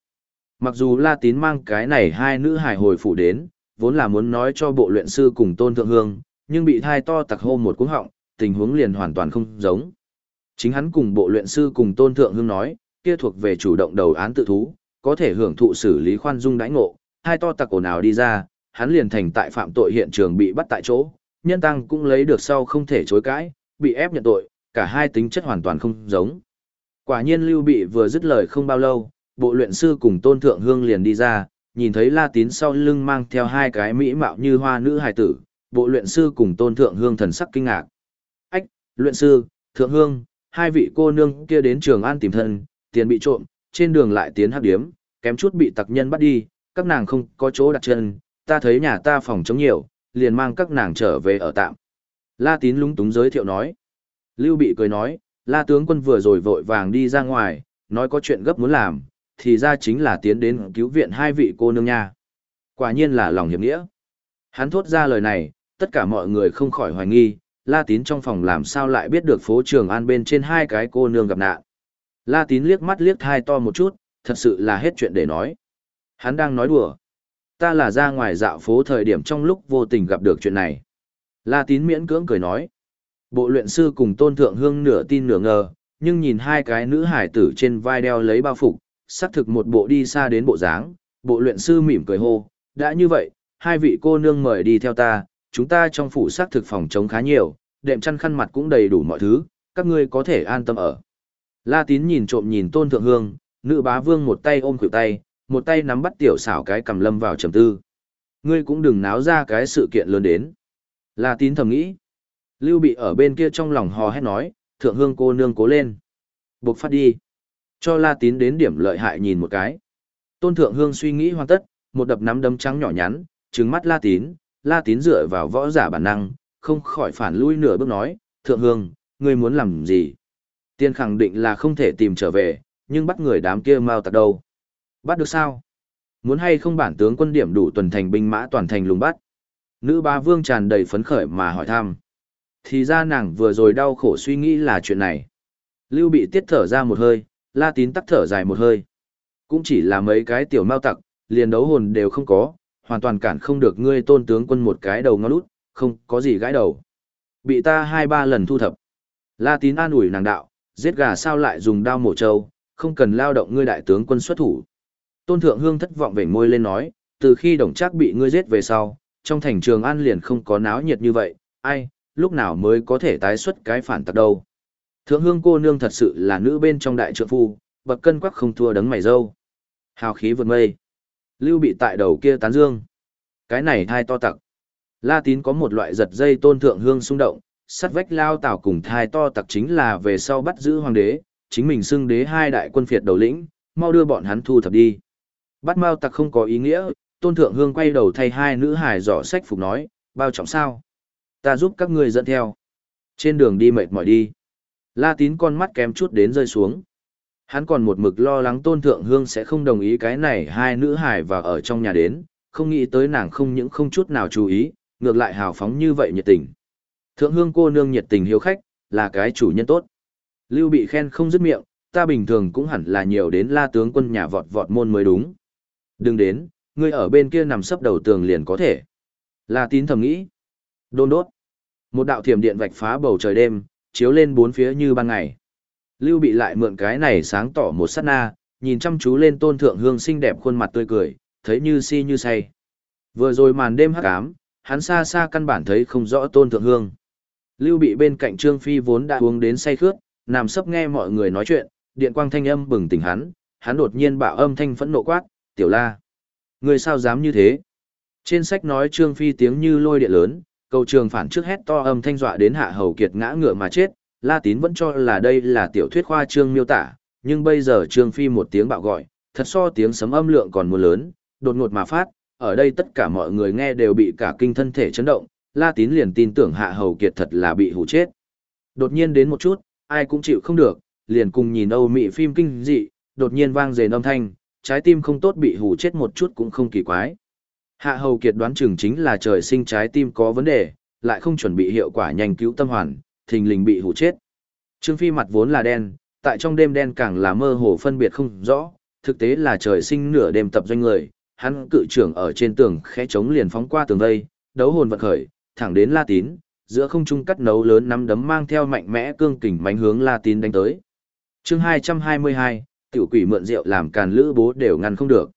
Speaker 1: Mặc dù La tín mang cái này hai nữ hài hồi phủ đến, vốn là muốn nói cho bộ luyện sư cùng tôn thượng hương, nhưng bị thai to tặc hô một cú họng, tình huống liền hoàn toàn không giống. Chính hắn cùng bộ luyện sư cùng tôn thượng hương nói, kia thuộc về chủ động đầu án tự thú, có thể hưởng thụ xử lý khoan dung đãi ngộ, hai to tặc ồn nào đi ra, hắn liền thành tại phạm tội hiện trường bị bắt tại chỗ, nhân tăng cũng lấy được sau không thể chối cãi, bị ép nhận tội, cả hai tính chất hoàn toàn không giống. Quả nhiên Lưu Bị vừa dứt lời không bao lâu, bộ luyện sư cùng tôn thượng hương liền đi ra, nhìn thấy La Tín sau lưng mang theo hai cái mỹ mạo như hoa nữ hài tử, bộ luyện sư cùng tôn thượng hương thần sắc kinh ngạc. Ách, luyện sư, thượng hương, hai vị cô nương kia đến trường an tìm thân, tiền bị trộm, trên đường lại tiến hấp điếm, kém chút bị tặc nhân bắt đi, các nàng không có chỗ đặt chân, ta thấy nhà ta phòng chống nhiều, liền mang các nàng trở về ở tạm. La Tín lúng túng giới thiệu nói. Lưu Bị cười nói, La tướng quân vừa rồi vội vàng đi ra ngoài, nói có chuyện gấp muốn làm, thì ra chính là tiến đến cứu viện hai vị cô nương nha. Quả nhiên là lòng hiệp nghĩa. Hắn thốt ra lời này, tất cả mọi người không khỏi hoài nghi, La Tín trong phòng làm sao lại biết được phố trường an bên trên hai cái cô nương gặp nạn. La Tín liếc mắt liếc thai to một chút, thật sự là hết chuyện để nói. Hắn đang nói đùa. Ta là ra ngoài dạo phố thời điểm trong lúc vô tình gặp được chuyện này. La Tín miễn cưỡng cười nói. Bộ luyện sư cùng tôn thượng hương nửa tin nửa ngờ, nhưng nhìn hai cái nữ hải tử trên vai đeo lấy bao phục, xác thực một bộ đi xa đến bộ dáng, bộ luyện sư mỉm cười hô, đã như vậy, hai vị cô nương mời đi theo ta, chúng ta trong phủ xác thực phòng chống khá nhiều, đệm chăn khăn mặt cũng đầy đủ mọi thứ, các ngươi có thể an tâm ở. La tín nhìn trộm nhìn tôn thượng hương, nữ bá vương một tay ôm khuỷu tay, một tay nắm bắt tiểu xảo cái cầm lâm vào trầm tư. Ngươi cũng đừng náo ra cái sự kiện lớn đến. La tín thầm nghĩ. Lưu bị ở bên kia trong lòng hò hét nói, thượng hương cô nương cố lên. buộc phát đi. Cho La tín đến điểm lợi hại nhìn một cái. Tôn thượng hương suy nghĩ hoàn tất, một đập nắm đấm trắng nhỏ nhắn, trừng mắt La tín, La tín dựa vào võ giả bản năng, không khỏi phản lui nửa bước nói, thượng hương, ngươi muốn làm gì? Tiên khẳng định là không thể tìm trở về, nhưng bắt người đám kia mau tặc đâu. Bắt được sao? Muốn hay không bản tướng quân điểm đủ tuần thành binh mã toàn thành lùng bắt? Nữ ba vương tràn đầy phấn khởi mà hỏi thăm. Thì ra nàng vừa rồi đau khổ suy nghĩ là chuyện này. Lưu bị tiết thở ra một hơi, la tín tắc thở dài một hơi. Cũng chỉ là mấy cái tiểu mau tặc, liền đấu hồn đều không có, hoàn toàn cản không được ngươi tôn tướng quân một cái đầu ngó lút, không có gì gãi đầu. Bị ta hai ba lần thu thập. La tín an ủi nàng đạo, giết gà sao lại dùng đao mổ trâu, không cần lao động ngươi đại tướng quân xuất thủ. Tôn thượng hương thất vọng vểnh môi lên nói, từ khi đồng trác bị ngươi giết về sau, trong thành trường an liền không có náo nhiệt như vậy, ai, lúc nào mới có thể tái xuất cái phản tặc đâu. Thượng hương cô nương thật sự là nữ bên trong đại trượng phu, bậc cân quắc không thua đấng mày dâu. Hào khí vượt mây. Lưu bị tại đầu kia tán dương. Cái này thai to tặc. La tín có một loại giật dây tôn thượng hương xung động, sắt vách lao tảo cùng thai to tặc chính là về sau bắt giữ hoàng đế, chính mình xưng đế hai đại quân phiệt đầu lĩnh, mau đưa bọn hắn thu thập đi. Bắt mao tặc không có ý nghĩa, tôn thượng hương quay đầu thay hai nữ hài dò sách phục nói, bao trọng sao? Ta giúp các ngươi dẫn theo. Trên đường đi mệt mỏi đi. La tín con mắt kém chút đến rơi xuống. Hắn còn một mực lo lắng tôn thượng hương sẽ không đồng ý cái này hai nữ hài và ở trong nhà đến, không nghĩ tới nàng không những không chút nào chú ý, ngược lại hào phóng như vậy nhiệt tình. Thượng hương cô nương nhiệt tình hiếu khách, là cái chủ nhân tốt. Lưu bị khen không dứt miệng, ta bình thường cũng hẳn là nhiều đến la tướng quân nhà vọt vọt môn mới đúng. Đừng đến, ngươi ở bên kia nằm sấp đầu tường liền có thể. La tín thầm nghĩ. Đôn đốt. Một đạo thiểm điện vạch phá bầu trời đêm, chiếu lên bốn phía như ban ngày. Lưu bị lại mượn cái này sáng tỏ một sát na, nhìn chăm chú lên tôn thượng hương xinh đẹp khuôn mặt tươi cười, thấy như si như say. Vừa rồi màn đêm hắc ám, hắn xa xa căn bản thấy không rõ tôn thượng hương. Lưu bị bên cạnh Trương Phi vốn đã uống đến say khướt, nằm sấp nghe mọi người nói chuyện, điện quang thanh âm bừng tỉnh hắn, hắn đột nhiên bạo âm thanh phẫn nộ quát, "Tiểu La, ngươi sao dám như thế?" Trên sách nói Trương Phi tiếng như lôi điện lớn, cầu trường phản trước hét to âm thanh dọa đến Hạ Hầu Kiệt ngã ngựa mà chết, La Tín vẫn cho là đây là tiểu thuyết khoa trương miêu tả, nhưng bây giờ Trương Phi một tiếng bạo gọi, thật so tiếng sấm âm lượng còn muốn lớn, đột ngột mà phát, ở đây tất cả mọi người nghe đều bị cả kinh thân thể chấn động, La Tín liền tin tưởng Hạ Hầu Kiệt thật là bị hủ chết. Đột nhiên đến một chút, ai cũng chịu không được, liền cùng nhìn Âu Mỹ phim kinh dị, đột nhiên vang rền âm thanh, trái tim không tốt bị hủ chết một chút cũng không kỳ quái. Hạ Hầu Kiệt đoán chừng chính là trời sinh trái tim có vấn đề, lại không chuẩn bị hiệu quả nhanh cứu tâm hoàn, thình lình bị hủ chết. Trương Phi mặt vốn là đen, tại trong đêm đen càng là mơ hồ phân biệt không rõ, thực tế là trời sinh nửa đêm tập doanh người, hắn cự trưởng ở trên tường khẽ chống liền phóng qua tường vây, đấu hồn vận khởi, thẳng đến La Tín, giữa không trung cắt nấu lớn nắm đấm mang theo mạnh mẽ cương kình mánh hướng La Tín đánh tới. Chương 222, tiểu quỷ mượn rượu làm càn lữ bố đều ngăn không được.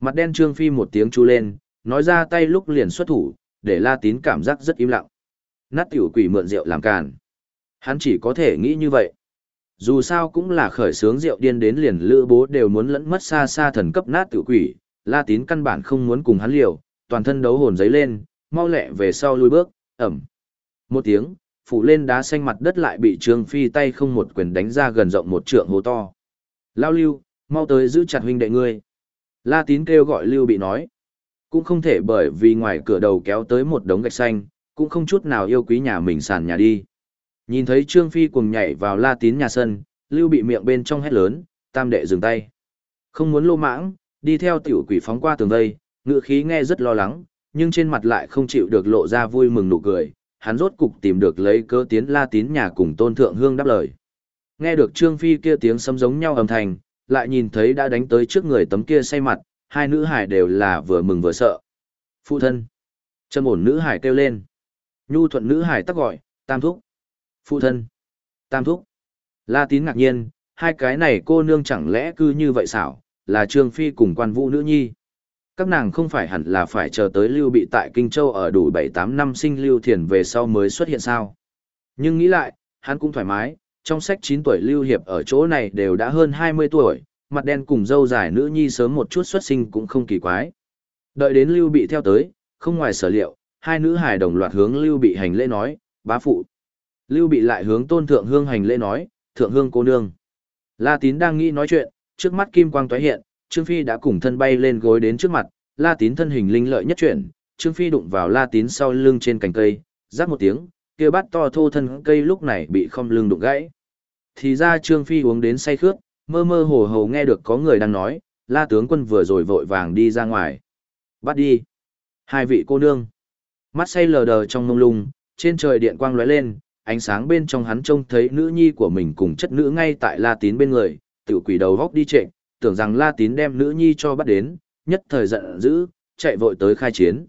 Speaker 1: Mặt đen Trương Phi một tiếng chu lên, nói ra tay lúc liền xuất thủ, để La Tín cảm giác rất im lặng. Nát tiểu quỷ mượn rượu làm càn. Hắn chỉ có thể nghĩ như vậy. Dù sao cũng là khởi sướng rượu điên đến liền lữ bố đều muốn lẫn mất xa xa thần cấp nát tiểu quỷ, La Tín căn bản không muốn cùng hắn liều, toàn thân đấu hồn giấy lên, mau lẹ về sau lui bước, ẩm. Một tiếng, phủ lên đá xanh mặt đất lại bị Trương Phi tay không một quyền đánh ra gần rộng một trượng hố to. Lao lưu, mau tới giữ chặt huynh đệ ngươi. La Tín kêu gọi lưu bị nói. Cũng không thể bởi vì ngoài cửa đầu kéo tới một đống gạch xanh, cũng không chút nào yêu quý nhà mình sàn nhà đi. Nhìn thấy Trương Phi cùng nhảy vào La Tín nhà sân, lưu bị miệng bên trong hét lớn, tam đệ dừng tay. Không muốn lô mãng, đi theo tiểu quỷ phóng qua tường vây, ngựa khí nghe rất lo lắng, nhưng trên mặt lại không chịu được lộ ra vui mừng nụ cười, hắn rốt cục tìm được lấy cơ tiến la tín nhà cùng tôn thượng hương đáp lời. Nghe được Trương Phi kia tiếng sấm giống nhau âm thanh, lại nhìn thấy đã đánh tới trước người tấm kia say mặt, hai nữ hải đều là vừa mừng vừa sợ. Phụ thân. Trầm ổn nữ hải kêu lên. Nhu thuận nữ hải tắc gọi, tam thúc. Phụ thân. Tam thúc. La tín ngạc nhiên, hai cái này cô nương chẳng lẽ cứ như vậy xảo, là Trương Phi cùng quan vũ nữ nhi. Các nàng không phải hẳn là phải chờ tới Lưu Bị tại Kinh Châu ở đủ 7-8 năm sinh Lưu Thiền về sau mới xuất hiện sao. Nhưng nghĩ lại, hắn cũng thoải mái, trong sách 9 tuổi Lưu Hiệp ở chỗ này đều đã hơn 20 tuổi, mặt đen cùng dâu dài nữ nhi sớm một chút xuất sinh cũng không kỳ quái. Đợi đến Lưu Bị theo tới, không ngoài sở liệu, hai nữ hài đồng loạt hướng Lưu Bị hành lễ nói, bá phụ. Lưu Bị lại hướng tôn thượng hương hành lễ nói, thượng hương cô nương. La Tín đang nghĩ nói chuyện, trước mắt kim quang tóe hiện, Trương Phi đã cùng thân bay lên gối đến trước mặt, La Tín thân hình linh lợi nhất chuyển, Trương Phi đụng vào La Tín sau lưng trên cành cây, rắc một tiếng, kia bát to thô thân cây lúc này bị không lưng đụng gãy. Thì ra Trương Phi uống đến say khướt, mơ mơ hồ hồ nghe được có người đang nói, La tướng quân vừa rồi vội vàng đi ra ngoài. Bắt đi. Hai vị cô nương. Mắt say lờ đờ trong mông lung, trên trời điện quang lóe lên, ánh sáng bên trong hắn trông thấy nữ nhi của mình cùng chất nữ ngay tại La Tín bên người, tiểu quỷ đầu góc đi trệ, tưởng rằng La Tín đem nữ nhi cho bắt đến, nhất thời giận dữ, chạy vội tới khai chiến.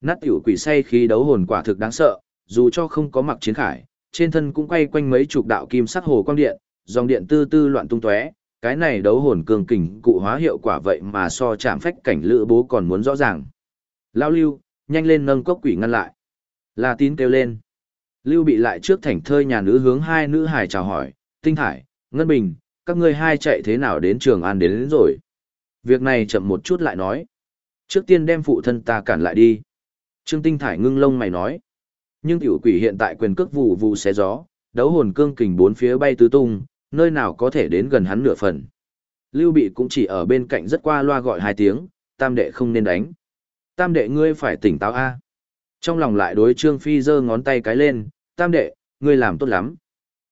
Speaker 1: Nát tiểu quỷ say khi đấu hồn quả thực đáng sợ, dù cho không có mặc chiến khải, trên thân cũng quay quanh mấy chục đạo kim sắc hồ quang điện, dòng điện tư tư loạn tung tóe, cái này đấu hồn cường kình cụ hóa hiệu quả vậy mà so chạm phách cảnh lữ bố còn muốn rõ ràng. Lao lưu, nhanh lên nâng cốc quỷ ngăn lại. La tín kêu lên. Lưu bị lại trước thành thơi nhà nữ hướng hai nữ hài chào hỏi, tinh thải, ngân bình, các ngươi hai chạy thế nào đến trường an đến, đến rồi. Việc này chậm một chút lại nói. Trước tiên đem phụ thân ta cản lại đi. Trương Tinh Thải ngưng lông mày nói. Nhưng tiểu quỷ hiện tại quyền cước vụ vụ xé gió, đấu hồn cương kình bốn phía bay tứ tung, nơi nào có thể đến gần hắn nửa phần. Lưu Bị cũng chỉ ở bên cạnh rất qua loa gọi hai tiếng, tam đệ không nên đánh. Tam đệ ngươi phải tỉnh táo a. Trong lòng lại đối Trương Phi giơ ngón tay cái lên, tam đệ, ngươi làm tốt lắm.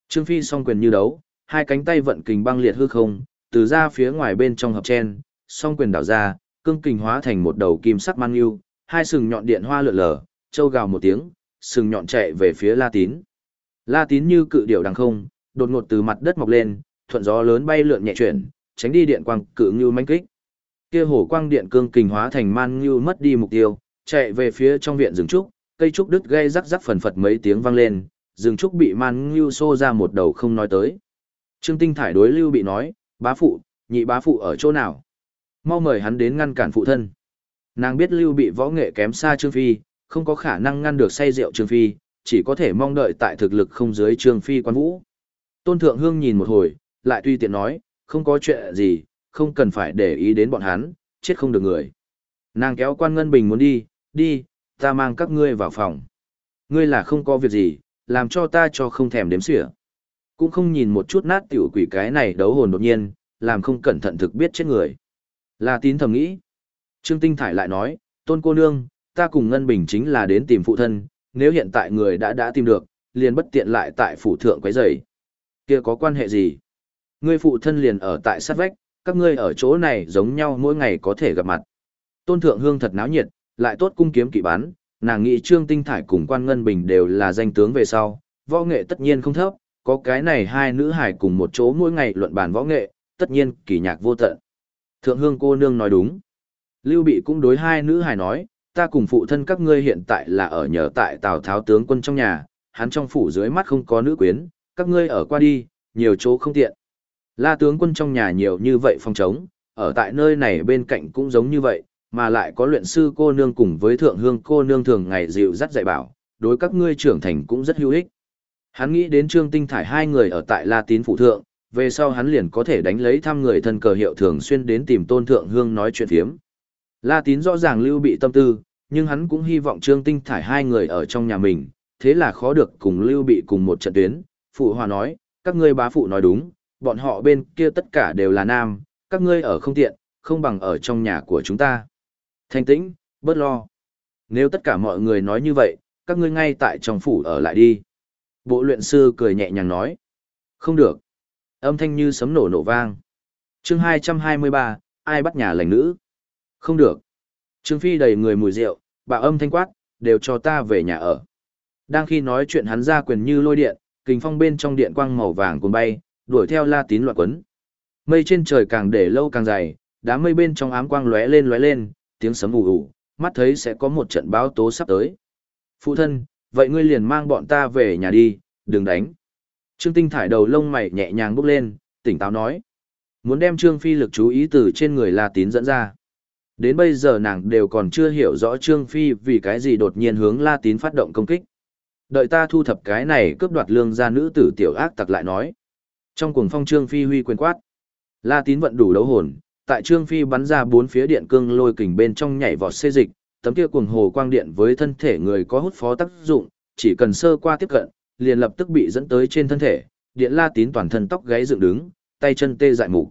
Speaker 1: Trương Phi song quyền như đấu, hai cánh tay vận kình băng liệt hư không, từ ra phía ngoài bên trong hợp chen, song quyền đảo ra, cương kình hóa thành một đầu kim sắc mang yêu, hai sừng nhọn điện hoa lượn lờ, châu gào một tiếng, sừng nhọn chạy về phía La Tín. La Tín như cự điểu đằng không, đột ngột từ mặt đất mọc lên, thuận gió lớn bay lượn nhẹ chuyển, tránh đi điện quang cự như mãnh kích. Kia hổ quang điện cương kình hóa thành man như mất đi mục tiêu, chạy về phía trong viện rừng trúc, cây trúc đứt gây rắc rắc phần phật mấy tiếng vang lên, rừng trúc bị man như xô ra một đầu không nói tới. Trương Tinh Thải đối Lưu bị nói, bá phụ, nhị bá phụ ở chỗ nào? Mau mời hắn đến ngăn cản phụ thân. Nàng biết Lưu bị võ nghệ kém xa Trương Phi, không có khả năng ngăn được say rượu Trương Phi, chỉ có thể mong đợi tại thực lực không dưới Trương Phi quan vũ. Tôn Thượng Hương nhìn một hồi, lại tuy tiện nói, không có chuyện gì, không cần phải để ý đến bọn hắn, chết không được người. Nàng kéo quan ngân bình muốn đi, đi, ta mang các ngươi vào phòng. Ngươi là không có việc gì, làm cho ta cho không thèm đếm xỉa. Cũng không nhìn một chút nát tiểu quỷ cái này đấu hồn đột nhiên, làm không cẩn thận thực biết chết người. Là tín thầm nghĩ. Trương Tinh Thải lại nói, tôn cô nương, ta cùng Ngân Bình chính là đến tìm phụ thân, nếu hiện tại người đã đã tìm được, liền bất tiện lại tại phủ thượng quấy rầy. Kia có quan hệ gì? Ngươi phụ thân liền ở tại sát vách, các ngươi ở chỗ này giống nhau mỗi ngày có thể gặp mặt. Tôn Thượng Hương thật náo nhiệt, lại tốt cung kiếm kỵ bán, nàng nghĩ Trương Tinh Thải cùng Quan Ngân Bình đều là danh tướng về sau, võ nghệ tất nhiên không thấp, có cái này hai nữ hải cùng một chỗ mỗi ngày luận bàn võ nghệ, tất nhiên kỳ nhạc vô tận. Thượng Hương cô nương nói đúng. Lưu Bị cũng đối hai nữ hải nói, ta cùng phụ thân các ngươi hiện tại là ở nhờ tại Tào Tháo tướng quân trong nhà, hắn trong phủ dưới mắt không có nữ quyến, các ngươi ở qua đi, nhiều chỗ không tiện. La tướng quân trong nhà nhiều như vậy phong trống, ở tại nơi này bên cạnh cũng giống như vậy, mà lại có luyện sư cô nương cùng với thượng hương cô nương thường ngày dịu dắt dạy bảo, đối các ngươi trưởng thành cũng rất hữu ích. Hắn nghĩ đến Trương Tinh Thải hai người ở tại La Tín phụ Thượng, về sau hắn liền có thể đánh lấy thăm người thân cờ hiệu thường xuyên đến tìm Tôn Thượng Hương nói chuyện phiếm. La Tín rõ ràng lưu bị tâm tư, nhưng hắn cũng hy vọng Trương Tinh Thải hai người ở trong nhà mình, thế là khó được cùng lưu bị cùng một trận tuyến. Phụ Hòa nói, các ngươi bá phụ nói đúng, bọn họ bên kia tất cả đều là nam, các ngươi ở không tiện, không bằng ở trong nhà của chúng ta. Thanh tĩnh, bớt lo. Nếu tất cả mọi người nói như vậy, các ngươi ngay tại trong phủ ở lại đi. Bộ luyện sư cười nhẹ nhàng nói. Không được. Âm thanh như sấm nổ nổ vang. chương 223, ai bắt nhà lành nữ? Không được. Trương Phi đầy người mùi rượu, bạo âm thanh quát, đều cho ta về nhà ở. Đang khi nói chuyện hắn ra quyền như lôi điện, kình phong bên trong điện quang màu vàng cuốn bay, đuổi theo la tín loạn quấn. Mây trên trời càng để lâu càng dày, đám mây bên trong ám quang lóe lên lóe lên, tiếng sấm ù ù, mắt thấy sẽ có một trận báo tố sắp tới. Phụ thân, vậy ngươi liền mang bọn ta về nhà đi, đừng đánh. Trương Tinh thải đầu lông mày nhẹ nhàng bốc lên, tỉnh táo nói. Muốn đem Trương Phi lực chú ý từ trên người La Tín dẫn ra. Đến bây giờ nàng đều còn chưa hiểu rõ Trương Phi vì cái gì đột nhiên hướng La Tín phát động công kích. Đợi ta thu thập cái này cướp đoạt lương gia nữ tử tiểu ác tặc lại nói. Trong cuồng phong Trương Phi huy quyền quát. La Tín vận đủ đấu hồn, tại Trương Phi bắn ra bốn phía điện cương lôi kình bên trong nhảy vọt xê dịch, tấm kia cuồng hồ quang điện với thân thể người có hút phó tác dụng, chỉ cần sơ qua tiếp cận, liền lập tức bị dẫn tới trên thân thể, điện La Tín toàn thân tóc gáy dựng đứng, tay chân tê dại mục.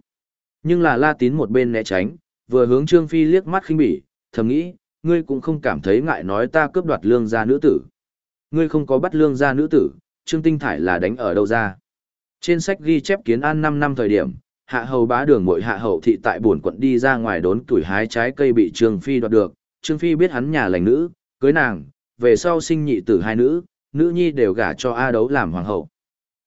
Speaker 1: Nhưng là La Tín một bên né tránh, vừa hướng Trương Phi liếc mắt khinh bỉ, thầm nghĩ, ngươi cũng không cảm thấy ngại nói ta cướp đoạt lương gia nữ tử. Ngươi không có bắt lương gia nữ tử, Trương Tinh Thải là đánh ở đâu ra? Trên sách ghi chép kiến an 5 năm thời điểm, hạ hầu bá đường mội hạ hậu thị tại buồn quận đi ra ngoài đốn tuổi hái trái cây bị Trương Phi đoạt được, Trương Phi biết hắn nhà lành nữ, cưới nàng, về sau sinh nhị tử hai nữ, nữ nhi đều gả cho A đấu làm hoàng hậu.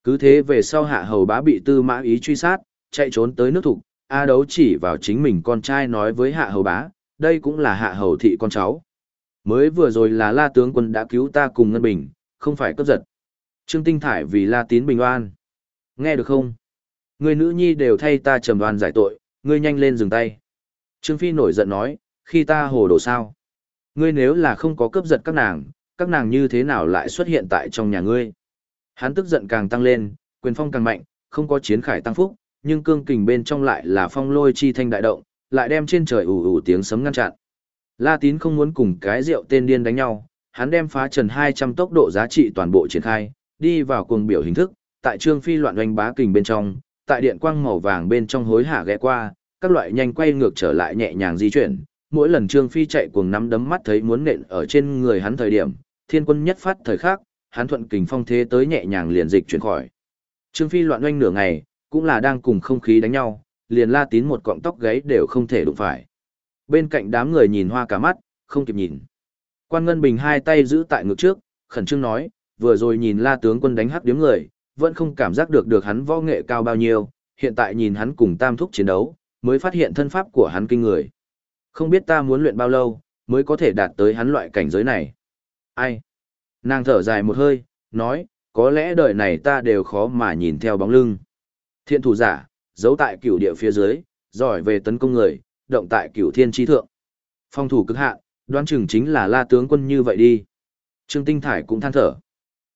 Speaker 1: Cứ thế về sau hạ hầu bá bị tư mã ý truy sát, chạy trốn tới nước thục, A đấu chỉ vào chính mình con trai nói với hạ hầu bá, đây cũng là hạ hầu thị con cháu. Mới vừa rồi là la tướng quân đã cứu ta cùng Ngân Bình, không phải cấp giật. Trương Tinh Thải vì la tín bình oan. Nghe được không? Người nữ nhi đều thay ta trầm đoan giải tội, ngươi nhanh lên dừng tay. Trương Phi nổi giận nói, khi ta hồ đồ sao? Ngươi nếu là không có cướp giật các nàng, các nàng như thế nào lại xuất hiện tại trong nhà ngươi? Hắn tức giận càng tăng lên, quyền phong càng mạnh, không có chiến khải tăng phúc, nhưng cương kình bên trong lại là phong lôi chi thanh đại động, lại đem trên trời ủ ủ tiếng sấm ngăn chặn. La Tín không muốn cùng cái rượu tên điên đánh nhau, hắn đem phá trần 200 tốc độ giá trị toàn bộ triển khai, đi vào cuồng biểu hình thức, tại trương phi loạn oanh bá kình bên trong, tại điện quang màu vàng bên trong hối hả ghé qua, các loại nhanh quay ngược trở lại nhẹ nhàng di chuyển, mỗi lần Trương Phi chạy cuồng nắm đấm mắt thấy muốn nện ở trên người hắn thời điểm, thiên quân nhất phát thời khắc, hắn thuận kình phong thế tới nhẹ nhàng liền dịch chuyển khỏi. Trương Phi loạn oanh nửa ngày, cũng là đang cùng không khí đánh nhau, liền la tín một cọng tóc gáy đều không thể đụng phải. Bên cạnh đám người nhìn hoa cả mắt, không kịp nhìn. Quan Ngân Bình hai tay giữ tại ngực trước, khẩn trương nói, vừa rồi nhìn la tướng quân đánh hắc điếm người, vẫn không cảm giác được được hắn võ nghệ cao bao nhiêu, hiện tại nhìn hắn cùng tam thúc chiến đấu, mới phát hiện thân pháp của hắn kinh người. Không biết ta muốn luyện bao lâu, mới có thể đạt tới hắn loại cảnh giới này. Ai? Nàng thở dài một hơi, nói, có lẽ đời này ta đều khó mà nhìn theo bóng lưng. Thiện thủ giả, giấu tại cửu địa phía dưới, giỏi về tấn công người, động tại cửu thiên trí thượng. Phong thủ cực hạn, đoán chừng chính là la tướng quân như vậy đi. Trương Tinh Thải cũng than thở.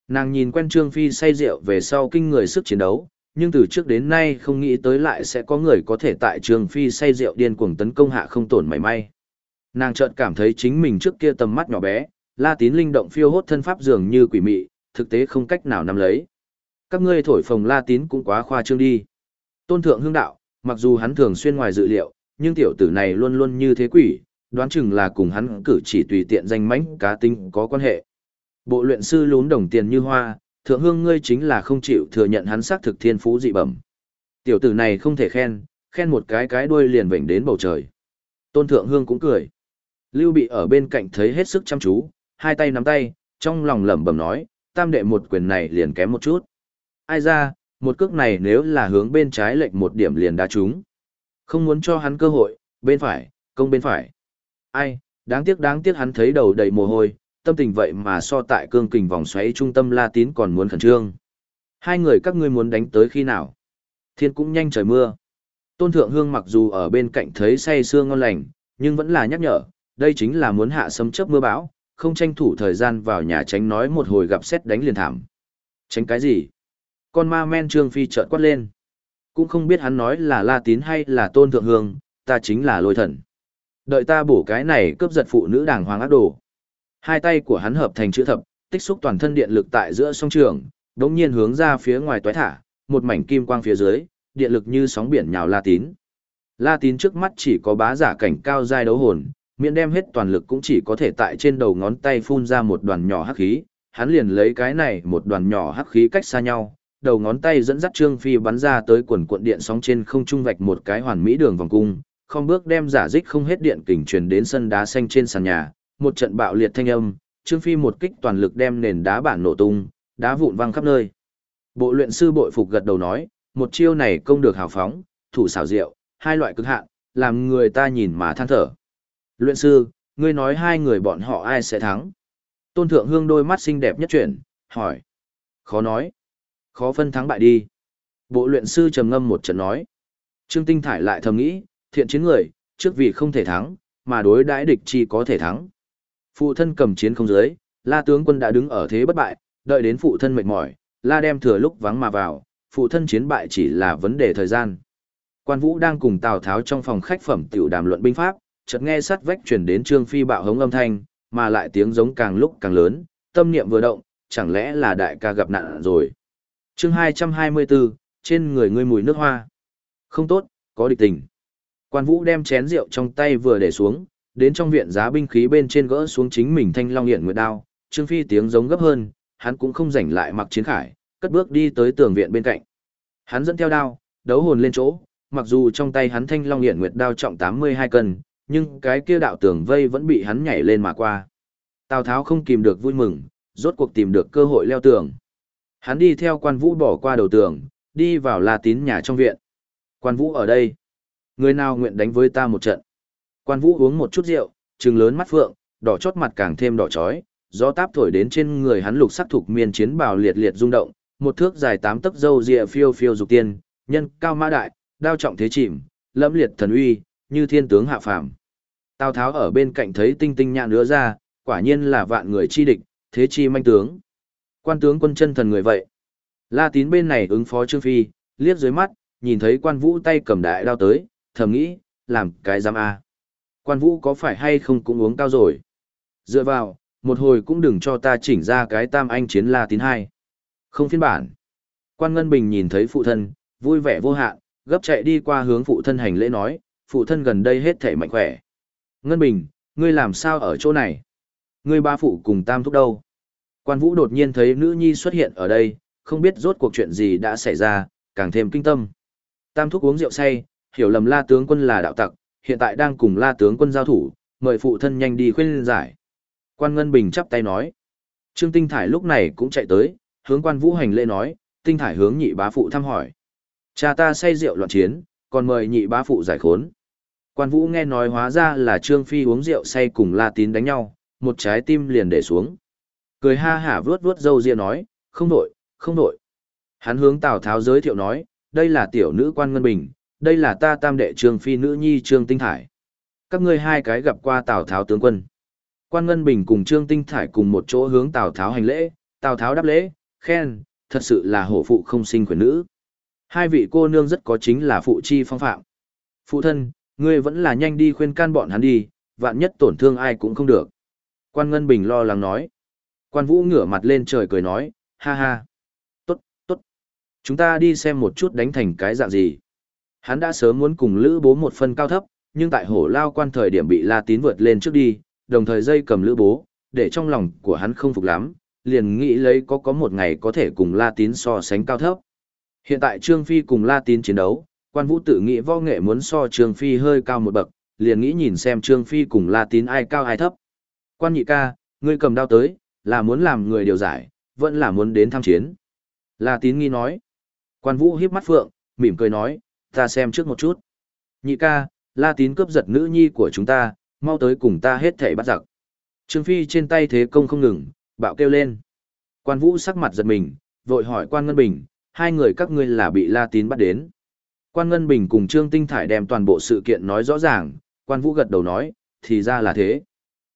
Speaker 1: Nàng nhìn quen Trương Phi say rượu về sau kinh người sức chiến đấu, nhưng từ trước đến nay không nghĩ tới lại sẽ có người có thể tại trường Phi say rượu điên cuồng tấn công hạ không tổn mảy may. Nàng chợt cảm thấy chính mình trước kia tầm mắt nhỏ bé, La Tín linh động phiêu hốt thân pháp dường như quỷ mị, thực tế không cách nào nắm lấy. Các ngươi thổi phồng La Tín cũng quá khoa trương đi. Tôn thượng hương đạo, mặc dù hắn thường xuyên ngoài dự liệu, nhưng tiểu tử này luôn luôn như thế quỷ, đoán chừng là cùng hắn cử chỉ tùy tiện danh mãnh cá tính có quan hệ. Bộ luyện sư lún đồng tiền như hoa, thượng hương ngươi chính là không chịu thừa nhận hắn xác thực thiên phú dị bẩm. Tiểu tử này không thể khen, khen một cái cái đuôi liền vểnh đến bầu trời. Tôn thượng hương cũng cười. Lưu bị ở bên cạnh thấy hết sức chăm chú, hai tay nắm tay, trong lòng lẩm bẩm nói, tam đệ một quyền này liền kém một chút. Ai ra, một cước này nếu là hướng bên trái lệch một điểm liền đá trúng. Không muốn cho hắn cơ hội, bên phải, công bên phải. Ai, đáng tiếc đáng tiếc hắn thấy đầu đầy mồ hôi, tâm tình vậy mà so tại cương kình vòng xoáy trung tâm La Tín còn muốn khẩn trương. Hai người các ngươi muốn đánh tới khi nào? Thiên cũng nhanh trời mưa. Tôn Thượng Hương mặc dù ở bên cạnh thấy say sương ngon lành, nhưng vẫn là nhắc nhở, đây chính là muốn hạ sấm chớp mưa bão, không tranh thủ thời gian vào nhà tránh nói một hồi gặp xét đánh liền thảm. Tránh cái gì? Con ma men Trương Phi chợt quát lên. Cũng không biết hắn nói là La Tín hay là Tôn Thượng Hương, ta chính là lôi thần. Đợi ta bổ cái này cướp giật phụ nữ đàng hoàng ác đồ. Hai tay của hắn hợp thành chữ thập, tích xúc toàn thân điện lực tại giữa song trường, đống nhiên hướng ra phía ngoài toái thả, một mảnh kim quang phía dưới, điện lực như sóng biển nhào La Tín. La Tín trước mắt chỉ có bá giả cảnh cao giai đấu hồn, miễn đem hết toàn lực cũng chỉ có thể tại trên đầu ngón tay phun ra một đoàn nhỏ hắc khí, hắn liền lấy cái này một đoàn nhỏ hắc khí cách xa nhau, đầu ngón tay dẫn dắt Trương Phi bắn ra tới quần cuộn điện sóng trên không trung vạch một cái hoàn mỹ đường vòng cung, không bước đem giả dích không hết điện kình truyền đến sân đá xanh trên sàn nhà, một trận bạo liệt thanh âm, Trương Phi một kích toàn lực đem nền đá bản nổ tung, đá vụn văng khắp nơi. Bộ luyện sư bội phục gật đầu nói, một chiêu này công được hào phóng, thủ xảo diệu, hai loại cực hạn, làm người ta nhìn mà than thở. Luyện sư, ngươi nói hai người bọn họ ai sẽ thắng? Tôn Thượng Hương đôi mắt xinh đẹp nhất chuyển, hỏi. Khó nói. Khó phân thắng bại đi. Bộ luyện sư trầm ngâm một trận nói. Trương Tinh Thải lại thầm nghĩ, thiện chiến người, trước vì không thể thắng, mà đối đãi địch chi có thể thắng. Phụ thân cầm chiến không dưới, La tướng quân đã đứng ở thế bất bại, đợi đến phụ thân mệt mỏi, La đem thừa lúc vắng mà vào, phụ thân chiến bại chỉ là vấn đề thời gian. Quan Vũ đang cùng Tào Tháo trong phòng khách phẩm tiểu đàm luận binh pháp, chợt nghe sát vách truyền đến Trương Phi bạo hống âm thanh, mà lại tiếng giống càng lúc càng lớn, tâm niệm vừa động, chẳng lẽ là đại ca gặp nạn rồi. Chương 224, trên người ngươi mùi nước hoa. Không tốt, có địch tình. Quan Vũ đem chén rượu trong tay vừa để xuống, đến trong viện giá binh khí bên trên gỡ xuống chính mình thanh long hiện nguyệt đao, Trương Phi tiếng giống gấp hơn, hắn cũng không rảnh lại mặc chiến khải, cất bước đi tới tường viện bên cạnh. Hắn dẫn theo đao, đấu hồn lên chỗ, mặc dù trong tay hắn thanh long hiện nguyệt đao trọng 82 cân, nhưng cái kia đạo tường vây vẫn bị hắn nhảy lên mà qua. Tào Tháo không kìm được vui mừng, rốt cuộc tìm được cơ hội leo tường. Hắn đi theo quan vũ bỏ qua đầu tường, đi vào La Tín nhà trong viện. Quan vũ ở đây. Người nào nguyện đánh với ta một trận. Quan vũ uống một chút rượu, trừng lớn mắt phượng, đỏ chót mặt càng thêm đỏ chói, gió táp thổi đến trên người hắn lục sắc thuộc miên chiến bào liệt liệt rung động, một thước dài tám tấc râu rịa phiêu phiêu dục tiên, nhân cao mã đại, đao trọng thế chìm, lẫm liệt thần uy, như thiên tướng hạ phàm. Tào Tháo ở bên cạnh thấy tinh tinh nhạn nữa ra, quả nhiên là vạn người chi địch, thế chi manh tướng. Quan tướng quân chân thần người vậy. La tín bên này ứng phó Trương Phi, liếc dưới mắt, nhìn thấy quan vũ tay cầm đại đao tới, thầm nghĩ, làm cái giám A. Quan vũ có phải hay không cũng uống cao rồi. Dựa vào, một hồi cũng đừng cho ta chỉnh ra cái tam anh chiến La tín hai. Không phiên bản. Quan Ngân Bình nhìn thấy phụ thân, vui vẻ vô hạn, gấp chạy đi qua hướng phụ thân hành lễ nói, phụ thân gần đây hết thể mạnh khỏe. Ngân Bình, ngươi làm sao ở chỗ này? Ngươi ba phụ cùng tam thúc đâu? Quan Vũ đột nhiên thấy nữ nhi xuất hiện ở đây, không biết rốt cuộc chuyện gì đã xảy ra, càng thêm kinh tâm. Tam thúc uống rượu say, hiểu lầm La tướng quân là đạo tặc, hiện tại đang cùng La tướng quân giao thủ, mời phụ thân nhanh đi khuyên giải. Quan Ngân Bình chắp tay nói. Trương Tinh Thải lúc này cũng chạy tới, hướng quan Vũ hành lễ nói, Tinh Thải hướng nhị bá phụ thăm hỏi. Cha ta say rượu loạn chiến, còn mời nhị bá phụ giải khốn. Quan Vũ nghe nói hóa ra là Trương Phi uống rượu say cùng La Tín đánh nhau, một trái tim liền để xuống. Cười ha hả vuốt vuốt dâu ria nói, không đổi, không đổi. Hắn hướng Tào Tháo giới thiệu nói, đây là tiểu nữ quan Ngân Bình, đây là ta tam đệ Trương Phi nữ nhi Trương Tinh Thải. Các ngươi hai cái gặp qua Tào Tháo tướng quân. Quan Ngân Bình cùng Trương Tinh Thải cùng một chỗ hướng Tào Tháo hành lễ, Tào Tháo đáp lễ, khen, thật sự là hổ phụ không sinh quyền nữ. Hai vị cô nương rất có chính là phụ chi phong phạm. Phụ thân, ngươi vẫn là nhanh đi khuyên can bọn hắn đi, vạn nhất tổn thương ai cũng không được. Quan Ngân Bình lo lắng nói. Quan Vũ ngửa mặt lên trời cười nói, ha ha. Tốt, tốt. Chúng ta đi xem một chút đánh thành cái dạng gì. Hắn đã sớm muốn cùng Lữ bố một phân cao thấp, nhưng tại hổ lao quan thời điểm bị La Tín vượt lên trước đi, đồng thời dây cầm Lữ bố, để trong lòng của hắn không phục lắm, liền nghĩ lấy có có một ngày có thể cùng La Tín so sánh cao thấp. Hiện tại Trương Phi cùng La Tín chiến đấu, quan vũ tự nghĩ võ nghệ muốn so Trương Phi hơi cao một bậc, liền nghĩ nhìn xem Trương Phi cùng La Tín ai cao ai thấp. Quan nhị ca, ngươi cầm đao tới, là muốn làm người điều giải, vẫn là muốn đến tham chiến. La Tín nghi nói. Quan vũ hiếp mắt phượng, mỉm cười nói, ta xem trước một chút. Nhị ca, La Tín cướp giật nữ nhi của chúng ta, mau tới cùng ta hết thảy bắt giặc. Trương Phi trên tay thế công không ngừng, bạo kêu lên. Quan Vũ sắc mặt giật mình, vội hỏi Quan Ngân Bình, hai người các ngươi là bị La Tín bắt đến. Quan Ngân Bình cùng Trương Tinh Thải đem toàn bộ sự kiện nói rõ ràng, Quan Vũ gật đầu nói, thì ra là thế.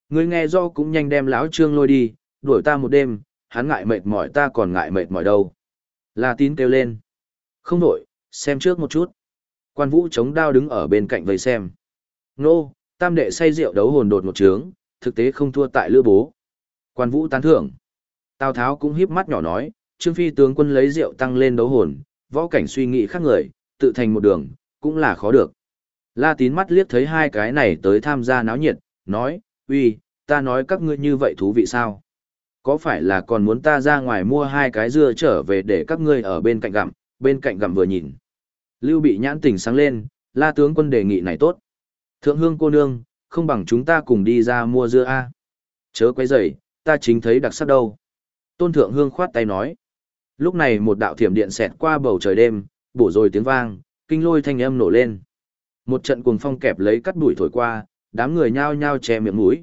Speaker 1: Ngươi nghe do cũng nhanh đem lão Trương lôi đi, đuổi ta một đêm, hắn ngại mệt mỏi ta còn ngại mệt mỏi đâu. La Tín kêu lên. Không đổi, xem trước một chút. Quan Vũ chống đao đứng ở bên cạnh vây xem. Nô, tam đệ say rượu đấu hồn đột một trướng, thực tế không thua tại lữ bố. Quan Vũ tán thưởng. Tào Tháo cũng híp mắt nhỏ nói, Trương Phi tướng quân lấy rượu tăng lên đấu hồn, võ cảnh suy nghĩ khác người, tự thành một đường, cũng là khó được. La tín mắt liếc thấy hai cái này tới tham gia náo nhiệt, nói, uy, ta nói các ngươi như vậy thú vị sao? Có phải là còn muốn ta ra ngoài mua hai cái dưa trở về để các ngươi ở bên cạnh gặm, bên cạnh gặm vừa nhìn. Lưu bị nhãn tỉnh sáng lên, la tướng quân đề nghị này tốt. Thượng hương cô nương, không bằng chúng ta cùng đi ra mua dưa A. Chớ quấy rầy, ta chính thấy đặc sắc đâu. Tôn thượng hương khoát tay nói. Lúc này một đạo thiểm điện xẹt qua bầu trời đêm, bổ rồi tiếng vang, kinh lôi thanh âm nổ lên. Một trận cuồng phong kẹp lấy cắt đuổi thổi qua, đám người nhao nhao che miệng mũi.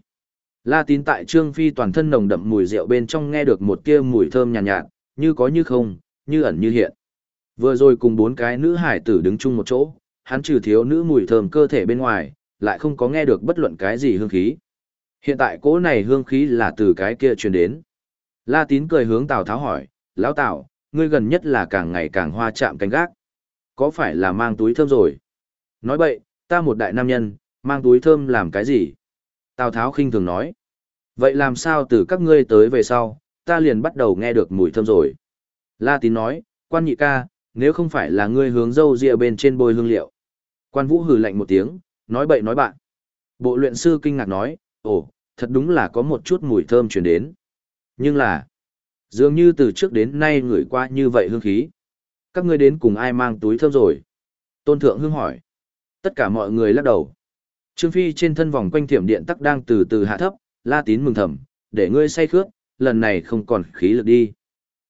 Speaker 1: La tín tại Trương Phi toàn thân nồng đậm mùi rượu bên trong nghe được một tia mùi thơm nhàn nhạt, nhạt, như có như không, như ẩn như hiện. Vừa rồi cùng bốn cái nữ hải tử đứng chung một chỗ, hắn trừ thiếu nữ mùi thơm cơ thể bên ngoài, lại không có nghe được bất luận cái gì hương khí. Hiện tại cỗ này hương khí là từ cái kia truyền đến. La tín cười hướng Tào Tháo hỏi, Lão Tào, ngươi gần nhất là càng ngày càng hoa chạm cánh gác. Có phải là mang túi thơm rồi? Nói bậy, ta một đại nam nhân, mang túi thơm làm cái gì? Tào Tháo khinh thường nói. Vậy làm sao từ các ngươi tới về sau, ta liền bắt đầu nghe được mùi thơm rồi. La tín nói, quan nhị ca, nếu không phải là ngươi hướng dâu rịa bên trên bôi hương liệu. Quan vũ hừ lạnh một tiếng, nói bậy nói bạn. Bộ luyện sư kinh ngạc nói, ồ, thật đúng là có một chút mùi thơm truyền đến. Nhưng là, dường như từ trước đến nay ngửi qua như vậy hương khí. Các ngươi đến cùng ai mang túi thơm rồi? Tôn Thượng Hương hỏi. Tất cả mọi người lắc đầu. Trương Phi trên thân vòng quanh thiểm điện tắc đang từ từ hạ thấp, la tín mừng thầm, để ngươi say khước, lần này không còn khí lực đi.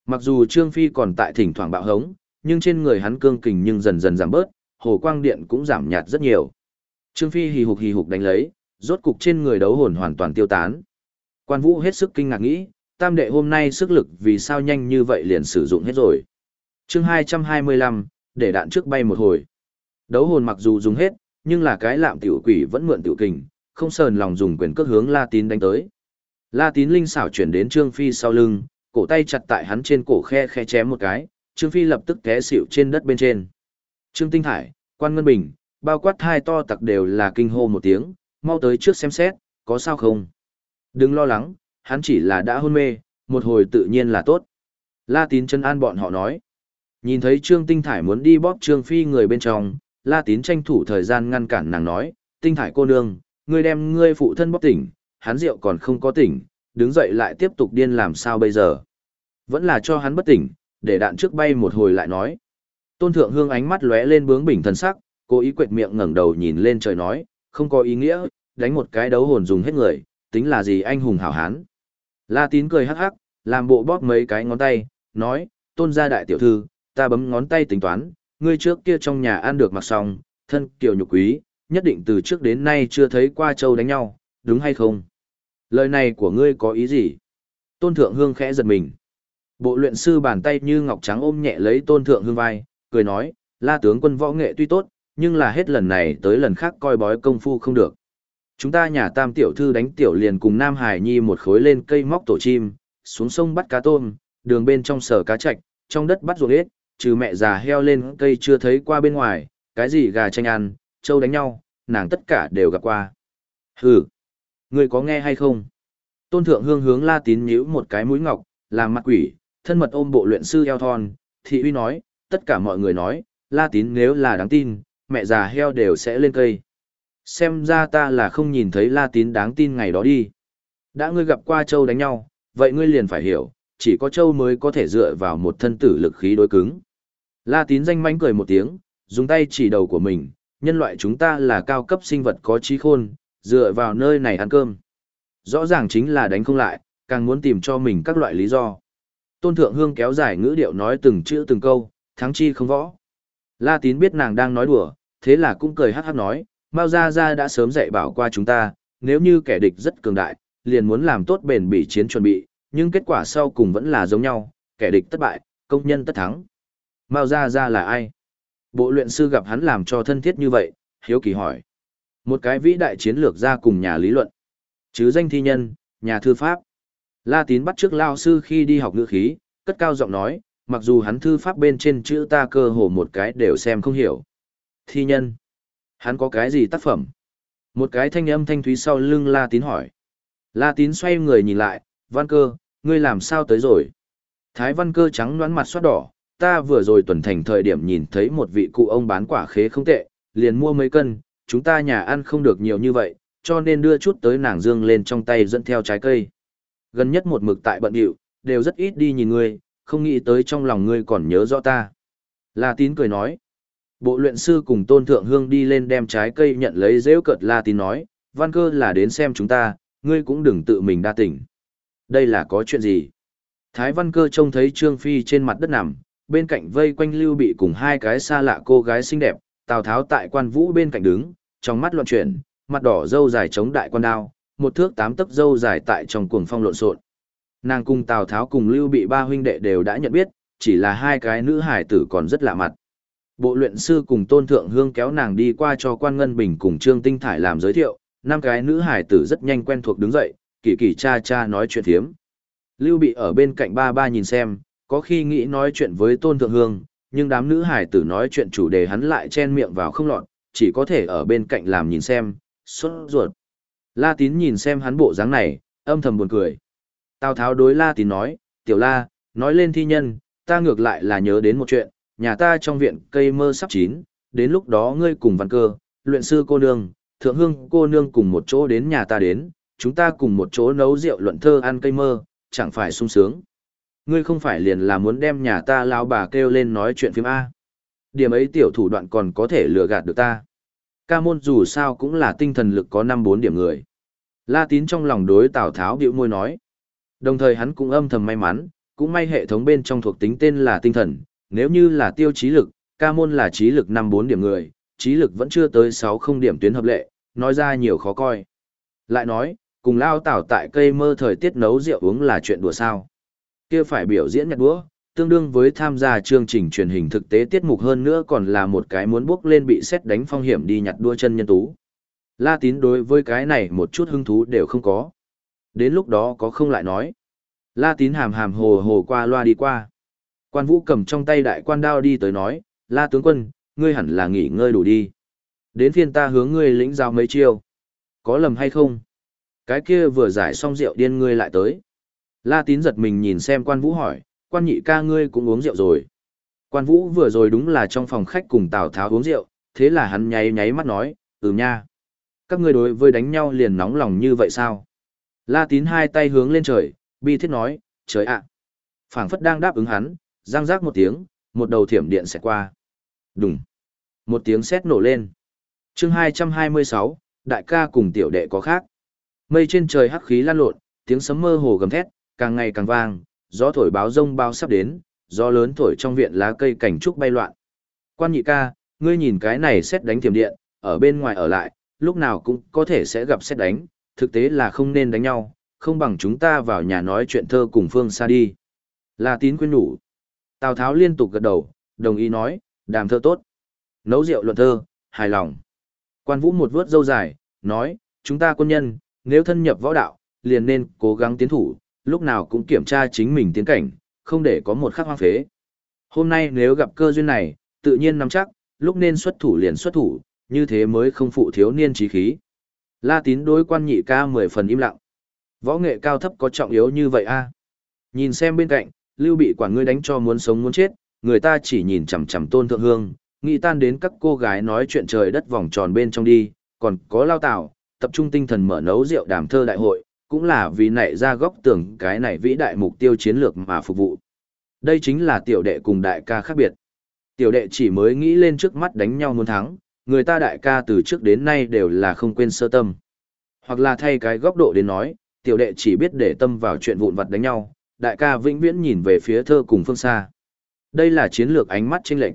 Speaker 1: Mặc dù Trương Phi còn tại thỉnh thoảng bạo hống, nhưng trên người hắn cương kình nhưng dần dần giảm bớt, hồ quang điện cũng giảm nhạt rất nhiều. Trương Phi hì hục hì hục đánh lấy, rốt cục trên người đấu hồn hoàn toàn tiêu tán. Quan Vũ hết sức kinh ngạc nghĩ, tam đệ hôm nay sức lực vì sao nhanh như vậy liền sử dụng hết rồi. chương 225, để đạn trước bay một hồi. Đấu hồn mặc dù dùng hết, nhưng là cái lạm tiểu quỷ vẫn mượn tiểu kình, không sờn lòng dùng quyền cước hướng La Tín đánh tới. La Tín linh xảo chuyển đến Trương Phi sau lưng, cổ tay chặt tại hắn trên cổ khe khe chém một cái, Trương Phi lập tức té xỉu trên đất bên trên. Trương Tinh Thải, Quan Ngân Bình, bao quát hai to tặc đều là kinh hô một tiếng, mau tới trước xem xét, có sao không? Đừng lo lắng, hắn chỉ là đã hôn mê, một hồi tự nhiên là tốt. La Tín chân an bọn họ nói. Nhìn thấy Trương Tinh Thải muốn đi bóp Trương Phi người bên trong, La Tín tranh thủ thời gian ngăn cản nàng nói, Tinh Thải cô nương, ngươi đem ngươi phụ thân bóp tỉnh, hắn rượu còn không có tỉnh, đứng dậy lại tiếp tục điên làm sao bây giờ. Vẫn là cho hắn bất tỉnh, để đạn trước bay một hồi lại nói. Tôn thượng hương ánh mắt lóe lên bướng bỉnh thần sắc, cố ý quệt miệng ngẩng đầu nhìn lên trời nói, không có ý nghĩa, đánh một cái đấu hồn dùng hết người, tính là gì anh hùng hảo hán. La tín cười hắc hắc, làm bộ bóp mấy cái ngón tay, nói, tôn gia đại tiểu thư, ta bấm ngón tay tính toán, ngươi trước kia trong nhà ăn được mặc xong, thân kiều nhục quý, nhất định từ trước đến nay chưa thấy qua châu đánh nhau, đúng hay không? Lời này của ngươi có ý gì? Tôn thượng hương khẽ giật mình. Bộ luyện sư bàn tay như ngọc trắng ôm nhẹ lấy tôn thượng hương vai, cười nói, la tướng quân võ nghệ tuy tốt, nhưng là hết lần này tới lần khác coi bói công phu không được. Chúng ta nhà tam tiểu thư đánh tiểu liền cùng Nam Hải Nhi một khối lên cây móc tổ chim, xuống sông bắt cá tôm, đường bên trong sở cá chạch, trong đất bắt ruộng ếch, trừ mẹ già heo lên cây chưa thấy qua bên ngoài, cái gì gà tranh ăn, trâu đánh nhau, nàng tất cả đều gặp qua. Hừ, người có nghe hay không? Tôn thượng hương hướng la tín nhíu một cái mũi ngọc, làm mặt quỷ, thân mật ôm bộ luyện sư eo thon, thị uy nói, tất cả mọi người nói, la tín nếu là đáng tin, mẹ già heo đều sẽ lên cây. Xem ra ta là không nhìn thấy la tín đáng tin ngày đó đi. Đã ngươi gặp qua châu đánh nhau, vậy ngươi liền phải hiểu, chỉ có châu mới có thể dựa vào một thân tử lực khí đối cứng. La tín danh mánh cười một tiếng, dùng tay chỉ đầu của mình, nhân loại chúng ta là cao cấp sinh vật có trí khôn, dựa vào nơi này ăn cơm. Rõ ràng chính là đánh không lại, càng muốn tìm cho mình các loại lý do. Tôn Thượng Hương kéo dài ngữ điệu nói từng chữ từng câu, thắng chi không võ. La tín biết nàng đang nói đùa, thế là cũng cười hát hát nói, Mao Gia Gia đã sớm dạy bảo qua chúng ta, nếu như kẻ địch rất cường đại, liền muốn làm tốt bền bỉ chiến chuẩn bị, nhưng kết quả sau cùng vẫn là giống nhau, kẻ địch thất bại, công nhân tất thắng. Mao Gia Gia là ai? Bộ luyện sư gặp hắn làm cho thân thiết như vậy, hiếu kỳ hỏi. Một cái vĩ đại chiến lược ra cùng nhà lý luận. Chứ danh thi nhân, nhà thư pháp. La tín bắt trước lao sư khi đi học ngữ khí, cất cao giọng nói, mặc dù hắn thư pháp bên trên chữ ta cơ hồ một cái đều xem không hiểu. Thi nhân. Hắn có cái gì tác phẩm? Một cái thanh âm thanh thúy sau lưng La tín hỏi. La tín xoay người nhìn lại, văn cơ, ngươi làm sao tới rồi? Thái văn cơ trắng đoán mặt xoát đỏ, ta vừa rồi tuần thành thời điểm nhìn thấy một vị cụ ông bán quả khế không tệ, liền mua mấy cân, chúng ta nhà ăn không được nhiều như vậy, cho nên đưa chút tới nàng dương lên trong tay dẫn theo trái cây. Gần nhất một mực tại bận điệu, đều rất ít đi nhìn ngươi, không nghĩ tới trong lòng ngươi còn nhớ rõ ta. La tín cười nói. Bộ luyện sư cùng tôn thượng hương đi lên đem trái cây nhận lấy rêu cợt La tín nói, văn cơ là đến xem chúng ta, ngươi cũng đừng tự mình đa tỉnh. Đây là có chuyện gì? Thái văn cơ trông thấy Trương Phi trên mặt đất nằm, bên cạnh vây quanh lưu bị cùng hai cái xa lạ cô gái xinh đẹp, Tào Tháo tại quan vũ bên cạnh đứng, trong mắt loạn chuyển, mặt đỏ dâu dài chống đại quan đao, một thước tám tấc dâu dài tại trong cuồng phong lộn xộn. Nàng cùng Tào Tháo cùng Lưu Bị ba huynh đệ đều đã nhận biết, chỉ là hai cái nữ hải tử còn rất lạ mặt. Bộ luyện sư cùng Tôn Thượng Hương kéo nàng đi qua cho Quan Ngân Bình cùng Trương Tinh Thải làm giới thiệu, năm cái nữ hải tử rất nhanh quen thuộc đứng dậy, kỳ kỳ cha cha nói chuyện thiếm. Lưu Bị ở bên cạnh ba ba nhìn xem, có khi nghĩ nói chuyện với Tôn Thượng Hương, nhưng đám nữ hải tử nói chuyện chủ đề hắn lại chen miệng vào không lọt, chỉ có thể ở bên cạnh làm nhìn xem, xuất ruột. La Tín nhìn xem hắn bộ dáng này, âm thầm buồn cười. Tào Tháo đối La Tín nói, tiểu La, nói lên thi nhân, ta ngược lại là nhớ đến một chuyện, nhà ta trong viện cây mơ sắp chín, đến lúc đó ngươi cùng văn cơ, luyện sư cô nương, thượng hương cô nương cùng một chỗ đến nhà ta đến, chúng ta cùng một chỗ nấu rượu luận thơ ăn cây mơ, chẳng phải sung sướng. Ngươi không phải liền là muốn đem nhà ta lao bà kêu lên nói chuyện phim A. Điểm ấy tiểu thủ đoạn còn có thể lừa gạt được ta. Ca môn dù sao cũng là tinh thần lực có năm bốn điểm người. La tín trong lòng đối Tào Tháo biểu môi nói. Đồng thời hắn cũng âm thầm may mắn, cũng may hệ thống bên trong thuộc tính tên là tinh thần, nếu như là tiêu trí lực, ca môn là trí lực năm bốn điểm người, trí lực vẫn chưa tới sáu không điểm tuyến hợp lệ, nói ra nhiều khó coi. Lại nói, cùng lao tảo tại cây mơ thời tiết nấu rượu uống là chuyện đùa sao. kia phải biểu diễn nhặt đũa, tương đương với tham gia chương trình truyền hình thực tế tiết mục hơn nữa còn là một cái muốn bước lên bị xét đánh phong hiểm đi nhặt đua chân nhân tú. La tín đối với cái này một chút hứng thú đều không có. Đến lúc đó có không lại nói. La tín hàm hàm hồ hồ qua loa đi qua. Quan vũ cầm trong tay đại quan đao đi tới nói, La tướng quân, ngươi hẳn là nghỉ ngơi đủ đi. Đến phiên ta hướng ngươi lĩnh giao mấy chiêu. Có lầm hay không? Cái kia vừa giải xong rượu điên ngươi lại tới. La tín giật mình nhìn xem quan vũ hỏi, quan nhị ca ngươi cũng uống rượu rồi. Quan vũ vừa rồi đúng là trong phòng khách cùng Tào Tháo uống rượu, thế là hắn nháy nháy mắt nói, ừ nha. Các ngươi đối với đánh nhau liền nóng lòng như vậy sao? La tín hai tay hướng lên trời, bi thiết nói, trời ạ. phảng phất đang đáp ứng hắn, răng rác một tiếng, một đầu thiểm điện sẽ qua. Đùng. Một tiếng sét nổ lên. chương 226, đại ca cùng tiểu đệ có khác. Mây trên trời hắc khí lan lộn, tiếng sấm mơ hồ gầm thét, càng ngày càng vang, gió thổi báo rông bao sắp đến, gió lớn thổi trong viện lá cây cảnh trúc bay loạn. Quan nhị ca, ngươi nhìn cái này xét đánh thiểm điện, ở bên ngoài ở lại, lúc nào cũng có thể sẽ gặp xét đánh, thực tế là không nên đánh nhau, không bằng chúng ta vào nhà nói chuyện thơ cùng Phương xa đi. là tín quyên nhủ. Tào Tháo liên tục gật đầu, đồng ý nói, đàm thơ tốt. Nấu rượu luận thơ, hài lòng. Quan vũ một vớt dâu dài, nói, chúng ta quân nhân, nếu thân nhập võ đạo, liền nên cố gắng tiến thủ, lúc nào cũng kiểm tra chính mình tiến cảnh, không để có một khắc hoang phế. Hôm nay nếu gặp cơ duyên này, tự nhiên nắm chắc, lúc nên xuất thủ liền xuất thủ, như thế mới không phụ thiếu niên trí khí. La tín đối quan nhị ca mười phần im lặng. Võ nghệ cao thấp có trọng yếu như vậy a? Nhìn xem bên cạnh, Lưu bị quản ngươi đánh cho muốn sống muốn chết, người ta chỉ nhìn chằm chằm tôn thượng hương, nghĩ tan đến các cô gái nói chuyện trời đất vòng tròn bên trong đi, còn có lao tạo, tập trung tinh thần mở nấu rượu đàm thơ đại hội, cũng là vì nảy ra góc tưởng cái này vĩ đại mục tiêu chiến lược mà phục vụ. Đây chính là tiểu đệ cùng đại ca khác biệt. Tiểu đệ chỉ mới nghĩ lên trước mắt đánh nhau muốn thắng, người ta đại ca từ trước đến nay đều là không quên sơ tâm. Hoặc là thay cái góc độ đến nói, tiểu đệ chỉ biết để tâm vào chuyện vụn vặt đánh nhau, đại ca vĩnh viễn nhìn về phía thơ cùng phương xa. Đây là chiến lược ánh mắt chênh lệch.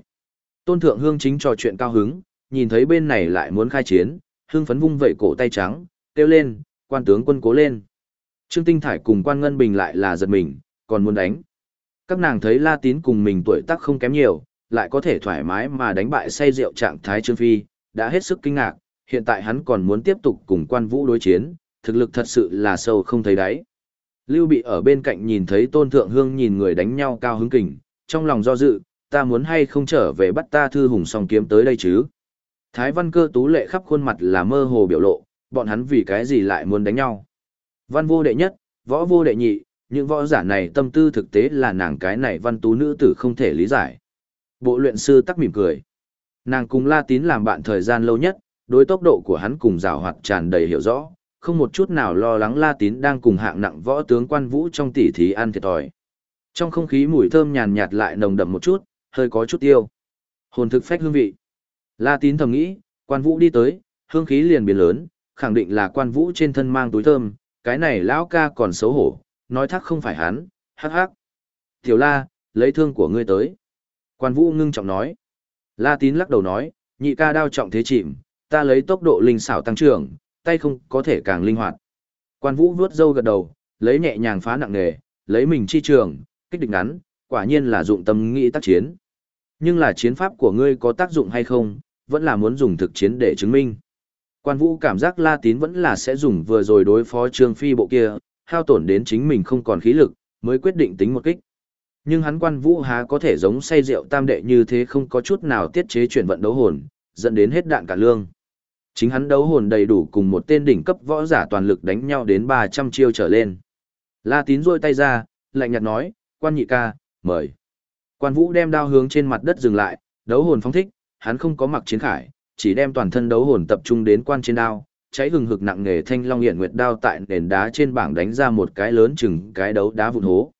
Speaker 1: Tôn Thượng Hương chính trò chuyện cao hứng, nhìn thấy bên này lại muốn khai chiến, hương phấn vung vẩy cổ tay trắng, kêu lên, quan tướng quân cố lên. Trương Tinh Thải cùng quan Ngân Bình lại là giật mình, còn muốn đánh. Các nàng thấy La Tín cùng mình tuổi tác không kém nhiều, lại có thể thoải mái mà đánh bại say rượu trạng thái Trương Phi, đã hết sức kinh ngạc, hiện tại hắn còn muốn tiếp tục cùng quan vũ đối chiến, thực lực thật sự là sâu không thấy đáy. Lưu Bị ở bên cạnh nhìn thấy Tôn Thượng Hương nhìn người đánh nhau cao hứng kình, trong lòng do dự, ta muốn hay không trở về bắt ta thư hùng song kiếm tới đây chứ. Thái văn cơ tú lệ khắp khuôn mặt là mơ hồ biểu lộ, bọn hắn vì cái gì lại muốn đánh nhau. Văn vô đệ nhất, võ vô đệ nhị, những võ giả này tâm tư thực tế là nàng cái này văn tú nữ tử không thể lý giải. Bộ luyện sư tắc mỉm cười. Nàng cùng La Tín làm bạn thời gian lâu nhất, đối tốc độ của hắn cùng rào hoạt tràn đầy hiểu rõ, không một chút nào lo lắng La Tín đang cùng hạng nặng võ tướng quan vũ trong tỉ thí ăn thiệt thòi. Trong không khí mùi thơm nhàn nhạt lại nồng đậm một chút, hơi có chút tiêu. Hồn thực phách hương vị. La Tín thầm nghĩ, quan vũ đi tới, hương khí liền biến lớn, khẳng định là quan vũ trên thân mang túi thơm, cái này lão ca còn xấu hổ, nói thắc không phải hắn, hắc hắc. Tiểu La, lấy thương của ngươi tới. Quan vũ ngưng trọng nói. La Tín lắc đầu nói, nhị ca đao trọng thế chìm, ta lấy tốc độ linh xảo tăng trưởng, tay không có thể càng linh hoạt. Quan vũ vuốt râu gật đầu, lấy nhẹ nhàng phá nặng nghề, lấy mình chi trường, kích địch ngắn, quả nhiên là dụng tâm nghĩ tác chiến. Nhưng là chiến pháp của ngươi có tác dụng hay không, vẫn là muốn dùng thực chiến để chứng minh. Quan vũ cảm giác La Tín vẫn là sẽ dùng vừa rồi đối phó Trương Phi bộ kia, hao tổn đến chính mình không còn khí lực, mới quyết định tính một kích. Nhưng hắn quan vũ há có thể giống say rượu tam đệ như thế không có chút nào tiết chế chuyển vận đấu hồn, dẫn đến hết đạn cả lương. Chính hắn đấu hồn đầy đủ cùng một tên đỉnh cấp võ giả toàn lực đánh nhau đến 300 chiêu trở lên. La Tín rôi tay ra, lạnh nhạt nói, quan nhị ca, mời. Quan vũ đem đao hướng trên mặt đất dừng lại, đấu hồn phóng thích, hắn không có mặc chiến khải, chỉ đem toàn thân đấu hồn tập trung đến quan trên đao, cháy hừng hực nặng nghề thanh long hiện nguyệt đao tại nền đá trên bảng đánh ra một cái lớn chừng cái đấu đá vụn hố.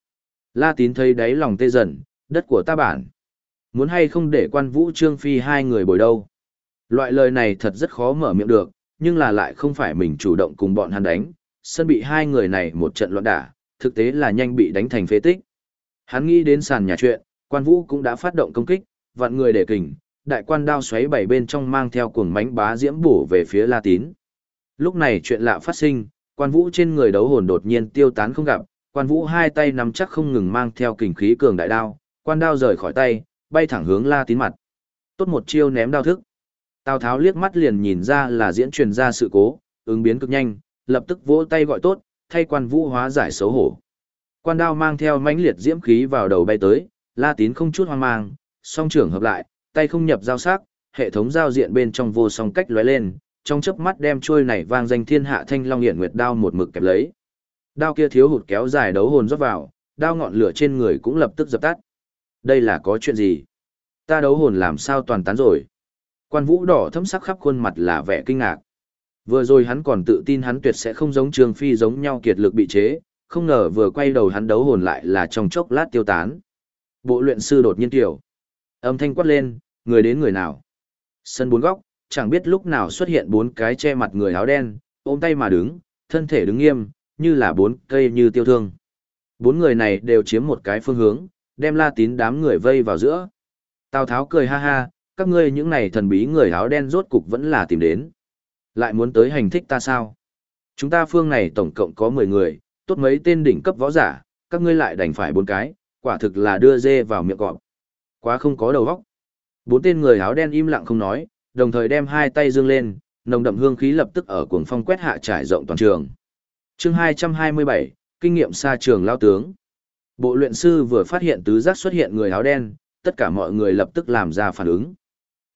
Speaker 1: La Tín thấy đáy lòng tê dần, đất của ta bản. Muốn hay không để quan vũ trương phi hai người bồi đâu. Loại lời này thật rất khó mở miệng được, nhưng là lại không phải mình chủ động cùng bọn hắn đánh, sân bị hai người này một trận loạn đả, thực tế là nhanh bị đánh thành phế tích. Hắn nghĩ đến sàn nhà chuyện, quan vũ cũng đã phát động công kích, vạn người để kình, đại quan đao xoáy bảy bên trong mang theo cuồng mánh bá diễm bổ về phía La Tín. Lúc này chuyện lạ phát sinh, quan vũ trên người đấu hồn đột nhiên tiêu tán không gặp, quan vũ hai tay nắm chắc không ngừng mang theo kình khí cường đại đao, quan đao rời khỏi tay, bay thẳng hướng La Tín mặt. Tốt một chiêu ném đao thức. Tào Tháo liếc mắt liền nhìn ra là diễn truyền ra sự cố, ứng biến cực nhanh, lập tức vỗ tay gọi tốt, thay quan vũ hóa giải xấu hổ. Quan đao mang theo mãnh liệt diễm khí vào đầu bay tới, La Tín không chút hoang mang, song trưởng hợp lại, tay không nhập giao sắc, hệ thống giao diện bên trong vô song cách lóe lên, trong chớp mắt đem chuôi này vang danh thiên hạ thanh long hiển nguyệt đao một mực kẹp lấy. Đao kia thiếu hụt kéo dài đấu hồn rót vào, đao ngọn lửa trên người cũng lập tức dập tắt. Đây là có chuyện gì? Ta đấu hồn làm sao toàn tán rồi? Quan vũ đỏ thấm sắc khắp khuôn mặt là vẻ kinh ngạc. Vừa rồi hắn còn tự tin hắn tuyệt sẽ không giống Trương Phi giống nhau kiệt lực bị chế, không ngờ vừa quay đầu hắn đấu hồn lại là trong chốc lát tiêu tán. Bộ luyện sư đột nhiên tiểu. Âm thanh quát lên, người đến người nào. Sân bốn góc, chẳng biết lúc nào xuất hiện bốn cái che mặt người áo đen, ôm tay mà đứng, thân thể đứng nghiêm, như là bốn cây như tiêu thương. Bốn người này đều chiếm một cái phương hướng, đem la tín đám người vây vào giữa. Tào Tháo cười ha ha, các ngươi những này thần bí người áo đen rốt cục vẫn là tìm đến. Lại muốn tới hành thích ta sao? Chúng ta phương này tổng cộng có 10 người, tốt mấy tên đỉnh cấp võ giả, các ngươi lại đành phải bốn cái, quả thực là đưa dê vào miệng cọp. Quá không có đầu óc. Bốn tên người áo đen im lặng không nói, đồng thời đem hai tay dương lên, nồng đậm hương khí lập tức ở cuồng phong quét hạ trải rộng toàn trường. Chương 227, kinh nghiệm xa trường lao tướng. Bộ luyện sư vừa phát hiện tứ giác xuất hiện người áo đen, tất cả mọi người lập tức làm ra phản ứng.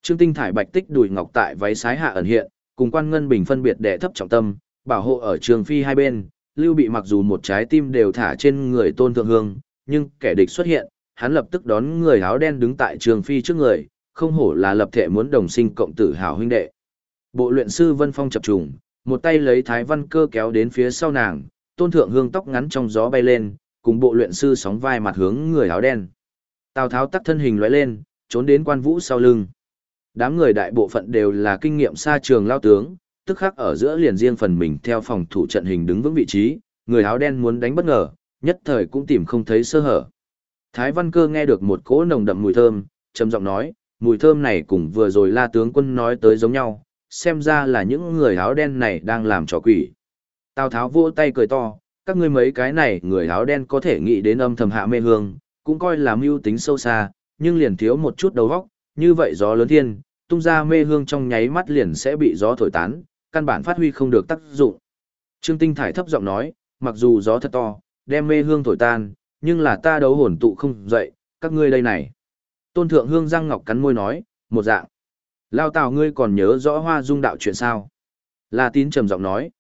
Speaker 1: Trương Tinh thải bạch tích đùi ngọc tại váy sái hạ ẩn hiện, cùng quan ngân bình phân biệt đệ thấp trọng tâm, bảo hộ ở trường phi hai bên, lưu bị mặc dù một trái tim đều thả trên người tôn thượng hương, nhưng kẻ địch xuất hiện, hắn lập tức đón người áo đen đứng tại trường phi trước người, không hổ là lập thể muốn đồng sinh cộng tử hảo huynh đệ. Bộ luyện sư Vân Phong chập trùng, một tay lấy thái văn cơ kéo đến phía sau nàng, tôn thượng hương tóc ngắn trong gió bay lên, cùng bộ luyện sư sóng vai mặt hướng người áo đen. Tào Tháo tắt thân hình lóe lên, trốn đến quan vũ sau lưng. Đám người đại bộ phận đều là kinh nghiệm xa trường lao tướng, tức khắc ở giữa liền riêng phần mình theo phòng thủ trận hình đứng vững vị trí, người áo đen muốn đánh bất ngờ, nhất thời cũng tìm không thấy sơ hở. Thái Văn Cơ nghe được một cỗ nồng đậm mùi thơm, trầm giọng nói, mùi thơm này cùng vừa rồi La tướng quân nói tới giống nhau, xem ra là những người áo đen này đang làm trò quỷ. Tào Tháo vỗ tay cười to, các ngươi mấy cái này người áo đen có thể nghĩ đến âm thầm hạ mê hương, cũng coi là mưu tính sâu xa, nhưng liền thiếu một chút đầu óc, như vậy gió lớn thiên, tung ra mê hương trong nháy mắt liền sẽ bị gió thổi tán, căn bản phát huy không được tác dụng. Trương Tinh Thải thấp giọng nói, mặc dù gió thật to, đem mê hương thổi tan, nhưng là ta đấu hồn tụ không dậy, các ngươi đây này. Tôn Thượng Hương răng ngọc cắn môi nói, một dạng. Lao Tào ngươi còn nhớ rõ hoa dung đạo chuyện sao? La Tín trầm giọng nói.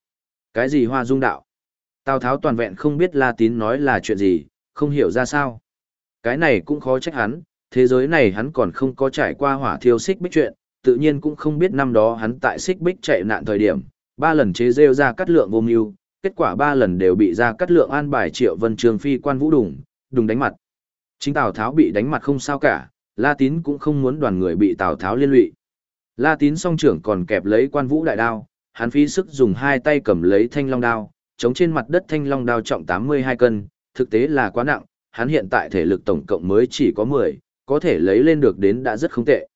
Speaker 1: Cái gì hoa dung đạo? Tào Tháo toàn vẹn không biết La Tín nói là chuyện gì, không hiểu ra sao. Cái này cũng khó trách hắn, thế giới này hắn còn không có trải qua hỏa thiêu xích bích chuyện, tự nhiên cũng không biết năm đó hắn tại xích bích chạy nạn thời điểm, ba lần chế rêu ra cắt lượng vô mưu, kết quả ba lần đều bị ra cắt lượng an bài triệu vân trường phi quan vũ đùng, đùng đánh mặt. Chính Tào Tháo bị đánh mặt không sao cả, La Tín cũng không muốn đoàn người bị Tào Tháo liên lụy. La Tín song trưởng còn kẹp lấy quan vũ đại đao, hắn phí sức dùng hai tay cầm lấy thanh long đao, chống trên mặt đất thanh long đao trọng 82 cân, thực tế là quá nặng, hắn hiện tại thể lực tổng cộng mới chỉ có 10, có thể lấy lên được đến đã rất không tệ.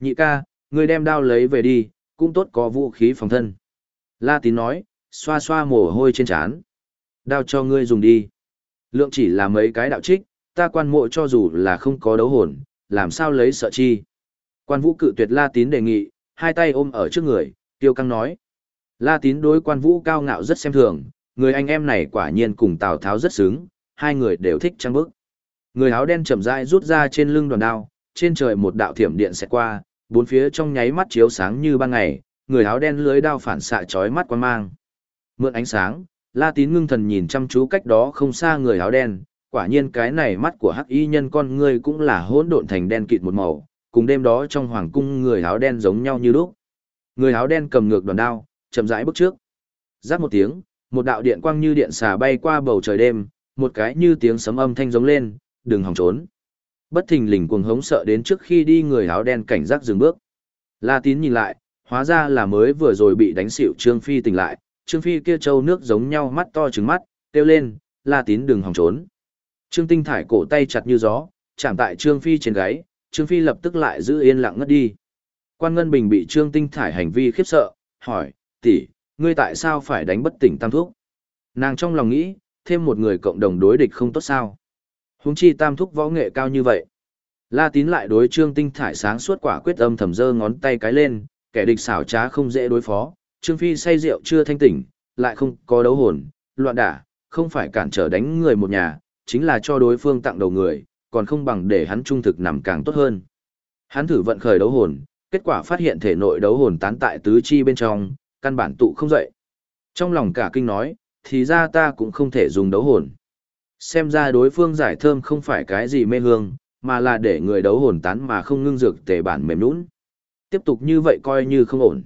Speaker 1: Nhị ca, người đem đao lấy về đi, cũng tốt có vũ khí phòng thân. La Tín nói, xoa xoa mồ hôi trên trán. Đao cho ngươi dùng đi. Lượng chỉ là mấy cái đạo trích, ta quan mộ cho dù là không có đấu hồn, làm sao lấy sợ chi. Quan vũ cự tuyệt La Tín đề nghị, hai tay ôm ở trước người, tiêu căng nói. La Tín đối quan vũ cao ngạo rất xem thường, người anh em này quả nhiên cùng Tào Tháo rất sướng, hai người đều thích trăng bức. Người áo đen chậm rãi rút ra trên lưng đoàn đao, trên trời một đạo thiểm điện sẽ qua, bốn phía trong nháy mắt chiếu sáng như ban ngày, người áo đen lưới đao phản xạ chói mắt quan mang. Mượn ánh sáng, La Tín ngưng thần nhìn chăm chú cách đó không xa người áo đen, quả nhiên cái này mắt của hắc y nhân con ngươi cũng là hỗn độn thành đen kịt một màu, cùng đêm đó trong hoàng cung người áo đen giống nhau như lúc. Người áo đen cầm ngược đoàn đao, chậm rãi bước trước. Giáp một tiếng, một đạo điện quang như điện xà bay qua bầu trời đêm, một cái như tiếng sấm âm thanh giống lên, đừng hòng trốn. Bất thình lình cuồng hống sợ đến trước khi đi người áo đen cảnh giác dừng bước. La Tín nhìn lại, hóa ra là mới vừa rồi bị đánh xỉu Trương Phi tỉnh lại, Trương Phi kia trâu nước giống nhau mắt to trừng mắt, kêu lên, La Tín đừng hòng trốn. Trương Tinh thải cổ tay chặt như gió, chạm tại Trương Phi trên gáy, Trương Phi lập tức lại giữ yên lặng ngất đi. Quan Ngân Bình bị Trương Tinh thải hành vi khiếp sợ, hỏi, tỷ, ngươi tại sao phải đánh bất tỉnh tam thúc? Nàng trong lòng nghĩ, thêm một người cộng đồng đối địch không tốt sao? Huống chi tam thúc võ nghệ cao như vậy. La Tín lại đối Trương Tinh thải sáng suốt quả quyết âm thầm giơ ngón tay cái lên, kẻ địch xảo trá không dễ đối phó, Trương Phi say rượu chưa thanh tỉnh, lại không có đấu hồn, loạn đả, không phải cản trở đánh người một nhà, chính là cho đối phương tặng đầu người, còn không bằng để hắn trung thực nằm càng tốt hơn. Hắn thử vận khởi đấu hồn, kết quả phát hiện thể nội đấu hồn tán tại tứ chi bên trong, căn bản tụ không dậy. Trong lòng cả kinh nói, thì ra ta cũng không thể dùng đấu hồn. Xem ra đối phương giải thơm không phải cái gì mê hương, mà là để người đấu hồn tán mà không ngưng dược tề bản mềm nũng. Tiếp tục như vậy coi như không ổn.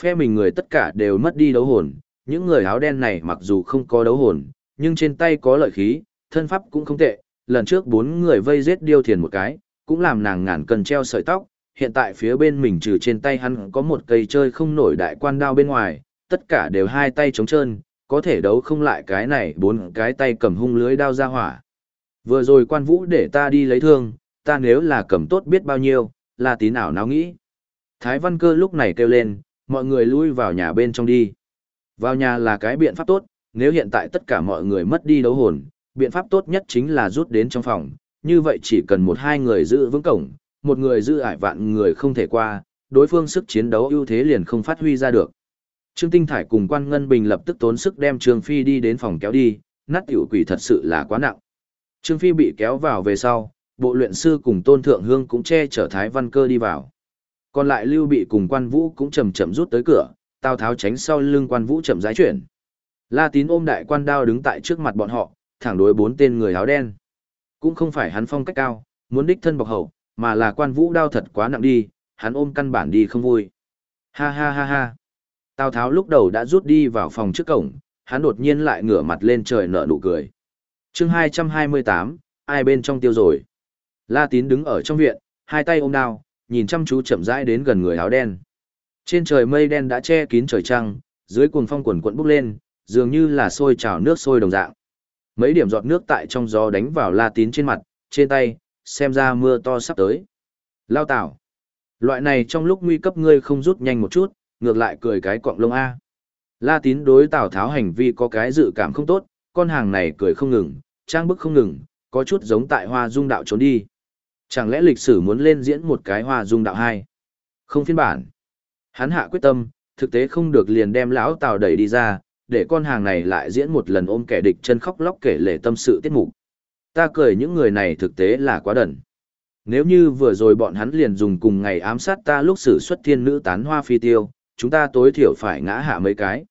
Speaker 1: Phe mình người tất cả đều mất đi đấu hồn, những người áo đen này mặc dù không có đấu hồn, nhưng trên tay có lợi khí, thân pháp cũng không tệ, lần trước bốn người vây giết điêu thiền một cái, cũng làm nàng ngàn cần treo sợi tóc, hiện tại phía bên mình trừ trên tay hắn có một cây chơi không nổi đại quan đao bên ngoài, tất cả đều hai tay trống trơn, có thể đấu không lại cái này bốn cái tay cầm hung lưới đao ra hỏa. Vừa rồi quan vũ để ta đi lấy thương, ta nếu là cầm tốt biết bao nhiêu, là tí nào nào nghĩ. Thái văn cơ lúc này kêu lên, mọi người lui vào nhà bên trong đi. Vào nhà là cái biện pháp tốt, nếu hiện tại tất cả mọi người mất đi đấu hồn, biện pháp tốt nhất chính là rút đến trong phòng, như vậy chỉ cần một hai người giữ vững cổng, một người giữ ải vạn người không thể qua, đối phương sức chiến đấu ưu thế liền không phát huy ra được. Trương Tinh Thải cùng Quan Ngân Bình lập tức tốn sức đem Trương Phi đi đến phòng kéo đi, nát tiểu quỷ thật sự là quá nặng. Trương Phi bị kéo vào về sau, bộ luyện sư cùng Tôn Thượng Hương cũng che chở Thái Văn Cơ đi vào. Còn lại Lưu Bị cùng Quan Vũ cũng chậm chậm rút tới cửa, Tào Tháo tránh sau lưng Quan Vũ chậm rãi chuyển. La Tín ôm đại quan đao đứng tại trước mặt bọn họ, thẳng đối bốn tên người áo đen. Cũng không phải hắn phong cách cao, muốn đích thân bọc hậu, mà là Quan Vũ đao thật quá nặng đi, hắn ôm căn bản đi không vui. Ha ha ha ha. Tào Tháo lúc đầu đã rút đi vào phòng trước cổng, hắn đột nhiên lại ngửa mặt lên trời nở nụ cười. chương 228, ai bên trong tiêu rồi. La Tín đứng ở trong viện, hai tay ôm đao, nhìn chăm chú chậm rãi đến gần người áo đen. Trên trời mây đen đã che kín trời trăng, dưới cuồng phong quần quận bốc lên, dường như là sôi trào nước sôi đồng dạng. Mấy điểm giọt nước tại trong gió đánh vào La Tín trên mặt, trên tay, xem ra mưa to sắp tới. Lao tảo. Loại này trong lúc nguy cấp ngươi không rút nhanh một chút, ngược lại cười cái cọng lông A. La tín đối Tào Tháo hành vi có cái dự cảm không tốt, con hàng này cười không ngừng, trang bức không ngừng, có chút giống tại hoa dung đạo trốn đi. Chẳng lẽ lịch sử muốn lên diễn một cái hoa dung đạo hai? Không phiên bản. Hắn hạ quyết tâm, thực tế không được liền đem lão Tào đẩy đi ra, để con hàng này lại diễn một lần ôm kẻ địch chân khóc lóc kể lể tâm sự tiết mục. Ta cười những người này thực tế là quá đần. Nếu như vừa rồi bọn hắn liền dùng cùng ngày ám sát ta lúc xử xuất thiên nữ tán hoa phi tiêu, chúng ta tối thiểu phải ngã hạ mấy cái.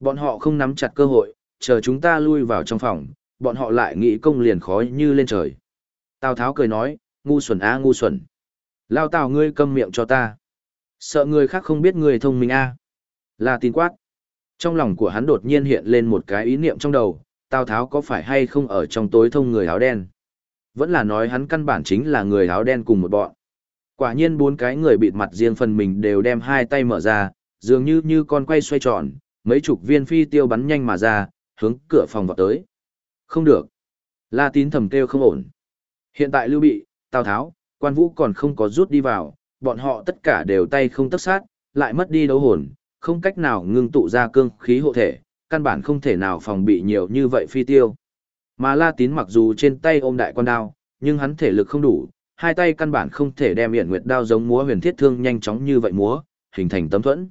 Speaker 1: Bọn họ không nắm chặt cơ hội, chờ chúng ta lui vào trong phòng, bọn họ lại nghĩ công liền khó như lên trời. Tào Tháo cười nói, ngu xuẩn a ngu xuẩn. Lao Tào ngươi câm miệng cho ta. Sợ người khác không biết người thông minh a. Là tin quát. Trong lòng của hắn đột nhiên hiện lên một cái ý niệm trong đầu, Tào Tháo có phải hay không ở trong tối thông người áo đen. Vẫn là nói hắn căn bản chính là người áo đen cùng một bọn. Quả nhiên bốn cái người bịt mặt riêng phần mình đều đem hai tay mở ra, dường như như con quay xoay tròn, mấy chục viên phi tiêu bắn nhanh mà ra, hướng cửa phòng vào tới. Không được. La tín thầm kêu không ổn. Hiện tại Lưu Bị, Tào Tháo, quan vũ còn không có rút đi vào, bọn họ tất cả đều tay không tất sát, lại mất đi đấu hồn, không cách nào ngưng tụ ra cương khí hộ thể, căn bản không thể nào phòng bị nhiều như vậy phi tiêu. Mà La Tín mặc dù trên tay ôm đại quan đao, nhưng hắn thể lực không đủ, hai tay căn bản không thể đem Yển Nguyệt đao giống múa huyền thiết thương nhanh chóng như vậy múa, hình thành tấm thuẫn.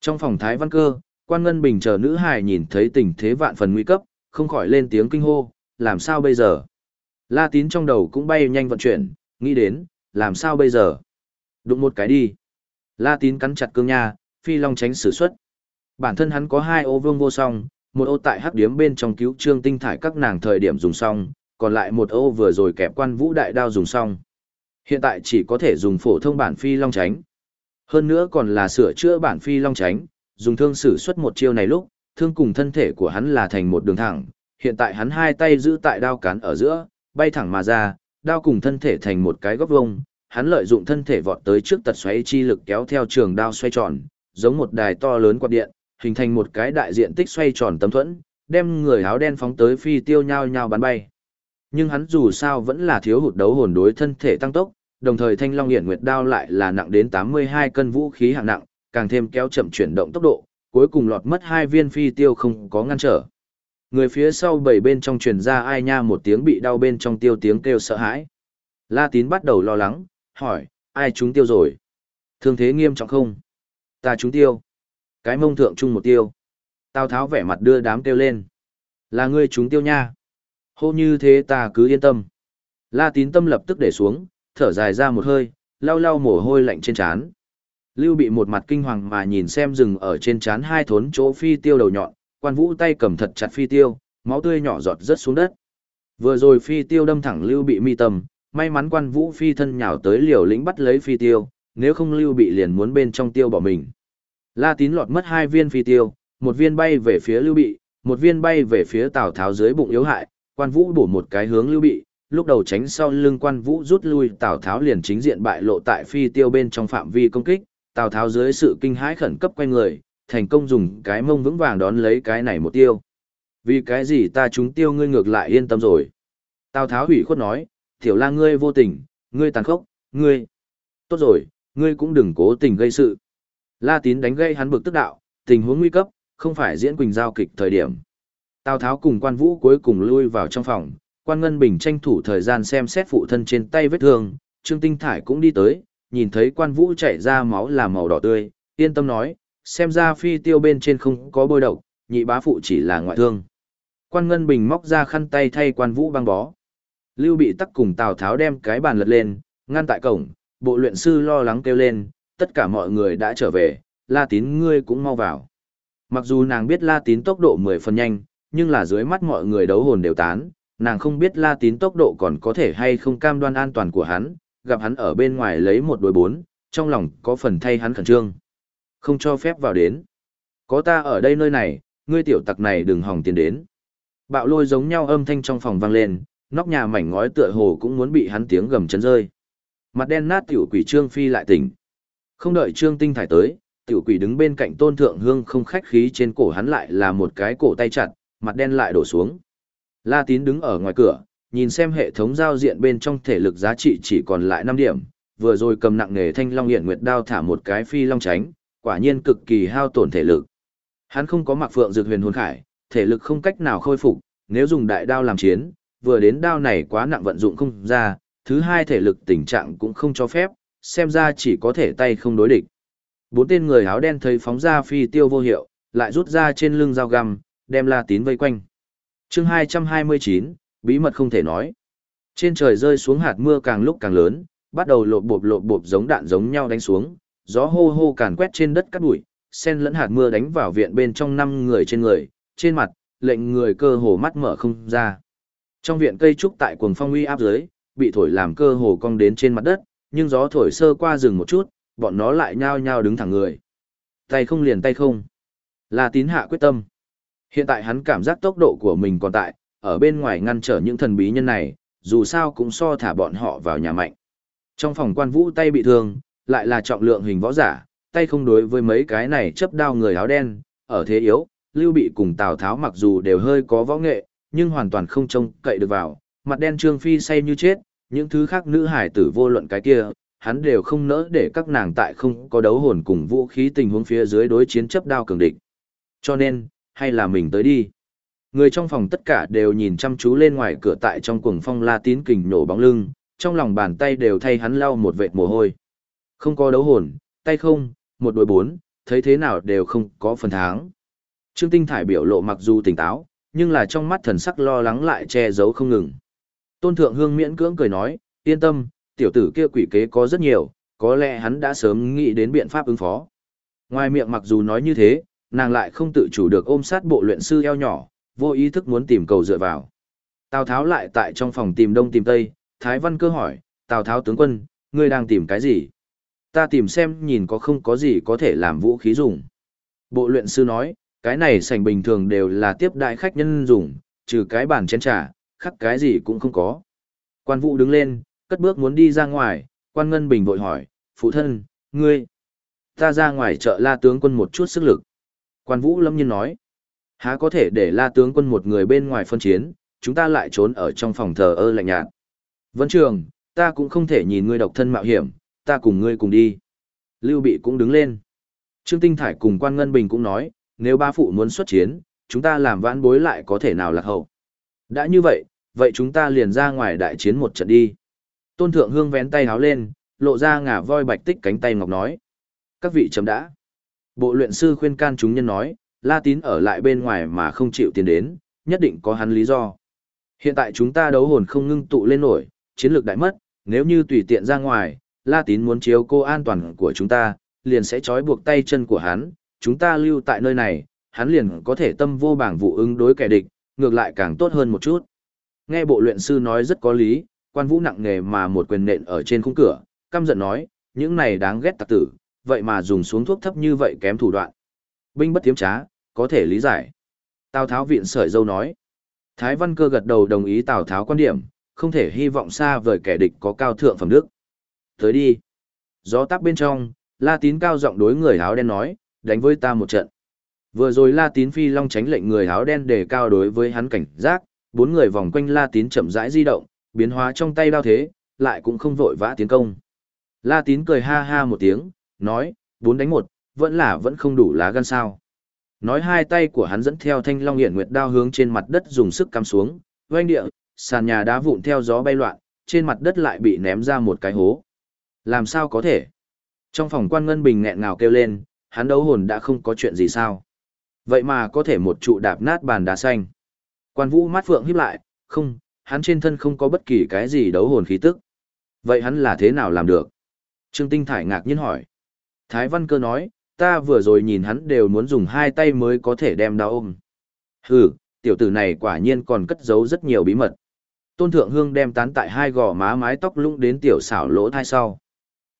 Speaker 1: Trong phòng Thái Văn Cơ, Quan Ngân Bình chờ nữ hài nhìn thấy tình thế vạn phần nguy cấp, không khỏi lên tiếng kinh hô, làm sao bây giờ? La Tín trong đầu cũng bay nhanh vận chuyển, nghĩ đến, làm sao bây giờ? Đụng một cái đi. La Tín cắn chặt cương nha, phi long tránh sử xuất. Bản thân hắn có hai ô vương vô song, một ô tại hắc điếm bên trong cứu trương tinh thải các nàng thời điểm dùng xong, còn lại một ô vừa rồi kẹp quan vũ đại đao dùng xong. Hiện tại chỉ có thể dùng phổ thông bản phi long tránh. Hơn nữa còn là sửa chữa bản phi long tránh, dùng thương sử xuất một chiêu này lúc, thương cùng thân thể của hắn là thành một đường thẳng, hiện tại hắn hai tay giữ tại đao cán ở giữa, bay thẳng mà ra, đao cùng thân thể thành một cái góc vông, hắn lợi dụng thân thể vọt tới trước tật xoáy chi lực kéo theo trường đao xoay tròn, giống một đài to lớn quạt điện, hình thành một cái đại diện tích xoay tròn tấm thuẫn, đem người áo đen phóng tới phi tiêu nhau nhau bắn bay. Nhưng hắn dù sao vẫn là thiếu hụt đấu hồn đối thân thể tăng tốc, đồng thời thanh long hiển nguyệt đao lại là nặng đến 82 cân vũ khí hạng nặng, càng thêm kéo chậm chuyển động tốc độ, cuối cùng lọt mất hai viên phi tiêu không có ngăn trở. Người phía sau bảy bên trong truyền ra ai nha một tiếng bị đau bên trong tiêu tiếng kêu sợ hãi. La tín bắt đầu lo lắng, hỏi, ai chúng tiêu rồi? Thương thế nghiêm trọng không? Ta chúng tiêu. Cái mông thượng chung một tiêu. Tào tháo vẻ mặt đưa đám kêu lên. Là ngươi chúng tiêu nha. Hô như thế ta cứ yên tâm. La tín tâm lập tức để xuống, thở dài ra một hơi, lau lau mồ hôi lạnh trên trán. Lưu bị một mặt kinh hoàng mà nhìn xem rừng ở trên trán hai thốn chỗ phi tiêu đầu nhọn, quan vũ tay cầm thật chặt phi tiêu, máu tươi nhỏ giọt rớt xuống đất. Vừa rồi phi tiêu đâm thẳng lưu bị mi tâm, may mắn quan vũ phi thân nhào tới liều lĩnh bắt lấy phi tiêu, nếu không lưu bị liền muốn bên trong tiêu bỏ mình. La tín lọt mất hai viên phi tiêu, một viên bay về phía Lưu Bị, một viên bay về phía Tào Tháo dưới bụng yếu hại, quan vũ bổ một cái hướng Lưu Bị, lúc đầu tránh sau lưng quan vũ rút lui Tào Tháo liền chính diện bại lộ tại phi tiêu bên trong phạm vi công kích, Tào Tháo dưới sự kinh hãi khẩn cấp quay người, thành công dùng cái mông vững vàng đón lấy cái này một tiêu. Vì cái gì ta chúng tiêu ngươi ngược lại yên tâm rồi. Tào Tháo hủy khuất nói, tiểu la ngươi vô tình, ngươi tàn khốc, ngươi. Tốt rồi, ngươi cũng đừng cố tình gây sự. La tín đánh gây hắn bực tức đạo, tình huống nguy cấp, không phải diễn quỳnh giao kịch thời điểm. Tào Tháo cùng quan vũ cuối cùng lui vào trong phòng, quan Ngân Bình tranh thủ thời gian xem xét phụ thân trên tay vết thương, Trương Tinh Thải cũng đi tới, nhìn thấy quan vũ chảy ra máu là màu đỏ tươi, yên tâm nói, xem ra phi tiêu bên trên không có bôi độc, nhị bá phụ chỉ là ngoại thương. Quan Ngân Bình móc ra khăn tay thay quan vũ băng bó. Lưu bị tắc cùng Tào Tháo đem cái bàn lật lên, ngăn tại cổng, bộ luyện sư lo lắng kêu lên, tất cả mọi người đã trở về, La Tín ngươi cũng mau vào. Mặc dù nàng biết La Tín tốc độ 10 phần nhanh, nhưng là dưới mắt mọi người đấu hồn đều tán, nàng không biết La Tín tốc độ còn có thể hay không cam đoan an toàn của hắn, gặp hắn ở bên ngoài lấy một đối bốn, trong lòng có phần thay hắn khẩn trương. Không cho phép vào đến. Có ta ở đây nơi này, ngươi tiểu tặc này đừng hòng tiền đến. Bạo lôi giống nhau âm thanh trong phòng vang lên, nóc nhà mảnh ngói tựa hồ cũng muốn bị hắn tiếng gầm chấn rơi. Mặt đen nát tiểu quỷ Trương Phi lại tỉnh. Không đợi Trương Tinh thải tới, tiểu quỷ đứng bên cạnh tôn thượng hương không khách khí trên cổ hắn lại là một cái cổ tay chặt, mặt đen lại đổ xuống. La tín đứng ở ngoài cửa, nhìn xem hệ thống giao diện bên trong thể lực giá trị chỉ còn lại 5 điểm, vừa rồi cầm nặng nghề thanh long hiện nguyệt đao thả một cái phi long tránh, quả nhiên cực kỳ hao tổn thể lực. Hắn không có mặc phượng dược huyền hồn khải, thể lực không cách nào khôi phục, nếu dùng đại đao làm chiến, vừa đến đao này quá nặng vận dụng không ra, thứ hai thể lực tình trạng cũng không cho phép, xem ra chỉ có thể tay không đối địch. Bốn tên người áo đen thấy phóng ra phi tiêu vô hiệu, lại rút ra trên lưng dao găm, đem La Tín vây quanh. Chương 229, bí mật không thể nói. Trên trời rơi xuống hạt mưa càng lúc càng lớn, bắt đầu lộp bộp lộp bộp giống đạn giống nhau đánh xuống, gió hô hô càn quét trên đất cát bụi, sen lẫn hạt mưa đánh vào viện bên trong năm người trên người, trên mặt, lệnh người cơ hồ mắt mở không ra. Trong viện cây trúc tại cuồng phong uy áp dưới, bị thổi làm cơ hồ cong đến trên mặt đất, nhưng gió thổi sơ qua rừng một chút, bọn nó lại nhao nhao đứng thẳng người. Tay không liền tay không. Là tín hạ quyết tâm. Hiện tại hắn cảm giác tốc độ của mình còn tại, ở bên ngoài ngăn trở những thần bí nhân này, dù sao cũng so thả bọn họ vào nhà mạnh. Trong phòng quan vũ tay bị thương, lại là trọng lượng hình võ giả, tay không đối với mấy cái này chấp đao người áo đen, ở thế yếu, Lưu Bị cùng Tào Tháo mặc dù đều hơi có võ nghệ, nhưng hoàn toàn không trông cậy được vào, mặt đen Trương Phi say như chết, những thứ khác nữ hải tử vô luận cái kia, hắn đều không nỡ để các nàng tại không có đấu hồn cùng vũ khí tình huống phía dưới đối chiến chấp đao cường địch. Cho nên, hay là mình tới đi. Người trong phòng tất cả đều nhìn chăm chú lên ngoài cửa tại trong cuồng phong la tín kình nổ bóng lưng, trong lòng bàn tay đều thay hắn lau một vệt mồ hôi. Không có đấu hồn, tay không, một đôi bốn, thấy thế nào đều không có phần tháng. Trương Tinh Thải biểu lộ mặc dù tỉnh táo, nhưng là trong mắt thần sắc lo lắng lại che giấu không ngừng. Tôn Thượng Hương miễn cưỡng cười nói, yên tâm, tiểu tử kia quỷ kế có rất nhiều, có lẽ hắn đã sớm nghĩ đến biện pháp ứng phó. Ngoài miệng mặc dù nói như thế, nàng lại không tự chủ được ôm sát bộ luyện sư eo nhỏ, vô ý thức muốn tìm cầu dựa vào. Tào Tháo lại tại trong phòng tìm đông tìm tây, Thái Văn cơ hỏi, Tào Tháo tướng quân, ngươi đang tìm cái gì? Ta tìm xem nhìn có không có gì có thể làm vũ khí dùng. Bộ luyện sư nói, cái này sành bình thường đều là tiếp đại khách nhân dùng, trừ cái bàn chén trà, khắc cái gì cũng không có. Quan vũ đứng lên, cất bước muốn đi ra ngoài, quan ngân bình vội hỏi, phụ thân, ngươi, ta ra ngoài chợ la tướng quân một chút sức lực. Quan vũ lâm nhiên nói, há có thể để la tướng quân một người bên ngoài phân chiến, chúng ta lại trốn ở trong phòng thờ ơ lạnh nhạt. Vấn trường, ta cũng không thể nhìn ngươi độc thân mạo hiểm, ta cùng ngươi cùng đi. Lưu Bị cũng đứng lên. Trương Tinh Thải cùng quan ngân bình cũng nói, nếu ba phụ muốn xuất chiến, chúng ta làm vãn bối lại có thể nào lạc hậu. Đã như vậy, vậy chúng ta liền ra ngoài đại chiến một trận đi. Tôn Thượng Hương vén tay háo lên, lộ ra ngả voi bạch tích cánh tay ngọc nói. Các vị chấm đã. Bộ luyện sư khuyên can chúng nhân nói, La Tín ở lại bên ngoài mà không chịu tiền đến, nhất định có hắn lý do. Hiện tại chúng ta đấu hồn không ngưng tụ lên nổi, chiến lược đại mất, nếu như tùy tiện ra ngoài, La Tín muốn chiếu cô an toàn của chúng ta, liền sẽ trói buộc tay chân của hắn, chúng ta lưu tại nơi này, hắn liền có thể tâm vô bảng vụ ứng đối kẻ địch, ngược lại càng tốt hơn một chút. Nghe bộ luyện sư nói rất có lý, quan vũ nặng nghề mà một quyền nện ở trên khung cửa, căm giận nói, những này đáng ghét tặc tử, vậy mà dùng xuống thuốc thấp như vậy kém thủ đoạn. Binh bất tiếm trá, có thể lý giải. Tào Tháo viện sợi dâu nói. Thái Văn Cơ gật đầu đồng ý Tào Tháo quan điểm, không thể hy vọng xa vời kẻ địch có cao thượng phẩm đức. Tới đi. Gió tắp bên trong, La Tín cao giọng đối người áo đen nói, đánh với ta một trận. Vừa rồi La Tín phi long tránh lệnh người áo đen đề cao đối với hắn cảnh giác, bốn người vòng quanh La Tín chậm rãi di động, biến hóa trong tay đao thế, lại cũng không vội vã tiến công. La Tín cười ha ha một tiếng, nói, bốn đánh một, vẫn là vẫn không đủ lá gan sao. Nói hai tay của hắn dẫn theo thanh long hiển nguyệt đao hướng trên mặt đất dùng sức cắm xuống, doanh địa, sàn nhà đá vụn theo gió bay loạn, trên mặt đất lại bị ném ra một cái hố. Làm sao có thể? Trong phòng quan ngân bình nghẹn ngào kêu lên, hắn đấu hồn đã không có chuyện gì sao. Vậy mà có thể một trụ đạp nát bàn đá xanh. Quan vũ mắt phượng híp lại, không, hắn trên thân không có bất kỳ cái gì đấu hồn khí tức. Vậy hắn là thế nào làm được? Trương Tinh Thải ngạc nhiên hỏi. Thái Văn Cơ nói, ta vừa rồi nhìn hắn đều muốn dùng hai tay mới có thể đem đao ôm. Hừ, tiểu tử này quả nhiên còn cất giấu rất nhiều bí mật. Tôn Thượng Hương đem tán tại hai gò má mái tóc lũng đến tiểu xảo lỗ thai sau.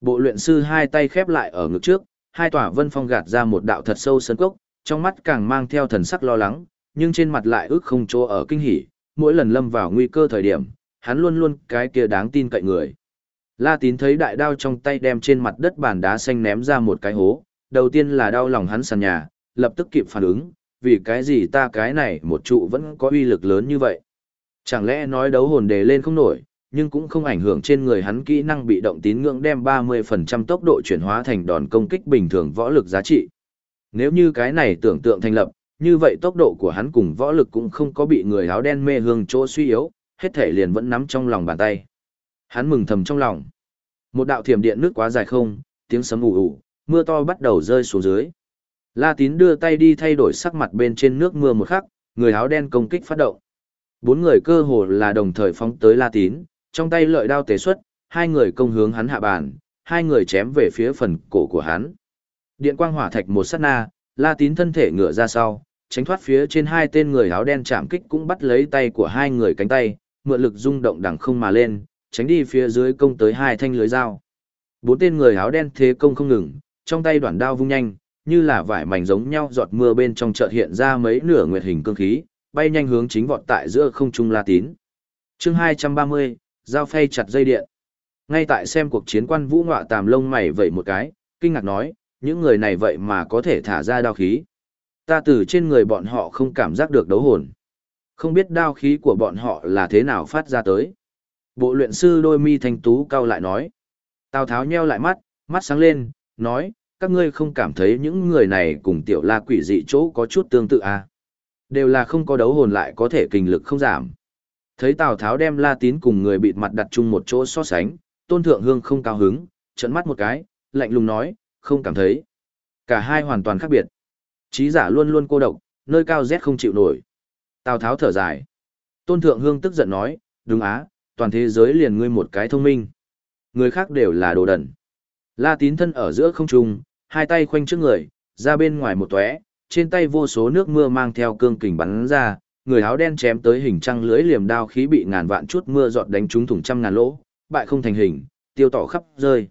Speaker 1: Bộ luyện sư hai tay khép lại ở ngực trước, hai tòa vân phong gạt ra một đạo thật sâu sân cốc, trong mắt càng mang theo thần sắc lo lắng, nhưng trên mặt lại ước không chỗ ở kinh hỉ, mỗi lần lâm vào nguy cơ thời điểm, hắn luôn luôn cái kia đáng tin cậy người. La tín thấy đại đao trong tay đem trên mặt đất bàn đá xanh ném ra một cái hố, đầu tiên là đau lòng hắn sàn nhà, lập tức kịp phản ứng, vì cái gì ta cái này một trụ vẫn có uy lực lớn như vậy. Chẳng lẽ nói đấu hồn đề lên không nổi, nhưng cũng không ảnh hưởng trên người hắn kỹ năng bị động tín ngưỡng đem 30% tốc độ chuyển hóa thành đòn công kích bình thường võ lực giá trị. Nếu như cái này tưởng tượng thành lập, như vậy tốc độ của hắn cùng võ lực cũng không có bị người áo đen mê hương chỗ suy yếu, hết thể liền vẫn nắm trong lòng bàn tay. Hắn mừng thầm trong lòng. Một đạo thiểm điện nước quá dài không, tiếng sấm ù ù, mưa to bắt đầu rơi xuống dưới. La Tín đưa tay đi thay đổi sắc mặt bên trên nước mưa một khắc, người áo đen công kích phát động. Bốn người cơ hồ là đồng thời phóng tới La Tín, trong tay lợi đao tế xuất, hai người công hướng hắn hạ bàn, hai người chém về phía phần cổ của hắn. Điện quang hỏa thạch một sát na, La Tín thân thể ngửa ra sau, tránh thoát phía trên hai tên người áo đen chạm kích cũng bắt lấy tay của hai người cánh tay, mượn lực rung động đằng không mà lên, tránh đi phía dưới công tới hai thanh lưới dao. Bốn tên người áo đen thế công không ngừng, trong tay đoạn đao vung nhanh, như là vải mảnh giống nhau giọt mưa bên trong chợt hiện ra mấy nửa nguyệt hình cương khí, bay nhanh hướng chính vọt tại giữa không trung La Tín. Chương 230, giao phay chặt dây điện. Ngay tại xem cuộc chiến quan vũ ngọa tàm lông mày vậy một cái, kinh ngạc nói, những người này vậy mà có thể thả ra đao khí. Ta từ trên người bọn họ không cảm giác được đấu hồn. Không biết đao khí của bọn họ là thế nào phát ra tới. Bộ luyện sư đôi mi thanh tú cao lại nói. Tào tháo nheo lại mắt, mắt sáng lên, nói, các ngươi không cảm thấy những người này cùng tiểu la quỷ dị chỗ có chút tương tự à? Đều là không có đấu hồn lại có thể kinh lực không giảm. Thấy Tào Tháo đem La Tín cùng người bịt mặt đặt chung một chỗ so sánh, Tôn Thượng Hương không cao hứng, trợn mắt một cái, lạnh lùng nói, không cảm thấy. Cả hai hoàn toàn khác biệt. Trí giả luôn luôn cô độc, nơi cao rét không chịu nổi. Tào Tháo thở dài. Tôn Thượng Hương tức giận nói, đúng á, toàn thế giới liền ngươi một cái thông minh. Người khác đều là đồ đần. La Tín thân ở giữa không trung, hai tay khoanh trước người, ra bên ngoài một tóe, trên tay vô số nước mưa mang theo cương kình bắn ra, người áo đen chém tới hình trăng lưới liềm đao khí bị ngàn vạn chút mưa giọt đánh trúng thủng trăm ngàn lỗ, bại không thành hình, tiêu tỏ khắp rơi.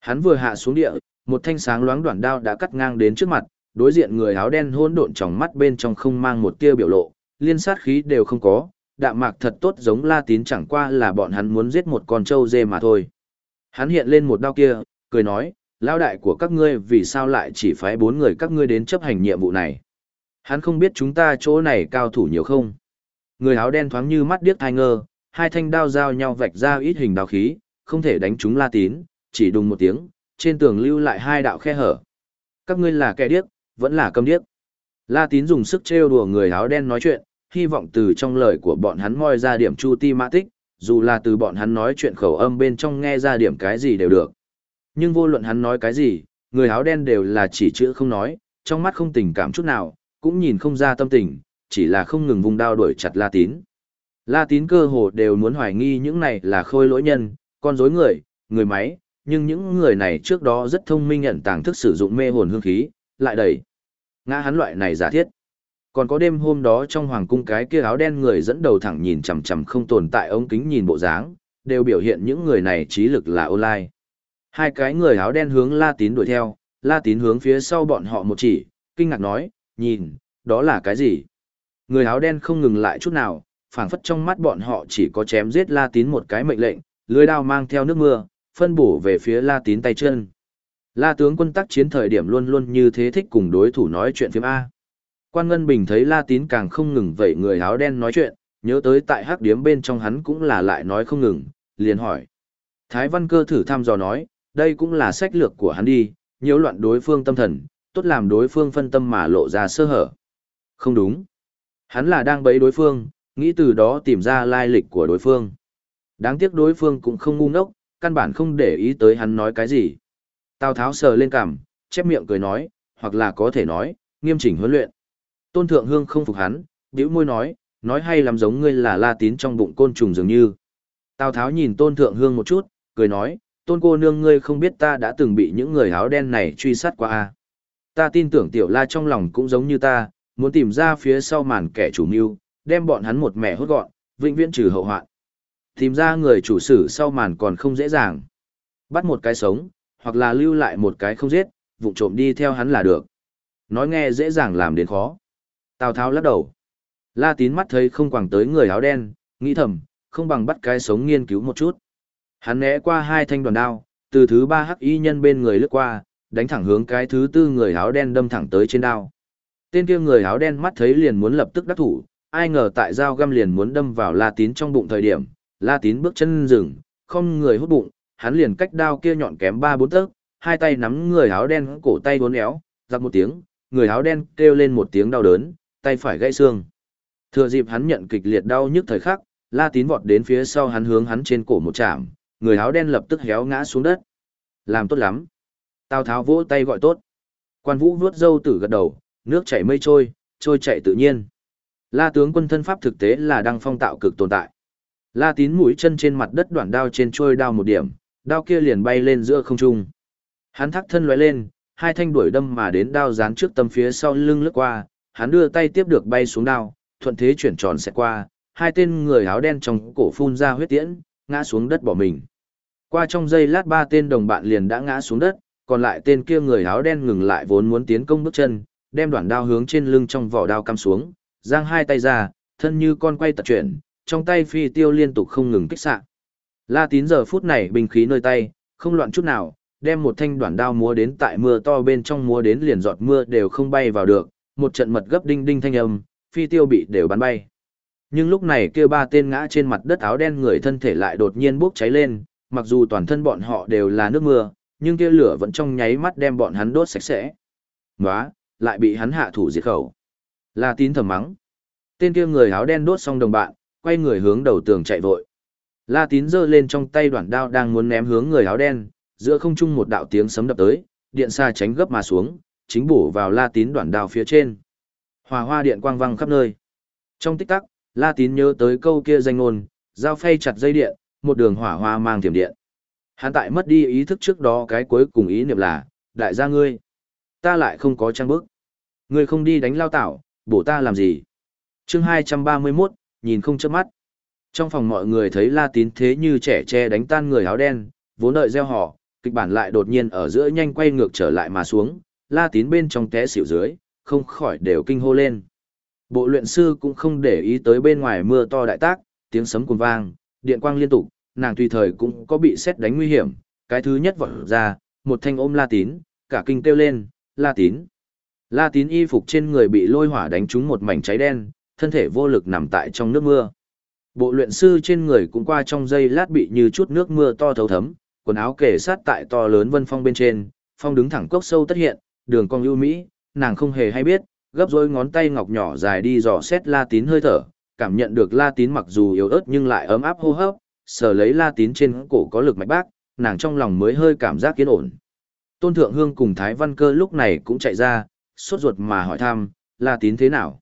Speaker 1: Hắn vừa hạ xuống địa, một thanh sáng loáng đoạn đao đã cắt ngang đến trước mặt, đối diện người áo đen hỗn độn trong mắt bên trong không mang một tia biểu lộ, liên sát khí đều không có, đạm mạc thật tốt giống La Tín chẳng qua là bọn hắn muốn giết một con trâu dê mà thôi. Hắn hiện lên một đao kia, cười nói, lao đại của các ngươi vì sao lại chỉ phái bốn người các ngươi đến chấp hành nhiệm vụ này. Hắn không biết chúng ta chỗ này cao thủ nhiều không. Người áo đen thoáng như mắt điếc thai ngơ, hai thanh đao giao nhau vạch ra ít hình đao khí, không thể đánh chúng la tín, chỉ đùng một tiếng, trên tường lưu lại hai đạo khe hở. Các ngươi là kẻ điếc, vẫn là câm điếc. La tín dùng sức trêu đùa người áo đen nói chuyện, hy vọng từ trong lời của bọn hắn moi ra điểm chu ti mã tích, dù là từ bọn hắn nói chuyện khẩu âm bên trong nghe ra điểm cái gì đều được. Nhưng vô luận hắn nói cái gì, người áo đen đều là chỉ chữ không nói, trong mắt không tình cảm chút nào, cũng nhìn không ra tâm tình, chỉ là không ngừng vùng đao đuổi chặt La Tín. La Tín cơ hồ đều muốn hoài nghi những này là khôi lỗi nhân, con rối người, người máy, nhưng những người này trước đó rất thông minh nhận tàng thức sử dụng mê hồn hương khí, lại đầy. Ngã hắn loại này giả thiết. Còn có đêm hôm đó trong hoàng cung cái kia áo đen người dẫn đầu thẳng nhìn chằm chằm không tồn tại ống kính nhìn bộ dáng, đều biểu hiện những người này trí lực là online. Hai cái người áo đen hướng La Tín đuổi theo, La Tín hướng phía sau bọn họ một chỉ, kinh ngạc nói, nhìn, đó là cái gì? Người áo đen không ngừng lại chút nào, phảng phất trong mắt bọn họ chỉ có chém giết La Tín một cái mệnh lệnh, lưới đao mang theo nước mưa, phân bổ về phía La Tín tay chân. La tướng quân tác chiến thời điểm luôn luôn như thế thích cùng đối thủ nói chuyện phim A. Quan Ngân Bình thấy La Tín càng không ngừng vậy người áo đen nói chuyện, nhớ tới tại hắc điếm bên trong hắn cũng là lại nói không ngừng, liền hỏi. Thái Văn Cơ thử thăm dò nói, đây cũng là sách lược của hắn đi, nhiễu loạn đối phương tâm thần, tốt làm đối phương phân tâm mà lộ ra sơ hở. Không đúng. Hắn là đang bẫy đối phương, nghĩ từ đó tìm ra lai lịch của đối phương. Đáng tiếc đối phương cũng không ngu ngốc, căn bản không để ý tới hắn nói cái gì. Tào Tháo sờ lên cằm, chép miệng cười nói, hoặc là có thể nói, nghiêm chỉnh huấn luyện. Tôn Thượng Hương không phục hắn, bĩu môi nói, nói hay lắm giống ngươi là la tín trong bụng côn trùng dường như. Tào Tháo nhìn Tôn Thượng Hương một chút, cười nói, Tôn cô nương ngươi không biết ta đã từng bị những người áo đen này truy sát qua à. Ta tin tưởng tiểu la trong lòng cũng giống như ta, muốn tìm ra phía sau màn kẻ chủ mưu, đem bọn hắn một mẹ hốt gọn, vĩnh viễn trừ hậu hoạn. Tìm ra người chủ sử sau màn còn không dễ dàng. Bắt một cái sống, hoặc là lưu lại một cái không giết, vụ trộm đi theo hắn là được. Nói nghe dễ dàng làm đến khó. Tào Tháo lắc đầu. La tín mắt thấy không quẳng tới người áo đen, nghĩ thầm, không bằng bắt cái sống nghiên cứu một chút. Hắn né qua hai thanh đoàn đao, từ thứ ba hắc y nhân bên người lướt qua, đánh thẳng hướng cái thứ tư người áo đen đâm thẳng tới trên đao. Tên kia người áo đen mắt thấy liền muốn lập tức đắc thủ, ai ngờ tại dao găm liền muốn đâm vào La Tín trong bụng thời điểm, La Tín bước chân dừng, không người hút bụng, hắn liền cách đao kia nhọn kém ba bốn tấc, hai tay nắm người áo đen cổ tay vốn éo, giặc một tiếng, người áo đen kêu lên một tiếng đau đớn, tay phải gãy xương. Thừa dịp hắn nhận kịch liệt đau nhức thời khắc, La Tín vọt đến phía sau hắn hướng hắn trên cổ một chạm, người áo đen lập tức héo ngã xuống đất. Làm tốt lắm. Tào Tháo vỗ tay gọi tốt. Quan Vũ vuốt râu tử gật đầu, nước chảy mây trôi, trôi chảy tự nhiên. La tướng quân thân pháp thực tế là đang phong tạo cực tồn tại. La Tín mũi chân trên mặt đất đoạn đao trên trôi đao một điểm, đao kia liền bay lên giữa không trung. Hắn thắt thân lóe lên, hai thanh đuổi đâm mà đến đao dán trước tâm phía sau lưng lướt qua, hắn đưa tay tiếp được bay xuống đao, thuận thế chuyển tròn sẽ qua, hai tên người áo đen trong cổ phun ra huyết tiễn, ngã xuống đất bỏ mình. Qua trong giây lát ba tên đồng bạn liền đã ngã xuống đất, còn lại tên kia người áo đen ngừng lại vốn muốn tiến công bước chân, đem đoạn đao hướng trên lưng trong vỏ đao cắm xuống, giang hai tay ra, thân như con quay tật chuyển, trong tay phi tiêu liên tục không ngừng kích xạ. La tín giờ phút này bình khí nơi tay, không loạn chút nào, đem một thanh đoạn đao múa đến tại mưa to bên trong múa đến liền giọt mưa đều không bay vào được, một trận mật gấp đinh đinh thanh âm, phi tiêu bị đều bắn bay. Nhưng lúc này kia ba tên ngã trên mặt đất áo đen người thân thể lại đột nhiên bốc cháy lên, mặc dù toàn thân bọn họ đều là nước mưa, nhưng kia lửa vẫn trong nháy mắt đem bọn hắn đốt sạch sẽ. Nóa, lại bị hắn hạ thủ diệt khẩu. La tín thầm mắng. Tên kia người áo đen đốt xong đồng bạn, quay người hướng đầu tường chạy vội. La tín giơ lên trong tay đoạn đao đang muốn ném hướng người áo đen, giữa không trung một đạo tiếng sấm đập tới, điện xa tránh gấp mà xuống, chính bổ vào la tín đoạn đao phía trên. Hòa hoa điện quang vang khắp nơi. Trong tích tắc, la tín nhớ tới câu kia danh ngôn, dao phay chặt dây điện, một đường hỏa hoa mang tiềm điện. Hắn tại mất đi ý thức trước đó cái cuối cùng ý niệm là, đại gia ngươi, ta lại không có trang bức. Ngươi không đi đánh lao tảo, bổ ta làm gì? chương 231, nhìn không chớp mắt. Trong phòng mọi người thấy La Tín thế như trẻ tre đánh tan người áo đen, vốn đợi gieo họ, kịch bản lại đột nhiên ở giữa nhanh quay ngược trở lại mà xuống, La Tín bên trong té xỉu dưới, không khỏi đều kinh hô lên. Bộ luyện sư cũng không để ý tới bên ngoài mưa to đại tác, tiếng sấm cuồng vang, điện quang liên tục, nàng tùy thời cũng có bị xét đánh nguy hiểm, cái thứ nhất vọt ra, một thanh ôm La Tín, cả kinh kêu lên, La Tín. La Tín y phục trên người bị lôi hỏa đánh trúng một mảnh cháy đen, thân thể vô lực nằm tại trong nước mưa. Bộ luyện sư trên người cũng qua trong giây lát bị như chút nước mưa to thấu thấm, quần áo kề sát tại to lớn vân phong bên trên, phong đứng thẳng cốc sâu tất hiện, đường cong ưu mỹ, nàng không hề hay biết, gấp rối ngón tay ngọc nhỏ dài đi dò xét La Tín hơi thở, cảm nhận được La Tín mặc dù yếu ớt nhưng lại ấm áp hô hấp, sờ lấy La Tín trên cổ có lực mạch bác, nàng trong lòng mới hơi cảm giác yên ổn. Tôn Thượng Hương cùng Thái Văn Cơ lúc này cũng chạy ra, sốt ruột mà hỏi thăm, La Tín thế nào?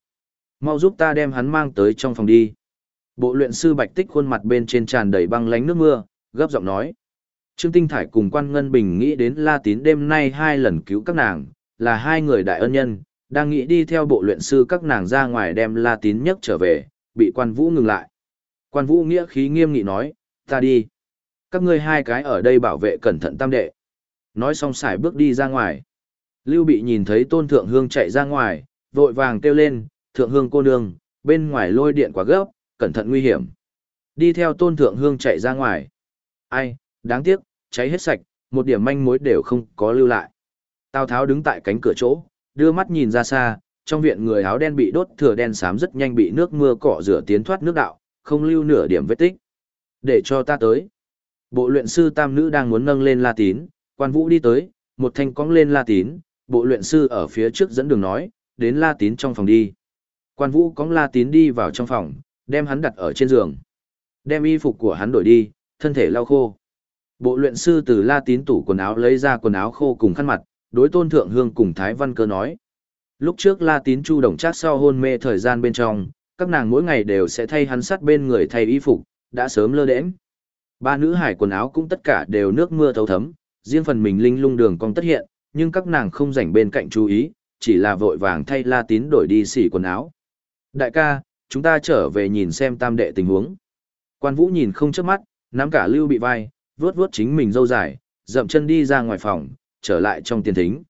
Speaker 1: Mau giúp ta đem hắn mang tới trong phòng đi. Bộ luyện sư Bạch Tích khuôn mặt bên trên tràn đầy băng lánh nước mưa, gấp giọng nói. Trương Tinh Thải cùng Quan Ngân Bình nghĩ đến La Tín đêm nay hai lần cứu các nàng, là hai người đại ân nhân, đang nghĩ đi theo bộ luyện sư các nàng ra ngoài đem La Tín nhấc trở về, bị Quan Vũ ngừng lại. Quan Vũ nghĩa khí nghiêm nghị nói, ta đi. Các ngươi hai cái ở đây bảo vệ cẩn thận tam đệ. Nói xong xài bước đi ra ngoài. Lưu bị nhìn thấy tôn thượng hương chạy ra ngoài, vội vàng kêu lên, thượng hương cô nương, bên ngoài lôi điện quá gấp, cẩn thận nguy hiểm. Đi theo tôn thượng hương chạy ra ngoài. Ai, đáng tiếc, cháy hết sạch, một điểm manh mối đều không có lưu lại. Tào Tháo đứng tại cánh cửa chỗ, đưa mắt nhìn ra xa, trong viện người áo đen bị đốt thừa đen xám rất nhanh bị nước mưa cọ rửa tiến thoát nước đạo, không lưu nửa điểm vết tích. Để cho ta tới. Bộ luyện sư tam nữ đang muốn nâng lên La Tín, quan vũ đi tới, một thanh cong lên La Tín, bộ luyện sư ở phía trước dẫn đường nói, đến La Tín trong phòng đi. Quan vũ cõng La Tín đi vào trong phòng, đem hắn đặt ở trên giường. Đem y phục của hắn đổi đi, thân thể lau khô. Bộ luyện sư từ La Tín tủ quần áo lấy ra quần áo khô cùng khăn mặt, đối tôn thượng hương cùng Thái Văn Cơ nói. Lúc trước La Tín Chu đồng chát sau hôn mê thời gian bên trong, các nàng mỗi ngày đều sẽ thay hắn sắt bên người thay y phục, đã sớm lơ đễnh. Ba nữ hải quần áo cũng tất cả đều nước mưa thấu thấm, riêng phần mình linh lung đường cong tất hiện, nhưng các nàng không rảnh bên cạnh chú ý, chỉ là vội vàng thay La Tín đổi đi xỉ quần áo. Đại ca, chúng ta trở về nhìn xem tam đệ tình huống. Quan Vũ nhìn không chớp mắt, nắm cả Lưu bị vai, vuốt vuốt chính mình dâu dài, dậm chân đi ra ngoài phòng, trở lại trong tiền thính.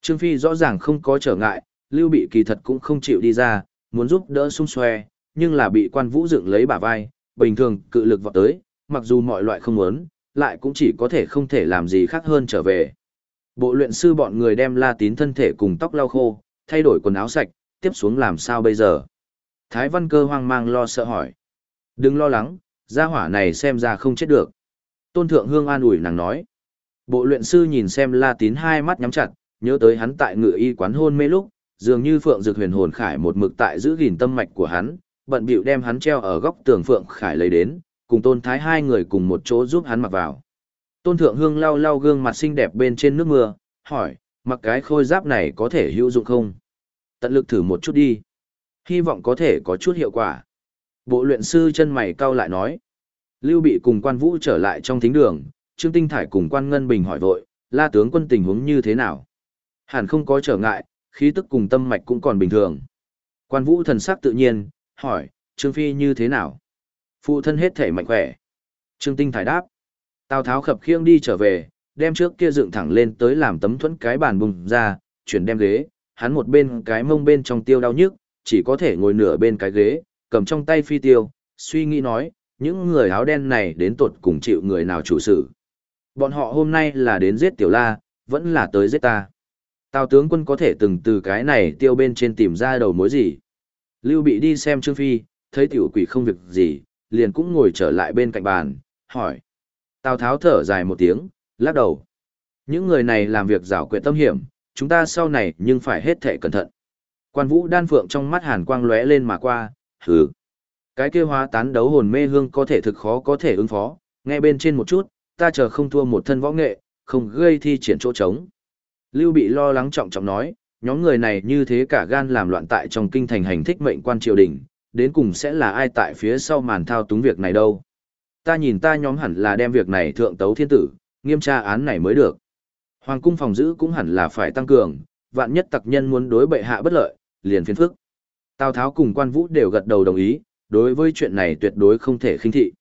Speaker 1: Trương Phi rõ ràng không có trở ngại, Lưu Bị kỳ thật cũng không chịu đi ra, muốn giúp đỡ xung xoe, nhưng là bị quan vũ dựng lấy bả vai, bình thường cự lực vọt tới, mặc dù mọi loại không muốn, lại cũng chỉ có thể không thể làm gì khác hơn trở về. Bộ luyện sư bọn người đem la tín thân thể cùng tóc lau khô, thay đổi quần áo sạch, tiếp xuống làm sao bây giờ? Thái văn cơ hoang mang lo sợ hỏi. Đừng lo lắng, gia hỏa này xem ra không chết được. Tôn thượng hương an ủi nàng nói. Bộ luyện sư nhìn xem la tín hai mắt nhắm chặt, nhớ tới hắn tại ngựa y quán hôn mê lúc, dường như Phượng Dược Huyền hồn khải một mực tại giữ gìn tâm mạch của hắn, bận bịu đem hắn treo ở góc tường Phượng Khải lấy đến, cùng Tôn Thái hai người cùng một chỗ giúp hắn mặc vào. Tôn Thượng Hương lau lau gương mặt xinh đẹp bên trên nước mưa, hỏi, mặc cái khôi giáp này có thể hữu dụng không? Tận lực thử một chút đi. Hy vọng có thể có chút hiệu quả. Bộ luyện sư chân mày cau lại nói. Lưu Bị cùng quan vũ trở lại trong thính đường, Trương Tinh Thải cùng quan Ngân Bình hỏi vội, la tướng quân tình huống như thế nào? Hẳn không có trở ngại, khí tức cùng tâm mạch cũng còn bình thường. Quan vũ thần sắc tự nhiên, hỏi, Trương Phi như thế nào? Phụ thân hết thể mạnh khỏe. Trương Tinh thải đáp. Tào Tháo khập khiêng đi trở về, đem trước kia dựng thẳng lên tới làm tấm thuẫn cái bàn bùng ra, chuyển đem ghế, hắn một bên cái mông bên trong tiêu đau nhức, chỉ có thể ngồi nửa bên cái ghế, cầm trong tay phi tiêu, suy nghĩ nói, những người áo đen này đến tột cùng chịu người nào chủ sự. Bọn họ hôm nay là đến giết tiểu la, vẫn là tới giết ta. Tào tướng quân có thể từng từ cái này tiêu bên trên tìm ra đầu mối gì. Lưu bị đi xem Trương Phi, thấy tiểu quỷ không việc gì, liền cũng ngồi trở lại bên cạnh bàn, hỏi. Tào tháo thở dài một tiếng, lắc đầu. Những người này làm việc rảo quyệt tâm hiểm, chúng ta sau này nhưng phải hết thể cẩn thận. Quan vũ đan phượng trong mắt hàn quang lóe lên mà qua, hừ. Cái kêu hóa tán đấu hồn mê hương có thể thực khó có thể ứng phó, nghe bên trên một chút, ta chờ không thua một thân võ nghệ, không gây thi triển chỗ trống. Lưu Bị lo lắng trọng trọng nói, nhóm người này như thế cả gan làm loạn tại trong kinh thành hành thích mệnh quan triều đình, đến cùng sẽ là ai tại phía sau màn thao túng việc này đâu. Ta nhìn ta nhóm hẳn là đem việc này thượng tấu thiên tử, nghiêm tra án này mới được. Hoàng cung phòng giữ cũng hẳn là phải tăng cường, vạn nhất tặc nhân muốn đối bệ hạ bất lợi, liền phiền phức. Tào Tháo cùng quan vũ đều gật đầu đồng ý, đối với chuyện này tuyệt đối không thể khinh thị.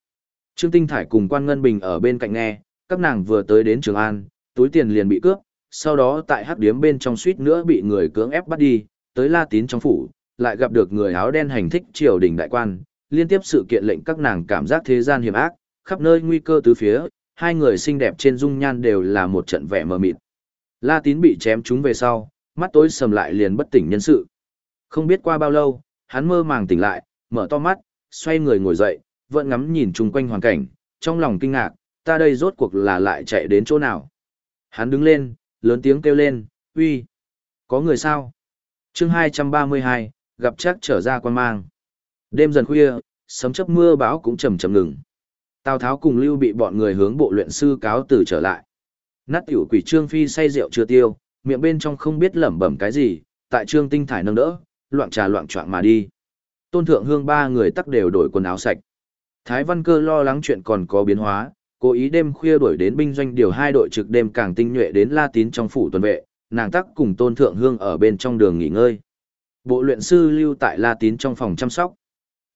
Speaker 1: Trương Tinh Thải cùng quan Ngân Bình ở bên cạnh nghe, các nàng vừa tới đến Trường An, túi tiền liền bị cướp, sau đó tại hắc điếm bên trong suýt nữa bị người cưỡng ép bắt đi, tới La Tín trong phủ, lại gặp được người áo đen hành thích triều đình đại quan, liên tiếp sự kiện lệnh các nàng cảm giác thế gian hiểm ác, khắp nơi nguy cơ tứ phía, hai người xinh đẹp trên dung nhan đều là một trận vẻ mờ mịt. La Tín bị chém trúng về sau, mắt tối sầm lại liền bất tỉnh nhân sự. Không biết qua bao lâu, hắn mơ màng tỉnh lại, mở to mắt, xoay người ngồi dậy, vẫn ngắm nhìn chung quanh hoàn cảnh, trong lòng kinh ngạc, ta đây rốt cuộc là lại chạy đến chỗ nào. Hắn đứng lên, lớn tiếng kêu lên, uy, có người sao? chương 232, gặp chắc trở ra quan mang. Đêm dần khuya, sấm chớp mưa bão cũng chầm chầm ngừng. Tào Tháo cùng Lưu bị bọn người hướng bộ luyện sư cáo từ trở lại. Nát tiểu quỷ Trương Phi say rượu chưa tiêu, miệng bên trong không biết lẩm bẩm cái gì, tại Trương Tinh Thải nâng đỡ, loạn trà loạn choạng mà đi. Tôn Thượng Hương ba người tắc đều đổi quần áo sạch. Thái Văn Cơ lo lắng chuyện còn có biến hóa, cố ý đêm khuya đuổi đến binh doanh điều hai đội trực đêm càng tinh nhuệ đến La Tín trong phủ tuần vệ, nàng tắc cùng Tôn Thượng Hương ở bên trong đường nghỉ ngơi. Bộ luyện sư lưu tại La Tín trong phòng chăm sóc.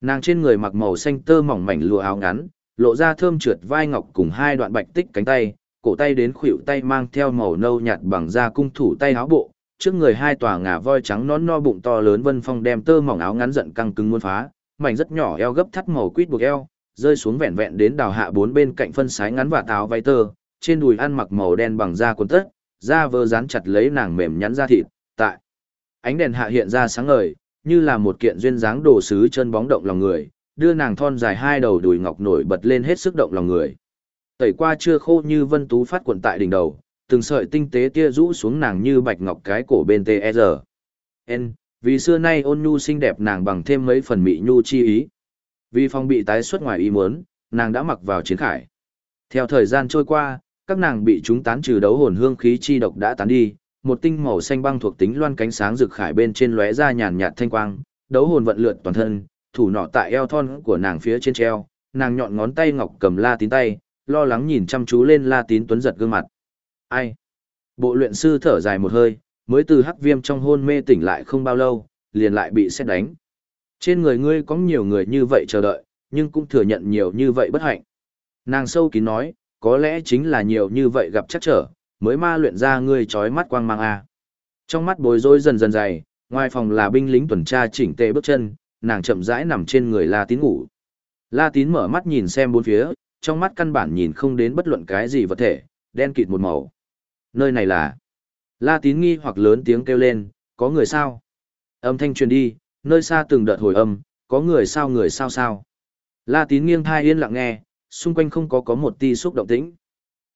Speaker 1: Nàng trên người mặc màu xanh tơ mỏng mảnh lụa áo ngắn, lộ ra thơm trượt vai ngọc cùng hai đoạn bạch tích cánh tay, cổ tay đến khuỷu tay mang theo màu nâu nhạt bằng da cung thủ tay áo bộ, trước người hai tòa ngà voi trắng nón no bụng to lớn vân phong đem tơ mỏng áo ngắn giận căng cứng muốn phá, mảnh rất nhỏ eo gấp thắt màu quýt buộc eo, rơi xuống vẹn vẹn đến đào hạ bốn bên cạnh phân sái ngắn và táo váy tơ, trên đùi ăn mặc màu đen bằng da quần tất, da vơ dán chặt lấy nàng mềm nhắn da thịt, tại ánh đèn hạ hiện ra sáng ngời, như là một kiện duyên dáng đồ sứ chân bóng động lòng người, đưa nàng thon dài hai đầu đùi ngọc nổi bật lên hết sức động lòng người. Tẩy qua chưa khô như vân tú phát quận tại đỉnh đầu, từng sợi tinh tế tia rũ xuống nàng như bạch ngọc cái cổ bên TR. N, vì xưa nay ôn nhu xinh đẹp nàng bằng thêm mấy phần mị nhu chi ý. Vì phong bị tái xuất ngoài ý muốn, nàng đã mặc vào chiến khải. Theo thời gian trôi qua, các nàng bị chúng tán trừ đấu hồn hương khí chi độc đã tán đi, một tinh màu xanh băng thuộc tính loan cánh sáng rực khải bên trên lóe ra nhàn nhạt thanh quang, đấu hồn vận lượn toàn thân, thủ nọ tại eo thon của nàng phía trên treo, nàng nhọn ngón tay ngọc cầm la tín tay, lo lắng nhìn chăm chú lên la tín tuấn giật gương mặt. Ai? Bộ luyện sư thở dài một hơi, mới từ hắc viêm trong hôn mê tỉnh lại không bao lâu, liền lại bị xét đánh. Trên người ngươi có nhiều người như vậy chờ đợi, nhưng cũng thừa nhận nhiều như vậy bất hạnh. Nàng sâu kín nói, có lẽ chính là nhiều như vậy gặp chắc trở, mới ma luyện ra ngươi trói mắt quang mang a. Trong mắt bối rối dần dần dày, ngoài phòng là binh lính tuần tra chỉnh tề bước chân, nàng chậm rãi nằm trên người La Tín ngủ. La Tín mở mắt nhìn xem bốn phía, trong mắt căn bản nhìn không đến bất luận cái gì vật thể, đen kịt một màu. Nơi này là... La Tín nghi hoặc lớn tiếng kêu lên, có người sao? Âm thanh truyền đi, nơi xa từng đợt hồi âm, có người sao người sao sao. La Tín nghiêng thai yên lặng nghe, xung quanh không có có một ti xúc động tĩnh.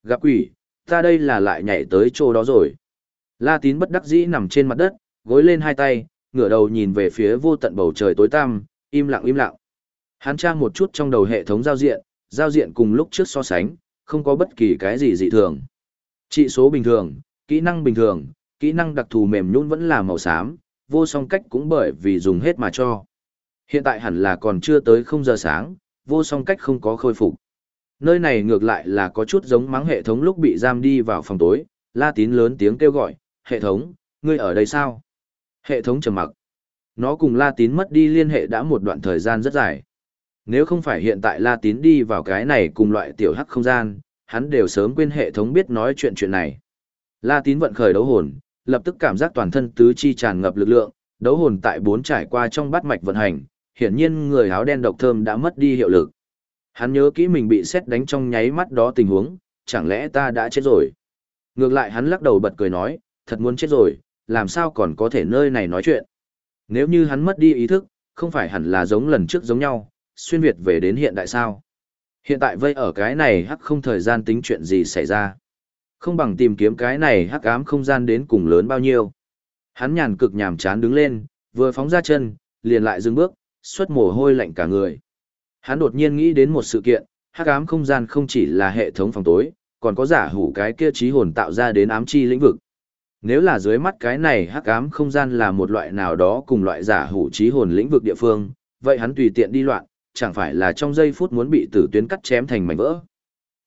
Speaker 1: Gặp quỷ, ta đây là lại nhảy tới chỗ đó rồi. La Tín bất đắc dĩ nằm trên mặt đất, gối lên hai tay, ngửa đầu nhìn về phía vô tận bầu trời tối tăm, im lặng im lặng. Hắn tra một chút trong đầu hệ thống giao diện, giao diện cùng lúc trước so sánh, không có bất kỳ cái gì dị thường. Trị số bình thường, kỹ năng bình thường, kỹ năng đặc thù mềm nhũn vẫn là màu xám, vô song cách cũng bởi vì dùng hết mà cho. Hiện tại hẳn là còn chưa tới không giờ sáng, vô song cách không có khôi phục. Nơi này ngược lại là có chút giống mắng hệ thống lúc bị giam đi vào phòng tối, la tín lớn tiếng kêu gọi, hệ thống, ngươi ở đây sao? Hệ thống trầm mặc. Nó cùng la tín mất đi liên hệ đã một đoạn thời gian rất dài. Nếu không phải hiện tại la tín đi vào cái này cùng loại tiểu hắc không gian, hắn đều sớm quên hệ thống biết nói chuyện chuyện này. La tín vận khởi đấu hồn, lập tức cảm giác toàn thân tứ chi tràn ngập lực lượng, đấu hồn tại bốn trải qua trong bát mạch vận hành, hiển nhiên người áo đen độc thơm đã mất đi hiệu lực. Hắn nhớ kỹ mình bị xét đánh trong nháy mắt đó tình huống, chẳng lẽ ta đã chết rồi. Ngược lại hắn lắc đầu bật cười nói, thật muốn chết rồi, làm sao còn có thể nơi này nói chuyện. Nếu như hắn mất đi ý thức, không phải hẳn là giống lần trước giống nhau, xuyên Việt về đến hiện đại sao. Hiện tại vây ở cái này hắc không thời gian tính chuyện gì xảy ra. Không bằng tìm kiếm cái này hắc ám không gian đến cùng lớn bao nhiêu. Hắn nhàn cực nhàm chán đứng lên, vừa phóng ra chân, liền lại dừng bước, xuất mồ hôi lạnh cả người. Hắn đột nhiên nghĩ đến một sự kiện, hắc ám không gian không chỉ là hệ thống phòng tối, còn có giả hủ cái kia trí hồn tạo ra đến ám chi lĩnh vực. Nếu là dưới mắt cái này hắc ám không gian là một loại nào đó cùng loại giả hủ trí hồn lĩnh vực địa phương, vậy hắn tùy tiện đi loạn, chẳng phải là trong giây phút muốn bị tử tuyến cắt chém thành mảnh vỡ.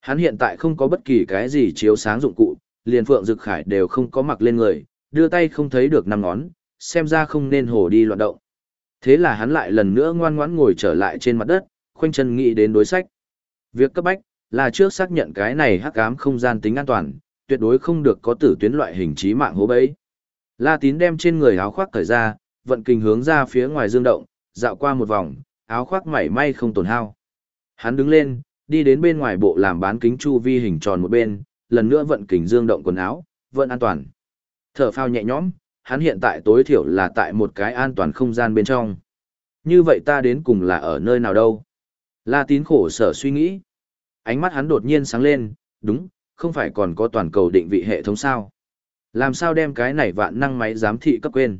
Speaker 1: Hắn hiện tại không có bất kỳ cái gì chiếu sáng dụng cụ, liền phượng dực khải đều không có mặc lên người, đưa tay không thấy được năm ngón, xem ra không nên hồ đi loạn động. Thế là hắn lại lần nữa ngoan ngoãn ngồi trở lại trên mặt đất, khoanh chân nghĩ đến đối sách. Việc cấp bách là trước xác nhận cái này hắc ám không gian tính an toàn, tuyệt đối không được có tử tuyến loại hình trí mạng hố bẫy. La Tín đem trên người áo khoác cởi ra, vận kinh hướng ra phía ngoài dương động, dạo qua một vòng, áo khoác mảy may không tổn hao. Hắn đứng lên, đi đến bên ngoài bộ làm bán kính chu vi hình tròn một bên, lần nữa vận kính dương động quần áo, vận an toàn. Thở phao nhẹ nhõm, hắn hiện tại tối thiểu là tại một cái an toàn không gian bên trong. Như vậy ta đến cùng là ở nơi nào đâu? La tín khổ sở suy nghĩ. Ánh mắt hắn đột nhiên sáng lên, đúng, không phải còn có toàn cầu định vị hệ thống sao? Làm sao đem cái này vạn năng máy giám thị cấp quên?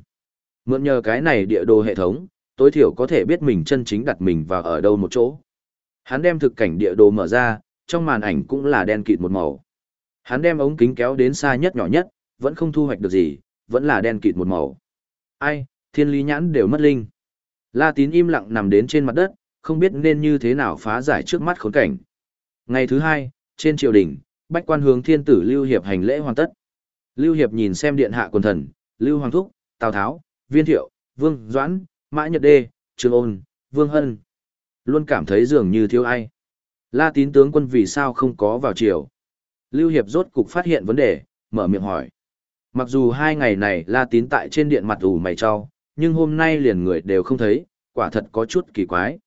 Speaker 1: Mượn nhờ cái này địa đồ hệ thống, tối thiểu có thể biết mình chân chính đặt mình vào ở đâu một chỗ. Hắn đem thực cảnh địa đồ mở ra, trong màn ảnh cũng là đen kịt một màu. Hắn đem ống kính kéo đến xa nhất nhỏ nhất, vẫn không thu hoạch được gì, vẫn là đen kịt một màu. Ai, thiên lý nhãn đều mất linh. La tín im lặng nằm đến trên mặt đất, không biết nên như thế nào phá giải trước mắt khốn cảnh. Ngày thứ hai, trên triều đình, bách quan hướng thiên tử Lưu Hiệp hành lễ hoàn tất. Lưu Hiệp nhìn xem điện hạ quần thần, Lưu Hoàng Thúc, Tào Tháo, Viên Thiệu, Vương Doãn, Mã Nhật Đê, Trương Ôn, Vương Hân. Luôn cảm thấy dường như thiếu ai. La tín tướng quân vì sao không có vào chiều? Lưu Hiệp rốt cục phát hiện vấn đề, mở miệng hỏi. Mặc dù hai ngày này La Tín tại trên điện mặt ủ mày cho, nhưng hôm nay liền người đều không thấy, quả thật có chút kỳ quái.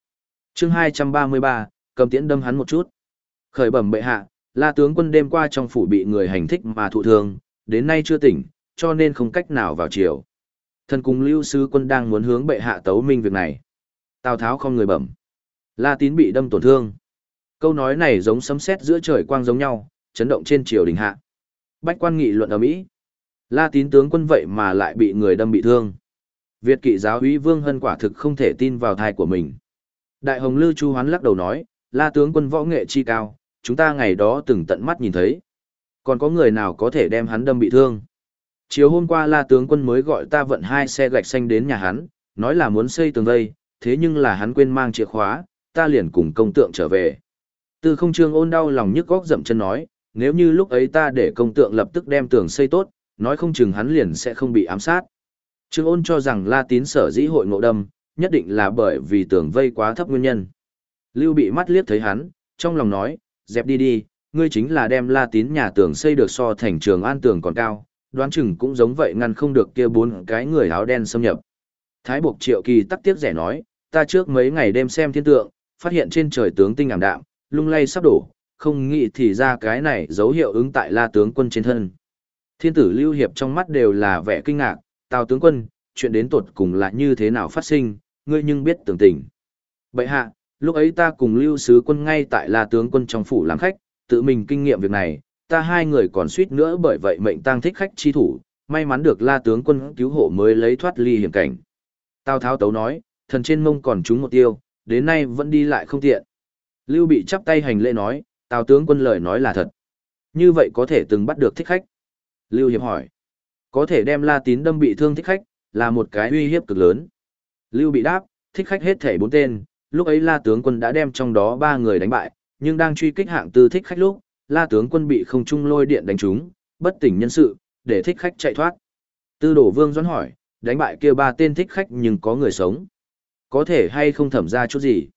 Speaker 1: chương 233, cầm tiễn đâm hắn một chút. Khởi bẩm bệ hạ, La tướng quân đêm qua trong phủ bị người hành thích mà thụ thương, đến nay chưa tỉnh, cho nên không cách nào vào chiều. Thần cùng lưu sứ quân đang muốn hướng bệ hạ tấu minh việc này. Tào Tháo không người bẩm. La Tín bị đâm tổn thương. Câu nói này giống sấm sét giữa trời quang giống nhau, chấn động trên triều đình hạ. Bách quan nghị luận ở Mỹ. La Tín tướng quân vậy mà lại bị người đâm bị thương. Việt kỵ giáo úy Vương Hân quả thực không thể tin vào thai của mình. Đại Hồng Lư Chu Hoán lắc đầu nói, La tướng quân võ nghệ chi cao, chúng ta ngày đó từng tận mắt nhìn thấy. Còn có người nào có thể đem hắn đâm bị thương? Chiều hôm qua La tướng quân mới gọi ta vận hai xe gạch xanh đến nhà hắn, nói là muốn xây tường vây, thế nhưng là hắn quên mang chìa khóa, ta liền cùng công tượng trở về. Từ không trương ôn đau lòng nhức góc dậm chân nói, nếu như lúc ấy ta để công tượng lập tức đem tường xây tốt, nói không chừng hắn liền sẽ không bị ám sát. Trương ôn cho rằng La tín sở dĩ hội ngộ đâm, nhất định là bởi vì tường vây quá thấp nguyên nhân. Lưu bị mắt liếc thấy hắn, trong lòng nói, dẹp đi đi, ngươi chính là đem La tín nhà tường xây được so thành trường an tường còn cao, đoán chừng cũng giống vậy ngăn không được kia bốn cái người áo đen xâm nhập. Thái buộc triệu kỳ tắc tiếc rẻ nói, ta trước mấy ngày đêm xem thiên tượng, phát hiện trên trời tướng tinh ảm đạm, lung lay sắp đổ, không nghĩ thì ra cái này dấu hiệu ứng tại la tướng quân trên thân. Thiên tử lưu hiệp trong mắt đều là vẻ kinh ngạc, tào tướng quân, chuyện đến tột cùng là như thế nào phát sinh, ngươi nhưng biết tưởng tình. Bậy hạ, lúc ấy ta cùng lưu sứ quân ngay tại la tướng quân trong phủ làm khách, tự mình kinh nghiệm việc này, ta hai người còn suýt nữa bởi vậy mệnh tang thích khách chi thủ, may mắn được la tướng quân cứu hộ mới lấy thoát ly hiểm cảnh. Tào tháo tấu nói, thần trên mông còn trúng một tiêu, đến nay vẫn đi lại không tiện. Lưu bị chắp tay hành lễ nói, tào tướng quân lời nói là thật. Như vậy có thể từng bắt được thích khách. Lưu Hiệp hỏi, có thể đem la tín đâm bị thương thích khách, là một cái uy hiếp cực lớn. Lưu bị đáp, thích khách hết thể bốn tên, lúc ấy la tướng quân đã đem trong đó ba người đánh bại, nhưng đang truy kích hạng tư thích khách lúc, la tướng quân bị không trung lôi điện đánh trúng, bất tỉnh nhân sự, để thích khách chạy thoát. Tư đổ vương doãn hỏi, đánh bại kia ba tên thích khách nhưng có người sống. Có thể hay không thẩm ra chút gì.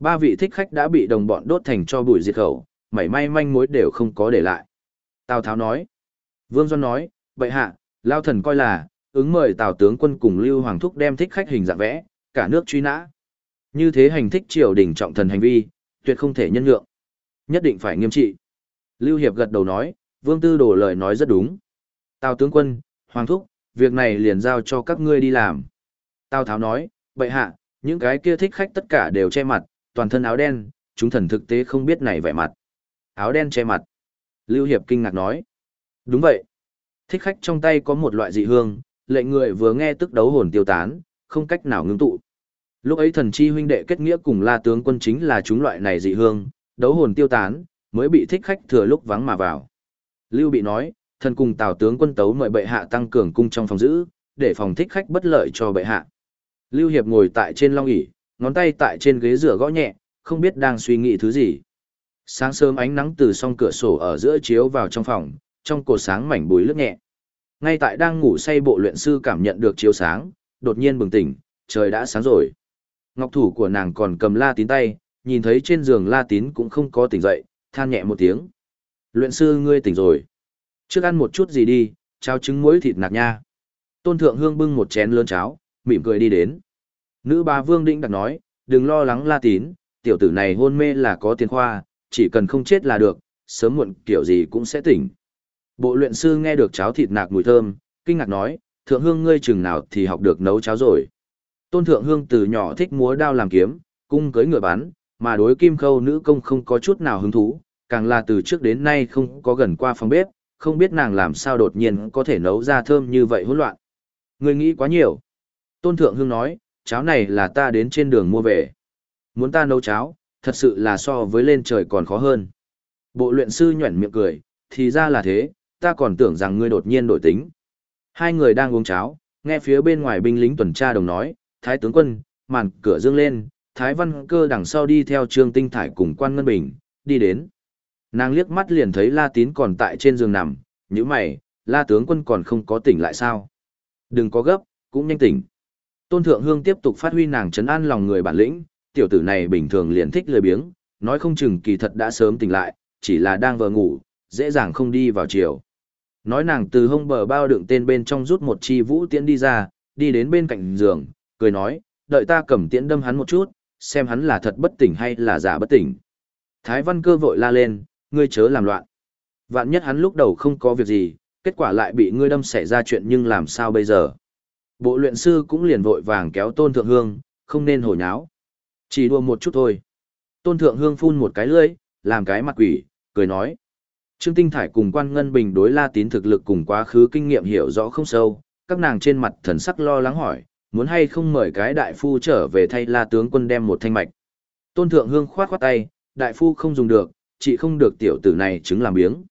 Speaker 1: Ba vị thích khách đã bị đồng bọn đốt thành cho bụi diệt khẩu, mảy may manh mối đều không có để lại. Tào Tháo nói. Vương Doan nói, vậy hạ, Lao Thần coi là, ứng mời Tào tướng quân cùng Lưu Hoàng Thúc đem thích khách hình dạng vẽ, cả nước truy nã. Như thế hành thích triều đình trọng thần hành vi, tuyệt không thể nhân nhượng. Nhất định phải nghiêm trị. Lưu Hiệp gật đầu nói, Vương Tư đổ lời nói rất đúng. Tào tướng quân, Hoàng Thúc, việc này liền giao cho các ngươi đi làm. Tào Tháo nói, bệ hạ, những cái kia thích khách tất cả đều che mặt, toàn thân áo đen, chúng thần thực tế không biết này vẻ mặt. Áo đen che mặt. Lưu Hiệp kinh ngạc nói. Đúng vậy. Thích khách trong tay có một loại dị hương, lệnh người vừa nghe tức đấu hồn tiêu tán, không cách nào ngưng tụ. Lúc ấy thần chi huynh đệ kết nghĩa cùng la tướng quân chính là chúng loại này dị hương, đấu hồn tiêu tán, mới bị thích khách thừa lúc vắng mà vào. Lưu bị nói, thần cùng tào tướng quân tấu mời bệ hạ tăng cường cung trong phòng giữ, để phòng thích khách bất lợi cho bệ hạ. Lưu Hiệp ngồi tại trên long ỷ, ngón tay tại trên ghế rửa gõ nhẹ, không biết đang suy nghĩ thứ gì. Sáng sớm ánh nắng từ song cửa sổ ở giữa chiếu vào trong phòng, trong cột sáng mảnh bùi lướt nhẹ. Ngay tại đang ngủ say bộ luyện sư cảm nhận được chiếu sáng, đột nhiên bừng tỉnh, trời đã sáng rồi. Ngọc thủ của nàng còn cầm la tín tay, nhìn thấy trên giường la tín cũng không có tỉnh dậy, than nhẹ một tiếng. Luyện sư ngươi tỉnh rồi. Trước ăn một chút gì đi, cháo trứng muối thịt nạc nha. Tôn thượng hương bưng một chén lớn cháo, mỉm cười đi đến. Nữ bà Vương Định đặt nói, đừng lo lắng la tín, tiểu tử này hôn mê là có tiền khoa, chỉ cần không chết là được, sớm muộn kiểu gì cũng sẽ tỉnh. Bộ luyện sư nghe được cháo thịt nạc mùi thơm, kinh ngạc nói, thượng hương ngươi chừng nào thì học được nấu cháo rồi. Tôn thượng hương từ nhỏ thích múa đao làm kiếm, cung cưới ngựa bán, mà đối kim khâu nữ công không có chút nào hứng thú, càng là từ trước đến nay không có gần qua phòng bếp, không biết nàng làm sao đột nhiên có thể nấu ra thơm như vậy hỗn loạn. Người nghĩ quá nhiều. Tôn thượng hương nói, cháo này là ta đến trên đường mua về. Muốn ta nấu cháo, thật sự là so với lên trời còn khó hơn. Bộ luyện sư nhuẩn miệng cười, thì ra là thế, ta còn tưởng rằng ngươi đột nhiên đổi tính. Hai người đang uống cháo, nghe phía bên ngoài binh lính tuần tra đồng nói, Thái tướng quân, màn cửa dương lên, Thái văn cơ đằng sau đi theo trương tinh thải cùng quan ngân bình, đi đến. Nàng liếc mắt liền thấy La Tín còn tại trên giường nằm, như mày, La tướng quân còn không có tỉnh lại sao? Đừng có gấp, cũng nhanh tỉnh. Tôn Thượng Hương tiếp tục phát huy nàng trấn an lòng người bản lĩnh, tiểu tử này bình thường liền thích lười biếng, nói không chừng kỳ thật đã sớm tỉnh lại, chỉ là đang vờ ngủ, dễ dàng không đi vào chiều. Nói nàng từ hông bờ bao đựng tên bên trong rút một chi vũ tiễn đi ra, đi đến bên cạnh giường, cười nói, đợi ta cầm tiễn đâm hắn một chút, xem hắn là thật bất tỉnh hay là giả bất tỉnh. Thái văn cơ vội la lên, ngươi chớ làm loạn. Vạn nhất hắn lúc đầu không có việc gì, kết quả lại bị ngươi đâm xảy ra chuyện nhưng làm sao bây giờ. Bộ luyện sư cũng liền vội vàng kéo tôn thượng hương, không nên hồi nháo. Chỉ đùa một chút thôi. Tôn thượng hương phun một cái lưỡi, làm cái mặt quỷ, cười nói. Trương Tinh Thải cùng quan ngân bình đối la tín thực lực cùng quá khứ kinh nghiệm hiểu rõ không sâu, các nàng trên mặt thần sắc lo lắng hỏi, muốn hay không mời cái đại phu trở về thay la tướng quân đem một thanh mạch. Tôn thượng hương khoát khoát tay, đại phu không dùng được, chị không được tiểu tử này chứng làm biếng.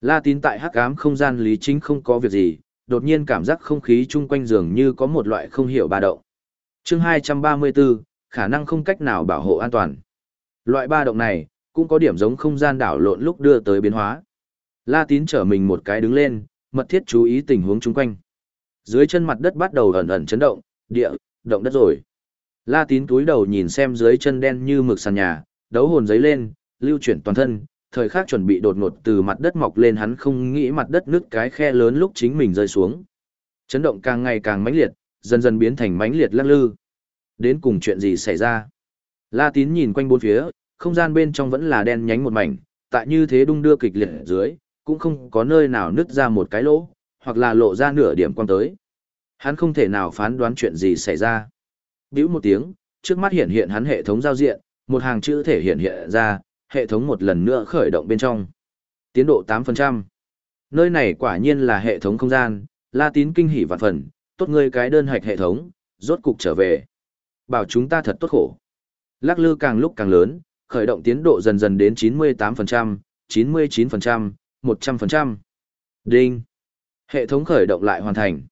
Speaker 1: La tín tại hắc ám không gian lý chính không có việc gì, đột nhiên cảm giác không khí chung quanh giường như có một loại không hiểu ba động. chương 234, khả năng không cách nào bảo hộ an toàn. Loại ba động này, cũng có điểm giống không gian đảo lộn lúc đưa tới biến hóa. La tín trở mình một cái đứng lên, mật thiết chú ý tình huống chung quanh. Dưới chân mặt đất bắt đầu ẩn ẩn chấn động, địa, động đất rồi. La tín túi đầu nhìn xem dưới chân đen như mực sàn nhà, đấu hồn giấy lên, lưu chuyển toàn thân, thời khắc chuẩn bị đột ngột từ mặt đất mọc lên hắn không nghĩ mặt đất nứt cái khe lớn lúc chính mình rơi xuống. Chấn động càng ngày càng mãnh liệt, dần dần biến thành mãnh liệt lắc lư. Đến cùng chuyện gì xảy ra? La tín nhìn quanh bốn phía, không gian bên trong vẫn là đen nhánh một mảnh, tại như thế đung đưa kịch liệt dưới, cũng không có nơi nào nứt ra một cái lỗ, hoặc là lộ ra nửa điểm quang tới. Hắn không thể nào phán đoán chuyện gì xảy ra. Bĩu một tiếng, trước mắt hiện hiện hắn hệ thống giao diện, một hàng chữ thể hiện hiện ra, hệ thống một lần nữa khởi động bên trong. Tiến độ 8%. Nơi này quả nhiên là hệ thống không gian, la tín kinh hỉ vạn phần, tốt ngươi cái đơn hạch hệ thống, rốt cục trở về. Bảo chúng ta thật tốt khổ. Lắc lư càng lúc càng lớn, khởi động tiến độ dần dần đến 98%, 99%, 100%. Đinh. Hệ thống khởi động lại hoàn thành.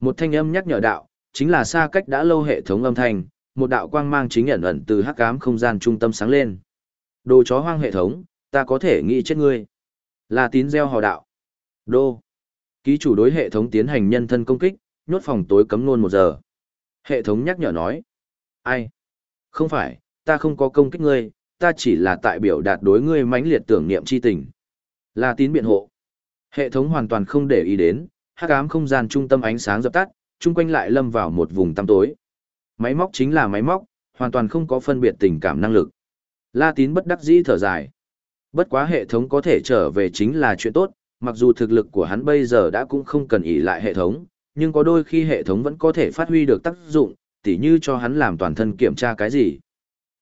Speaker 1: Một thanh âm nhắc nhở đạo, chính là xa cách đã lâu hệ thống âm thanh, một đạo quang mang chính ẩn ẩn từ hắc ám không gian trung tâm sáng lên. Đồ chó hoang hệ thống, ta có thể nghĩ chết ngươi. Là tín gieo hò đạo. Đô. Ký chủ đối hệ thống tiến hành nhân thân công kích, nhốt phòng tối cấm nôn một giờ. Hệ thống nhắc nhở nói. Ai? Không phải, ta không có công kích ngươi, ta chỉ là tại biểu đạt đối ngươi mãnh liệt tưởng niệm chi tình. Là tín biện hộ. Hệ thống hoàn toàn không để ý đến, hắc ám không gian trung tâm ánh sáng dập tắt, chung quanh lại lâm vào một vùng tăm tối. Máy móc chính là máy móc, hoàn toàn không có phân biệt tình cảm năng lực. La tín bất đắc dĩ thở dài. Bất quá hệ thống có thể trở về chính là chuyện tốt, mặc dù thực lực của hắn bây giờ đã cũng không cần ỷ lại hệ thống, nhưng có đôi khi hệ thống vẫn có thể phát huy được tác dụng, tỉ như cho hắn làm toàn thân kiểm tra cái gì.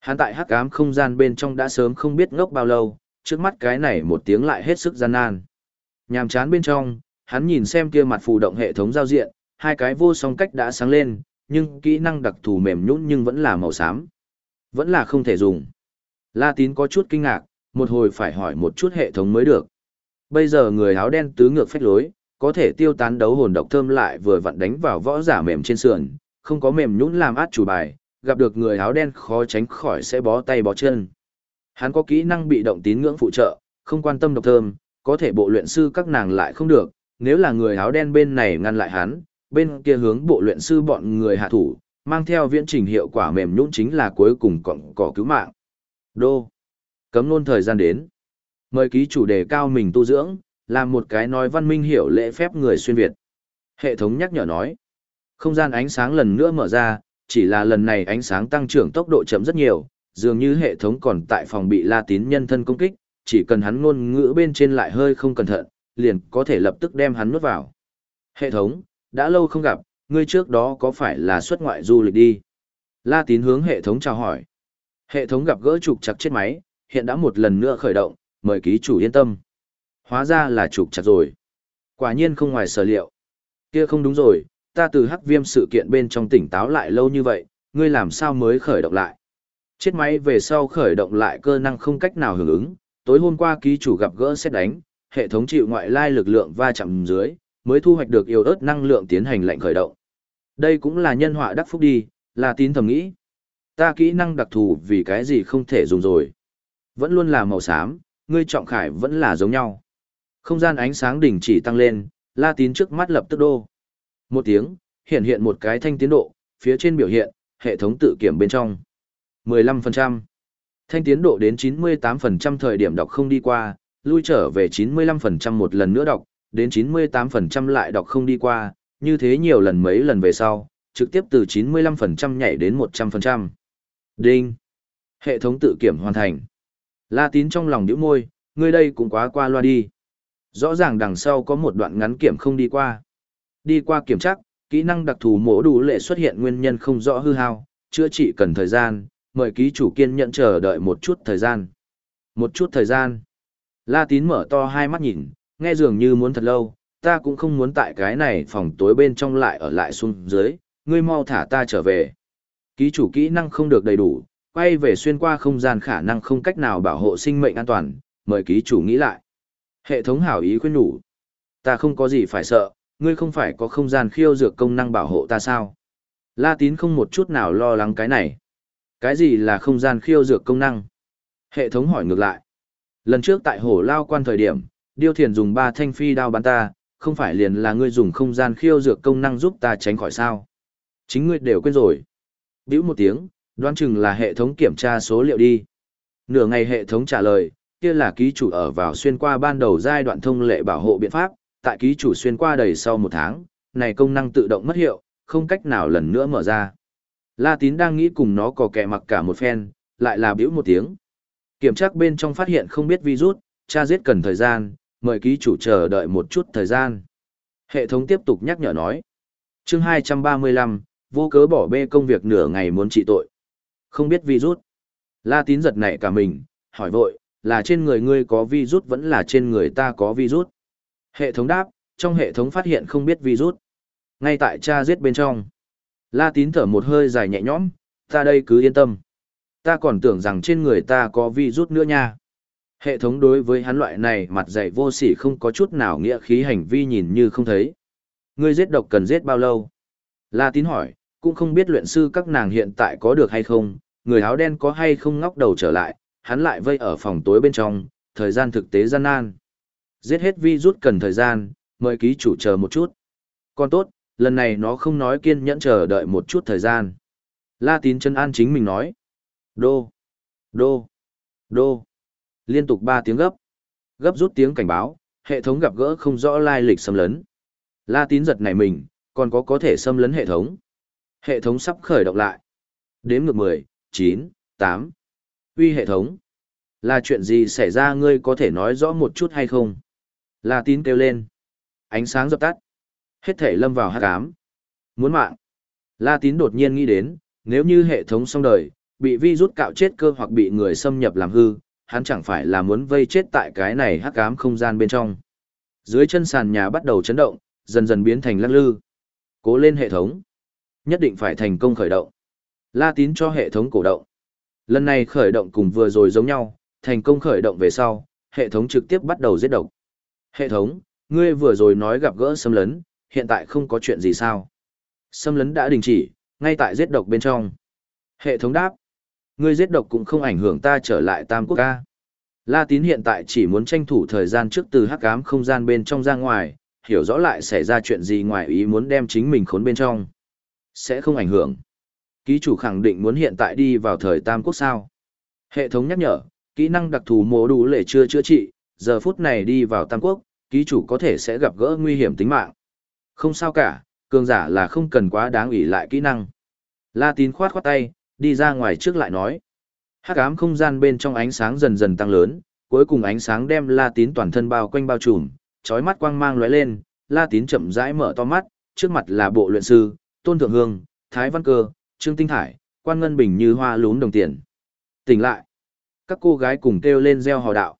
Speaker 1: Hắn tại hắc ám không gian bên trong đã sớm không biết ngốc bao lâu, trước mắt cái này một tiếng lại hết sức gian nan. Nhàm chán bên trong, hắn nhìn xem kia mặt phù động hệ thống giao diện, hai cái vô song cách đã sáng lên, nhưng kỹ năng đặc thù mềm nhũn nhưng vẫn là màu xám. Vẫn là không thể dùng. La Tín có chút kinh ngạc, một hồi phải hỏi một chút hệ thống mới được. Bây giờ người áo đen tứ ngược phách lối, có thể tiêu tán đấu hồn độc thơm lại vừa vặn đánh vào võ giả mềm trên sườn, không có mềm nhũn làm át chủ bài, gặp được người áo đen khó tránh khỏi sẽ bó tay bó chân. Hắn có kỹ năng bị động tín ngưỡng phụ trợ, không quan tâm độc thơm, có thể bộ luyện sư các nàng lại không được, nếu là người áo đen bên này ngăn lại hắn, bên kia hướng bộ luyện sư bọn người hạ thủ, mang theo viễn trình hiệu quả mềm nhũn chính là cuối cùng cọng cỏ cứu mạng. Đô. Cấm nôn thời gian đến. Mời ký chủ đề cao mình tu dưỡng, làm một cái nói văn minh hiểu lễ phép người xuyên Việt. Hệ thống nhắc nhở nói. Không gian ánh sáng lần nữa mở ra, chỉ là lần này ánh sáng tăng trưởng tốc độ chậm rất nhiều, dường như hệ thống còn tại phòng bị la tín nhân thân công kích, chỉ cần hắn ngôn ngữ bên trên lại hơi không cẩn thận, liền có thể lập tức đem hắn nuốt vào. Hệ thống, đã lâu không gặp, ngươi trước đó có phải là xuất ngoại du lịch đi? La tín hướng hệ thống chào hỏi. Hệ thống gặp gỡ trục chặt chết máy, hiện đã một lần nữa khởi động, mời ký chủ yên tâm. Hóa ra là trục chặt rồi. Quả nhiên không ngoài sở liệu. Kia không đúng rồi, ta từ hắc viêm sự kiện bên trong tỉnh táo lại lâu như vậy, ngươi làm sao mới khởi động lại. Chết máy về sau khởi động lại cơ năng không cách nào hưởng ứng, tối hôm qua ký chủ gặp gỡ xét đánh, hệ thống chịu ngoại lai lực lượng va chạm dưới, mới thu hoạch được yếu ớt năng lượng tiến hành lệnh khởi động. Đây cũng là nhân họa đắc phúc đi, là tín thầm nghĩ. Ta kỹ năng đặc thù vì cái gì không thể dùng rồi. Vẫn luôn là màu xám, ngươi trọng khải vẫn là giống nhau. Không gian ánh sáng đỉnh chỉ tăng lên, la tín trước mắt lập tức đô. Một tiếng, hiện hiện một cái thanh tiến độ, phía trên biểu hiện, hệ thống tự kiểm bên trong. 15%. Thanh tiến độ đến 98% thời điểm đọc không đi qua, lui trở về 95% một lần nữa đọc, đến 98% lại đọc không đi qua, như thế nhiều lần mấy lần về sau, trực tiếp từ 95% nhảy đến 100%. Đinh! Hệ thống tự kiểm hoàn thành. La tín trong lòng nhíu môi, ngươi đây cũng quá qua loa đi. Rõ ràng đằng sau có một đoạn ngắn kiểm không đi qua. Đi qua kiểm chắc kỹ năng đặc thù mổ đủ lệ xuất hiện nguyên nhân không rõ hư hao, chữa trị cần thời gian, mời ký chủ kiên nhận chờ đợi một chút thời gian. Một chút thời gian. La tín mở to hai mắt nhìn, nghe dường như muốn thật lâu, ta cũng không muốn tại cái này phòng tối bên trong lại ở lại xuống dưới, ngươi mau thả ta trở về. Ký chủ kỹ năng không được đầy đủ, quay về xuyên qua không gian khả năng không cách nào bảo hộ sinh mệnh an toàn, mời ký chủ nghĩ lại. Hệ thống hảo ý khuyên nhủ. Ta không có gì phải sợ, ngươi không phải có không gian khiêu dược công năng bảo hộ ta sao? La tín không một chút nào lo lắng cái này. Cái gì là không gian khiêu dược công năng? Hệ thống hỏi ngược lại. Lần trước tại hổ lao quan thời điểm, điêu thiền dùng ba thanh phi đao bắn ta, không phải liền là ngươi dùng không gian khiêu dược công năng giúp ta tránh khỏi sao? Chính ngươi đều quên rồi. Bĩu một tiếng, đoán chừng là hệ thống kiểm tra số liệu đi. Nửa ngày hệ thống trả lời, kia là ký chủ ở vào xuyên qua ban đầu giai đoạn thông lệ bảo hộ biện pháp, tại ký chủ xuyên qua đầy sau một tháng, này công năng tự động mất hiệu, không cách nào lần nữa mở ra. La tín đang nghĩ cùng nó có kẻ mặc cả một phen, lại là biểu một tiếng. Kiểm tra bên trong phát hiện không biết virus, tra giết cần thời gian, mời ký chủ chờ đợi một chút thời gian. Hệ thống tiếp tục nhắc nhở nói. chương 235, vô cớ bỏ bê công việc nửa ngày muốn trị tội. Không biết virus. La tín giật nảy cả mình, hỏi vội, là trên người ngươi có virus vẫn là trên người ta có virus. Hệ thống đáp, trong hệ thống phát hiện không biết virus. Ngay tại cha giết bên trong. La tín thở một hơi dài nhẹ nhõm, ta đây cứ yên tâm. Ta còn tưởng rằng trên người ta có virus nữa nha. Hệ thống đối với hắn loại này mặt dày vô sỉ không có chút nào nghĩa khí hành vi nhìn như không thấy. Ngươi giết độc cần giết bao lâu? La tín hỏi, cũng không biết luyện sư các nàng hiện tại có được hay không, người áo đen có hay không ngóc đầu trở lại, hắn lại vây ở phòng tối bên trong, thời gian thực tế gian nan. Giết hết vi rút cần thời gian, mời ký chủ chờ một chút. Còn tốt, lần này nó không nói kiên nhẫn chờ đợi một chút thời gian. La tín chân an chính mình nói. Đô, đô, đô. Liên tục ba tiếng gấp. Gấp rút tiếng cảnh báo, hệ thống gặp gỡ không rõ lai lịch xâm lấn. La tín giật này mình, còn có có thể xâm lấn hệ thống. Hệ thống sắp khởi động lại. Đếm ngược 10, 9, 8. Uy hệ thống. Là chuyện gì xảy ra ngươi có thể nói rõ một chút hay không? La tín kêu lên. Ánh sáng dập tắt. Hết thể lâm vào hát ám. Muốn mạng. La tín đột nhiên nghĩ đến, nếu như hệ thống xong đời, bị vi rút cạo chết cơ hoặc bị người xâm nhập làm hư, hắn chẳng phải là muốn vây chết tại cái này hắc ám không gian bên trong. Dưới chân sàn nhà bắt đầu chấn động, dần dần biến thành lắc lư. Cố lên hệ thống. Nhất định phải thành công khởi động. La tín cho hệ thống cổ động. Lần này khởi động cùng vừa rồi giống nhau, thành công khởi động về sau, hệ thống trực tiếp bắt đầu giết độc. Hệ thống, ngươi vừa rồi nói gặp gỡ xâm lấn, hiện tại không có chuyện gì sao? Xâm lấn đã đình chỉ, ngay tại giết độc bên trong. Hệ thống đáp, ngươi giết độc cũng không ảnh hưởng ta trở lại Tam Quốc ca. La Tín hiện tại chỉ muốn tranh thủ thời gian trước từ hắc ám không gian bên trong ra ngoài, hiểu rõ lại xảy ra chuyện gì ngoài ý muốn đem chính mình khốn bên trong. Sẽ không ảnh hưởng. Ký chủ khẳng định muốn hiện tại đi vào thời Tam Quốc sao. Hệ thống nhắc nhở, kỹ năng đặc thù mô đủ lệ chưa chữa trị, giờ phút này đi vào Tam Quốc, ký chủ có thể sẽ gặp gỡ nguy hiểm tính mạng. Không sao cả, cường giả là không cần quá đáng ủy lại kỹ năng. La tín khoát khoát tay, đi ra ngoài trước lại nói. Hắc ám không gian bên trong ánh sáng dần dần tăng lớn, cuối cùng ánh sáng đem La tín toàn thân bao quanh bao trùm, chói mắt quang mang lóe lên, La tín chậm rãi mở to mắt, trước mặt là bộ luyện sư, Tôn Thượng Hương, Thái Văn Cơ, Trương Tinh Thải, Quan Ngân Bình như hoa lún đồng tiền. Tỉnh lại. Các cô gái cùng kêu lên reo hò đạo.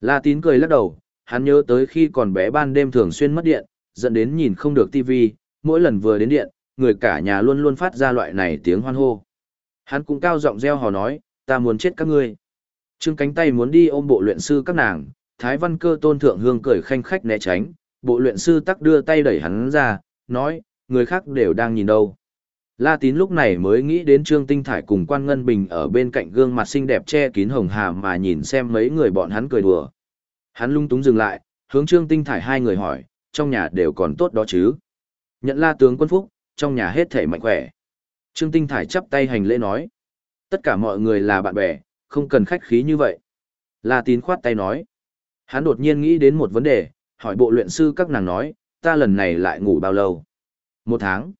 Speaker 1: La tín cười lắc đầu, hắn nhớ tới khi còn bé ban đêm thường xuyên mất điện, dẫn đến nhìn không được tivi, mỗi lần vừa đến điện, người cả nhà luôn luôn phát ra loại này tiếng hoan hô. Hắn cũng cao giọng reo hò nói, ta muốn chết các ngươi. Trương cánh tay muốn đi ôm bộ luyện sư các nàng, Thái Văn Cơ Tôn Thượng Hương cười khanh khách né tránh, bộ luyện sư tắc đưa tay đẩy hắn ra, nói, người khác đều đang nhìn đâu. La Tín lúc này mới nghĩ đến Trương Tinh Thải cùng Quan Ngân Bình ở bên cạnh gương mặt xinh đẹp che kín hồng hà mà nhìn xem mấy người bọn hắn cười đùa. Hắn lung túng dừng lại, hướng Trương Tinh Thải hai người hỏi, trong nhà đều còn tốt đó chứ. Nhận la tướng quân phúc, trong nhà hết thể mạnh khỏe. Trương Tinh Thải chắp tay hành lễ nói. Tất cả mọi người là bạn bè, không cần khách khí như vậy. La Tín khoát tay nói. Hắn đột nhiên nghĩ đến một vấn đề, hỏi bộ luyện sư các nàng nói, ta lần này lại ngủ bao lâu? Một tháng?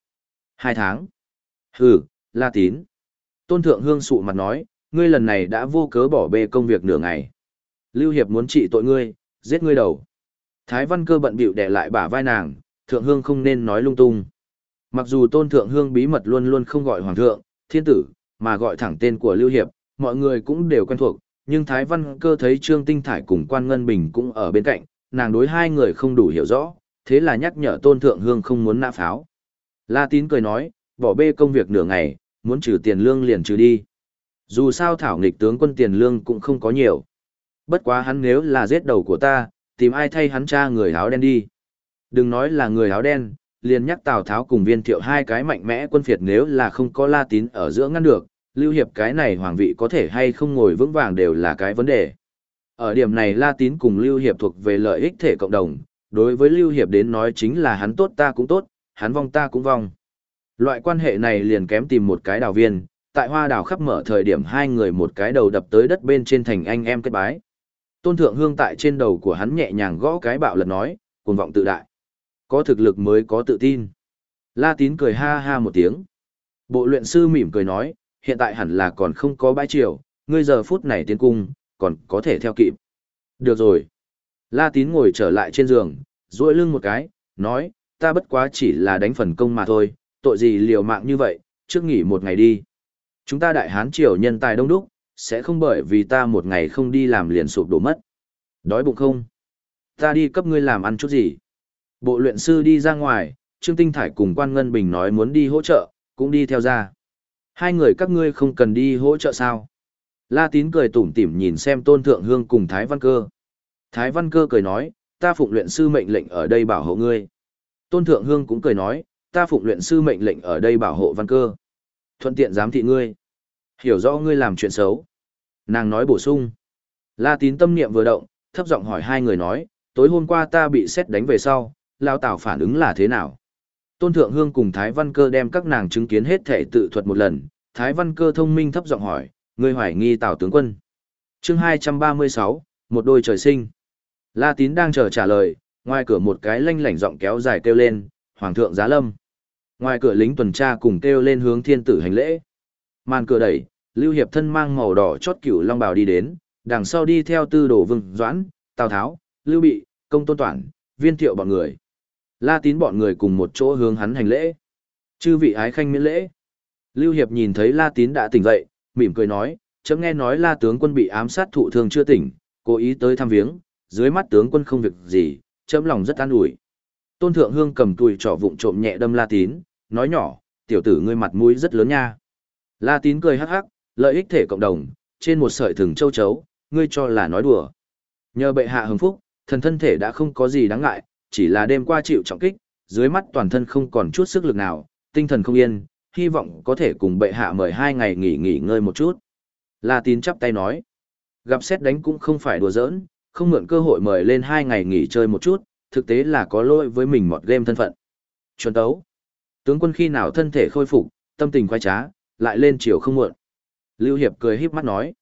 Speaker 1: Hai tháng? Hừ, La Tín. Tôn Thượng Hương sụ mặt nói, ngươi lần này đã vô cớ bỏ bê công việc nửa ngày. Lưu Hiệp muốn trị tội ngươi, giết ngươi đầu. Thái Văn Cơ bận bịu đè lại bả vai nàng, Thượng Hương không nên nói lung tung. Mặc dù Tôn Thượng Hương bí mật luôn luôn không gọi Hoàng thượng, Thiên tử, mà gọi thẳng tên của Lưu Hiệp, mọi người cũng đều quen thuộc, nhưng Thái Văn Cơ thấy Trương Tinh Thải cùng Quan Ngân Bình cũng ở bên cạnh, nàng đối hai người không đủ hiểu rõ, thế là nhắc nhở Tôn Thượng Hương không muốn nã pháo. La Tín cười nói, bỏ bê công việc nửa ngày, muốn trừ tiền lương liền trừ đi. Dù sao thảo nghịch tướng quân tiền lương cũng không có nhiều. Bất quá hắn nếu là giết đầu của ta, tìm ai thay hắn cha người áo đen đi. Đừng nói là người áo đen, liền nhắc Tào Tháo cùng viên thiệu hai cái mạnh mẽ quân phiệt nếu là không có la tín ở giữa ngăn được, lưu hiệp cái này hoàng vị có thể hay không ngồi vững vàng đều là cái vấn đề. Ở điểm này la tín cùng lưu hiệp thuộc về lợi ích thể cộng đồng, đối với lưu hiệp đến nói chính là hắn tốt ta cũng tốt, hắn vong ta cũng vong. Loại quan hệ này liền kém tìm một cái đào viên, tại hoa đào khắp mở thời điểm hai người một cái đầu đập tới đất bên trên thành anh em kết bái. Tôn thượng hương tại trên đầu của hắn nhẹ nhàng gõ cái bạo lật nói, cuồng vọng tự đại. Có thực lực mới có tự tin. La tín cười ha ha một tiếng. Bộ luyện sư mỉm cười nói, hiện tại hẳn là còn không có bãi triều, ngươi giờ phút này tiến cung, còn có thể theo kịp. Được rồi. La tín ngồi trở lại trên giường, duỗi lưng một cái, nói, ta bất quá chỉ là đánh phần công mà thôi, tội gì liều mạng như vậy, trước nghỉ một ngày đi. Chúng ta đại hán triều nhân tài đông đúc, sẽ không bởi vì ta một ngày không đi làm liền sụp đổ mất. Đói bụng không? Ta đi cấp ngươi làm ăn chút gì? Bộ luyện sư đi ra ngoài, Trương Tinh Thải cùng Quan Ngân Bình nói muốn đi hỗ trợ, cũng đi theo ra. Hai người các ngươi không cần đi hỗ trợ sao? La Tín cười tủm tỉm nhìn xem Tôn Thượng Hương cùng Thái Văn Cơ. Thái Văn Cơ cười nói, ta phụng luyện sư mệnh lệnh ở đây bảo hộ ngươi. Tôn Thượng Hương cũng cười nói, ta phụng luyện sư mệnh lệnh ở đây bảo hộ Văn Cơ. Thuận tiện giám thị ngươi. Hiểu rõ ngươi làm chuyện xấu. Nàng nói bổ sung. La Tín tâm niệm vừa động, thấp giọng hỏi hai người nói, tối hôm qua ta bị xét đánh về sau, Lao Tảo phản ứng là thế nào? Tôn Thượng Hương cùng Thái Văn Cơ đem các nàng chứng kiến hết thể tự thuật một lần, Thái Văn Cơ thông minh thấp giọng hỏi, ngươi hoài nghi Tào tướng quân. Chương 236, một đôi trời sinh. La Tín đang chờ trả lời, ngoài cửa một cái lanh lảnh giọng kéo dài kêu lên, Hoàng thượng giá lâm. Ngoài cửa lính tuần tra cùng kêu lên hướng thiên tử hành lễ. Màn cửa đẩy, Lưu Hiệp thân mang màu đỏ chót cửu long bào đi đến, đằng sau đi theo tư đồ vương doãn, Tào Tháo, Lưu Bị, Công Tôn Toản, viên thiệu bọn người. La tín bọn người cùng một chỗ hướng hắn hành lễ. Chư vị ái khanh miễn lễ. Lưu Hiệp nhìn thấy La tín đã tỉnh dậy, mỉm cười nói, chấm nghe nói La tướng quân bị ám sát thụ thương chưa tỉnh, cố ý tới thăm viếng, dưới mắt tướng quân không việc gì, chấm lòng rất an ủi. Tôn Thượng Hương cầm tùi trỏ vụng trộm nhẹ đâm La tín, nói nhỏ, tiểu tử ngươi mặt mũi rất lớn nha. La tín cười hắc hắc, lợi ích thể cộng đồng, trên một sợi thừng châu chấu, ngươi cho là nói đùa. Nhờ bệ hạ hưng phúc, thần thân thể đã không có gì đáng ngại, chỉ là đêm qua chịu trọng kích, dưới mắt toàn thân không còn chút sức lực nào, tinh thần không yên, hy vọng có thể cùng bệ hạ mời hai ngày nghỉ nghỉ ngơi một chút. La tín chắp tay nói, gặp xét đánh cũng không phải đùa giỡn, không mượn cơ hội mời lên hai ngày nghỉ chơi một chút, thực tế là có lỗi với mình một game thân phận. Chuẩn tấu, tướng quân khi nào thân thể khôi phục, tâm tình khoái trá, lại lên chiều không muộn. Lưu Hiệp cười híp mắt nói,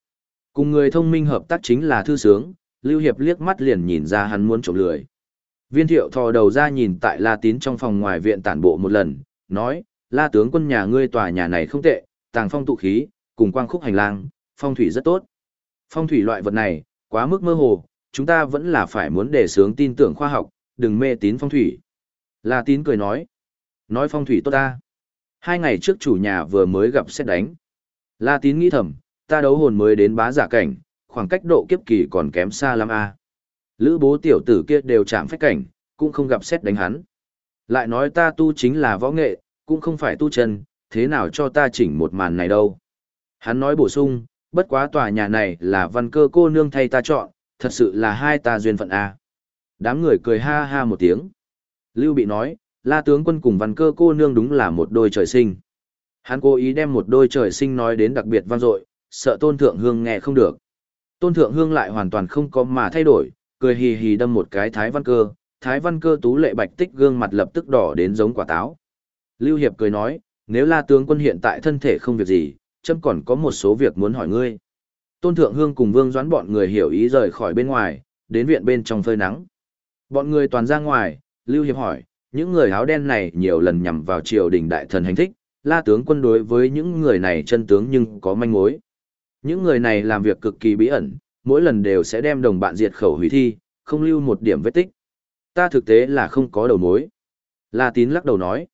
Speaker 1: cùng người thông minh hợp tác chính là thư sướng, Lưu Hiệp liếc mắt liền nhìn ra hắn muốn trộm lười. Viên thiệu thò đầu ra nhìn tại La Tín trong phòng ngoài viện tản bộ một lần, nói, La tướng quân nhà ngươi tòa nhà này không tệ, tàng phong tụ khí, cùng quang khúc hành lang, phong thủy rất tốt. Phong thủy loại vật này, quá mức mơ hồ, chúng ta vẫn là phải muốn đề sướng tin tưởng khoa học, đừng mê tín phong thủy. La Tín cười nói, nói phong thủy tốt ta. Hai ngày trước chủ nhà vừa mới gặp xét đánh. La Tín nghĩ thầm, ta đấu hồn mới đến bá giả cảnh, khoảng cách độ kiếp kỳ còn kém xa lắm a. Lữ bố tiểu tử kia đều chạm phách cảnh, cũng không gặp xét đánh hắn. Lại nói ta tu chính là võ nghệ, cũng không phải tu chân, thế nào cho ta chỉnh một màn này đâu. Hắn nói bổ sung, bất quá tòa nhà này là văn cơ cô nương thay ta chọn, thật sự là hai ta duyên phận a. Đám người cười ha ha một tiếng. Lưu bị nói, la tướng quân cùng văn cơ cô nương đúng là một đôi trời sinh. Hắn cố ý đem một đôi trời sinh nói đến đặc biệt vang dội, sợ tôn thượng hương nghe không được. Tôn thượng hương lại hoàn toàn không có mà thay đổi, cười hì hì đâm một cái thái văn cơ, thái văn cơ tú lệ bạch tích gương mặt lập tức đỏ đến giống quả táo. Lưu Hiệp cười nói, nếu la tướng quân hiện tại thân thể không việc gì, trâm còn có một số việc muốn hỏi ngươi. Tôn thượng hương cùng vương doãn bọn người hiểu ý rời khỏi bên ngoài, đến viện bên trong phơi nắng. Bọn người toàn ra ngoài, Lưu Hiệp hỏi, những người áo đen này nhiều lần nhằm vào triều đình đại thần hành thích, la tướng quân đối với những người này chân tướng nhưng có manh mối. Những người này làm việc cực kỳ bí ẩn, mỗi lần đều sẽ đem đồng bạn diệt khẩu hủy thi, không lưu một điểm vết tích. Ta thực tế là không có đầu mối. La Tín lắc đầu nói.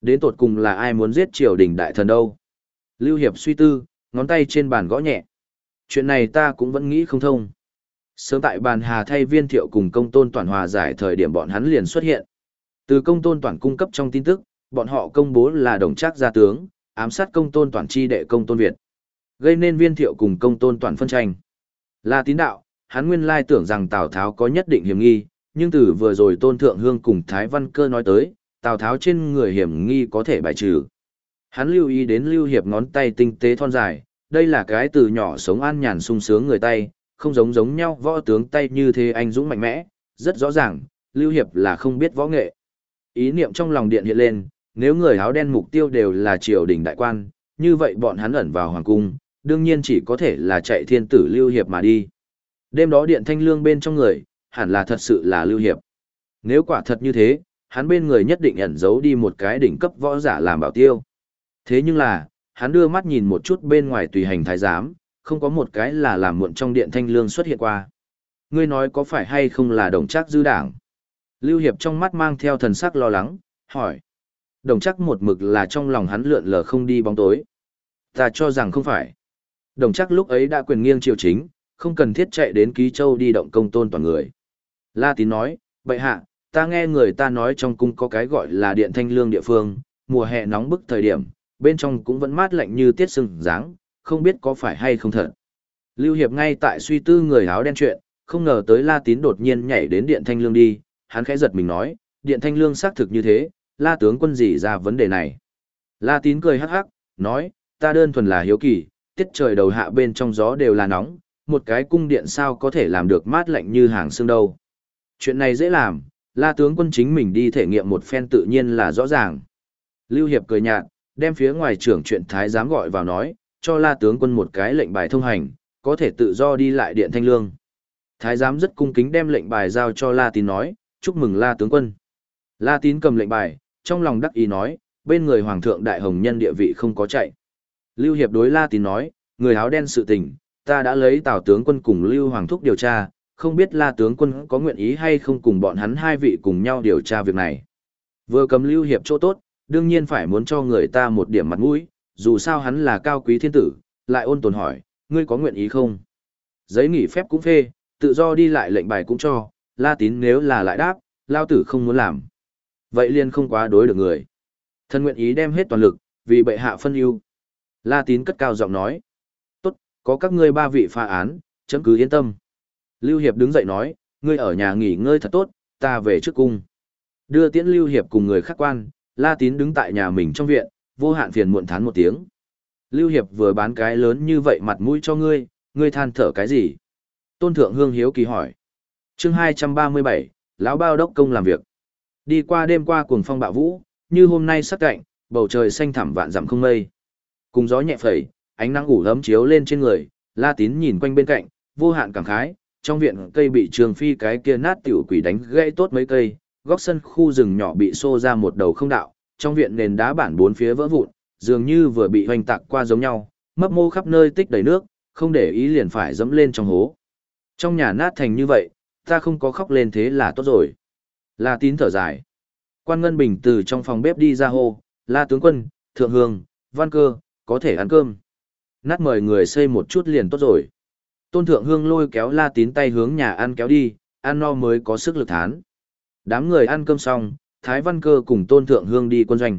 Speaker 1: Đến tột cùng là ai muốn giết triều đình đại thần đâu? Lưu Hiệp suy tư, ngón tay trên bàn gõ nhẹ. Chuyện này ta cũng vẫn nghĩ không thông. Sớm tại bàn hà thay viên thiệu cùng công tôn toàn hòa giải thời điểm bọn hắn liền xuất hiện. Từ công tôn toàn cung cấp trong tin tức, bọn họ công bố là đồng trác gia tướng, ám sát công tôn toàn chi đệ công tôn Việt. Gây nên viên thiệu cùng công tôn toàn phân tranh. Là tín đạo, hắn nguyên lai tưởng rằng Tào Tháo có nhất định hiểm nghi, nhưng từ vừa rồi tôn thượng hương cùng Thái Văn Cơ nói tới, Tào Tháo trên người hiểm nghi có thể bài trừ. Hắn lưu ý đến lưu hiệp ngón tay tinh tế thon dài, đây là cái từ nhỏ sống an nhàn sung sướng người tay, không giống giống nhau võ tướng tay như thế anh dũng mạnh mẽ, rất rõ ràng, lưu hiệp là không biết võ nghệ. Ý niệm trong lòng điện hiện lên, nếu người áo đen mục tiêu đều là triều đình đại quan, như vậy bọn hắn ẩn vào hoàng cung, đương nhiên chỉ có thể là chạy thiên tử lưu hiệp mà đi. Đêm đó điện thanh lương bên trong người, hẳn là thật sự là lưu hiệp. Nếu quả thật như thế, hắn bên người nhất định ẩn giấu đi một cái đỉnh cấp võ giả làm bảo tiêu. Thế nhưng là, hắn đưa mắt nhìn một chút bên ngoài tùy hành thái giám, không có một cái là làm muộn trong điện thanh lương xuất hiện qua. Ngươi nói có phải hay không là đồng chắc dư đảng? Lưu Hiệp trong mắt mang theo thần sắc lo lắng, hỏi. Đồng chắc một mực là trong lòng hắn lượn lờ không đi bóng tối. Ta cho rằng không phải. Đồng chắc lúc ấy đã quyền nghiêng triều chính, không cần thiết chạy đến Ký Châu đi động công tôn toàn người. La Tín nói, bệ hạ, ta nghe người ta nói trong cung có cái gọi là điện thanh lương địa phương, mùa hè nóng bức thời điểm, bên trong cũng vẫn mát lạnh như tiết sưng dáng, không biết có phải hay không thật. Lưu Hiệp ngay tại suy tư người áo đen chuyện, không ngờ tới La Tín đột nhiên nhảy đến điện thanh lương đi, hắn khẽ giật mình nói, điện thanh lương xác thực như thế, La tướng quân gì ra vấn đề này. La Tín cười hắc hắc, nói, ta đơn thuần là hiếu kỳ, tiết trời đầu hạ bên trong gió đều là nóng, một cái cung điện sao có thể làm được mát lạnh như hàng xương đâu. Chuyện này dễ làm, la tướng quân chính mình đi thể nghiệm một phen tự nhiên là rõ ràng. Lưu Hiệp cười nhạt, đem phía ngoài trưởng chuyện thái giám gọi vào nói, cho la tướng quân một cái lệnh bài thông hành, có thể tự do đi lại điện thanh lương. Thái giám rất cung kính đem lệnh bài giao cho la tín nói, chúc mừng la tướng quân. La tín cầm lệnh bài, trong lòng đắc ý nói, bên người hoàng thượng đại hồng nhân địa vị không có chạy. Lưu Hiệp đối la tín nói, người áo đen sự tình, ta đã lấy tào tướng quân cùng Lưu Hoàng Thúc điều tra, không biết la tướng quân có nguyện ý hay không cùng bọn hắn hai vị cùng nhau điều tra việc này. Vừa cầm Lưu Hiệp chỗ tốt, đương nhiên phải muốn cho người ta một điểm mặt mũi, dù sao hắn là cao quý thiên tử, lại ôn tồn hỏi, ngươi có nguyện ý không? Giấy nghỉ phép cũng phê, tự do đi lại lệnh bài cũng cho, la tín nếu là lại đáp, lao tử không muốn làm. Vậy liền không quá đối được người. Thân nguyện ý đem hết toàn lực, vì bệ hạ phân ưu. La tín cất cao giọng nói. Tốt, có các ngươi ba vị pha án, chấm cứ yên tâm. Lưu Hiệp đứng dậy nói, ngươi ở nhà nghỉ ngơi thật tốt, ta về trước cung. Đưa tiễn Lưu Hiệp cùng người khác quan, La Tín đứng tại nhà mình trong viện, vô hạn phiền muộn thán một tiếng. Lưu Hiệp vừa bán cái lớn như vậy mặt mũi cho ngươi, ngươi than thở cái gì? Tôn Thượng Hương Hiếu kỳ hỏi. chương 237, lão bao đốc công làm việc. Đi qua đêm qua cuồng phong bạo vũ, như hôm nay sắc cạnh, bầu trời xanh thẳm vạn dặm không mây. Cùng gió nhẹ phẩy, ánh nắng ủ ấm chiếu lên trên người, La Tín nhìn quanh bên cạnh, vô hạn cảm khái, trong viện cây bị trường phi cái kia nát tiểu quỷ đánh gãy tốt mấy cây, góc sân khu rừng nhỏ bị xô ra một đầu không đạo, trong viện nền đá bản bốn phía vỡ vụn, dường như vừa bị hoành tạc qua giống nhau, mấp mô khắp nơi tích đầy nước, không để ý liền phải dẫm lên trong hố. Trong nhà nát thành như vậy, ta không có khóc lên thế là tốt rồi. La tín thở dài. Quan Ngân Bình từ trong phòng bếp đi ra hô, La tướng quân, thượng hương, văn cơ, có thể ăn cơm. Nát mời người xây một chút liền tốt rồi. Tôn Thượng Hương lôi kéo La Tín tay hướng nhà ăn kéo đi, ăn no mới có sức lực thán. Đám người ăn cơm xong, Thái Văn Cơ cùng Tôn Thượng Hương đi quân doanh.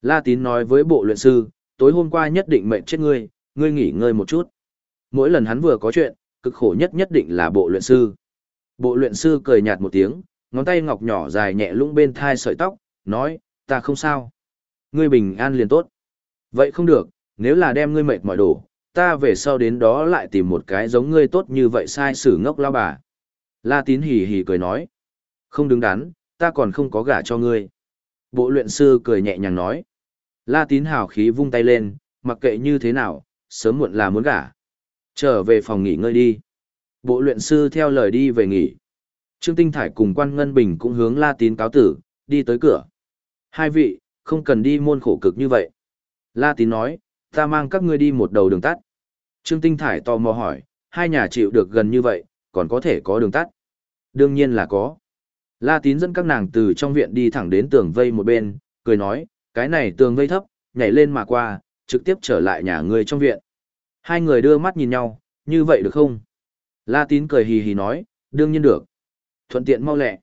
Speaker 1: La Tín nói với bộ luyện sư, tối hôm qua nhất định mệnh chết ngươi, ngươi nghỉ ngơi một chút. Mỗi lần hắn vừa có chuyện, cực khổ nhất nhất định là bộ luyện sư. Bộ luyện sư cười nhạt một tiếng, ngón tay ngọc nhỏ dài nhẹ lũng bên thai sợi tóc, nói, ta không sao. Ngươi bình an liền tốt. Vậy không được, nếu là đem ngươi mệt mỏi đổ, ta về sau đến đó lại tìm một cái giống ngươi tốt như vậy sai sử ngốc lao bà. La tín hì hì cười nói. Không đứng đắn, ta còn không có gả cho ngươi. Bộ luyện sư cười nhẹ nhàng nói. La tín hào khí vung tay lên, mặc kệ như thế nào, sớm muộn là muốn gả. Trở về phòng nghỉ ngơi đi. Bộ luyện sư theo lời đi về nghỉ. Trương Tinh Thải cùng quan Ngân Bình cũng hướng La Tín cáo tử, đi tới cửa. Hai vị, không cần đi môn khổ cực như vậy. La Tín nói, ta mang các ngươi đi một đầu đường tắt. Trương Tinh Thải tò mò hỏi, hai nhà chịu được gần như vậy, còn có thể có đường tắt. Đương nhiên là có. La Tín dẫn các nàng từ trong viện đi thẳng đến tường vây một bên, cười nói, cái này tường vây thấp, nhảy lên mà qua, trực tiếp trở lại nhà người trong viện. Hai người đưa mắt nhìn nhau, như vậy được không? La Tín cười hì hì nói, đương nhiên được. Thuận tiện mau lẹ.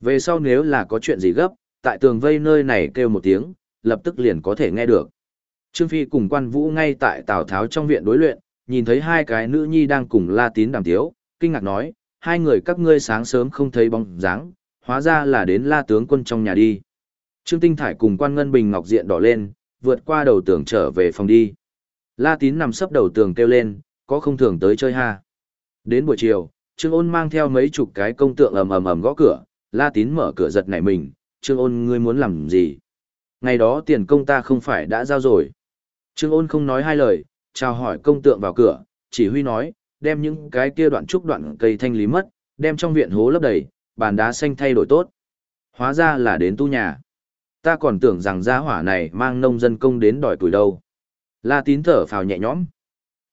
Speaker 1: Về sau nếu là có chuyện gì gấp, tại tường vây nơi này kêu một tiếng, lập tức liền có thể nghe được. Trương Phi cùng quan vũ ngay tại Tào Tháo trong viện đối luyện, nhìn thấy hai cái nữ nhi đang cùng La Tín đàm tiếu, kinh ngạc nói, hai người các ngươi sáng sớm không thấy bóng dáng, hóa ra là đến La tướng quân trong nhà đi. Trương Tinh Thải cùng quan ngân bình ngọc diện đỏ lên, vượt qua đầu tường trở về phòng đi. La Tín nằm sấp đầu tường kêu lên, có không thường tới chơi ha. Đến buổi chiều, Trương Ôn mang theo mấy chục cái công tượng ầm ầm ầm gõ cửa, La Tín mở cửa giật nảy mình, Trương Ôn ngươi muốn làm gì? Ngày đó tiền công ta không phải đã giao rồi. Trương Ôn không nói hai lời, chào hỏi công tượng vào cửa, chỉ huy nói, đem những cái kia đoạn trúc đoạn cây thanh lý mất, đem trong viện hố lấp đầy, bàn đá xanh thay đổi tốt. Hóa ra là đến tu nhà. Ta còn tưởng rằng gia hỏa này mang nông dân công đến đòi tuổi đâu. La Tín thở phào nhẹ nhõm.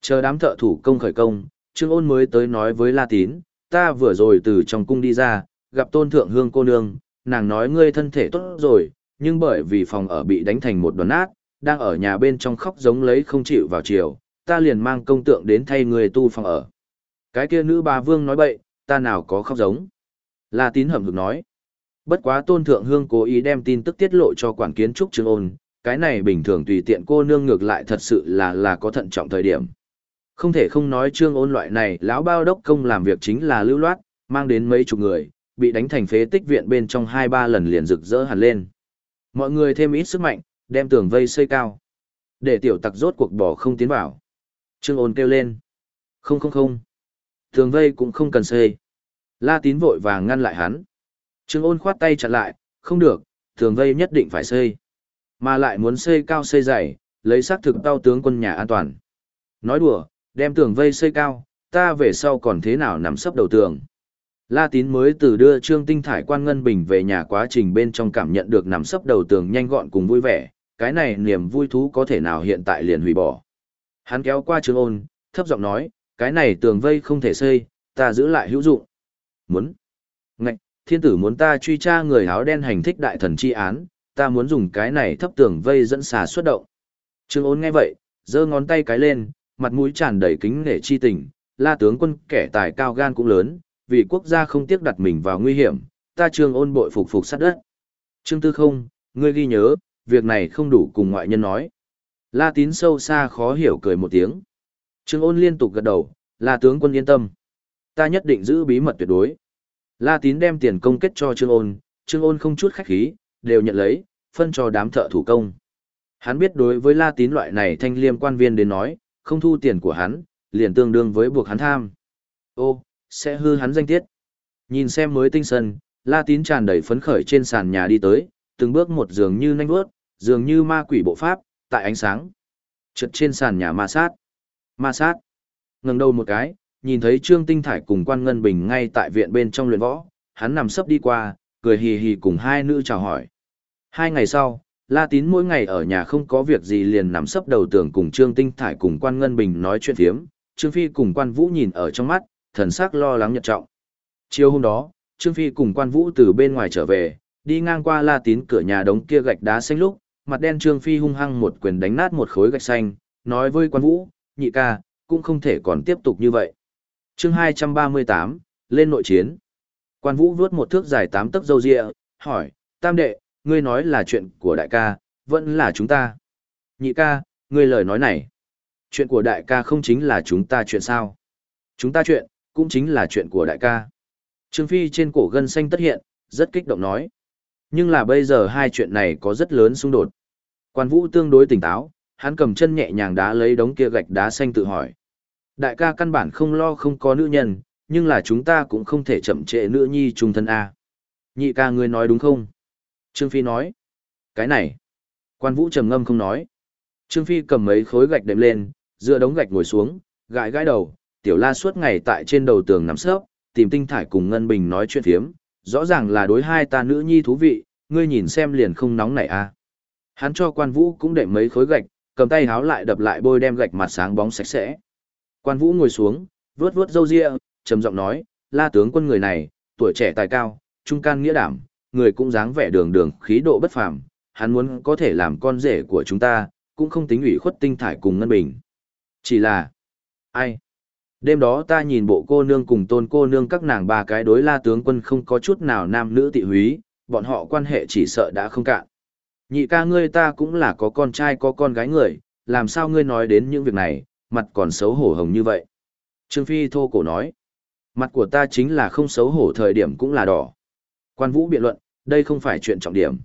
Speaker 1: Chờ đám thợ thủ công khởi công, Trương Ôn mới tới nói với La Tín, ta vừa rồi từ trong cung đi ra, gặp tôn thượng hương cô nương, nàng nói ngươi thân thể tốt rồi, nhưng bởi vì phòng ở bị đánh thành một đòn nát, đang ở nhà bên trong khóc giống lấy không chịu vào chiều, ta liền mang công tượng đến thay người tu phòng ở. Cái kia nữ bà vương nói bậy, ta nào có khóc giống. La Tín hầm hực nói. Bất quá tôn thượng hương cố ý đem tin tức tiết lộ cho quản kiến trúc trương ôn, cái này bình thường tùy tiện cô nương ngược lại thật sự là là có thận trọng thời điểm. Không thể không nói trương ôn loại này, lão bao đốc công làm việc chính là lưu loát, mang đến mấy chục người, bị đánh thành phế tích viện bên trong hai ba lần liền rực rỡ hẳn lên. Mọi người thêm ít sức mạnh, đem tường vây xây cao. Để tiểu tặc rốt cuộc bỏ không tiến vào. Trương ôn kêu lên. Không không không. Tường vây cũng không cần xây. La tín vội vàng ngăn lại hắn. Trương ôn khoát tay chặn lại, không được, tường vây nhất định phải xây. Mà lại muốn xây cao xây dày, lấy xác thực tao tướng quân nhà an toàn. Nói đùa, đem tường vây xây cao, ta về sau còn thế nào nằm sấp đầu tường. La Tín mới từ đưa Trương Tinh Thải quan ngân bình về nhà quá trình bên trong cảm nhận được nằm sấp đầu tường nhanh gọn cùng vui vẻ, cái này niềm vui thú có thể nào hiện tại liền hủy bỏ. Hắn kéo qua Trương Ôn, thấp giọng nói, cái này tường vây không thể xây, ta giữ lại hữu dụng. Muốn. Ngạch, thiên tử muốn ta truy tra người áo đen hành thích đại thần chi án, ta muốn dùng cái này thấp tường vây dẫn xà xuất động. Trương Ôn nghe vậy, giơ ngón tay cái lên, mặt mũi tràn đầy kính nể chi tình, la tướng quân kẻ tài cao gan cũng lớn, vì quốc gia không tiếc đặt mình vào nguy hiểm, ta trương ôn bội phục phục sát đất. Trương Tư không, ngươi ghi nhớ, việc này không đủ cùng ngoại nhân nói. La tín sâu xa khó hiểu cười một tiếng. Trương ôn liên tục gật đầu, la tướng quân yên tâm. Ta nhất định giữ bí mật tuyệt đối. La tín đem tiền công kết cho trương ôn, trương ôn không chút khách khí, đều nhận lấy, phân cho đám thợ thủ công. Hắn biết đối với la tín loại này thanh liêm quan viên đến nói, không thu tiền của hắn, liền tương đương với buộc hắn tham. Ô, sẽ hư hắn danh tiết. Nhìn xem mới tinh sân, La Tín tràn đầy phấn khởi trên sàn nhà đi tới, từng bước một dường như nhanh bước, dường như ma quỷ bộ pháp, tại ánh sáng. Trượt trên sàn nhà ma sát. Ma sát. Ngẩng đầu một cái, nhìn thấy Trương Tinh Thải cùng Quan Ngân Bình ngay tại viện bên trong luyện võ, hắn nằm sấp đi qua, cười hì hì cùng hai nữ chào hỏi. Hai ngày sau, La Tín mỗi ngày ở nhà không có việc gì liền nằm sấp đầu tường cùng Trương Tinh Thải cùng Quan Ngân Bình nói chuyện phiếm, Trương Phi cùng Quan Vũ nhìn ở trong mắt, thần sắc lo lắng nhật trọng. Chiều hôm đó, Trương Phi cùng quan vũ từ bên ngoài trở về, đi ngang qua la tín cửa nhà đống kia gạch đá xanh lúc, mặt đen Trương Phi hung hăng một quyền đánh nát một khối gạch xanh, nói với quan vũ, nhị ca, cũng không thể còn tiếp tục như vậy chương 238, lên nội chiến. Quan vũ vuốt một thước dài tám tấc dâu rịa, hỏi, tam đệ, ngươi nói là chuyện của đại ca, vẫn là chúng ta. Nhị ca, ngươi lời nói này. Chuyện của đại ca không chính là chúng ta chuyện sao. Chúng ta chuyện, cũng chính là chuyện của đại ca. Trương Phi trên cổ gân xanh tất hiện, rất kích động nói. Nhưng là bây giờ hai chuyện này có rất lớn xung đột. Quan Vũ tương đối tỉnh táo, hắn cầm chân nhẹ nhàng đá lấy đống kia gạch đá xanh tự hỏi. Đại ca căn bản không lo không có nữ nhân, nhưng là chúng ta cũng không thể chậm trễ nữ nhi trung thân A. Nhị ca ngươi nói đúng không? Trương Phi nói. Cái này. Quan Vũ trầm ngâm không nói. Trương Phi cầm mấy khối gạch đệm lên, dựa đống gạch ngồi xuống, gãi gãi đầu, tiểu la suốt ngày tại trên đầu tường nằm sấp, tìm tinh thải cùng Ngân Bình nói chuyện phiếm, rõ ràng là đối hai ta nữ nhi thú vị, ngươi nhìn xem liền không nóng nảy à. Hắn cho quan vũ cũng đệm mấy khối gạch, cầm tay háo lại đập lại bôi đem gạch mặt sáng bóng sạch sẽ. Quan vũ ngồi xuống, vớt vớt râu ria, trầm giọng nói, la tướng quân người này, tuổi trẻ tài cao, trung can nghĩa đảm, người cũng dáng vẻ đường đường khí độ bất phàm, hắn muốn có thể làm con rể của chúng ta, cũng không tính ủy khuất tinh thải cùng ngân bình. Chỉ là, ai? Đêm đó ta nhìn bộ cô nương cùng tôn cô nương các nàng ba cái đối la tướng quân không có chút nào nam nữ tị húy, bọn họ quan hệ chỉ sợ đã không cạn. Nhị ca ngươi ta cũng là có con trai có con gái người, làm sao ngươi nói đến những việc này, mặt còn xấu hổ hồng như vậy. Trương Phi thô cổ nói, mặt của ta chính là không xấu hổ thời điểm cũng là đỏ. Quan vũ biện luận, đây không phải chuyện trọng điểm.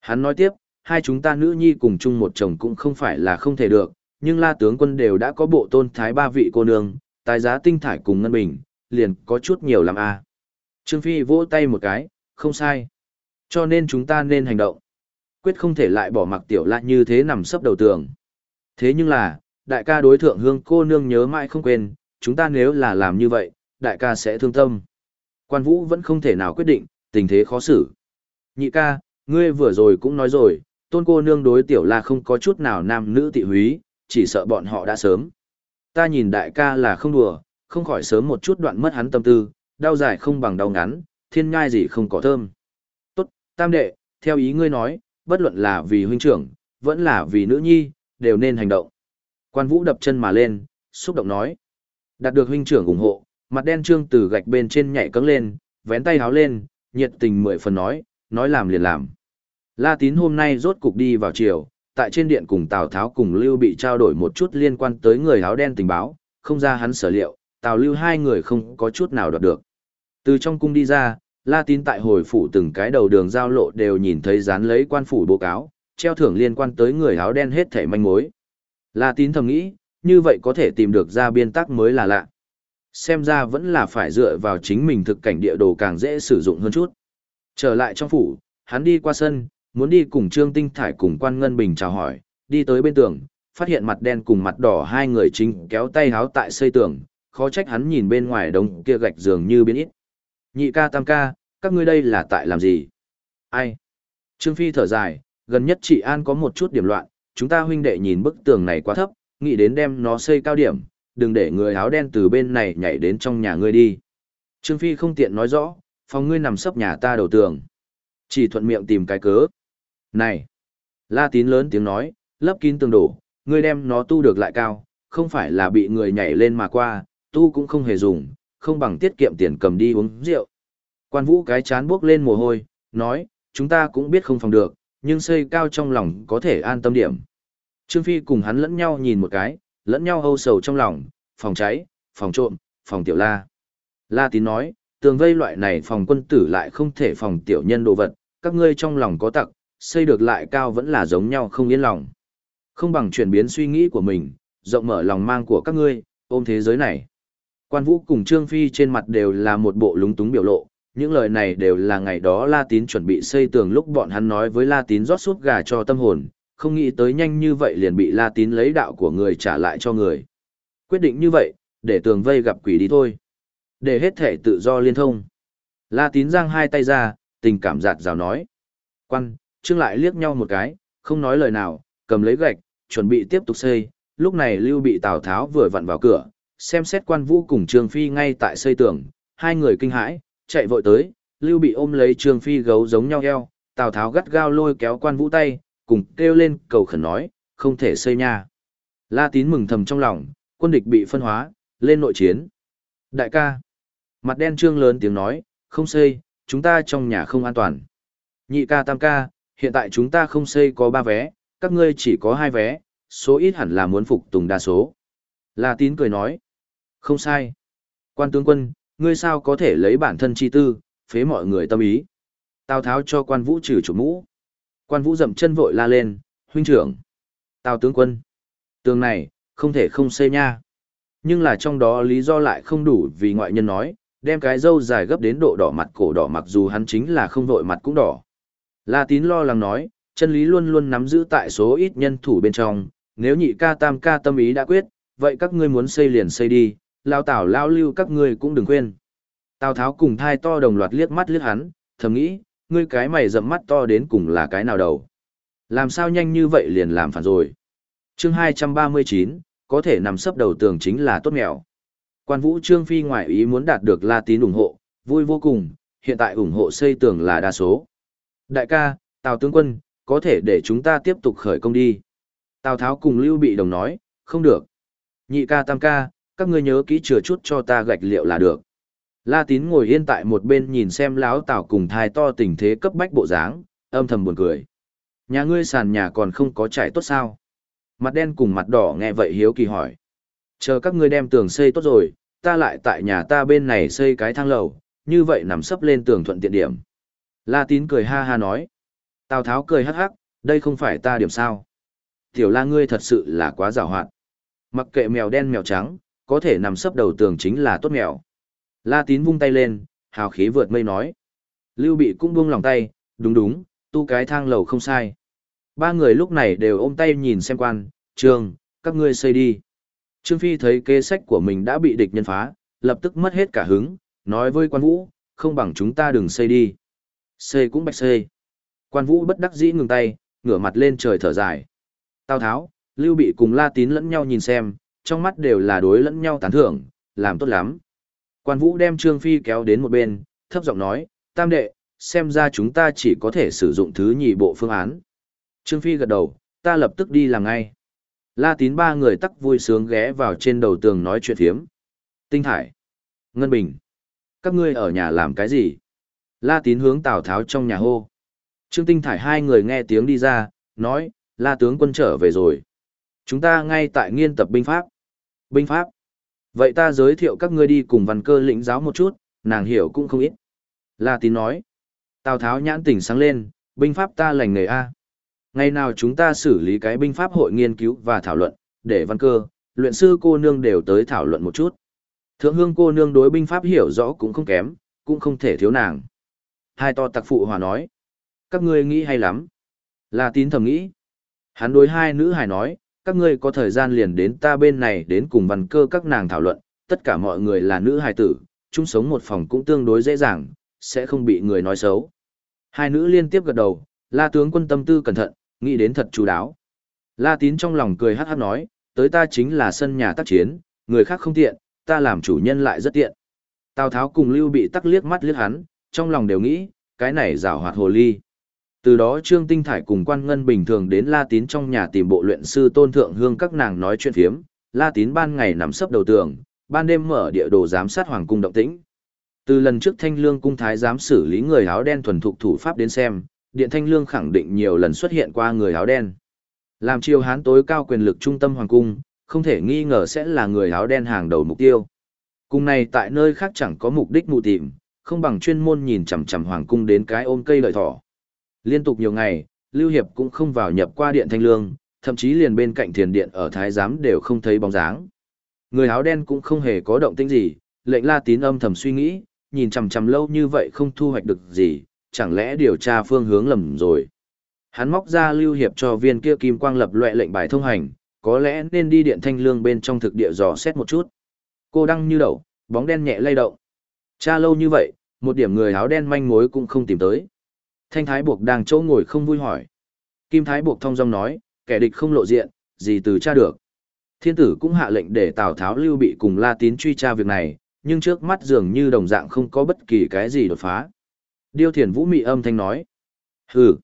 Speaker 1: Hắn nói tiếp, hai chúng ta nữ nhi cùng chung một chồng cũng không phải là không thể được, nhưng la tướng quân đều đã có bộ tôn thái ba vị cô nương, tài giá tinh thải cùng ngân bình, liền có chút nhiều làm a. Trương Phi vỗ tay một cái, không sai. Cho nên chúng ta nên hành động. Quyết không thể lại bỏ mặc tiểu lạ như thế nằm sấp đầu tường. Thế nhưng là, đại ca đối thượng hương cô nương nhớ mãi không quên, chúng ta nếu là làm như vậy, đại ca sẽ thương tâm. Quan vũ vẫn không thể nào quyết định, tình thế khó xử. Nhị ca, ngươi vừa rồi cũng nói rồi, tôn cô nương đối tiểu la không có chút nào nam nữ tị húy, chỉ sợ bọn họ đã sớm. Ta nhìn đại ca là không đùa, không khỏi sớm một chút đoạn mất hắn tâm tư, đau dài không bằng đau ngắn, thiên ngai gì không có thơm. Tốt, tam đệ, theo ý ngươi nói, bất luận là vì huynh trưởng, vẫn là vì nữ nhi, đều nên hành động. Quan vũ đập chân mà lên, xúc động nói. Đạt được huynh trưởng ủng hộ, mặt đen trương từ gạch bên trên nhảy cấng lên, vén tay háo lên, nhiệt tình mười phần nói, nói làm liền làm. La tín hôm nay rốt cục đi vào chiều, tại trên điện cùng Tào Tháo cùng Lưu bị trao đổi một chút liên quan tới người áo đen tình báo, không ra hắn sở liệu, Tào Lưu hai người không có chút nào đoạt được. Từ trong cung đi ra, La Tín tại hồi phủ từng cái đầu đường giao lộ đều nhìn thấy dán lấy quan phủ báo cáo, treo thưởng liên quan tới người áo đen hết thảy manh mối. La Tín thầm nghĩ, như vậy có thể tìm được ra biên tác mới là lạ. Xem ra vẫn là phải dựa vào chính mình thực cảnh địa đồ càng dễ sử dụng hơn chút. Trở lại trong phủ, hắn đi qua sân, muốn đi cùng Trương Tinh Thải cùng quan Ngân Bình chào hỏi, đi tới bên tường, phát hiện mặt đen cùng mặt đỏ hai người chính kéo tay háo tại xây tường, khó trách hắn nhìn bên ngoài đống kia gạch dường như biến ít. Nhị ca tam ca, các ngươi đây là tại làm gì? Ai? Trương Phi thở dài, gần nhất chị An có một chút điểm loạn, chúng ta huynh đệ nhìn bức tường này quá thấp, nghĩ đến đem nó xây cao điểm, đừng để người áo đen từ bên này nhảy đến trong nhà ngươi đi. Trương Phi không tiện nói rõ, phòng ngươi nằm sấp nhà ta đầu tường. Chỉ thuận miệng tìm cái cớ. Này! La tín lớn tiếng nói, lấp kín tường đổ, ngươi đem nó tu được lại cao, không phải là bị người nhảy lên mà qua, tu cũng không hề dùng, không bằng tiết kiệm tiền cầm đi uống rượu. Quan vũ cái chán bước lên mồ hôi, nói, chúng ta cũng biết không phòng được, nhưng xây cao trong lòng có thể an tâm điểm. Trương Phi cùng hắn lẫn nhau nhìn một cái, lẫn nhau âu sầu trong lòng, phòng cháy, phòng trộm, phòng tiểu la. La tín nói, tường vây loại này phòng quân tử lại không thể phòng tiểu nhân đồ vật, các ngươi trong lòng có tặc, xây được lại cao vẫn là giống nhau không yên lòng. Không bằng chuyển biến suy nghĩ của mình, rộng mở lòng mang của các ngươi, ôm thế giới này. Quan Vũ cùng Trương Phi trên mặt đều là một bộ lúng túng biểu lộ, những lời này đều là ngày đó La Tín chuẩn bị xây tường lúc bọn hắn nói với La Tín rót suốt gà cho tâm hồn, không nghĩ tới nhanh như vậy liền bị La Tín lấy đạo của người trả lại cho người. Quyết định như vậy, để tường vây gặp quỷ đi thôi. Để hết thể tự do liên thông. La Tín giang hai tay ra, tình cảm giạt rào nói. Quan, Trương lại liếc nhau một cái, không nói lời nào, cầm lấy gạch, chuẩn bị tiếp tục xây. Lúc này Lưu bị Tào Tháo vừa vặn vào cửa, xem xét quan vũ cùng Trương Phi ngay tại xây tường, hai người kinh hãi, chạy vội tới, Lưu bị ôm lấy Trương Phi gấu giống nhau eo, Tào Tháo gắt gao lôi kéo quan vũ tay, cùng kêu lên cầu khẩn nói, không thể xây nhà. La Tín mừng thầm trong lòng, quân địch bị phân hóa, lên nội chiến. Đại ca, mặt đen trương lớn tiếng nói, không xây, chúng ta trong nhà không an toàn. Nhị ca tam ca, hiện tại chúng ta không xây có ba vé, các ngươi chỉ có hai vé, số ít hẳn là muốn phục tùng đa số. La Tín cười nói, không sai. Quan tướng quân, ngươi sao có thể lấy bản thân chi tư, phế mọi người tâm ý. Tào Tháo cho quan vũ trừ chủ mũ. Quan vũ dậm chân vội la lên, huynh trưởng. Tào tướng quân. Tường này, không thể không xây nha. Nhưng là trong đó lý do lại không đủ vì ngoại nhân nói, đem cái dâu dài gấp đến độ đỏ mặt cổ đỏ mặc dù hắn chính là không vội mặt cũng đỏ. La tín lo lắng nói, chân lý luôn luôn nắm giữ tại số ít nhân thủ bên trong, nếu nhị ca tam ca tâm ý đã quyết, vậy các ngươi muốn xây liền xây đi, lao tảo lao lưu các ngươi cũng đừng quên. Tào Tháo cùng thai to đồng loạt liếc mắt liếc hắn, thầm nghĩ, ngươi cái mày rậm mắt to đến cùng là cái nào đầu. Làm sao nhanh như vậy liền làm phản rồi. chương 239, có thể nằm sấp đầu tường chính là tốt mèo. Quan vũ Trương Phi ngoại ý muốn đạt được La Tín ủng hộ, vui vô cùng, hiện tại ủng hộ xây tường là đa số. Đại ca, Tào tướng quân, có thể để chúng ta tiếp tục khởi công đi. Tào Tháo cùng Lưu Bị Đồng nói, không được. Nhị ca tam ca, các ngươi nhớ kỹ chừa chút cho ta gạch liệu là được. La Tín ngồi yên tại một bên nhìn xem láo tảo cùng thai to tình thế cấp bách bộ dáng, âm thầm buồn cười. Nhà ngươi sàn nhà còn không có trải tốt sao? Mặt đen cùng mặt đỏ nghe vậy hiếu kỳ hỏi. Chờ các ngươi đem tường xây tốt rồi, ta lại tại nhà ta bên này xây cái thang lầu, như vậy nằm sấp lên tường thuận tiện điểm. La Tín cười ha ha nói. Tào Tháo cười hắc hắc, đây không phải ta điểm sao. Tiểu la ngươi thật sự là quá giàu hoạt. Mặc kệ mèo đen mèo trắng, có thể nằm sấp đầu tường chính là tốt mèo. La Tín vung tay lên, hào khí vượt mây nói. Lưu Bị cũng buông lòng tay, đúng đúng, tu cái thang lầu không sai. Ba người lúc này đều ôm tay nhìn xem quan, trường, các ngươi xây đi. Trương Phi thấy kế sách của mình đã bị địch nhân phá, lập tức mất hết cả hứng, nói với quan vũ, không bằng chúng ta đừng xây đi. Xây cũng bạch xây. Quan vũ bất đắc dĩ ngừng tay, ngửa mặt lên trời thở dài. Tào Tháo, Lưu Bị cùng La Tín lẫn nhau nhìn xem, trong mắt đều là đối lẫn nhau tán thưởng, làm tốt lắm. Quan Vũ đem Trương Phi kéo đến một bên, thấp giọng nói, tam đệ, xem ra chúng ta chỉ có thể sử dụng thứ nhì bộ phương án. Trương Phi gật đầu, ta lập tức đi làm ngay. La Tín ba người tắc vui sướng ghé vào trên đầu tường nói chuyện thiếm. Tinh Thải, Ngân Bình, các ngươi ở nhà làm cái gì? La Tín hướng Tào Tháo trong nhà hô. Trương Tinh Thải hai người nghe tiếng đi ra, nói, La tướng quân trở về rồi. Chúng ta ngay tại nghiên tập binh pháp. Binh pháp. Vậy ta giới thiệu các ngươi đi cùng văn cơ lĩnh giáo một chút, nàng hiểu cũng không ít. La tín nói. Tào tháo nhãn tỉnh sáng lên, binh pháp ta lành nghề A. Ngày nào chúng ta xử lý cái binh pháp hội nghiên cứu và thảo luận, để văn cơ, luyện sư cô nương đều tới thảo luận một chút. Thượng hương cô nương đối binh pháp hiểu rõ cũng không kém, cũng không thể thiếu nàng. Hai to tặc phụ hòa nói. Các ngươi nghĩ hay lắm. La tín thầm nghĩ. Hắn đối hai nữ hài nói, các ngươi có thời gian liền đến ta bên này đến cùng văn cơ các nàng thảo luận, tất cả mọi người là nữ hài tử, chung sống một phòng cũng tương đối dễ dàng, sẽ không bị người nói xấu. Hai nữ liên tiếp gật đầu, la tướng quân tâm tư cẩn thận, nghĩ đến thật chú đáo. La tín trong lòng cười hát hát nói, tới ta chính là sân nhà tác chiến, người khác không tiện, ta làm chủ nhân lại rất tiện. Tào Tháo cùng Lưu bị tắc liếc mắt liếc hắn, trong lòng đều nghĩ, cái này rào hoạt hồ ly. Từ đó Trương Tinh Thải cùng quan ngân bình thường đến La Tín trong nhà tìm bộ luyện sư tôn thượng hương các nàng nói chuyện phiếm, La Tín ban ngày nằm sấp đầu tường, ban đêm mở địa đồ giám sát hoàng cung động tĩnh. Từ lần trước Thanh Lương cung thái giám xử lý người áo đen thuần thục thủ pháp đến xem, Điện Thanh Lương khẳng định nhiều lần xuất hiện qua người áo đen. Làm triều hán tối cao quyền lực trung tâm hoàng cung, không thể nghi ngờ sẽ là người áo đen hàng đầu mục tiêu. Cung này tại nơi khác chẳng có mục đích mù tìm, không bằng chuyên môn nhìn chằm chằm hoàng cung đến cái ôm cây lợi thỏ. Liên tục nhiều ngày, Lưu Hiệp cũng không vào nhập qua điện thanh lương, thậm chí liền bên cạnh thiền điện ở Thái Giám đều không thấy bóng dáng. Người áo đen cũng không hề có động tĩnh gì, lệnh la tín âm thầm suy nghĩ, nhìn chằm chằm lâu như vậy không thu hoạch được gì, chẳng lẽ điều tra phương hướng lầm rồi. Hắn móc ra Lưu Hiệp cho viên kia kim quang lập loại lệnh bài thông hành, có lẽ nên đi điện thanh lương bên trong thực địa dò xét một chút. Cô đăng như đậu, bóng đen nhẹ lay động. Cha lâu như vậy, một điểm người áo đen manh mối cũng không tìm tới. Thanh Thái Buộc đang chỗ ngồi không vui hỏi. Kim Thái Buộc thông dong nói, kẻ địch không lộ diện, gì từ tra được. Thiên tử cũng hạ lệnh để Tào Tháo lưu bị cùng La Tín truy tra việc này, nhưng trước mắt dường như đồng dạng không có bất kỳ cái gì đột phá. Điêu Thiền Vũ mị âm thanh nói. Hừ,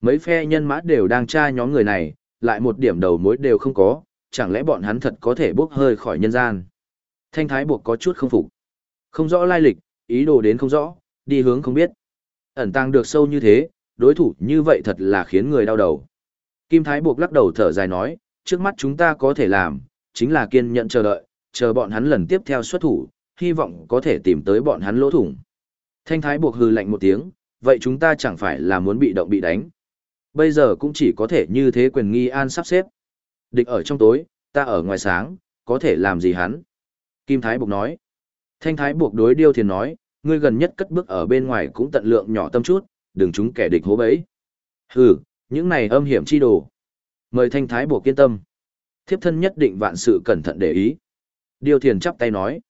Speaker 1: mấy phe nhân mã đều đang tra nhóm người này, lại một điểm đầu mối đều không có, chẳng lẽ bọn hắn thật có thể bốc hơi khỏi nhân gian. Thanh Thái Buộc có chút không phục. Không rõ lai lịch, ý đồ đến không rõ, đi hướng không biết. Ẩn tàng được sâu như thế, đối thủ như vậy thật là khiến người đau đầu. Kim Thái buộc lắc đầu thở dài nói, trước mắt chúng ta có thể làm, chính là kiên nhẫn chờ đợi, chờ bọn hắn lần tiếp theo xuất thủ, hy vọng có thể tìm tới bọn hắn lỗ thủng. Thanh Thái buộc hừ lạnh một tiếng, vậy chúng ta chẳng phải là muốn bị động bị đánh. Bây giờ cũng chỉ có thể như thế quyền nghi an sắp xếp. Địch ở trong tối, ta ở ngoài sáng, có thể làm gì hắn? Kim Thái buộc nói. Thanh Thái buộc đối Điêu Thiền nói, ngươi gần nhất cất bước ở bên ngoài cũng tận lượng nhỏ tâm chút, đừng chúng kẻ địch hố bẫy. Hừ, những này âm hiểm chi đồ. Mời thanh thái buộc kiên tâm. Thiếp thân nhất định vạn sự cẩn thận để ý. Điêu thiền chắp tay nói.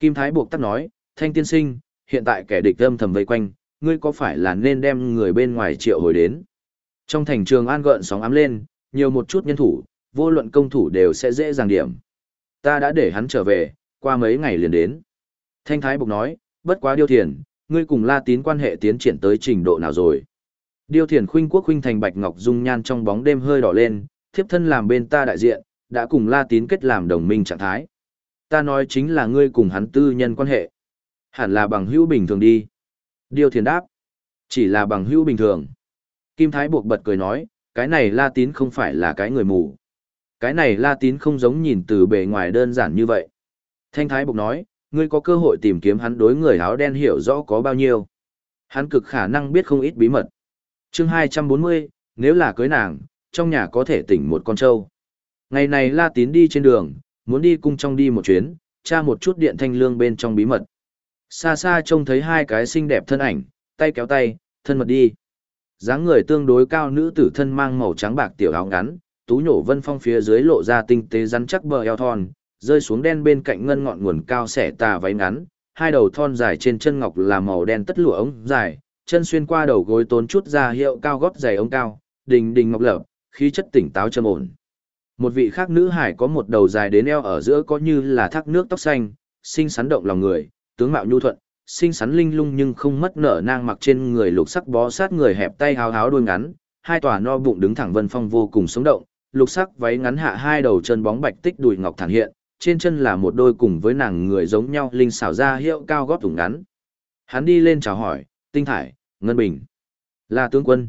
Speaker 1: Kim Thái buộc tắt nói, thanh tiên sinh, hiện tại kẻ địch âm thầm vây quanh, ngươi có phải là nên đem người bên ngoài triệu hồi đến? Trong thành trường an gợn sóng ám lên, nhiều một chút nhân thủ, vô luận công thủ đều sẽ dễ dàng điểm. Ta đã để hắn trở về, qua mấy ngày liền đến. Thanh Thái buộc nói, bất quá điêu thiền, ngươi cùng La Tín quan hệ tiến triển tới trình độ nào rồi? Điêu thiền khuynh quốc khuynh thành bạch ngọc dung nhan trong bóng đêm hơi đỏ lên, thiếp thân làm bên ta đại diện, đã cùng La Tín kết làm đồng minh trạng thái. Ta nói chính là ngươi cùng hắn tư nhân quan hệ. Hẳn là bằng hữu bình thường đi. Điêu thiền đáp. Chỉ là bằng hữu bình thường. Kim Thái buộc bật cười nói, cái này La Tín không phải là cái người mù. Cái này La Tín không giống nhìn từ bề ngoài đơn giản như vậy. Thanh Thái buộc nói, ngươi có cơ hội tìm kiếm hắn đối người áo đen hiểu rõ có bao nhiêu. Hắn cực khả năng biết không ít bí mật. chương 240, nếu là cưới nàng, trong nhà có thể tỉnh một con trâu. Ngày này La Tín đi trên đường, muốn đi cung trong đi một chuyến, tra một chút điện thanh lương bên trong bí mật. Xa xa trông thấy hai cái xinh đẹp thân ảnh, tay kéo tay, thân mật đi. dáng người tương đối cao nữ tử thân mang màu trắng bạc tiểu áo ngắn, tú nhổ vân phong phía dưới lộ ra tinh tế rắn chắc bờ eo thon, rơi xuống đen bên cạnh ngân ngọn nguồn cao xẻ tà váy ngắn, hai đầu thon dài trên chân ngọc là màu đen tất lụa ống dài, chân xuyên qua đầu gối tốn chút ra hiệu cao gót giày ống cao, đình đình ngọc lở, khí chất tỉnh táo trầm ổn. Một vị khác nữ hải có một đầu dài đến eo ở giữa có như là thác nước tóc xanh, xinh xắn động lòng người, tướng mạo nhu thuận, xinh xắn linh lung nhưng không mất nở nang mặc trên người lục sắc bó sát người hẹp tay háo háo đuôi ngắn, hai tòa no bụng đứng thẳng vân phong vô cùng sống động, lục sắc váy ngắn hạ hai đầu chân bóng bạch tích đùi ngọc thản hiện, trên chân là một đôi cùng với nàng người giống nhau linh xảo ra hiệu cao gót thủng ngắn. Hắn đi lên chào hỏi, tinh thải, ngân bình. Là tướng quân.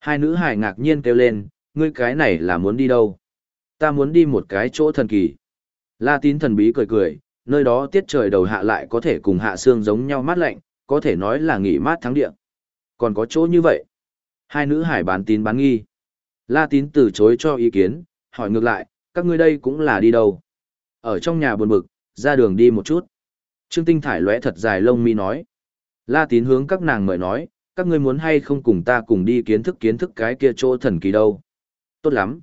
Speaker 1: Hai nữ hải ngạc nhiên kêu lên, ngươi cái này là muốn đi đâu? Ta muốn đi một cái chỗ thần kỳ. La tín thần bí cười cười, nơi đó tiết trời đầu hạ lại có thể cùng hạ xương giống nhau mát lạnh, có thể nói là nghỉ mát thắng địa. Còn có chỗ như vậy. Hai nữ hải bán tín bán nghi. La tín từ chối cho ý kiến, hỏi ngược lại, các ngươi đây cũng là đi đâu? Ở trong nhà buồn bực, ra đường đi một chút. Trương Tinh Thải lóe thật dài lông mi nói. La tín hướng các nàng mời nói, các ngươi muốn hay không cùng ta cùng đi kiến thức kiến thức cái kia chỗ thần kỳ đâu. Tốt lắm.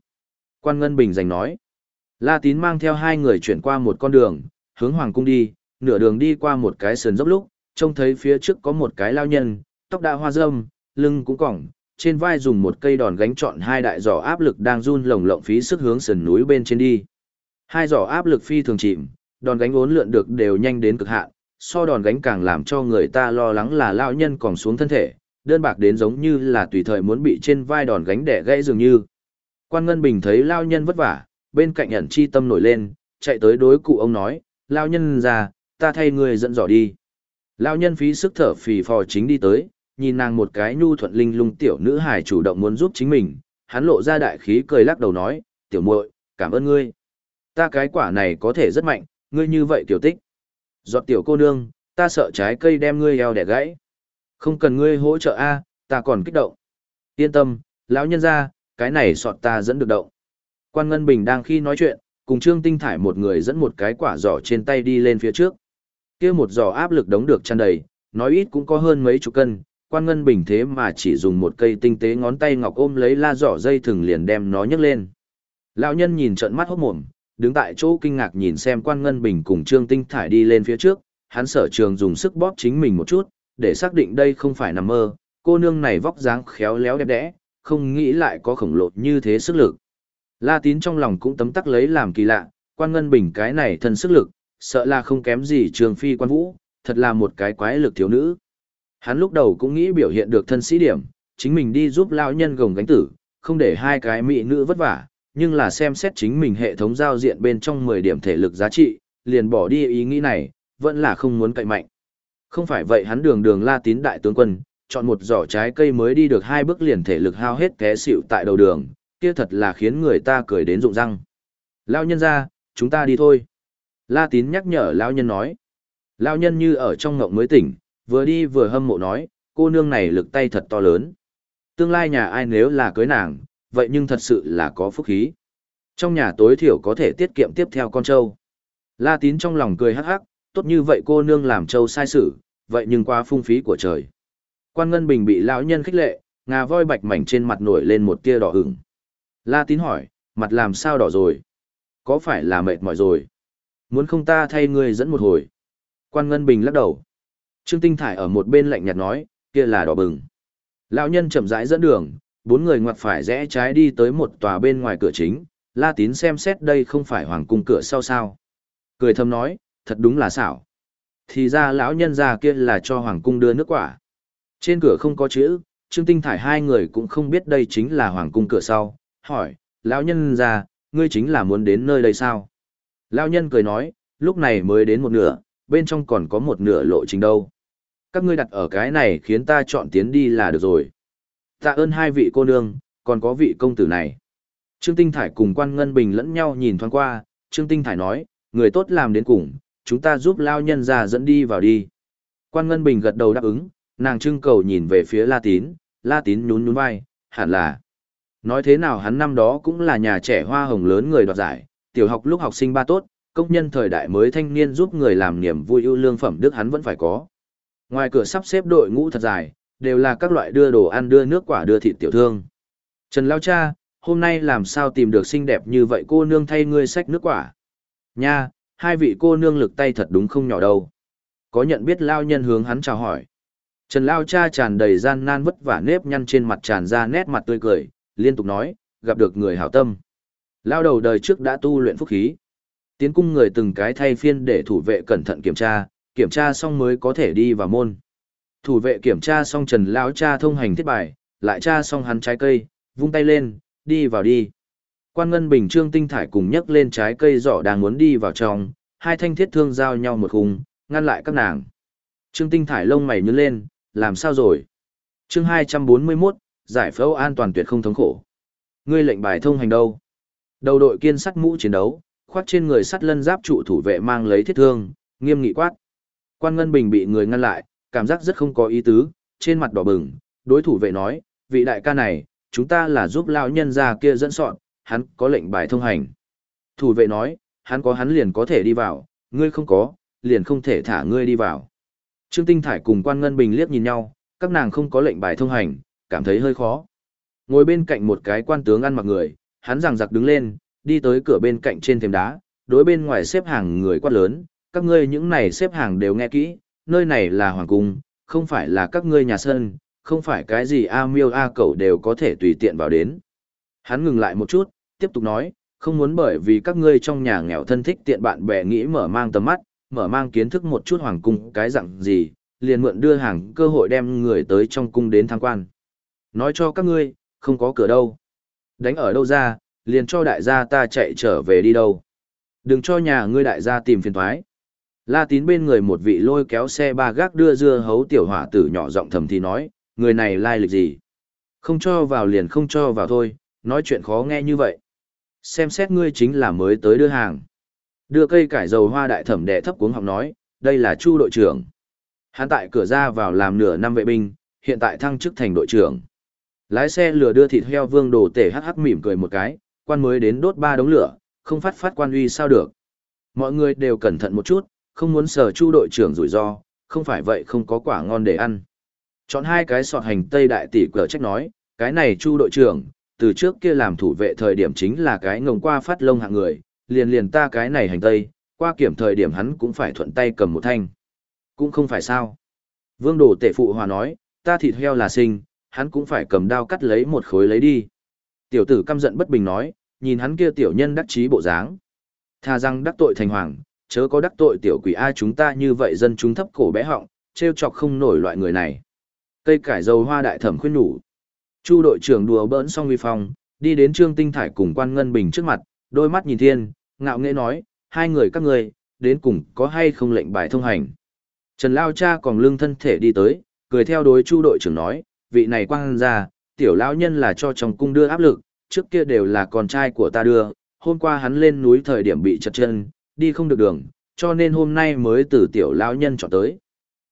Speaker 1: Quan Ngân Bình giành nói. La tín mang theo hai người chuyển qua một con đường, hướng hoàng cung đi, nửa đường đi qua một cái sườn dốc lúc, trông thấy phía trước có một cái lao nhân, tóc đã hoa râm, lưng cũng còng, trên vai dùng một cây đòn gánh trọn hai đại giỏ áp lực đang run lồng lộng phí sức hướng sườn núi bên trên đi. Hai giỏ áp lực phi thường chìm, đòn gánh uốn lượn được đều nhanh đến cực hạn, so đòn gánh càng làm cho người ta lo lắng là lão nhân còn xuống thân thể, đơn bạc đến giống như là tùy thời muốn bị trên vai đòn gánh đẻ gãy dường như. Quan Ngân Bình thấy lão nhân vất vả, bên cạnh ẩn chi tâm nổi lên, chạy tới đối cụ ông nói, lão nhân già, ta thay người dẫn dò đi. Lão nhân phí sức thở phì phò chính đi tới, nhìn nàng một cái nhu thuận linh lung tiểu nữ hài chủ động muốn giúp chính mình, hắn lộ ra đại khí cười lắc đầu nói, tiểu muội, cảm ơn ngươi. Ta cái quả này có thể rất mạnh, ngươi như vậy tiểu tích. Giọt tiểu cô nương, ta sợ trái cây đem ngươi eo đẻ gãy. Không cần ngươi hỗ trợ a, ta còn kích động. Yên tâm, lão nhân ra, cái này sọt ta dẫn được động. Quan Ngân Bình đang khi nói chuyện, cùng Trương Tinh Thải một người dẫn một cái quả giỏ trên tay đi lên phía trước. Kia một giỏ áp lực đống được tràn đầy, nói ít cũng có hơn mấy chục cân, Quan Ngân Bình thế mà chỉ dùng một cây tinh tế ngón tay ngọc ôm lấy la giỏ dây thừng liền đem nó nhấc lên. Lão nhân nhìn trận mắt hốt mồm, đứng tại chỗ kinh ngạc nhìn xem Quan Ngân Bình cùng Trương Tinh Thải đi lên phía trước, hắn sở trường dùng sức bóp chính mình một chút, để xác định đây không phải nằm mơ, cô nương này vóc dáng khéo léo đẹp đẽ, không nghĩ lại có khổng lồ như thế sức lực. La tín trong lòng cũng tấm tắc lấy làm kỳ lạ, quan ngân bình cái này thân sức lực, sợ là không kém gì trường phi quan vũ, thật là một cái quái lực thiếu nữ. Hắn lúc đầu cũng nghĩ biểu hiện được thân sĩ điểm, chính mình đi giúp lão nhân gồng gánh tử, không để hai cái mỹ nữ vất vả, nhưng là xem xét chính mình hệ thống giao diện bên trong 10 điểm thể lực giá trị, liền bỏ đi ý nghĩ này, vẫn là không muốn cậy mạnh. Không phải vậy hắn đường đường la tín đại tướng quân, chọn một giỏ trái cây mới đi được hai bước liền thể lực hao hết té xịu tại đầu đường, kia thật là khiến người ta cười đến rụng răng. Lao nhân ra, chúng ta đi thôi. La tín nhắc nhở Lao nhân nói. Lao nhân như ở trong ngộng mới tỉnh, vừa đi vừa hâm mộ nói, cô nương này lực tay thật to lớn. Tương lai nhà ai nếu là cưới nàng, vậy nhưng thật sự là có phúc khí. Trong nhà tối thiểu có thể tiết kiệm tiếp theo con trâu. La tín trong lòng cười hắc hắc, tốt như vậy cô nương làm trâu sai sự, vậy nhưng quá phung phí của trời. Quan Ngân Bình bị lão nhân khích lệ, ngà voi bạch mảnh trên mặt nổi lên một tia đỏ ửng. La tín hỏi, mặt làm sao đỏ rồi? Có phải là mệt mỏi rồi? Muốn không ta thay ngươi dẫn một hồi. Quan Ngân Bình lắc đầu. Trương Tinh Thải ở một bên lạnh nhạt nói, kia là đỏ bừng. Lão nhân chậm rãi dẫn đường, bốn người ngoặt phải rẽ trái đi tới một tòa bên ngoài cửa chính, La Tín xem xét đây không phải hoàng cung cửa sau sao. Cười thầm nói, thật đúng là xảo. Thì ra lão nhân già kia là cho hoàng cung đưa nước quả. Trên cửa không có chữ, Trương Tinh Thải hai người cũng không biết đây chính là hoàng cung cửa sau, hỏi, lão nhân già, ngươi chính là muốn đến nơi đây sao? Lão nhân cười nói, lúc này mới đến một nửa, bên trong còn có một nửa lộ trình đâu. Các ngươi đặt ở cái này khiến ta chọn tiến đi là được rồi. Tạ ơn hai vị cô nương, còn có vị công tử này. Trương Tinh Thải cùng quan Ngân Bình lẫn nhau nhìn thoáng qua, Trương Tinh Thải nói, người tốt làm đến cùng, chúng ta giúp lao nhân già dẫn đi vào đi. Quan Ngân Bình gật đầu đáp ứng, nàng trưng cầu nhìn về phía La Tín, La Tín nhún nhún vai, hẳn là. Nói thế nào hắn năm đó cũng là nhà trẻ hoa hồng lớn người đoạt giải, tiểu học lúc học sinh ba tốt, công nhân thời đại mới thanh niên giúp người làm niềm vui ưu lương phẩm đức hắn vẫn phải có. Ngoài cửa sắp xếp đội ngũ thật dài, đều là các loại đưa đồ ăn đưa nước quả đưa thịt tiểu thương. Trần Lao Cha, hôm nay làm sao tìm được xinh đẹp như vậy cô nương thay ngươi sách nước quả. Nha, hai vị cô nương lực tay thật đúng không nhỏ đâu. Có nhận biết Lao nhân hướng hắn chào hỏi. Trần Lao Cha tràn đầy gian nan vất vả nếp nhăn trên mặt tràn ra nét mặt tươi cười, liên tục nói, gặp được người hảo tâm. Lao đầu đời trước đã tu luyện phúc khí. Tiến cung người từng cái thay phiên để thủ vệ cẩn thận kiểm tra, kiểm tra xong mới có thể đi vào môn. Thủ vệ kiểm tra xong Trần Lão cha thông hành thiết bài, lại tra xong hắn trái cây, vung tay lên, đi vào đi. Quan Ngân Bình Trương Tinh Thải cùng nhấc lên trái cây giỏ đang muốn đi vào trong, hai thanh thiết thương giao nhau một khung, ngăn lại các nàng. Trương Tinh Thải lông mày nhướng lên, làm sao rồi? Chương 241, giải phẫu an toàn tuyệt không thống khổ. Ngươi lệnh bài thông hành đâu? Đầu đội kiên sắt mũ chiến đấu, khoác trên người sắt lân giáp trụ thủ vệ mang lấy thiết thương, nghiêm nghị quát. Quan Ngân Bình bị người ngăn lại, cảm giác rất không có ý tứ, trên mặt đỏ bừng, đối thủ vệ nói, vị đại ca này, chúng ta là giúp lão nhân ra kia dẫn soạn, hắn có lệnh bài thông hành. Thủ vệ nói, hắn có hắn liền có thể đi vào, ngươi không có, liền không thể thả ngươi đi vào. Trương Tinh Thải cùng Quan Ngân Bình liếc nhìn nhau, các nàng không có lệnh bài thông hành, cảm thấy hơi khó. Ngồi bên cạnh một cái quan tướng ăn mặc người, hắn rằng giặc đứng lên, đi tới cửa bên cạnh trên thềm đá, đối bên ngoài xếp hàng người quát lớn, các ngươi những này xếp hàng đều nghe kỹ, nơi này là hoàng cung, không phải là các ngươi nhà sân, không phải cái gì A miêu A cẩu đều có thể tùy tiện vào đến. Hắn ngừng lại một chút, tiếp tục nói, không muốn bởi vì các ngươi trong nhà nghèo thân thích tiện bạn bè nghĩ mở mang tầm mắt, mở mang kiến thức một chút hoàng cung cái dạng gì, liền mượn đưa hàng cơ hội đem người tới trong cung đến tham quan. Nói cho các ngươi, không có cửa đâu. Đánh ở đâu ra, liền cho đại gia ta chạy trở về đi đâu. Đừng cho nhà ngươi đại gia tìm phiền thoái. La tín bên người một vị lôi kéo xe ba gác đưa dưa hấu tiểu hỏa tử nhỏ giọng thầm thì nói, người này lai lịch gì? Không cho vào liền không cho vào thôi, nói chuyện khó nghe như vậy. Xem xét ngươi chính là mới tới đưa hàng. Đưa cây cải dầu hoa đại thẩm đệ thấp cuống học nói, đây là chu đội trưởng. Hắn tại cửa ra vào làm nửa năm vệ binh, hiện tại thăng chức thành đội trưởng. Lái xe lửa đưa thịt heo vương đồ tể hắc hắc mỉm cười một cái, quan mới đến đốt ba đống lửa, không phát phát quan uy sao được. Mọi người đều cẩn thận một chút, không muốn sờ chu đội trưởng rủi ro, không phải vậy không có quả ngon để ăn. Chọn hai cái sọt hành tây đại tỷ cờ trách nói, cái này chu đội trưởng, từ trước kia làm thủ vệ thời điểm chính là cái ngồng qua phát lông hạng người, liền liền ta cái này hành tây, qua kiểm thời điểm hắn cũng phải thuận tay cầm một thanh. Cũng không phải sao. Vương đồ tể phụ hòa nói, ta thịt heo là sinh, hắn cũng phải cầm đao cắt lấy một khối lấy đi. Tiểu tử căm giận bất bình nói, nhìn hắn kia tiểu nhân đắc chí bộ dáng. Tha rằng đắc tội thành hoàng, chớ có đắc tội tiểu quỷ A chúng ta như vậy dân chúng thấp cổ bé họng, trêu chọc không nổi loại người này. Cây cải dầu hoa đại thẩm khuyên nhủ. Chu đội trưởng đùa bỡn xong uy phong, đi đến Trương Tinh Thải cùng quan ngân bình trước mặt, đôi mắt nhìn thiên, ngạo nghễ nói, hai người các ngươi, đến cùng có hay không lệnh bài thông hành. Trần Lao Cha còn lưng thân thể đi tới, cười theo đối Chu đội trưởng nói, vị này quang ra, tiểu lão nhân là cho chồng cung đưa áp lực, trước kia đều là con trai của ta đưa, hôm qua hắn lên núi thời điểm bị chật chân, đi không được đường, cho nên hôm nay mới từ tiểu lão nhân chọn tới.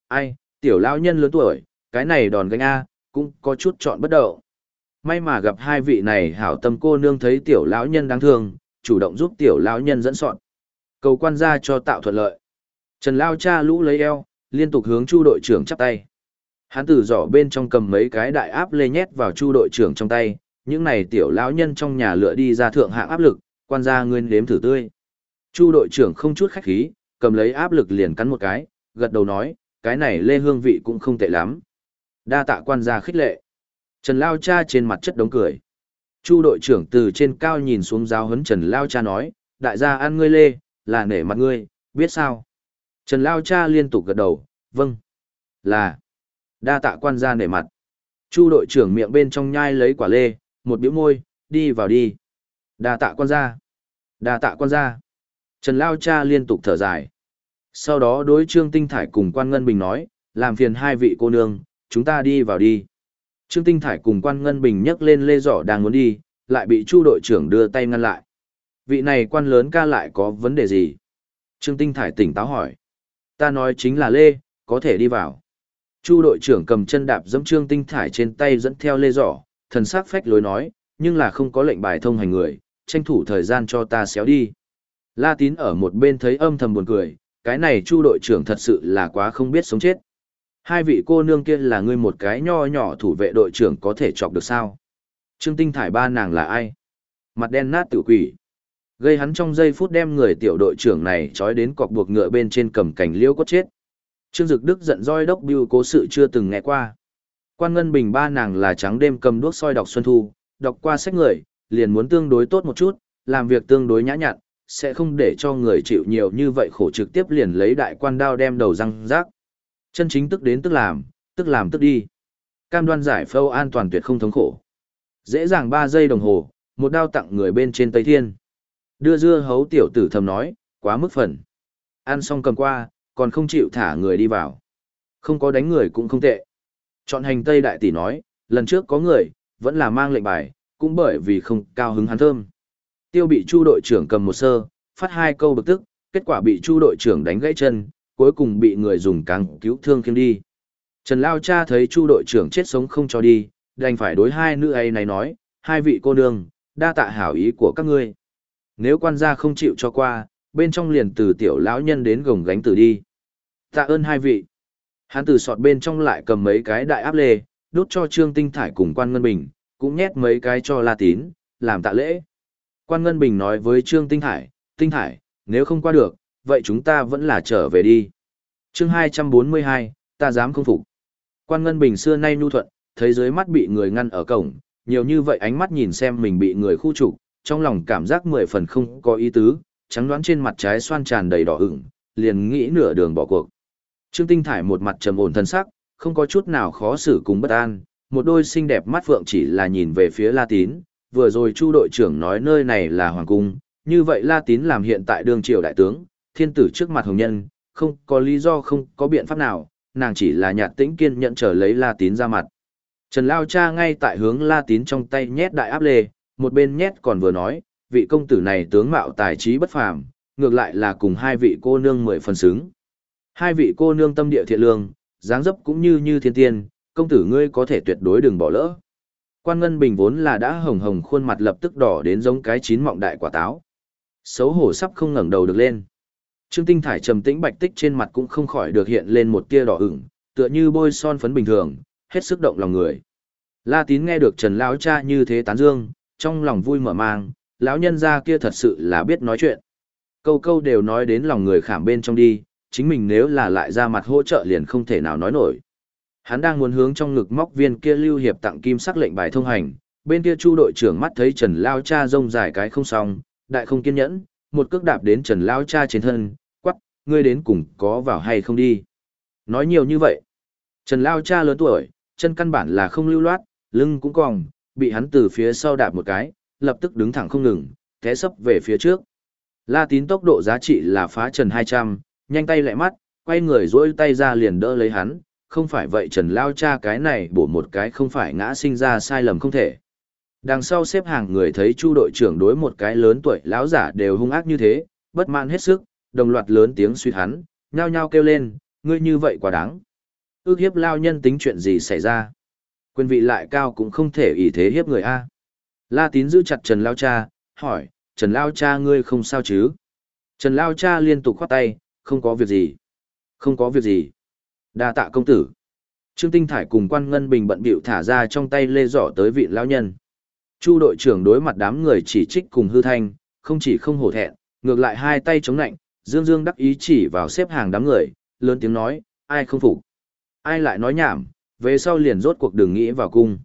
Speaker 1: Ai, tiểu lão nhân lớn tuổi, cái này đòn gánh A, cũng có chút chọn bất đậu. May mà gặp hai vị này hảo tâm cô nương thấy tiểu lão nhân đáng thương, chủ động giúp tiểu lão nhân dẫn soạn. Cầu quan gia cho tạo thuận lợi. Trần Lao cha lũ lấy eo, liên tục hướng chu đội trưởng chắp tay. Hắn từ giỏ bên trong cầm mấy cái đại áp lê nhét vào chu đội trưởng trong tay, những này tiểu lão nhân trong nhà lựa đi ra thượng hạng áp lực, quan gia nguyên đếm thử tươi. Chu đội trưởng không chút khách khí, cầm lấy áp lực liền cắn một cái, gật đầu nói, cái này lê hương vị cũng không tệ lắm. Đa tạ quan gia khích lệ. Trần Lao Cha trên mặt chất đống cười. Chu đội trưởng từ trên cao nhìn xuống giáo huấn Trần Lao Cha nói, đại gia ăn ngươi lê, là nể mặt ngươi, biết sao? Trần Lao Cha liên tục gật đầu, vâng, là, đa tạ quan gia nể mặt. Chu đội trưởng miệng bên trong nhai lấy quả lê, một biểu môi, đi vào đi. Đa tạ quan gia, đa tạ quan gia. Trần Lao Cha liên tục thở dài. Sau đó đối Trương Tinh Thải cùng quan Ngân Bình nói, làm phiền hai vị cô nương, chúng ta đi vào đi. Trương Tinh Thải cùng quan Ngân Bình nhấc lên lê giỏ đang muốn đi, lại bị Chu đội trưởng đưa tay ngăn lại. Vị này quan lớn ca lại có vấn đề gì? Trương Tinh Thải tỉnh táo hỏi. Ta nói chính là lê, có thể đi vào. Chu đội trưởng cầm chân đạp dẫm Trương Tinh Thải trên tay dẫn theo lê giỏ, thần sắc phách lối nói, nhưng là không có lệnh bài thông hành người, tranh thủ thời gian cho ta xéo đi. La Tín ở một bên thấy âm thầm buồn cười, cái này Chu đội trưởng thật sự là quá không biết sống chết. Hai vị cô nương kia là ngươi một cái nho nhỏ thủ vệ đội trưởng có thể chọc được sao? Trương Tinh Thải ba nàng là ai? Mặt đen nát tự quỷ. Gây hắn trong giây phút đem người tiểu đội trưởng này trói đến cọc buộc ngựa bên trên cầm cảnh liễu cốt chết. Trương Dực Đức giận roi đốc biêu cố sự chưa từng nghe qua. Quan Ngân Bình ba nàng là trắng đêm cầm đuốc soi đọc Xuân Thu, đọc qua sách người, liền muốn tương đối tốt một chút, làm việc tương đối nhã nhặn, sẽ không để cho người chịu nhiều như vậy khổ trực tiếp liền lấy đại quan đao đem đầu răng rác. Chân chính tức đến tức làm, tức làm tức đi. Cam đoan giải phâu an toàn tuyệt không thống khổ. Dễ dàng 3 giây đồng hồ, một đao tặng người bên trên Tây Thiên. Đưa dưa hấu tiểu tử thầm nói, quá mức phần. Ăn xong cầm qua, còn không chịu thả người đi vào. Không có đánh người cũng không tệ. Chọn hành Tây Đại Tỷ nói, lần trước có người, vẫn là mang lệnh bài, cũng bởi vì không cao hứng hắn thơm. Tiêu bị chu đội trưởng cầm một sơ, phát hai câu bực tức, kết quả bị chu đội trưởng đánh gãy chân, cuối cùng bị người dùng càng cứu thương khiêng đi. Trần Lao Cha thấy chu đội trưởng chết sống không cho đi, đành phải đối hai nữ ấy này nói, hai vị cô nương, đa tạ hảo ý của các ngươi. Nếu quan gia không chịu cho qua, bên trong liền từ tiểu lão nhân đến gồng gánh từ đi. Tạ ơn hai vị. Hắn từ sọt bên trong lại cầm mấy cái đại áp lê, đốt cho Trương Tinh Thải cùng quan Ngân Bình, cũng nhét mấy cái cho La Tín, làm tạ lễ. Quan Ngân Bình nói với Trương Tinh Hải: Tinh Hải, nếu không qua được, vậy chúng ta vẫn là trở về đi. chương 242, ta dám không phục. Quan Ngân Bình xưa nay nhu thuận, thấy dưới mắt bị người ngăn ở cổng, nhiều như vậy ánh mắt nhìn xem mình bị người khu trục, trong lòng cảm giác mười phần không có ý tứ, trắng đoán trên mặt trái xoan tràn đầy đỏ ửng, liền nghĩ nửa đường bỏ cuộc. Trương Tinh Thải một mặt trầm ổn thân sắc, không có chút nào khó xử cùng bất an, một đôi xinh đẹp mắt phượng chỉ là nhìn về phía La Tín, vừa rồi Chu đội trưởng nói nơi này là hoàng cung, như vậy La Tín làm hiện tại đương triều đại tướng, thiên tử trước mặt hồng nhân, không có lý do không có biện pháp nào, nàng chỉ là nhạt tĩnh kiên nhận trở lấy La Tín ra mặt. Trần Lao Cha ngay tại hướng La Tín trong tay nhét đại áp lê, một bên nhét còn vừa nói, vị công tử này tướng mạo tài trí bất phàm, ngược lại là cùng hai vị cô nương mười phần xứng. Hai vị cô nương tâm địa thiện lương, dáng dấp cũng như như thiên tiên, công tử ngươi có thể tuyệt đối đừng bỏ lỡ. Quan Ngân Bình vốn là đã hồng hồng khuôn mặt lập tức đỏ đến giống cái chín mọng đại quả táo. Xấu hổ sắp không ngẩng đầu được lên. Trương Tinh Thải trầm tĩnh bạch tích trên mặt cũng không khỏi được hiện lên một tia đỏ ửng, tựa như bôi son phấn bình thường, hết sức động lòng người. La Tín nghe được Trần lão cha như thế tán dương, trong lòng vui mở mang, lão nhân gia kia thật sự là biết nói chuyện. Câu câu đều nói đến lòng người khảm bên trong đi, chính mình nếu là lại ra mặt hỗ trợ liền không thể nào nói nổi. Hắn đang muốn hướng trong ngực móc viên kia lưu hiệp tặng kim sắc lệnh bài thông hành, bên kia chu đội trưởng mắt thấy Trần Lao Cha rông dài cái không xong, đại không kiên nhẫn, một cước đạp đến Trần Lao Cha trên thân, quắc, ngươi đến cùng có vào hay không đi. Nói nhiều như vậy. Trần Lao Cha lớn tuổi, chân căn bản là không lưu loát, lưng cũng cong, bị hắn từ phía sau đạp một cái, lập tức đứng thẳng không ngừng, té sấp về phía trước. La tín tốc độ giá trị là phá trần 200, nhanh tay lẹ mắt, quay người dỗi tay ra liền đỡ lấy hắn, không phải vậy trần lao cha cái này bổ một cái không phải ngã sinh ra sai lầm không thể. Đằng sau xếp hàng người thấy chu đội trưởng đối một cái lớn tuổi lão giả đều hung ác như thế, bất mãn hết sức, đồng loạt lớn tiếng suy hắn, nhao nhao kêu lên, ngươi như vậy quá đáng. Ước hiếp lao nhân tính chuyện gì xảy ra. Quyền vị lại cao cũng không thể ý thế hiếp người A. La tín giữ chặt Trần Lao Cha, hỏi, Trần Lao Cha ngươi không sao chứ? Trần Lao Cha liên tục khoát tay, không có việc gì. Không có việc gì đa tạ công tử. Trương Tinh Thải cùng quan Ngân Bình bận bịu thả ra trong tay lê giỏ tới vị lão nhân. Chu đội trưởng đối mặt đám người chỉ trích cùng hư thanh, không chỉ không hổ thẹn, Ngược lại hai tay chống nạnh, Dương Dương đắc ý chỉ vào xếp hàng đám người, lớn tiếng nói, ai không phục. Ai lại nói nhảm, về sau liền rốt cuộc đường nghĩ vào cung.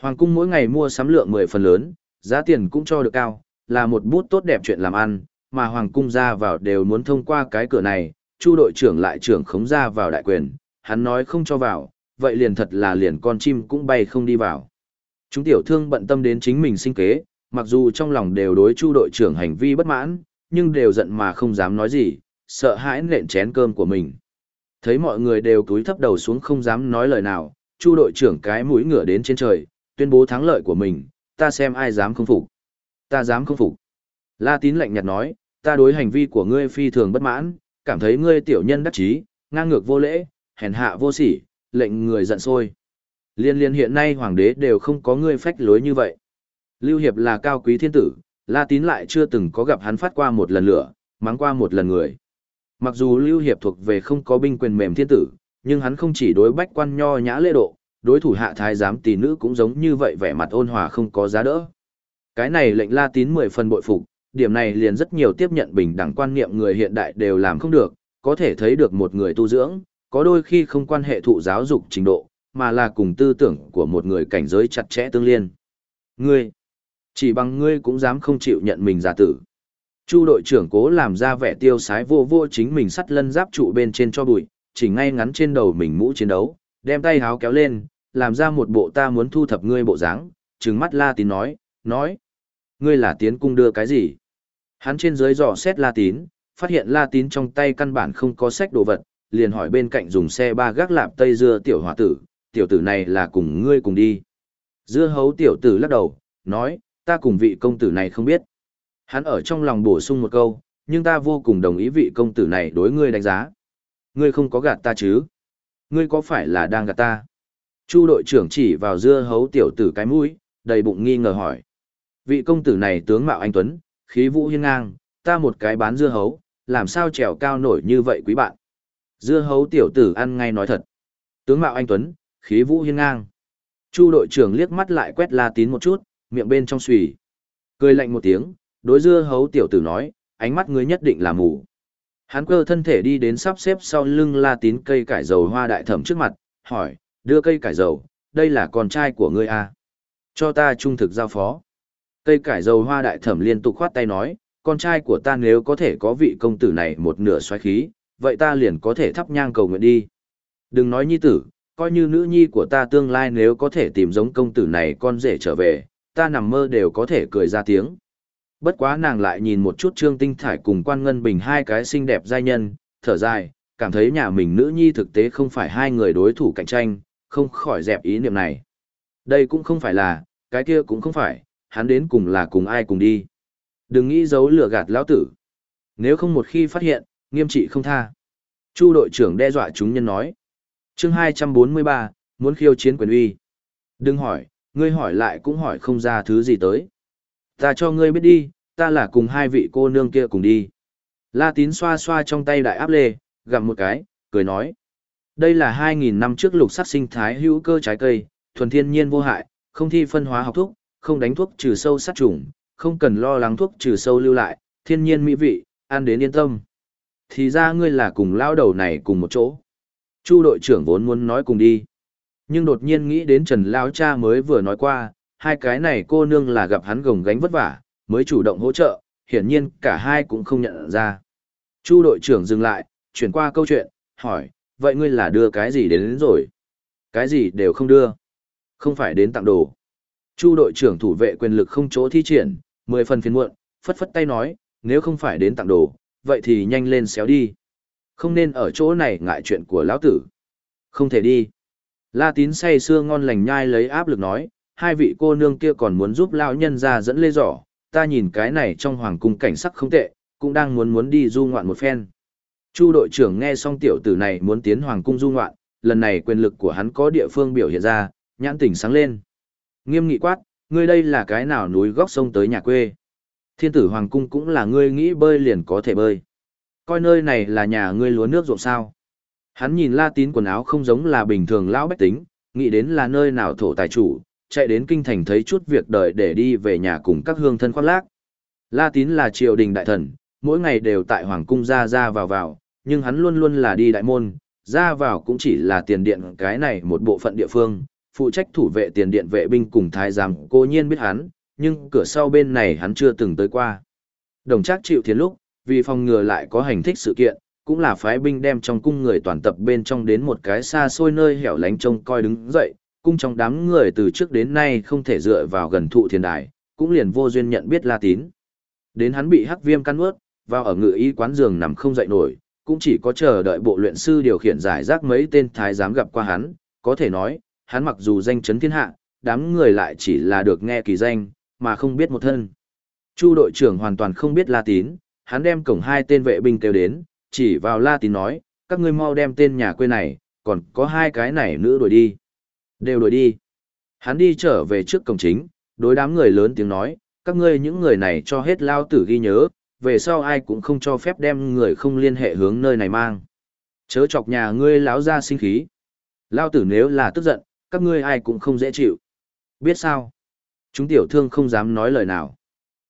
Speaker 1: Hoàng cung mỗi ngày mua sắm lượng 10 phần lớn, giá tiền cũng cho được cao, là một bút tốt đẹp chuyện làm ăn, mà hoàng cung ra vào đều muốn thông qua cái cửa này, Chu đội trưởng lại trưởng khống ra vào đại quyền, hắn nói không cho vào, vậy liền thật là liền con chim cũng bay không đi vào. Chúng tiểu thương bận tâm đến chính mình sinh kế, mặc dù trong lòng đều đối Chu đội trưởng hành vi bất mãn, nhưng đều giận mà không dám nói gì, sợ hãi nện chén cơm của mình. Thấy mọi người đều cúi thấp đầu xuống không dám nói lời nào, Chu đội trưởng cái mũi ngửa đến trên trời, tuyên bố thắng lợi của mình, ta xem ai dám không phục. Ta dám không phục. La Tín lạnh nhạt nói, ta đối hành vi của ngươi phi thường bất mãn, cảm thấy ngươi tiểu nhân đắc chí, ngang ngược vô lễ, hèn hạ vô sỉ, lệnh người giận sôi. Liên liên hiện nay hoàng đế đều không có ngươi phách lối như vậy. Lưu Hiệp là cao quý thiên tử, La Tín lại chưa từng có gặp hắn phát qua một lần lửa, mắng qua một lần người. Mặc dù Lưu Hiệp thuộc về không có binh quyền mềm thiên tử, nhưng hắn không chỉ đối bách quan nho nhã lễ độ, đối thủ hạ thái giám tỷ nữ cũng giống như vậy vẻ mặt ôn hòa không có giá đỡ. Cái này lệnh La Tín mười phần bội phục, điểm này liền rất nhiều tiếp nhận bình đẳng quan niệm người hiện đại đều làm không được, có thể thấy được một người tu dưỡng, có đôi khi không quan hệ thụ giáo dục trình độ, mà là cùng tư tưởng của một người cảnh giới chặt chẽ tương liên. Ngươi, chỉ bằng ngươi cũng dám không chịu nhận mình giả tử. Chu đội trưởng cố làm ra vẻ tiêu sái vô vô chính mình sắt lân giáp trụ bên trên cho bụi, chỉ ngay ngắn trên đầu mình mũ chiến đấu, đem tay háo kéo lên, làm ra một bộ ta muốn thu thập ngươi bộ dáng, trừng mắt La Tín nói, nói, ngươi là tiến cung đưa cái gì? Hắn trên dưới dò xét La Tín, phát hiện La Tín trong tay căn bản không có sách đồ vật, liền hỏi bên cạnh dùng xe ba gác lạp tây dưa tiểu hòa tử, tiểu tử này là cùng ngươi cùng đi. Dưa hấu tiểu tử lắc đầu, nói, ta cùng vị công tử này không biết. Hắn ở trong lòng bổ sung một câu, nhưng ta vô cùng đồng ý vị công tử này đối ngươi đánh giá. Ngươi không có gạt ta chứ? Ngươi có phải là đang gạt ta? Chu đội trưởng chỉ vào dưa hấu tiểu tử cái mũi, đầy bụng nghi ngờ hỏi. Vị công tử này tướng mạo anh Tuấn, khí vũ hiên ngang, ta một cái bán dưa hấu, làm sao trèo cao nổi như vậy quý bạn. Dưa hấu tiểu tử ăn ngay nói thật. Tướng mạo anh Tuấn, khí vũ hiên ngang. Chu đội trưởng liếc mắt lại quét La Tín một chút, miệng bên trong xùy. Cười lạnh một tiếng, đối dưa hấu tiểu tử nói, ánh mắt ngươi nhất định là mù. Hắn cơ thân thể đi đến sắp xếp sau lưng La Tín cây cải dầu hoa đại thẩm trước mặt, hỏi, đưa cây cải dầu, đây là con trai của ngươi à? Cho ta trung thực giao phó. Cây cải dầu hoa đại thẩm liên tục khoát tay nói, con trai của ta nếu có thể có vị công tử này một nửa xoáy khí, vậy ta liền có thể thắp nhang cầu nguyện đi. Đừng nói nhi tử, coi như nữ nhi của ta tương lai nếu có thể tìm giống công tử này con rể trở về, ta nằm mơ đều có thể cười ra tiếng. Bất quá nàng lại nhìn một chút Trương Tinh Thải cùng Quan Ngân Bình hai cái xinh đẹp giai nhân, thở dài, cảm thấy nhà mình nữ nhi thực tế không phải hai người đối thủ cạnh tranh, không khỏi dẹp ý niệm này. Đây cũng không phải là, cái kia cũng không phải, hắn đến cùng là cùng ai cùng đi. Đừng nghĩ giấu lừa gạt lão tử. Nếu không một khi phát hiện, nghiêm trị không tha. Chu đội trưởng đe dọa chúng nhân nói. chương 243, muốn khiêu chiến quyền uy. Đừng hỏi, ngươi hỏi lại cũng hỏi không ra thứ gì tới. Ta cho ngươi biết đi, ta là cùng hai vị cô nương kia cùng đi. La tín xoa xoa trong tay đại áp lê, gặm một cái, cười nói. Đây là 2.000 năm trước lục sắc sinh thái hữu cơ trái cây, thuần thiên nhiên vô hại, không thi phân hóa học thuốc, không đánh thuốc trừ sâu sát trùng, không cần lo lắng thuốc trừ sâu lưu lại, thiên nhiên mỹ vị, ăn đến yên tâm. Thì ra ngươi là cùng lao đầu này cùng một chỗ. Chu đội trưởng vốn muốn nói cùng đi. Nhưng đột nhiên nghĩ đến Trần Lao Cha mới vừa nói qua, hai cái này cô nương là gặp hắn gồng gánh vất vả, mới chủ động hỗ trợ, hiển nhiên cả hai cũng không nhận ra. Chu đội trưởng dừng lại, chuyển qua câu chuyện, hỏi, vậy ngươi là đưa cái gì đến, đến rồi? Cái gì đều không đưa. Không phải đến tặng đồ. Chu đội trưởng thủ vệ quyền lực không chỗ thi triển, mười phần phiền muộn, phất phất tay nói, nếu không phải đến tặng đồ, vậy thì nhanh lên xéo đi. Không nên ở chỗ này ngại chuyện của lão tử. Không thể đi. La tín say sưa ngon lành nhai lấy áp lực nói, hai vị cô nương kia còn muốn giúp lão nhân ra dẫn lê giỏ, ta nhìn cái này trong hoàng cung cảnh sắc không tệ, cũng đang muốn muốn đi du ngoạn một phen. Chu đội trưởng nghe xong tiểu tử này muốn tiến hoàng cung du ngoạn, lần này quyền lực của hắn có địa phương biểu hiện ra, nhãn tỉnh sáng lên. Nghiêm nghị quát, ngươi đây là cái nào núi góc sông tới nhà quê. Thiên tử hoàng cung cũng là ngươi nghĩ bơi liền có thể bơi. Coi nơi này là nhà ngươi lúa nước ruộng sao. Hắn nhìn la tín quần áo không giống là bình thường lão bách tính, nghĩ đến là nơi nào thổ tài chủ, chạy đến kinh thành thấy chút việc đợi để đi về nhà cùng các hương thân khoác lác. La tín là triều đình đại thần, mỗi ngày đều tại Hoàng cung ra ra vào vào, nhưng hắn luôn luôn là đi đại môn, ra vào cũng chỉ là tiền điện cái này một bộ phận địa phương, phụ trách thủ vệ tiền điện vệ binh cùng thái giám cố nhiên biết hắn, nhưng cửa sau bên này hắn chưa từng tới qua. Đồng trác chịu thiến lúc, vì phòng ngừa lại có hành thích sự kiện, cũng là phái binh đem trong cung người toàn tập bên trong đến một cái xa xôi nơi hẻo lánh trông coi đứng dậy, cung trong đám người từ trước đến nay không thể dựa vào gần thụ thiên đài, cũng liền vô duyên nhận biết La Tín. Đến hắn bị hắc viêm căn ướt, vào ở ngự y quán giường nằm không dậy nổi, cũng chỉ có chờ đợi bộ luyện sư điều khiển giải rác mấy tên thái giám gặp qua hắn, có thể nói, hắn mặc dù danh chấn thiên hạ, đám người lại chỉ là được nghe kỳ danh, mà không biết một thân. Chu đội trưởng hoàn toàn không biết La Tín, hắn đem cổng hai tên vệ binh kêu đến, chỉ vào La Tín nói, các ngươi mau đem tên nhà quê này, còn có hai cái này nữa đuổi đi. Đều đuổi đi. Hắn đi trở về trước cổng chính, đối đám người lớn tiếng nói, các ngươi những người này cho hết lao tử ghi nhớ, về sau ai cũng không cho phép đem người không liên hệ hướng nơi này mang. Chớ chọc nhà ngươi láo ra sinh khí. Lao tử nếu là tức giận, các ngươi ai cũng không dễ chịu. Biết sao? Chúng tiểu thương không dám nói lời nào.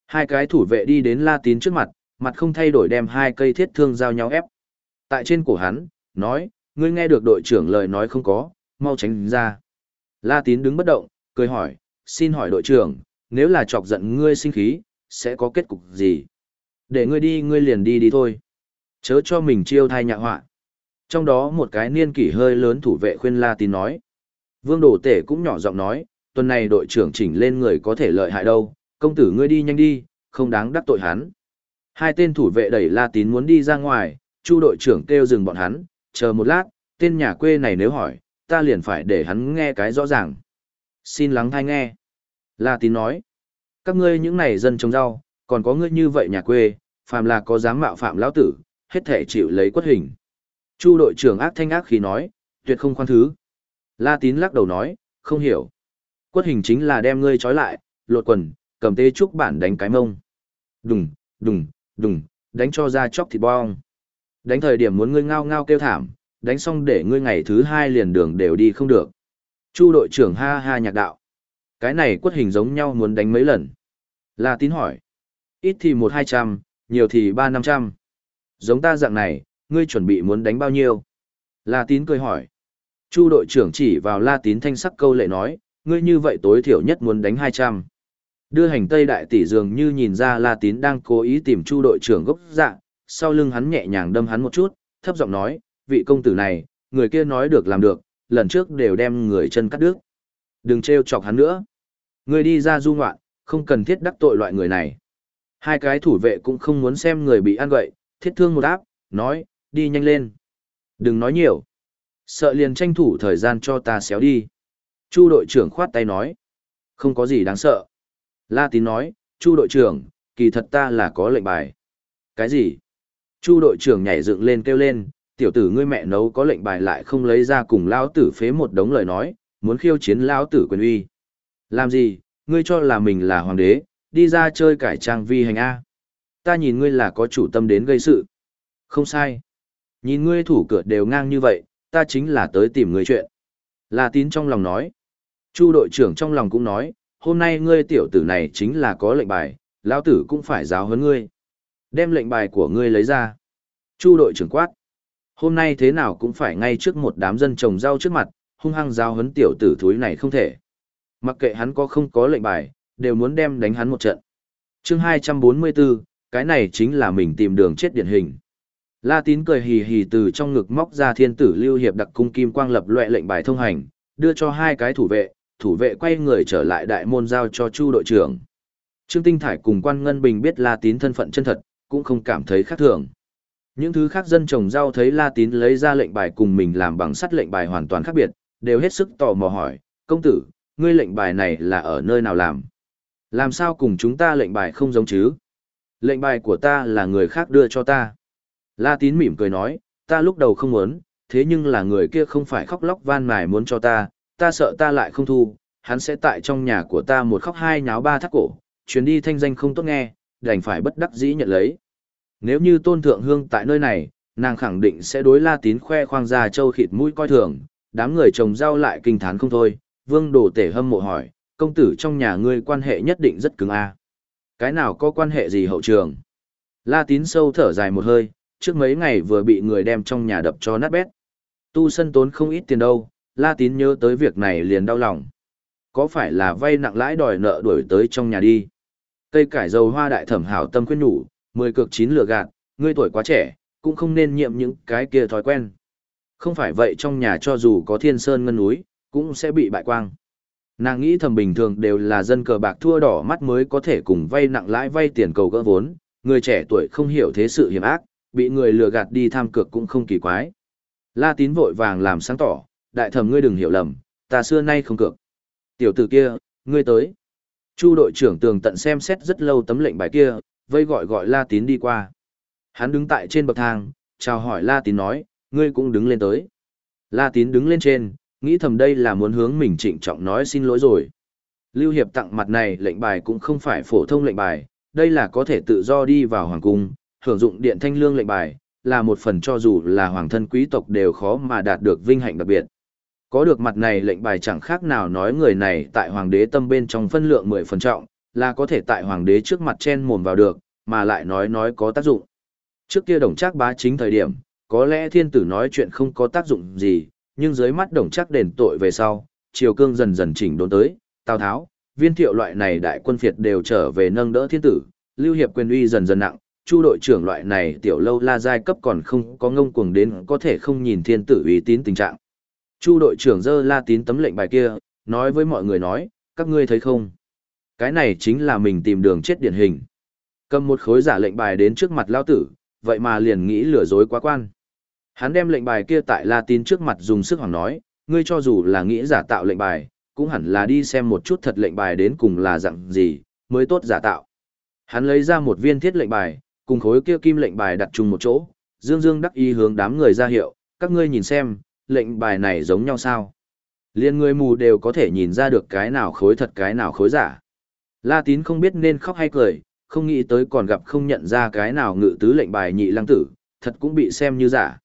Speaker 1: Hai cái thủ vệ đi đến La Tín trước mặt, mặt không thay đổi đem hai cây thiết thương giao nhau ép. Tại trên cổ hắn, nói, ngươi nghe được đội trưởng lời nói không có, mau tránh ra. La Tín đứng bất động, cười hỏi, xin hỏi đội trưởng, nếu là chọc giận ngươi sinh khí, sẽ có kết cục gì? Để ngươi đi ngươi liền đi đi thôi. Chớ cho mình chiêu thai nhạ họa. Trong đó một cái niên kỷ hơi lớn thủ vệ khuyên La Tín nói. Vương Đồ Tể cũng nhỏ giọng nói, tuần này đội trưởng chỉnh lên người có thể lợi hại đâu, công tử ngươi đi nhanh đi, không đáng đắc tội hắn. Hai tên thủ vệ đẩy La Tín muốn đi ra ngoài, Chu đội trưởng kêu dừng bọn hắn, chờ một lát, tên nhà quê này nếu hỏi, ta liền phải để hắn nghe cái rõ ràng. Xin lắng thai nghe. La Tín nói, các ngươi những này dân trồng rau, còn có ngươi như vậy nhà quê, phàm là có dám mạo phạm lão tử, hết thể chịu lấy quất hình. Chu đội trưởng ác thanh ác khí nói, tuyệt không khoan thứ. La Tín lắc đầu nói, không hiểu. Quất hình chính là đem ngươi trói lại, lột quần, cầm tê trúc bản đánh cái mông. Đùng, đùng, đùng, đánh cho ra chóc thịt bong. Đánh thời điểm muốn ngươi ngao ngao kêu thảm, đánh xong để ngươi ngày thứ hai liền đường đều đi không được. Chu đội trưởng ha ha nhạc đạo. Cái này quất hình giống nhau muốn đánh mấy lần. La tín hỏi. Ít thì một hai trăm, nhiều thì ba năm trăm. Giống ta dạng này, ngươi chuẩn bị muốn đánh bao nhiêu? La tín cười hỏi. Chu đội trưởng chỉ vào La tín thanh sắc câu lệ nói, ngươi như vậy tối thiểu nhất muốn đánh hai trăm. Đưa hành tây đại tỷ dường như nhìn ra La tín đang cố ý tìm chu đội trưởng gốc dạ, sau lưng hắn nhẹ nhàng đâm hắn một chút, thấp giọng nói, vị công tử này, người kia nói được làm được, lần trước đều đem người chân cắt đứt. Đừng trêu chọc hắn nữa. Người đi ra du ngoạn, không cần thiết đắc tội loại người này. Hai cái thủ vệ cũng không muốn xem người bị ăn gậy, thiết thương một áp, nói, đi nhanh lên. Đừng nói nhiều. Sợ liền tranh thủ thời gian cho ta xéo đi. Chu đội trưởng khoát tay nói. Không có gì đáng sợ. La tín nói, Chu đội trưởng, kỳ thật ta là có lệnh bài. Cái gì? Chu đội trưởng nhảy dựng lên kêu lên, tiểu tử ngươi mẹ nấu có lệnh bài lại không lấy ra cùng lão tử phế một đống lời nói, muốn khiêu chiến lão tử quyền uy. Làm gì, ngươi cho là mình là hoàng đế, đi ra chơi cải trang vi hành A. Ta nhìn ngươi là có chủ tâm đến gây sự. Không sai. Nhìn ngươi thủ cửa đều ngang như vậy, ta chính là tới tìm người chuyện. La tín trong lòng nói. Chu đội trưởng trong lòng cũng nói, hôm nay ngươi tiểu tử này chính là có lệnh bài, lão tử cũng phải giáo huấn ngươi. Đem lệnh bài của ngươi lấy ra. Chu đội trưởng quát. Hôm nay thế nào cũng phải ngay trước một đám dân trồng rau trước mặt, hung hăng giao huấn tiểu tử thúi này không thể. Mặc kệ hắn có không có lệnh bài, đều muốn đem đánh hắn một trận. chương 244, cái này chính là mình tìm đường chết điển hình. La tín cười hì hì từ trong ngực móc ra thiên tử lưu hiệp đặc cung kim quang lập loại lệnh bài thông hành, đưa cho hai cái thủ vệ, thủ vệ quay người trở lại đại môn giao cho chu đội trưởng. Trương Tinh Thải cùng quan Ngân Bình biết La tín thân phận chân thật, cũng không cảm thấy khác thường. Những thứ khác dân trồng rau thấy La Tín lấy ra lệnh bài cùng mình làm bằng sắt lệnh bài hoàn toàn khác biệt, đều hết sức tò mò hỏi, công tử, ngươi lệnh bài này là ở nơi nào làm? Làm sao cùng chúng ta lệnh bài không giống chứ? Lệnh bài của ta là người khác đưa cho ta. La Tín mỉm cười nói, ta lúc đầu không muốn, thế nhưng là người kia không phải khóc lóc van mài muốn cho ta, ta sợ ta lại không thu, hắn sẽ tại trong nhà của ta một khóc hai nháo ba thắt cổ, chuyến đi thanh danh không tốt nghe, đành phải bất đắc dĩ nhận lấy. Nếu như tôn thượng hương tại nơi này, nàng khẳng định sẽ đối la tín khoe khoang ra châu khịt mũi coi thường, đám người trồng rau lại kinh thán không thôi. Vương đồ tể hâm mộ hỏi, công tử trong nhà ngươi quan hệ nhất định rất cứng a Cái nào có quan hệ gì hậu trường? La tín sâu thở dài một hơi, trước mấy ngày vừa bị người đem trong nhà đập cho nát bét. Tu sân tốn không ít tiền đâu, La tín nhớ tới việc này liền đau lòng. Có phải là vay nặng lãi đòi nợ đuổi tới trong nhà đi? Cây cải dầu hoa đại thẩm hảo tâm khuyên nhủ, mười cực chín lừa gạt, ngươi tuổi quá trẻ, cũng không nên nhiệm những cái kia thói quen. Không phải vậy trong nhà cho dù có thiên sơn ngân núi, cũng sẽ bị bại quang. Nàng nghĩ thầm bình thường đều là dân cờ bạc thua đỏ mắt mới có thể cùng vay nặng lãi vay tiền cầu gỡ vốn, người trẻ tuổi không hiểu thế sự hiểm ác, bị người lừa gạt đi tham cược cũng không kỳ quái. La tín vội vàng làm sáng tỏ, đại thẩm ngươi đừng hiểu lầm, ta xưa nay không cược. Tiểu tử kia, ngươi tới. Chu đội trưởng tường tận xem xét rất lâu tấm lệnh bài kia, vây gọi gọi La tín đi qua. Hắn đứng tại trên bậc thang, chào hỏi La tín nói, ngươi cũng đứng lên tới. La tín đứng lên trên, nghĩ thầm đây là muốn hướng mình trịnh trọng nói xin lỗi rồi. Lưu Hiệp tặng mặt này lệnh bài cũng không phải phổ thông lệnh bài, đây là có thể tự do đi vào hoàng cung, hưởng dụng điện thanh lương lệnh bài, là một phần cho dù là hoàng thân quý tộc đều khó mà đạt được vinh hạnh đặc biệt. Có được mặt này lệnh bài chẳng khác nào nói người này tại hoàng đế tâm bên trong phân lượng 10 phần trọng, là có thể tại hoàng đế trước mặt chen mồm vào được, mà lại nói nói có tác dụng. Trước kia đồng trác bá chính thời điểm, có lẽ thiên tử nói chuyện không có tác dụng gì, nhưng dưới mắt đồng trác đền tội về sau, triều cương dần dần chỉnh đốn tới, Tào Tháo, viên thiệu loại này đại quân phiệt đều trở về nâng đỡ thiên tử, lưu hiệp quyền uy dần dần nặng, chu đội trưởng loại này tiểu lâu la giai cấp còn không có ngông cuồng đến có thể không nhìn thiên tử uy tín tình trạng. Chu đội trưởng dơ la tín tấm lệnh bài kia, nói với mọi người nói, các ngươi thấy không? Cái này chính là mình tìm đường chết điển hình. Cầm một khối giả lệnh bài đến trước mặt lao tử, vậy mà liền nghĩ lừa dối quá quan. Hắn đem lệnh bài kia tại La Tín trước mặt dùng sức hoàng nói, ngươi cho dù là nghĩ giả tạo lệnh bài, cũng hẳn là đi xem một chút thật lệnh bài đến cùng là dạng gì, mới tốt giả tạo. Hắn lấy ra một viên thiết lệnh bài, cùng khối kia kim lệnh bài đặt chung một chỗ, dương dương đắc ý hướng đám người ra hiệu, các ngươi nhìn xem, lệnh bài này giống nhau sao. Liên người mù đều có thể nhìn ra được cái nào khối thật cái nào khối giả. La tín không biết nên khóc hay cười, không nghĩ tới còn gặp không nhận ra cái nào ngự tứ lệnh bài nhị lăng tử, thật cũng bị xem như giả.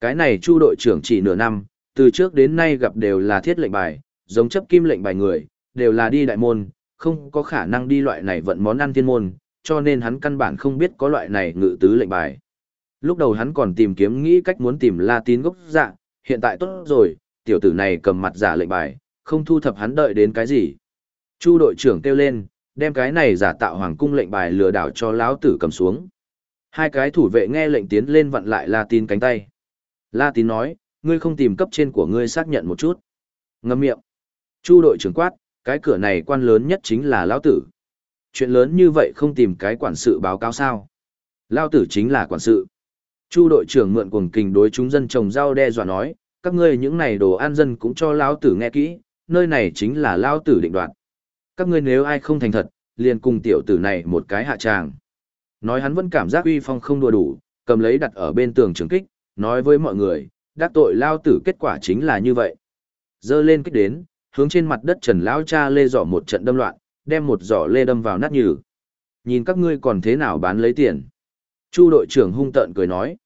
Speaker 1: Cái này chu đội trưởng chỉ nửa năm, từ trước đến nay gặp đều là thiết lệnh bài, giống chấp kim lệnh bài người, đều là đi đại môn, không có khả năng đi loại này vận món ăn thiên môn, cho nên hắn căn bản không biết có loại này ngự tứ lệnh bài. Lúc đầu hắn còn tìm kiếm nghĩ cách muốn tìm La Tín gốc dạ, hiện tại tốt rồi, tiểu tử này cầm mặt giả lệnh bài, không thu thập hắn đợi đến cái gì. Chu đội trưởng kêu lên, đem cái này giả tạo hoàng cung lệnh bài lừa đảo cho lão tử cầm xuống. Hai cái thủ vệ nghe lệnh tiến lên vặn lại La Tín cánh tay. La Tín nói, ngươi không tìm cấp trên của ngươi xác nhận một chút. Ngâm miệng. Chu đội trưởng quát, cái cửa này quan lớn nhất chính là lão tử. Chuyện lớn như vậy không tìm cái quản sự báo cáo sao? Lão tử chính là quản sự. Chu đội trưởng mượn cuồng kình đối chúng dân trồng rau đe dọa nói, các ngươi những này đồ ăn dân cũng cho lão tử nghe kỹ, nơi này chính là lão tử định đoạt. Các ngươi nếu ai không thành thật, liền cùng tiểu tử này một cái hạ tràng. Nói hắn vẫn cảm giác uy phong không đùa đủ, cầm lấy đặt ở bên tường trường kích, nói với mọi người, đắc tội lao tử kết quả chính là như vậy. Dơ lên kích đến, hướng trên mặt đất trần lão cha lê dỏ một trận đâm loạn, đem một giỏ lê đâm vào nát nhừ. Nhìn các ngươi còn thế nào bán lấy tiền. Chu đội trưởng hung tợn cười nói.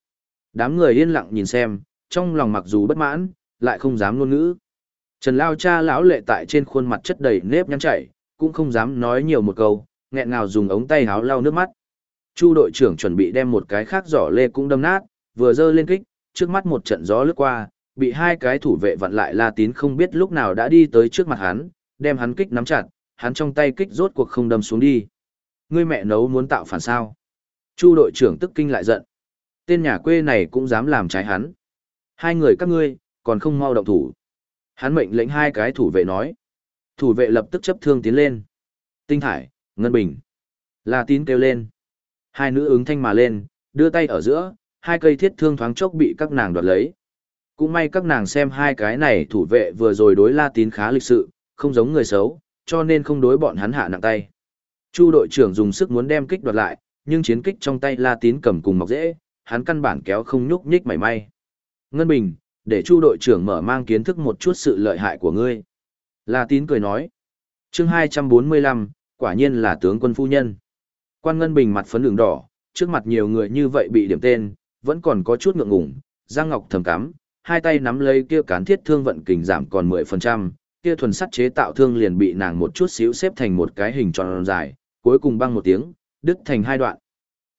Speaker 1: Đám người yên lặng nhìn xem, trong lòng mặc dù bất mãn, lại không dám ngôn ngữ. Trần Lao cha lão lệ tại trên khuôn mặt chất đầy nếp nhăn chảy, cũng không dám nói nhiều một câu, nghẹn ngào dùng ống tay háo lau nước mắt. Chu đội trưởng chuẩn bị đem một cái khác giỏ lê cũng đâm nát, vừa dơ lên kích, trước mắt một trận gió lướt qua, bị hai cái thủ vệ vặn lại La Tín không biết lúc nào đã đi tới trước mặt hắn, đem hắn kích nắm chặt, hắn trong tay kích rốt cuộc không đâm xuống đi. Ngươi mẹ nấu muốn tạo phản sao? Chu đội trưởng tức kinh lại giận. Tên nhà quê này cũng dám làm trái hắn. Hai người các ngươi, còn không mau động thủ. Hắn mệnh lệnh hai cái thủ vệ nói. Thủ vệ lập tức chấp thương tiến lên. Tinh thải, ngân bình. La tín kêu lên. Hai nữ ứng thanh mà lên, đưa tay ở giữa, hai cây thiết thương thoáng chốc bị các nàng đoạt lấy. Cũng may các nàng xem hai cái này thủ vệ vừa rồi đối La tín khá lịch sự, không giống người xấu, cho nên không đối bọn hắn hạ nặng tay. Chu đội trưởng dùng sức muốn đem kích đoạt lại, nhưng chiến kích trong tay La Tín cầm cùng mọc dễ, hắn căn bản kéo không nhúc nhích mảy may. Ngân Bình, để Chu đội trưởng mở mang kiến thức một chút sự lợi hại của ngươi. La Tín cười nói. Chương 245, quả nhiên là tướng quân phu nhân. Quan Ngân Bình mặt phấn đường đỏ, trước mặt nhiều người như vậy bị điểm tên, vẫn còn có chút ngượng ngùng, Giang Ngọc thầm cắm, hai tay nắm lấy kia cán thiết thương vận kình giảm còn 10%, kia thuần sắt chế tạo thương liền bị nàng một chút xíu xếp thành một cái hình tròn dài, cuối cùng băng một tiếng, đứt thành hai đoạn.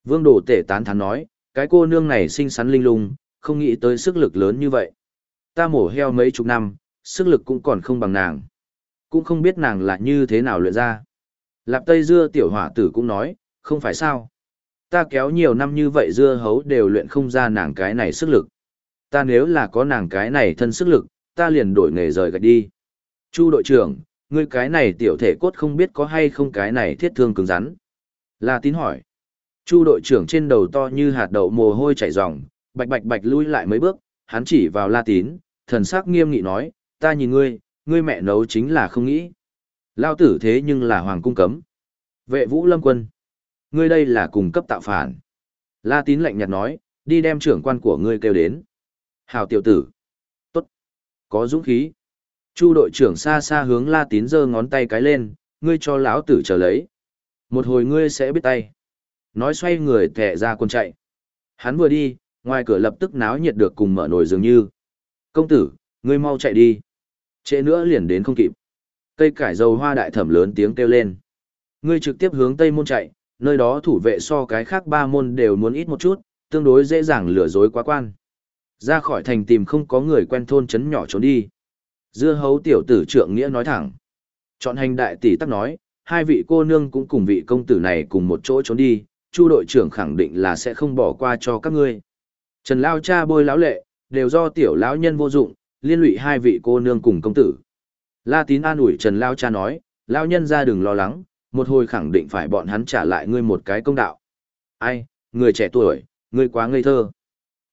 Speaker 1: Vương Đồ Tể tán thán nói, cái cô nương này xinh xắn linh lung, không nghĩ tới sức lực lớn như vậy. Ta mổ heo mấy chục năm, sức lực cũng còn không bằng nàng. Cũng không biết nàng là như thế nào luyện ra. Lạp Tây Dưa tiểu hỏa tử cũng nói, không phải sao. Ta kéo nhiều năm như vậy dưa hấu đều luyện không ra nàng cái này sức lực. Ta nếu là có nàng cái này thân sức lực, ta liền đổi nghề rời gạch đi. Chu đội trưởng, ngươi cái này tiểu thể cốt không biết có hay không cái này thiết thương cứng rắn. La tín hỏi. Chu đội trưởng trên đầu to như hạt đậu mồ hôi chảy ròng, bạch bạch bạch lui lại mấy bước, hắn chỉ vào La tín, thần sắc nghiêm nghị nói, ta nhìn ngươi, ngươi mẹ nấu chính là không nghĩ. Lao tử thế nhưng là hoàng cung cấm. Vệ vũ lâm quân. Ngươi đây là cùng cấp tạo phản. La tín lạnh nhạt nói, đi đem trưởng quan của ngươi kêu đến. Hào tiểu tử. Tốt. Có dũng khí. Chu đội trưởng xa xa hướng La tín giơ ngón tay cái lên, ngươi cho lão tử chờ lấy. Một hồi ngươi sẽ biết tay. Nói xoay người thẻ ra quân chạy. Hắn vừa đi, ngoài cửa lập tức náo nhiệt được cùng mở nồi dường như. Công tử, ngươi mau chạy đi. Trễ nữa liền đến không kịp. Cây cải dầu hoa đại thẩm lớn tiếng kêu lên. Ngươi trực tiếp hướng tây môn chạy, nơi đó thủ vệ so cái khác ba môn đều muốn ít một chút, tương đối dễ dàng lừa dối quá quan. Ra khỏi thành tìm không có người quen thôn trấn nhỏ trốn đi. Dưa hấu tiểu tử trượng nghĩa nói thẳng. Chọn hành đại tỷ tắc nói, hai vị cô nương cũng cùng vị công tử này cùng một chỗ trốn đi, chu đội trưởng khẳng định là sẽ không bỏ qua cho các ngươi. Trần Lao cha bôi lão lệ, đều do tiểu lão nhân vô dụng, liên lụy hai vị cô nương cùng công tử. La tín an ủi Trần Lao cha nói, lão nhân ra đừng lo lắng, một hồi khẳng định phải bọn hắn trả lại ngươi một cái công đạo. Ai, người trẻ tuổi, ngươi quá ngây thơ.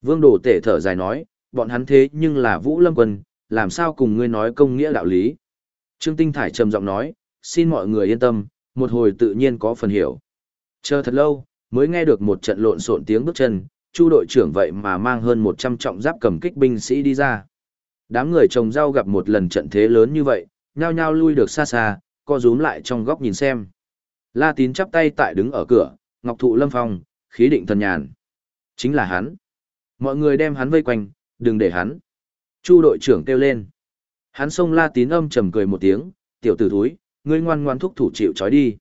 Speaker 1: Vương Đồ Tể thở dài nói, bọn hắn thế nhưng là Vũ Lâm Quân, làm sao cùng ngươi nói công nghĩa đạo lý. Trương Tinh Thải trầm giọng nói, xin mọi người yên tâm, một hồi tự nhiên có phần hiểu. Chờ thật lâu, mới nghe được một trận lộn xộn tiếng bước chân, Chu đội trưởng vậy mà mang hơn 100 trọng giáp cầm kích binh sĩ đi ra. Đám người trồng rau gặp một lần trận thế lớn như vậy, nhao nhao lui được xa xa, co rúm lại trong góc nhìn xem. La Tín chắp tay tại đứng ở cửa, Ngọc Thụ Lâm Phong, khí định thần nhàn. Chính là hắn. Mọi người đem hắn vây quanh, đừng để hắn. Chu đội trưởng kêu lên. Hắn xông La Tín âm trầm cười một tiếng, tiểu tử thúi, ngươi ngoan ngoan thúc thủ chịu trói đi.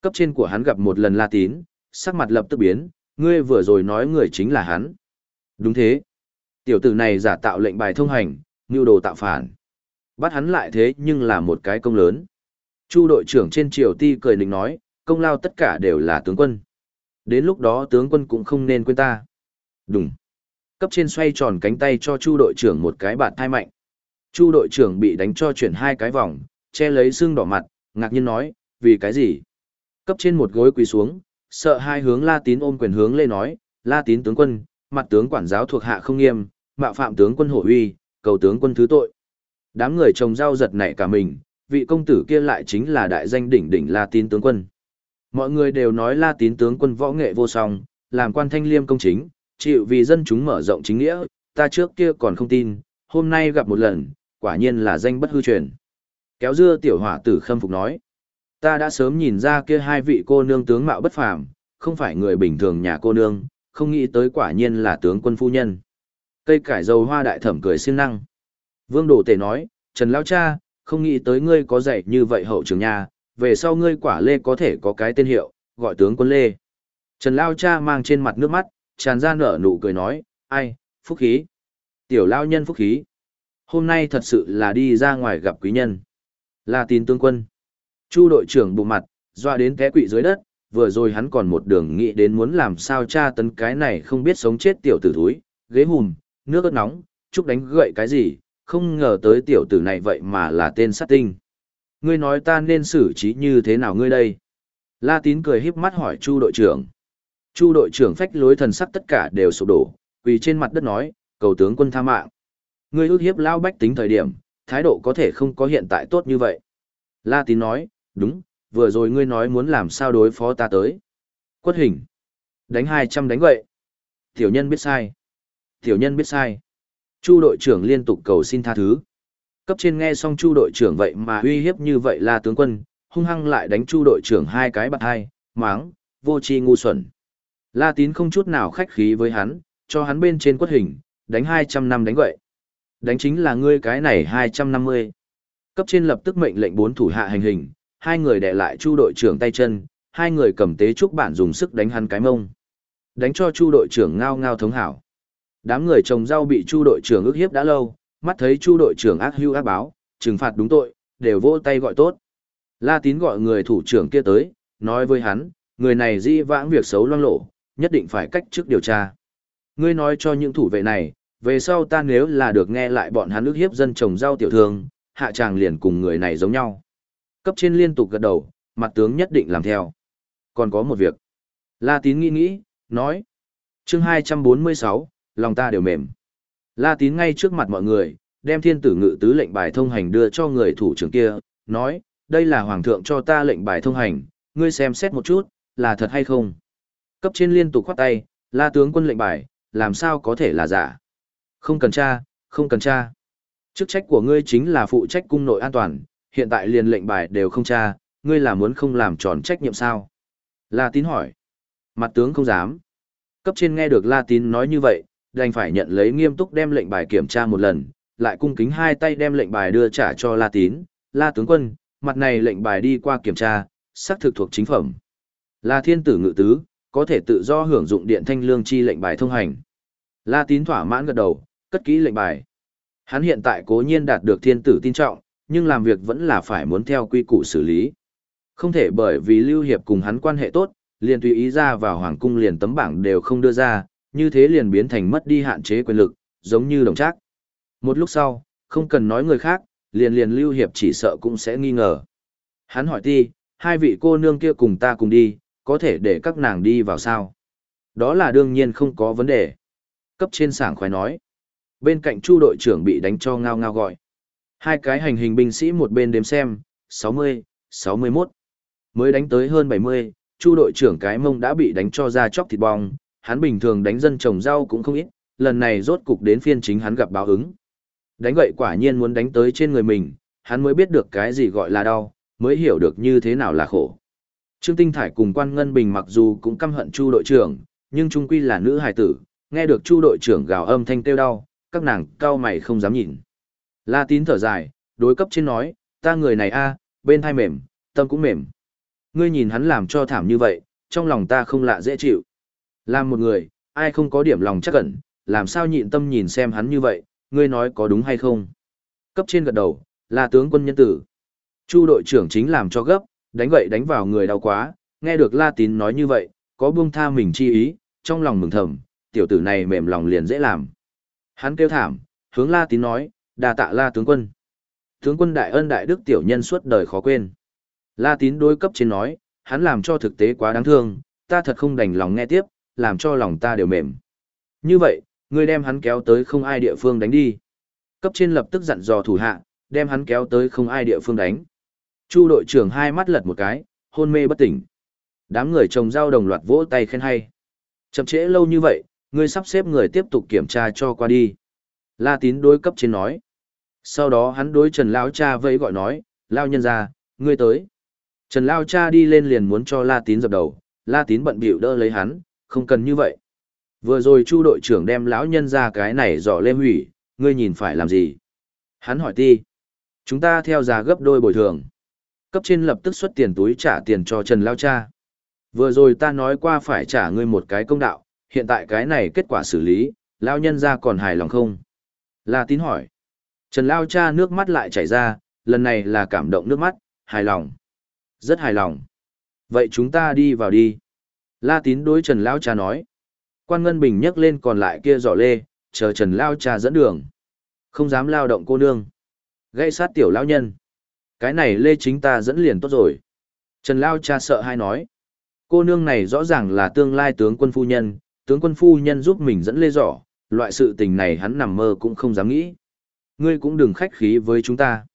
Speaker 1: Cấp trên của hắn gặp một lần La Tín, sắc mặt lập tức biến, ngươi vừa rồi nói người chính là hắn. Đúng thế. Tiểu tử này giả tạo lệnh bài thông hành, mưu đồ tạo phản. Bắt hắn lại thế nhưng là một cái công lớn. Chu đội trưởng trên triều ti cười định nói, công lao tất cả đều là tướng quân. Đến lúc đó tướng quân cũng không nên quên ta. Đúng. Cấp trên xoay tròn cánh tay cho Chu đội trưởng một cái bạt thai mạnh. Chu đội trưởng bị đánh cho chuyển hai cái vòng, che lấy xương đỏ mặt, ngạc nhiên nói, vì cái gì? Cấp trên một gối quỳ xuống, sợ hai hướng La Tín ôm quyền hướng lê nói, La Tín tướng quân, mặt tướng quản giáo thuộc hạ không nghiêm, mạo phạm tướng quân hổ uy, cầu tướng quân thứ tội. Đám người trồng rau giật nảy cả mình, vị công tử kia lại chính là đại danh đỉnh đỉnh La Tín tướng quân. Mọi người đều nói La Tín tướng quân võ nghệ vô song, làm quan thanh liêm công chính, chịu vì dân chúng mở rộng chính nghĩa, ta trước kia còn không tin, hôm nay gặp một lần, quả nhiên là danh bất hư truyền. Kéo dưa tiểu hỏa tử khâm phục nói, ta đã sớm nhìn ra kia hai vị cô nương tướng mạo bất phàm, không phải người bình thường nhà cô nương, không nghĩ tới quả nhiên là tướng quân phu nhân. Cây cải dầu hoa đại thẩm cười siêng năng. Vương Đồ Tể nói, Trần Lao Cha, không nghĩ tới ngươi có dạy như vậy hậu trường nhà, về sau ngươi quả lê có thể có cái tên hiệu, gọi tướng quân lê. Trần Lao Cha mang trên mặt nước mắt, tràn ra nở nụ cười nói, ai, phúc khí. Tiểu Lao nhân phúc khí. Hôm nay thật sự là đi ra ngoài gặp quý nhân. Là tin tướng quân. Chu đội trưởng bụng mặt, doa đến té quỵ dưới đất, vừa rồi hắn còn một đường nghĩ đến muốn làm sao tra tấn cái này không biết sống chết tiểu tử thúi, ghế hùm, nước ớt nóng, chúc đánh gậy cái gì, không ngờ tới tiểu tử này vậy mà là tên sát tinh. Ngươi nói ta nên xử trí như thế nào ngươi đây? La tín cười híp mắt hỏi Chu đội trưởng. Chu đội trưởng phách lối thần sắc tất cả đều sụp đổ, quỳ trên mặt đất nói, cầu tướng quân tha mạng. Ngươi ước hiếp lao bách tính thời điểm, thái độ có thể không có hiện tại tốt như vậy. La tín nói, đúng, vừa rồi ngươi nói muốn làm sao đối phó ta tới. Quất hình. Đánh hai trăm đánh vậy. Tiểu nhân biết sai. Tiểu nhân biết sai. Chu đội trưởng liên tục cầu xin tha thứ. Cấp trên nghe xong Chu đội trưởng vậy mà uy hiếp như vậy là tướng quân, hung hăng lại đánh Chu đội trưởng hai cái bạc hai, máng, vô tri ngu xuẩn. La Tín không chút nào khách khí với hắn, cho hắn bên trên quất hình, đánh 200 năm đánh vậy. Đánh chính là ngươi cái này 250. Cấp trên lập tức mệnh lệnh bốn thủ hạ hành hình, hai người đè lại Chu đội trưởng tay chân, hai người cầm tế trúc bản dùng sức đánh hắn cái mông. Đánh cho Chu đội trưởng ngao ngao thống hảo. Đám người trồng rau bị Chu đội trưởng ức hiếp đã lâu, mắt thấy Chu đội trưởng ác hưu ác báo, trừng phạt đúng tội, đều vỗ tay gọi tốt. La Tín gọi người thủ trưởng kia tới, nói với hắn, người này di vãng việc xấu loang lộ, nhất định phải cách trước điều tra. Ngươi nói cho những thủ vệ này, về sau ta nếu là được nghe lại bọn hắn ước hiếp dân trồng rau tiểu thương, hạ tràng liền cùng người này giống nhau. Cấp trên liên tục gật đầu, mặt tướng nhất định làm theo. Còn có một việc. La Tín nghĩ nghĩ, nói. chương 246, lòng ta đều mềm. La Tín ngay trước mặt mọi người, đem thiên tử ngự tứ lệnh bài thông hành đưa cho người thủ trưởng kia, nói, đây là hoàng thượng cho ta lệnh bài thông hành, ngươi xem xét một chút, là thật hay không. Cấp trên liên tục khoát tay, la tướng quân lệnh bài, làm sao có thể là giả. Không cần tra, không cần tra. Chức trách của ngươi chính là phụ trách cung nội an toàn, hiện tại liền lệnh bài đều không tra, ngươi là muốn không làm tròn trách nhiệm sao? La tín hỏi. Mặt tướng không dám. Cấp trên nghe được La tín nói như vậy, đành phải nhận lấy nghiêm túc đem lệnh bài kiểm tra một lần, lại cung kính hai tay đem lệnh bài đưa trả cho La tín. La tướng quân, mặt này lệnh bài đi qua kiểm tra, xác thực thuộc chính phẩm. La thiên tử ngự tứ, có thể tự do hưởng dụng điện thanh lương chi lệnh bài thông hành. La tín thỏa mãn gật đầu, cất kỹ lệnh bài. Hắn hiện tại cố nhiên đạt được thiên tử tin trọng, nhưng làm việc vẫn là phải muốn theo quy củ xử lý. Không thể bởi vì Lưu Hiệp cùng hắn quan hệ tốt, liền tùy ý ra vào hoàng cung liền tấm bảng đều không đưa ra, như thế liền biến thành mất đi hạn chế quyền lực, giống như đồng trác. Một lúc sau, không cần nói người khác, liền liền Lưu Hiệp chỉ sợ cũng sẽ nghi ngờ. Hắn hỏi ti, hai vị cô nương kia cùng ta cùng đi, có thể để các nàng đi vào sao? Đó là đương nhiên không có vấn đề. Cấp trên sảng khoái nói. Bên cạnh chu đội trưởng bị đánh cho ngao ngao gọi. Hai cái hành hình binh sĩ một bên đếm xem, 60, 61. Mới đánh tới hơn 70, chu đội trưởng cái mông đã bị đánh cho ra chóc thịt bong, hắn bình thường đánh dân trồng rau cũng không ít, lần này rốt cục đến phiên chính hắn gặp báo ứng. Đánh gậy quả nhiên muốn đánh tới trên người mình, hắn mới biết được cái gì gọi là đau, mới hiểu được như thế nào là khổ. Trương Tinh Thải cùng quan Ngân Bình mặc dù cũng căm hận Chu đội trưởng, nhưng trung quy là nữ hài tử, nghe được Chu đội trưởng gào âm thanh kêu đau, các nàng cao mày không dám nhìn. La Tín thở dài, đối cấp trên nói, ta người này a, bên thai mềm, tâm cũng mềm. Ngươi nhìn hắn làm cho thảm như vậy, trong lòng ta không lạ dễ chịu. Làm một người, ai không có điểm lòng chắc ẩn, làm sao nhịn tâm nhìn xem hắn như vậy, ngươi nói có đúng hay không? Cấp trên gật đầu, là tướng quân nhân tử. Chu đội trưởng chính làm cho gấp, đánh gậy đánh vào người đau quá, nghe được La Tín nói như vậy, có buông tha mình chi ý, trong lòng mừng thầm, tiểu tử này mềm lòng liền dễ làm. Hắn kêu thảm, hướng La Tín nói, đà tạ La tướng quân. Tướng quân đại ân đại đức tiểu nhân suốt đời khó quên. La Tín đối cấp trên nói, hắn làm cho thực tế quá đáng thương, ta thật không đành lòng nghe tiếp, làm cho lòng ta đều mềm. Như vậy, ngươi đem hắn kéo tới không ai địa phương đánh đi. Cấp trên lập tức dặn dò thủ hạ, đem hắn kéo tới không ai địa phương đánh. Chu đội trưởng hai mắt lật một cái, hôn mê bất tỉnh. Đám người trồng rau đồng loạt vỗ tay khen hay. Chậm trễ lâu như vậy, ngươi sắp xếp người tiếp tục kiểm tra cho qua đi. La tín đối cấp trên nói. Sau đó hắn đối Trần Lao Cha vẫy gọi nói, Lao nhân ra, ngươi tới. Trần Lao Cha đi lên liền muốn cho La tín dập đầu, La tín bận bịu đỡ lấy hắn, không cần như vậy. Vừa rồi Chu đội trưởng đem lão nhân ra cái này dò lê hủy, ngươi nhìn phải làm gì? Hắn hỏi ti. Chúng ta theo giá gấp đôi bồi thường. Cấp trên lập tức xuất tiền túi trả tiền cho Trần Lao Cha. Vừa rồi ta nói qua phải trả ngươi một cái công đạo, hiện tại cái này kết quả xử lý, Lao nhân ra còn hài lòng không? La tín hỏi. Trần Lao Cha nước mắt lại chảy ra, lần này là cảm động nước mắt, hài lòng. Rất hài lòng. Vậy chúng ta đi vào đi. La tín đối Trần Lao Cha nói. Quan Ngân Bình nhấc lên còn lại kia giỏ lê, chờ Trần Lao Cha dẫn đường. Không dám lao động cô nương. Gây sát tiểu lao nhân. Cái này lê chính ta dẫn liền tốt rồi. Trần Lao cha sợ hai nói. Cô nương này rõ ràng là tương lai tướng quân phu nhân, tướng quân phu nhân giúp mình dẫn lê giỏ, loại sự tình này hắn nằm mơ cũng không dám nghĩ. Ngươi cũng đừng khách khí với chúng ta.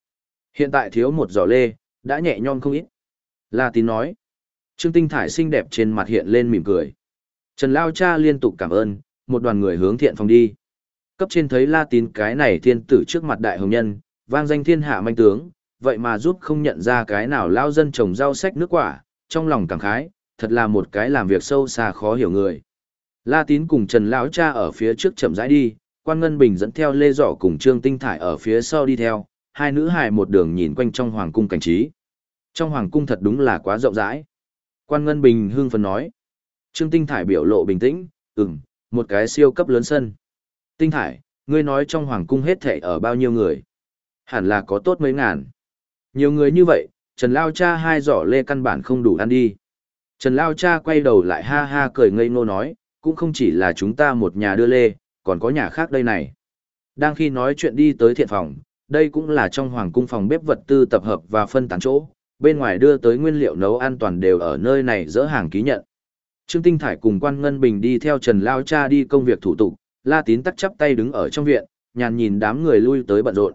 Speaker 1: Hiện tại thiếu một giỏ lê, đã nhẹ nhõm không ít. La tín nói. Trương Tinh Thải xinh đẹp trên mặt hiện lên mỉm cười. Trần Lao cha liên tục cảm ơn, một đoàn người hướng thiện phòng đi. Cấp trên thấy La tín cái này thiên tử trước mặt đại hồng nhân, vang danh thiên hạ manh tướng, vậy mà giúp không nhận ra cái nào lao dân trồng rau sách nước quả, trong lòng cảm khái, thật là một cái làm việc sâu xa khó hiểu người. La Tín cùng Trần lão cha ở phía trước chậm rãi đi, Quan Ngân Bình dẫn theo Lê Dọ cùng Trương Tinh Thải ở phía sau đi theo, hai nữ hài một đường nhìn quanh trong hoàng cung cảnh trí. Trong hoàng cung thật đúng là quá rộng rãi. Quan Ngân Bình hương phấn nói. Trương Tinh Thải biểu lộ bình tĩnh, ừm, một cái siêu cấp lớn sân. Tinh Thải, ngươi nói trong hoàng cung hết thảy ở bao nhiêu người? Hẳn là có tốt mấy ngàn. Nhiều người như vậy, Trần Lao Cha hai giỏ lê căn bản không đủ ăn đi. Trần Lao Cha quay đầu lại ha ha cười ngây ngô nói, cũng không chỉ là chúng ta một nhà đưa lê, còn có nhà khác đây này. Đang khi nói chuyện đi tới thiện phòng, đây cũng là trong hoàng cung phòng bếp vật tư tập hợp và phân tán chỗ, bên ngoài đưa tới nguyên liệu nấu an toàn đều ở nơi này dỡ hàng ký nhận. Trương Tinh Thải cùng quan Ngân Bình đi theo Trần Lao Cha đi công việc thủ tục, La Tín tắt chắp tay đứng ở trong viện, nhàn nhìn đám người lui tới bận rộn.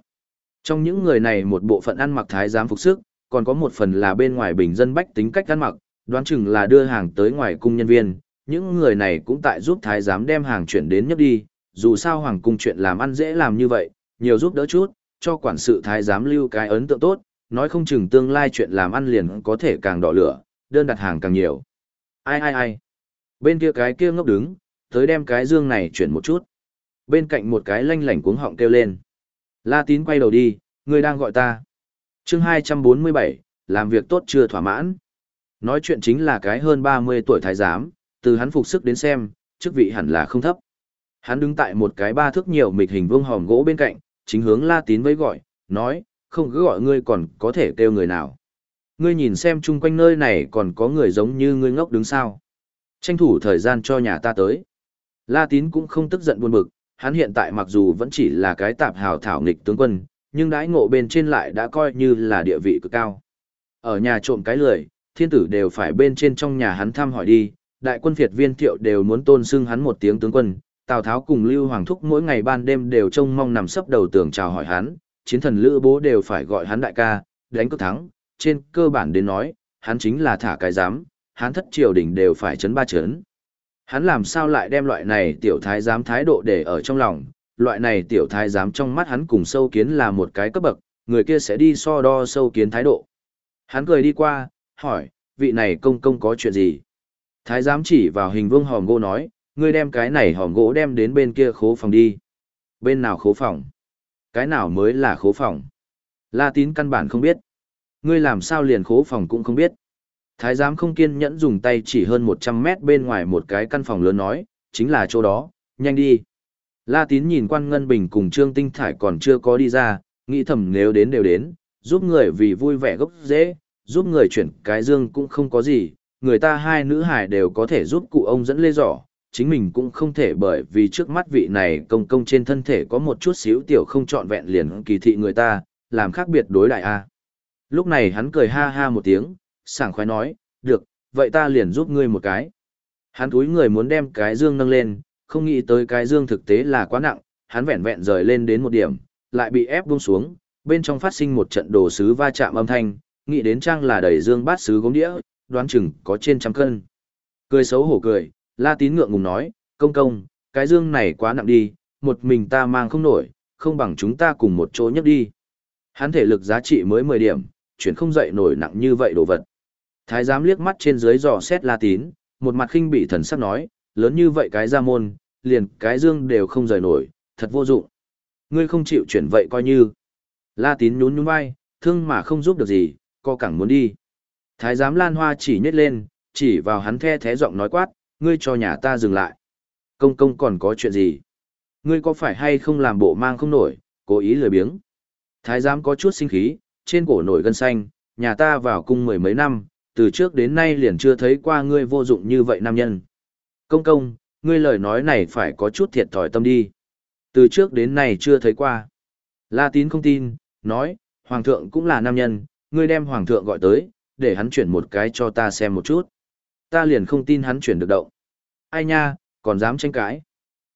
Speaker 1: Trong những người này một bộ phận ăn mặc thái giám phục sức, còn có một phần là bên ngoài bình dân bách tính cách ăn mặc, đoán chừng là đưa hàng tới ngoài cung nhân viên, những người này cũng tại giúp thái giám đem hàng chuyển đến nhất đi, dù sao hoàng cung chuyện làm ăn dễ làm như vậy, nhiều giúp đỡ chút, cho quản sự thái giám lưu cái ấn tượng tốt, nói không chừng tương lai chuyện làm ăn liền có thể càng đỏ lửa, đơn đặt hàng càng nhiều. Ai ai ai. Bên kia cái kia ngốc đứng, tới đem cái dương này chuyển một chút. Bên cạnh một cái lanh lảnh cuống họng kêu lên. La tín quay đầu đi, người đang gọi ta. chương 247, làm việc tốt chưa thỏa mãn. Nói chuyện chính là cái hơn 30 tuổi thái giám, từ hắn phục sức đến xem, chức vị hẳn là không thấp. Hắn đứng tại một cái ba thước nhiều mịch hình vuông hòm gỗ bên cạnh, chính hướng La Tín với gọi, nói, không cứ gọi ngươi còn có thể kêu người nào. Ngươi nhìn xem chung quanh nơi này còn có người giống như ngươi ngốc đứng sao. Tranh thủ thời gian cho nhà ta tới. La Tín cũng không tức giận buồn bực, hắn hiện tại mặc dù vẫn chỉ là cái tạp hào thảo nghịch tướng quân, nhưng đãi ngộ bên trên lại đã coi như là địa vị cực cao. Ở nhà trộm cái lười, thiên tử đều phải bên trên trong nhà hắn thăm hỏi đi, đại quân Việt viên thiệu đều muốn tôn xưng hắn một tiếng tướng quân, Tào Tháo cùng Lưu Hoàng Thúc mỗi ngày ban đêm đều trông mong nằm sấp đầu tường chào hỏi hắn, chiến thần Lữ Bố đều phải gọi hắn đại ca, đánh cướp thắng, trên cơ bản đến nói, hắn chính là thả cái giám, hắn thất triều đỉnh đều phải chấn ba chấn. Hắn làm sao lại đem loại này tiểu thái giám thái độ để ở trong lòng, loại này tiểu thái giám trong mắt hắn cùng sâu kiến là một cái cấp bậc, người kia sẽ đi so đo sâu kiến thái độ. Hắn cười đi qua, hỏi, vị này công công có chuyện gì? Thái giám chỉ vào hình vương hòm gỗ nói, ngươi đem cái này hòm gỗ đem đến bên kia khố phòng đi. Bên nào khố phòng? Cái nào mới là khố phòng? La tín căn bản không biết. Ngươi làm sao liền khố phòng cũng không biết. Thái giám không kiên nhẫn dùng tay chỉ hơn 100 mét bên ngoài một cái căn phòng lớn nói, chính là chỗ đó, nhanh đi. La tín nhìn quan ngân bình cùng trương tinh thải còn chưa có đi ra, nghĩ thầm nếu đến đều đến, giúp người vì vui vẻ gốc dễ, giúp người chuyển cái dương cũng không có gì, người ta hai nữ hải đều có thể giúp cụ ông dẫn lê giỏ, chính mình cũng không thể bởi vì trước mắt vị này công công trên thân thể có một chút xíu tiểu không trọn vẹn liền kỳ thị người ta, làm khác biệt đối đại a. Lúc này hắn cười ha ha một tiếng, sảng khoái nói, được, vậy ta liền giúp ngươi một cái. Hắn túi người muốn đem cái dương nâng lên, không nghĩ tới cái dương thực tế là quá nặng, hắn vẹn vẹn rời lên đến một điểm, lại bị ép buông xuống, bên trong phát sinh một trận đồ sứ va chạm âm thanh, nghĩ đến trang là đầy dương bát sứ gốm đĩa, đoán chừng có trên trăm cân. Cười xấu hổ cười, La Tín ngượng ngùng nói, công công, cái dương này quá nặng đi, một mình ta mang không nổi, không bằng chúng ta cùng một chỗ nhấc đi. Hắn thể lực giá trị mới 10 điểm, chuyển không dậy nổi nặng như vậy đồ vật. Thái giám liếc mắt trên dưới dò xét La Tín, một mặt khinh bị thần sắc nói, lớn như vậy cái ra môn, liền cái dương đều không rời nổi, thật vô dụng. Ngươi không chịu chuyển vậy coi như. La Tín nhún nhún vai, thương mà không giúp được gì, co cẳng muốn đi. Thái giám Lan Hoa chỉ nhét lên, chỉ vào hắn the thế giọng nói quát, ngươi cho nhà ta dừng lại. Công công còn có chuyện gì? Ngươi có phải hay không làm bộ mang không nổi, cố ý lười biếng? Thái giám có chút sinh khí, trên cổ nổi gân xanh, nhà ta vào cung mười mấy năm, từ trước đến nay liền chưa thấy qua ngươi vô dụng như vậy nam nhân. Công công, ngươi lời nói này phải có chút thiệt thòi tâm đi. Từ trước đến nay chưa thấy qua. La tín không tin, nói, hoàng thượng cũng là nam nhân, ngươi đem hoàng thượng gọi tới, để hắn chuyển một cái cho ta xem một chút. Ta liền không tin hắn chuyển được động. Ai nha, còn dám tranh cãi.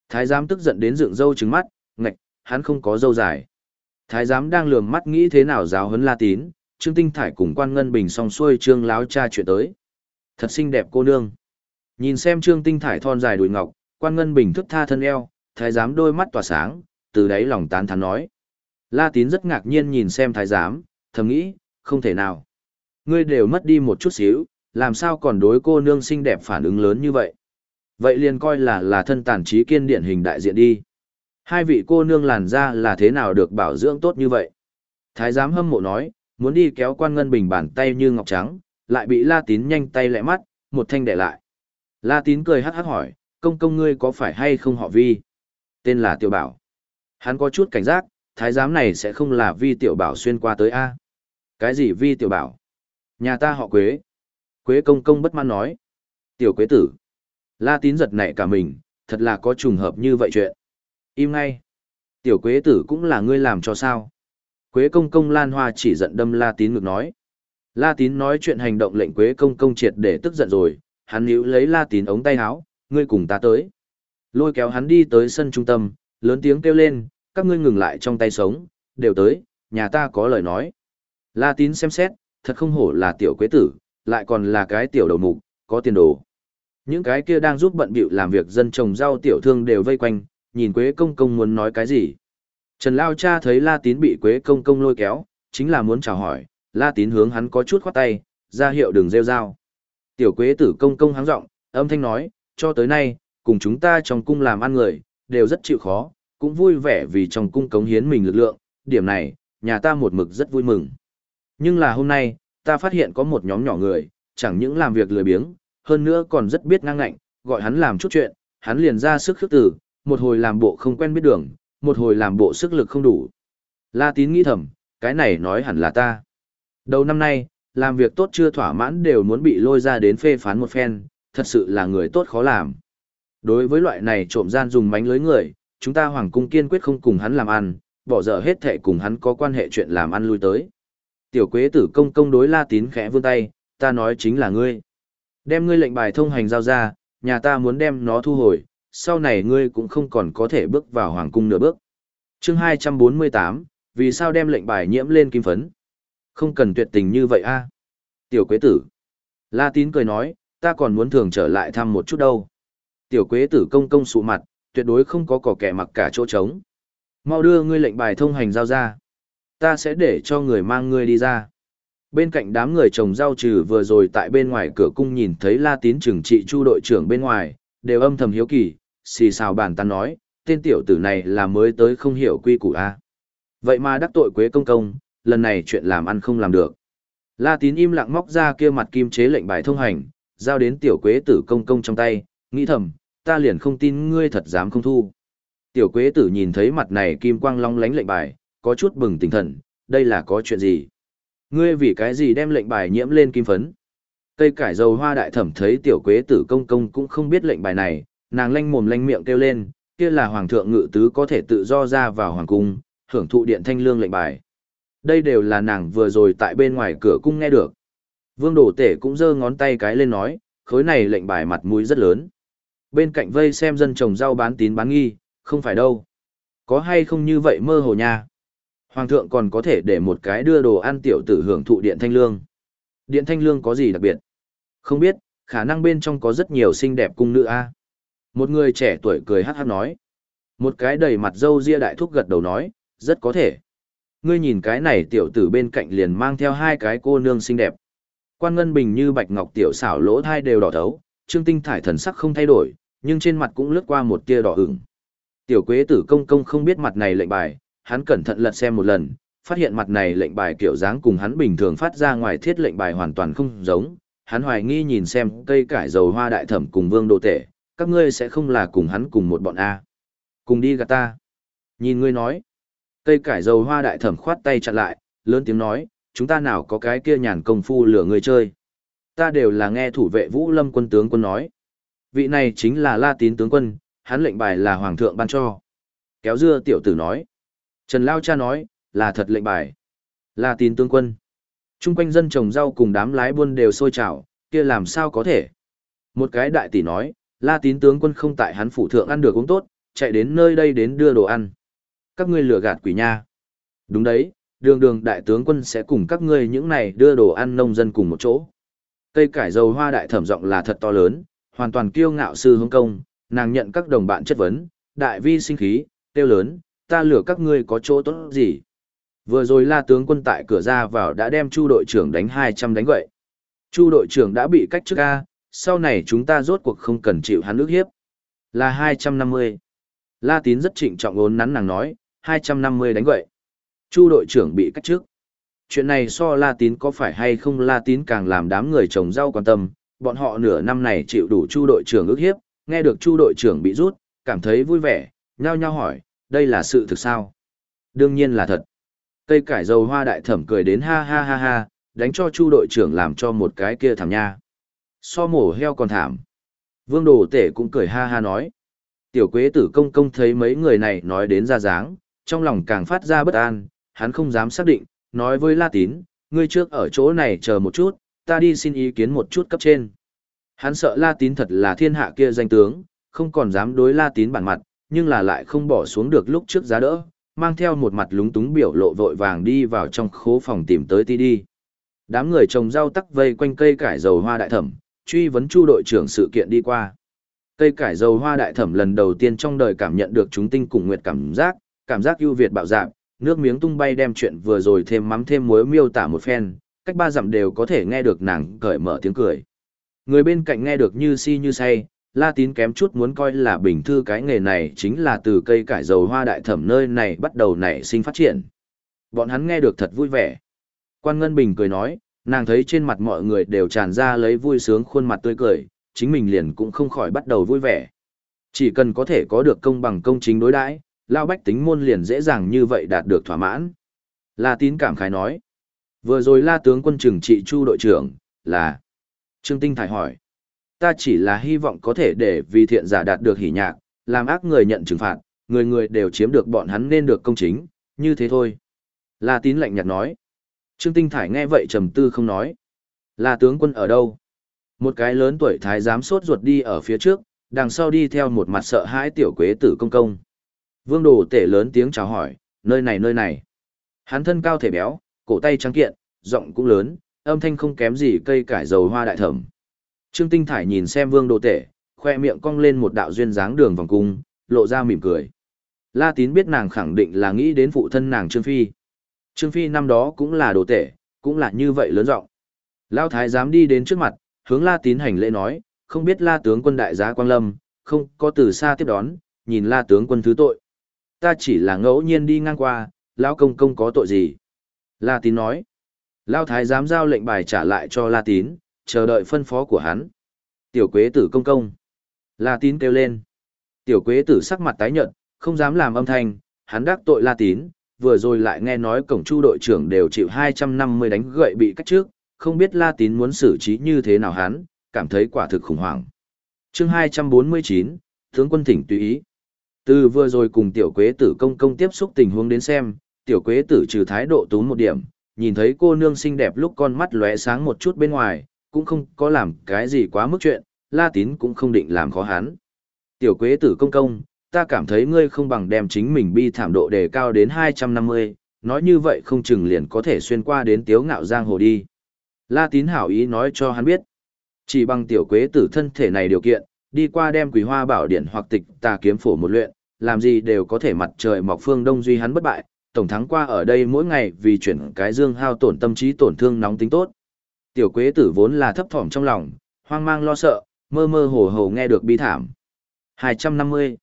Speaker 1: Thái giám tức giận đến dựng râu trứng mắt, ngạch, hắn không có râu dài. Thái giám đang lườm mắt nghĩ thế nào giáo huấn La Tín, Trương Tinh Thải cùng quan ngân bình song xuôi trương láo cha chuyện tới. Thật xinh đẹp cô nương. Nhìn xem Trương Tinh Thải thon dài đùi ngọc, quan ngân bình thức tha thân eo, thái giám đôi mắt tỏa sáng, từ đáy lòng tán thán nói. La Tín rất ngạc nhiên nhìn xem thái giám, thầm nghĩ, không thể nào. Ngươi đều mất đi một chút xíu, làm sao còn đối cô nương xinh đẹp phản ứng lớn như vậy. Vậy liền coi là là thân tàn trí kiên điển hình đại diện đi. Hai vị cô nương làn ra là thế nào được bảo dưỡng tốt như vậy. Thái giám hâm mộ nói, muốn đi kéo quan ngân bình bàn tay như ngọc trắng, lại bị la tín nhanh tay lẹ mắt, một thanh đẻ lại. La tín cười hắc hắc hỏi, công công ngươi có phải hay không họ vi? Tên là Tiểu Bảo. Hắn có chút cảnh giác, thái giám này sẽ không là vi Tiểu Bảo xuyên qua tới A. Cái gì vi Tiểu Bảo? Nhà ta họ Quế. Quế công công bất mãn nói. Tiểu Quế tử. La tín giật nảy cả mình, thật là có trùng hợp như vậy chuyện. Im ngay. Tiểu Quế tử cũng là ngươi làm cho sao? Quế công công Lan Hoa chỉ giận đâm La tín ngược nói. La tín nói chuyện hành động lệnh Quế công công triệt để tức giận rồi, hắn níu lấy La tín ống tay áo, ngươi cùng ta tới. Lôi kéo hắn đi tới sân trung tâm, lớn tiếng kêu lên, các ngươi ngừng lại trong tay sống, đều tới, nhà ta có lời nói. La tín xem xét, thật không hổ là tiểu quế tử, lại còn là cái tiểu đầu mục, có tiền đồ. Những cái kia đang giúp bận bịu làm việc dân trồng rau tiểu thương đều vây quanh, nhìn quế công công muốn nói cái gì. Trần Lao cha thấy La tín bị quế công công lôi kéo, chính là muốn chào hỏi, La tín hướng hắn có chút khoát tay, ra hiệu đừng rêu rao. Tiểu quế tử công công háng giọng âm thanh nói, cho tới nay, cùng chúng ta trong cung làm ăn người, đều rất chịu khó, cũng vui vẻ vì trong cung cống hiến mình lực lượng, điểm này, nhà ta một mực rất vui mừng. Nhưng là hôm nay, ta phát hiện có một nhóm nhỏ người, chẳng những làm việc lười biếng, hơn nữa còn rất biết ngang ngạnh, gọi hắn làm chút chuyện, hắn liền ra sức khước tử, một hồi làm bộ không quen biết đường, một hồi làm bộ sức lực không đủ. La tín nghĩ thầm, cái này nói hẳn là ta. Đầu năm nay, làm việc tốt chưa thỏa mãn đều muốn bị lôi ra đến phê phán một phen, thật sự là người tốt khó làm. Đối với loại này trộm gian dùng mánh lưới người, chúng ta hoàng cung kiên quyết không cùng hắn làm ăn, bỏ dở hết thệ cùng hắn có quan hệ chuyện làm ăn lui tới. Tiểu quế tử công công đối la tín khẽ vươn tay, ta nói chính là ngươi. Đem ngươi lệnh bài thông hành giao ra, nhà ta muốn đem nó thu hồi, sau này ngươi cũng không còn có thể bước vào hoàng cung nửa bước. chương 248, vì sao đem lệnh bài nhiễm lên kim phấn? Không cần tuyệt tình như vậy a Tiểu quế tử. La tín cười nói, ta còn muốn thường trở lại thăm một chút đâu. Tiểu quế tử công công sụ mặt, tuyệt đối không có cỏ kẻ mặc cả chỗ trống. Mau đưa ngươi lệnh bài thông hành giao ra. Ta sẽ để cho người mang ngươi đi ra. Bên cạnh đám người trồng rau trừ vừa rồi tại bên ngoài cửa cung nhìn thấy La Tín trừng trị chu đội trưởng bên ngoài, đều âm thầm hiếu kỳ, xì xào bàn tán nói, tên tiểu tử này là mới tới không hiểu quy củ a. Vậy mà đắc tội quế công công, lần này chuyện làm ăn không làm được. La Tín im lặng móc ra kia mặt kim chế lệnh bài thông hành, giao đến tiểu quế tử công công trong tay, nghĩ thầm, ta liền không tin ngươi thật dám không thu. Tiểu quế tử nhìn thấy mặt này kim quang long lánh lệnh bài, có chút bừng tỉnh thần, đây là có chuyện gì? Ngươi vì cái gì đem lệnh bài nhiễm lên kim phấn? Cây cải dầu hoa đại thẩm thấy tiểu quế tử công công cũng không biết lệnh bài này, nàng lanh mồm lanh miệng kêu lên, kia là hoàng thượng ngự tứ có thể tự do ra vào hoàng cung, hưởng thụ điện thanh lương lệnh bài. Đây đều là nàng vừa rồi tại bên ngoài cửa cung nghe được. Vương Đồ Tể cũng giơ ngón tay cái lên nói, khối này lệnh bài mặt mũi rất lớn. Bên cạnh vây xem dân trồng rau bán tín bán nghi, không phải đâu. Có hay không như vậy mơ hồ nha. Hoàng thượng còn có thể để một cái đưa đồ ăn tiểu tử hưởng thụ điện thanh lương. Điện thanh lương có gì đặc biệt? Không biết, khả năng bên trong có rất nhiều xinh đẹp cung nữ a. Một người trẻ tuổi cười hát hát nói. Một cái đầy mặt dâu ria đại thúc gật đầu nói, rất có thể. Ngươi nhìn cái này tiểu tử bên cạnh liền mang theo hai cái cô nương xinh đẹp. Quan Ngân Bình như bạch ngọc tiểu xảo lỗ thai đều đỏ thấu, Trương Tinh thải thần sắc không thay đổi, nhưng trên mặt cũng lướt qua một tia đỏ ửng. Tiểu Quế Tử công công không biết mặt này lệnh bài, hắn cẩn thận lật xem một lần, phát hiện mặt này lệnh bài kiểu dáng cùng hắn bình thường phát ra ngoài thiết lệnh bài hoàn toàn không giống. Hắn hoài nghi nhìn xem cây cải dầu hoa đại thẩm cùng vương đồ tể, các ngươi sẽ không là cùng hắn cùng một bọn A. Cùng đi gạt ta. Nhìn ngươi nói. Cây cải dầu hoa đại thẩm khoát tay chặn lại, lớn tiếng nói, chúng ta nào có cái kia nhàn công phu lửa người chơi. Ta đều là nghe thủ vệ vũ lâm quân tướng quân nói. Vị này chính là la tín tướng quân, hắn lệnh bài là hoàng thượng ban cho. Kéo dưa tiểu tử nói. Trần Lao cha nói, là thật lệnh bài. La tín tướng quân. Trung quanh dân trồng rau cùng đám lái buôn đều sôi trào, kia làm sao có thể. Một cái đại tỷ nói, la tín tướng quân không tại hắn phủ thượng ăn được cũng tốt, chạy đến nơi đây đến đưa đồ ăn. Các ngươi lừa gạt quỷ nha. Đúng đấy, đường đường đại tướng quân sẽ cùng các ngươi những này đưa đồ ăn nông dân cùng một chỗ. Cây cải dầu hoa đại thẩm giọng là thật to lớn, hoàn toàn kiêu ngạo sư hướng công, nàng nhận các đồng bạn chất vấn, đại vi sinh khí, tiêu lớn, ta lừa các ngươi có chỗ tốt gì. Vừa rồi la tướng quân tại cửa ra vào đã đem chu đội trưởng đánh 200 đánh gậy. Chu đội trưởng đã bị cách trước A, sau này chúng ta rốt cuộc không cần chịu hắn ước hiếp. Là 250. La tín rất trịnh trọng ốn nắn nàng nói, 250 đánh vậy. Chu đội trưởng bị cách trước. Chuyện này so La Tín có phải hay không La Tín càng làm đám người trồng rau quan tâm, Bọn họ nửa năm này chịu đủ chu đội trưởng ước hiếp, nghe được chu đội trưởng bị rút, cảm thấy vui vẻ, nhao nhao hỏi, đây là sự thực sao? Đương nhiên là thật. Cây cải dầu hoa đại thẩm cười đến ha ha ha ha, đánh cho chu đội trưởng làm cho một cái kia thảm nha. So mổ heo còn thảm. Vương đồ tể cũng cười ha ha nói. Tiểu quế tử công công thấy mấy người này nói đến ra dáng, trong lòng càng phát ra bất an, hắn không dám xác định, nói với La Tín, ngươi trước ở chỗ này chờ một chút, ta đi xin ý kiến một chút cấp trên. Hắn sợ La Tín thật là thiên hạ kia danh tướng, không còn dám đối La Tín bản mặt, nhưng là lại không bỏ xuống được lúc trước giá đỡ, mang theo một mặt lúng túng biểu lộ vội vàng đi vào trong khố phòng tìm tới ti đi. Đám người trồng rau tắc vây quanh cây cải dầu hoa đại thẩm, truy vấn chu đội trưởng sự kiện đi qua. Cây cải dầu hoa đại thẩm lần đầu tiên trong đời cảm nhận được chúng tinh cùng nguyệt cảm giác, cảm giác ưu việt bạo dạng, nước miếng tung bay đem chuyện vừa rồi thêm mắm thêm muối miêu tả một phen, cách ba dặm đều có thể nghe được nàng cởi mở tiếng cười. Người bên cạnh nghe được như si như say, La Tín kém chút muốn coi là bình thư cái nghề này chính là từ cây cải dầu hoa đại thẩm nơi này bắt đầu nảy sinh phát triển. Bọn hắn nghe được thật vui vẻ. Quan Ngân Bình cười nói, nàng thấy trên mặt mọi người đều tràn ra lấy vui sướng khuôn mặt tươi cười, chính mình liền cũng không khỏi bắt đầu vui vẻ. Chỉ cần có thể có được công bằng công chính đối đãi, lao bách tính môn liền dễ dàng như vậy đạt được thỏa mãn. La Tín cảm khái nói. Vừa rồi La tướng quân trừng trị Chu đội trưởng, là... Trương Tinh Thải hỏi. Ta chỉ là hy vọng có thể để vì thiện giả đạt được hỉ nhạc, làm ác người nhận trừng phạt, người người đều chiếm được bọn hắn nên được công chính, như thế thôi. La Tín lạnh nhạt nói. Trương Tinh Thải nghe vậy trầm tư không nói. La tướng quân ở đâu? Một cái lớn tuổi thái giám sốt ruột đi ở phía trước, đằng sau đi theo một mặt sợ hãi tiểu quế tử công công. Vương đồ tể lớn tiếng chào hỏi, nơi này nơi này. Hắn thân cao thể béo, cổ tay trắng kiện, giọng cũng lớn, âm thanh không kém gì cây cải dầu hoa đại thẩm. Trương Tinh Thải nhìn xem vương đồ tể, khoe miệng cong lên một đạo duyên dáng đường vòng cung, lộ ra mỉm cười. La tín biết nàng khẳng định là nghĩ đến phụ thân nàng Trương Phi. Trương Phi năm đó cũng là đồ tể, cũng là như vậy lớn giọng. Lao thái dám đi đến trước mặt, hướng La tín hành lễ nói, không biết La tướng quân đại giá Quang Lâm, không có từ xa tiếp đón, nhìn La tướng quân thứ tội. Ta chỉ là ngẫu nhiên đi ngang qua, Lão công công có tội gì? La tín nói. Lao thái dám giao lệnh bài trả lại cho La tín, chờ đợi phân phó của hắn. Tiểu quế tử công công. La tín kêu lên. Tiểu quế tử sắc mặt tái nhợt, không dám làm âm thanh, hắn đắc tội La tín, vừa rồi lại nghe nói cổng chu đội trưởng đều chịu 250 đánh gậy bị cách trước, không biết La tín muốn xử trí như thế nào hắn, cảm thấy quả thực khủng hoảng. chương 249, tướng quân thỉnh tùy ý. Từ vừa rồi cùng tiểu quế tử công công tiếp xúc tình huống đến xem, tiểu quế tử trừ thái độ tú một điểm, nhìn thấy cô nương xinh đẹp lúc con mắt lóe sáng một chút bên ngoài, cũng không có làm cái gì quá mức chuyện, La Tín cũng không định làm khó hắn. Tiểu quế tử công công, ta cảm thấy ngươi không bằng đem chính mình bi thảm độ đề cao đến 250, nói như vậy không chừng liền có thể xuyên qua đến tiếu ngạo giang hồ đi. La Tín hảo ý nói cho hắn biết. Chỉ bằng tiểu quế tử thân thể này điều kiện, đi qua đem quỷ hoa bảo điện hoặc tịch tà kiếm phổ một luyện, làm gì đều có thể mặt trời mọc phương đông duy hắn bất bại, tổng thắng qua ở đây mỗi ngày vì chuyển cái dương hao tổn tâm trí tổn thương nóng tính tốt. Tiểu quế tử vốn là thấp thỏm trong lòng, hoang mang lo sợ, mơ mơ hồ hồ nghe được bi thảm. 250.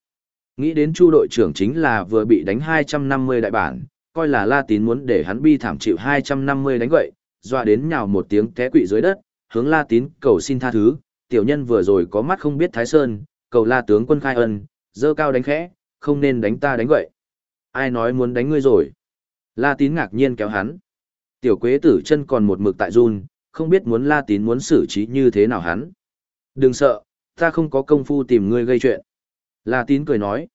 Speaker 1: Nghĩ đến chu đội trưởng chính là vừa bị đánh 250 đại bản, coi là La Tín muốn để hắn bi thảm chịu 250 đánh vậy, dọa đến nhào một tiếng té quỵ dưới đất, hướng La Tín cầu xin tha thứ, tiểu nhân vừa rồi có mắt không biết Thái Sơn, cầu La tướng quân khai ân, dơ cao đánh khẽ, không nên đánh ta đánh vậy. Ai nói muốn đánh ngươi rồi? La Tín ngạc nhiên kéo hắn. Tiểu quế tử chân còn một mực tại run, không biết muốn La Tín muốn xử trí như thế nào hắn. Đừng sợ, ta không có công phu tìm ngươi gây chuyện. La Tín cười nói.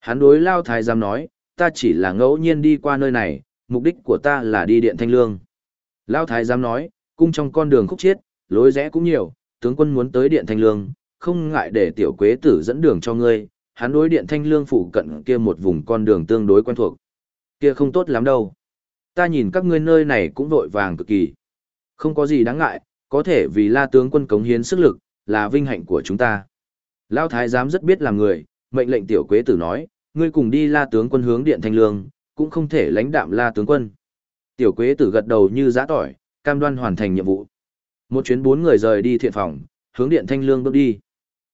Speaker 1: Hắn đối Lao Thái giám nói, ta chỉ là ngẫu nhiên đi qua nơi này, mục đích của ta là đi điện thanh lương. Lao Thái giám nói, cung trong con đường khúc chiết, lối rẽ cũng nhiều, tướng quân muốn tới điện thanh lương, không ngại để tiểu quế tử dẫn đường cho ngươi, hắn đối điện thanh lương phụ cận kia một vùng con đường tương đối quen thuộc. Kia không tốt lắm đâu. Ta nhìn các ngươi nơi này cũng vội vàng cực kỳ. Không có gì đáng ngại, có thể vì la tướng quân cống hiến sức lực, là vinh hạnh của chúng ta. Lão thái giám rất biết làm người, mệnh lệnh tiểu quế tử nói, ngươi cùng đi la tướng quân hướng điện thanh lương, cũng không thể lãnh đạm la tướng quân. Tiểu quế tử gật đầu như giã tỏi, cam đoan hoàn thành nhiệm vụ. Một chuyến bốn người rời đi thiện phòng, hướng điện thanh lương bước đi.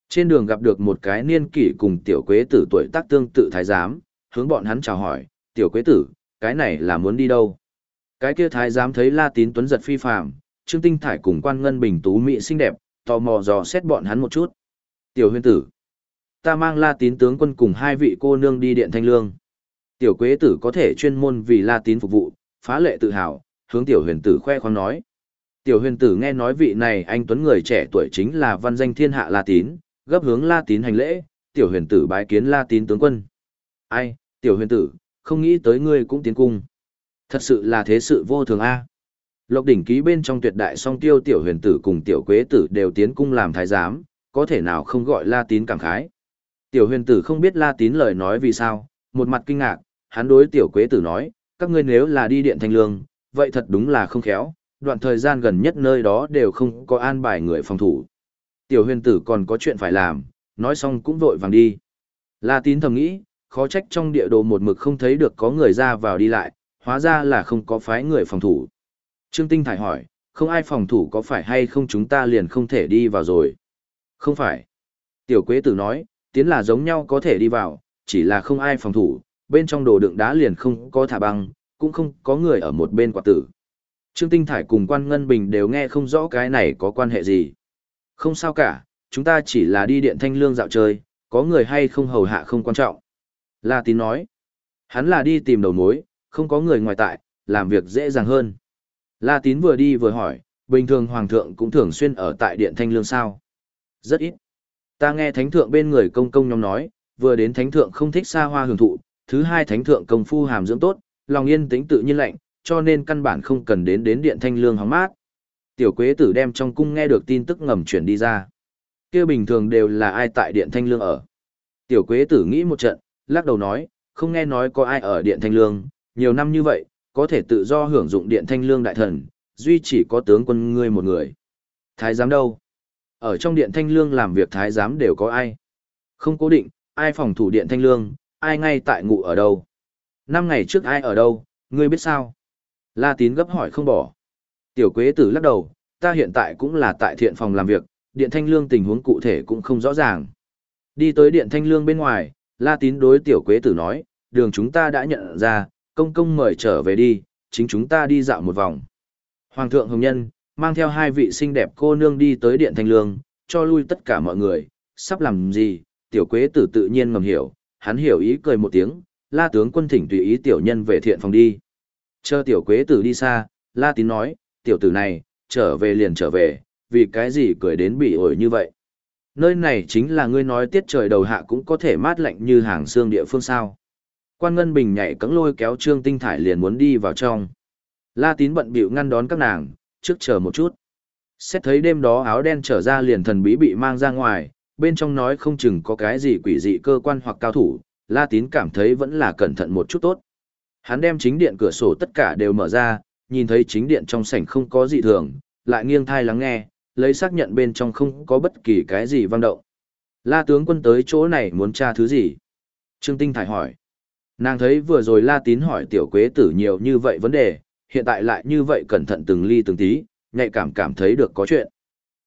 Speaker 1: Trên đường gặp được một cái niên kỷ cùng tiểu quế tử tuổi tác tương tự thái giám, hướng bọn hắn chào hỏi, tiểu quế tử, cái này là muốn đi đâu? Cái kia thái giám thấy La Tín Tuấn giật phi phàm, Trương Tinh Thải cùng quan ngân bình tú mỹ xinh đẹp, tò mò dò xét bọn hắn một chút. Tiểu huyền tử. Ta mang la tín tướng quân cùng hai vị cô nương đi điện thanh lương. Tiểu quế tử có thể chuyên môn vì la tín phục vụ, phá lệ tự hào, hướng tiểu huyền tử khoe khoang nói. Tiểu huyền tử nghe nói vị này anh tuấn người trẻ tuổi chính là văn danh thiên hạ la tín, gấp hướng la tín hành lễ, tiểu huyền tử bái kiến la tín tướng quân. Ai, tiểu huyền tử, không nghĩ tới ngươi cũng tiến cung. Thật sự là thế sự vô thường a. Lộc đỉnh ký bên trong tuyệt đại song tiêu tiểu huyền tử cùng tiểu quế tử đều tiến cung làm thái giám, có thể nào không gọi la tín cảm khái. Tiểu huyền tử không biết la tín lời nói vì sao, một mặt kinh ngạc, hắn đối tiểu quế tử nói, các ngươi nếu là đi điện thanh lương, vậy thật đúng là không khéo, đoạn thời gian gần nhất nơi đó đều không có an bài người phòng thủ. Tiểu huyền tử còn có chuyện phải làm, nói xong cũng vội vàng đi. La tín thầm nghĩ, khó trách trong địa đồ một mực không thấy được có người ra vào đi lại, hóa ra là không có phái người phòng thủ. Trương Tinh Thải hỏi, không ai phòng thủ có phải hay không chúng ta liền không thể đi vào rồi? Không phải. Tiểu Quế Tử nói, tiến là giống nhau có thể đi vào, chỉ là không ai phòng thủ, bên trong đồ đựng đá liền không có thả băng, cũng không có người ở một bên quả tử. Trương Tinh Thải cùng Quan Ngân Bình đều nghe không rõ cái này có quan hệ gì. Không sao cả, chúng ta chỉ là đi điện thanh lương dạo chơi, có người hay không hầu hạ không quan trọng. La Tín nói, hắn là đi tìm đầu mối, không có người ngoài tại, làm việc dễ dàng hơn. La Tín vừa đi vừa hỏi, bình thường Hoàng thượng cũng thường xuyên ở tại điện thanh lương sao. Rất ít. Ta nghe thánh thượng bên người công công nhóm nói, vừa đến thánh thượng không thích xa hoa hưởng thụ, thứ hai thánh thượng công phu hàm dưỡng tốt, lòng yên tĩnh tự nhiên lạnh, cho nên căn bản không cần đến đến điện thanh lương hóng mát. Tiểu quế tử đem trong cung nghe được tin tức ngầm chuyển đi ra. kia bình thường đều là ai tại điện thanh lương ở. Tiểu quế tử nghĩ một trận, lắc đầu nói, không nghe nói có ai ở điện thanh lương, nhiều năm như vậy, có thể tự do hưởng dụng điện thanh lương đại thần, duy chỉ có tướng quân ngươi một người. Thái giám đâu? Ở trong điện thanh lương làm việc thái giám đều có ai? Không cố định, ai phòng thủ điện thanh lương, ai ngay tại ngụ ở đâu? Năm ngày trước ai ở đâu, ngươi biết sao? La tín gấp hỏi không bỏ. Tiểu quế tử lắc đầu, ta hiện tại cũng là tại thiện phòng làm việc, điện thanh lương tình huống cụ thể cũng không rõ ràng. Đi tới điện thanh lương bên ngoài, La tín đối tiểu quế tử nói, đường chúng ta đã nhận ra, công công mời trở về đi, chính chúng ta đi dạo một vòng. Hoàng thượng hồng nhân, mang theo hai vị xinh đẹp cô nương đi tới điện thanh lương, cho lui tất cả mọi người, sắp làm gì, tiểu quế tử tự nhiên ngầm hiểu, hắn hiểu ý cười một tiếng, la tướng quân thỉnh tùy ý tiểu nhân về thiện phòng đi. Chờ tiểu quế tử đi xa, la tín nói, tiểu tử này, trở về liền trở về, vì cái gì cười đến bị ổi như vậy. Nơi này chính là ngươi nói tiết trời đầu hạ cũng có thể mát lạnh như hàng xương địa phương sao. Quan Ngân Bình nhảy cẫng lôi kéo Trương Tinh Thải liền muốn đi vào trong. La Tín bận bịu ngăn đón các nàng, trước chờ một chút. Xét thấy đêm đó áo đen trở ra liền thần bí bị mang ra ngoài, bên trong nói không chừng có cái gì quỷ dị cơ quan hoặc cao thủ, La Tín cảm thấy vẫn là cẩn thận một chút tốt. Hắn đem chính điện cửa sổ tất cả đều mở ra, nhìn thấy chính điện trong sảnh không có gì thường, lại nghiêng thai lắng nghe, lấy xác nhận bên trong không có bất kỳ cái gì vang động. La tướng quân tới chỗ này muốn tra thứ gì? Trương Tinh Thải hỏi. Nàng thấy vừa rồi La Tín hỏi tiểu quế tử nhiều như vậy vấn đề, hiện tại lại như vậy cẩn thận từng ly từng tí, nhạy cảm cảm thấy được có chuyện.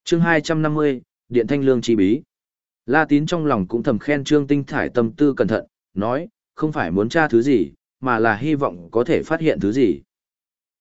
Speaker 1: chương 250, Điện Thanh Lương chi bí. La Tín trong lòng cũng thầm khen Trương Tinh Thải tâm tư cẩn thận, nói, không phải muốn tra thứ gì, mà là hy vọng có thể phát hiện thứ gì.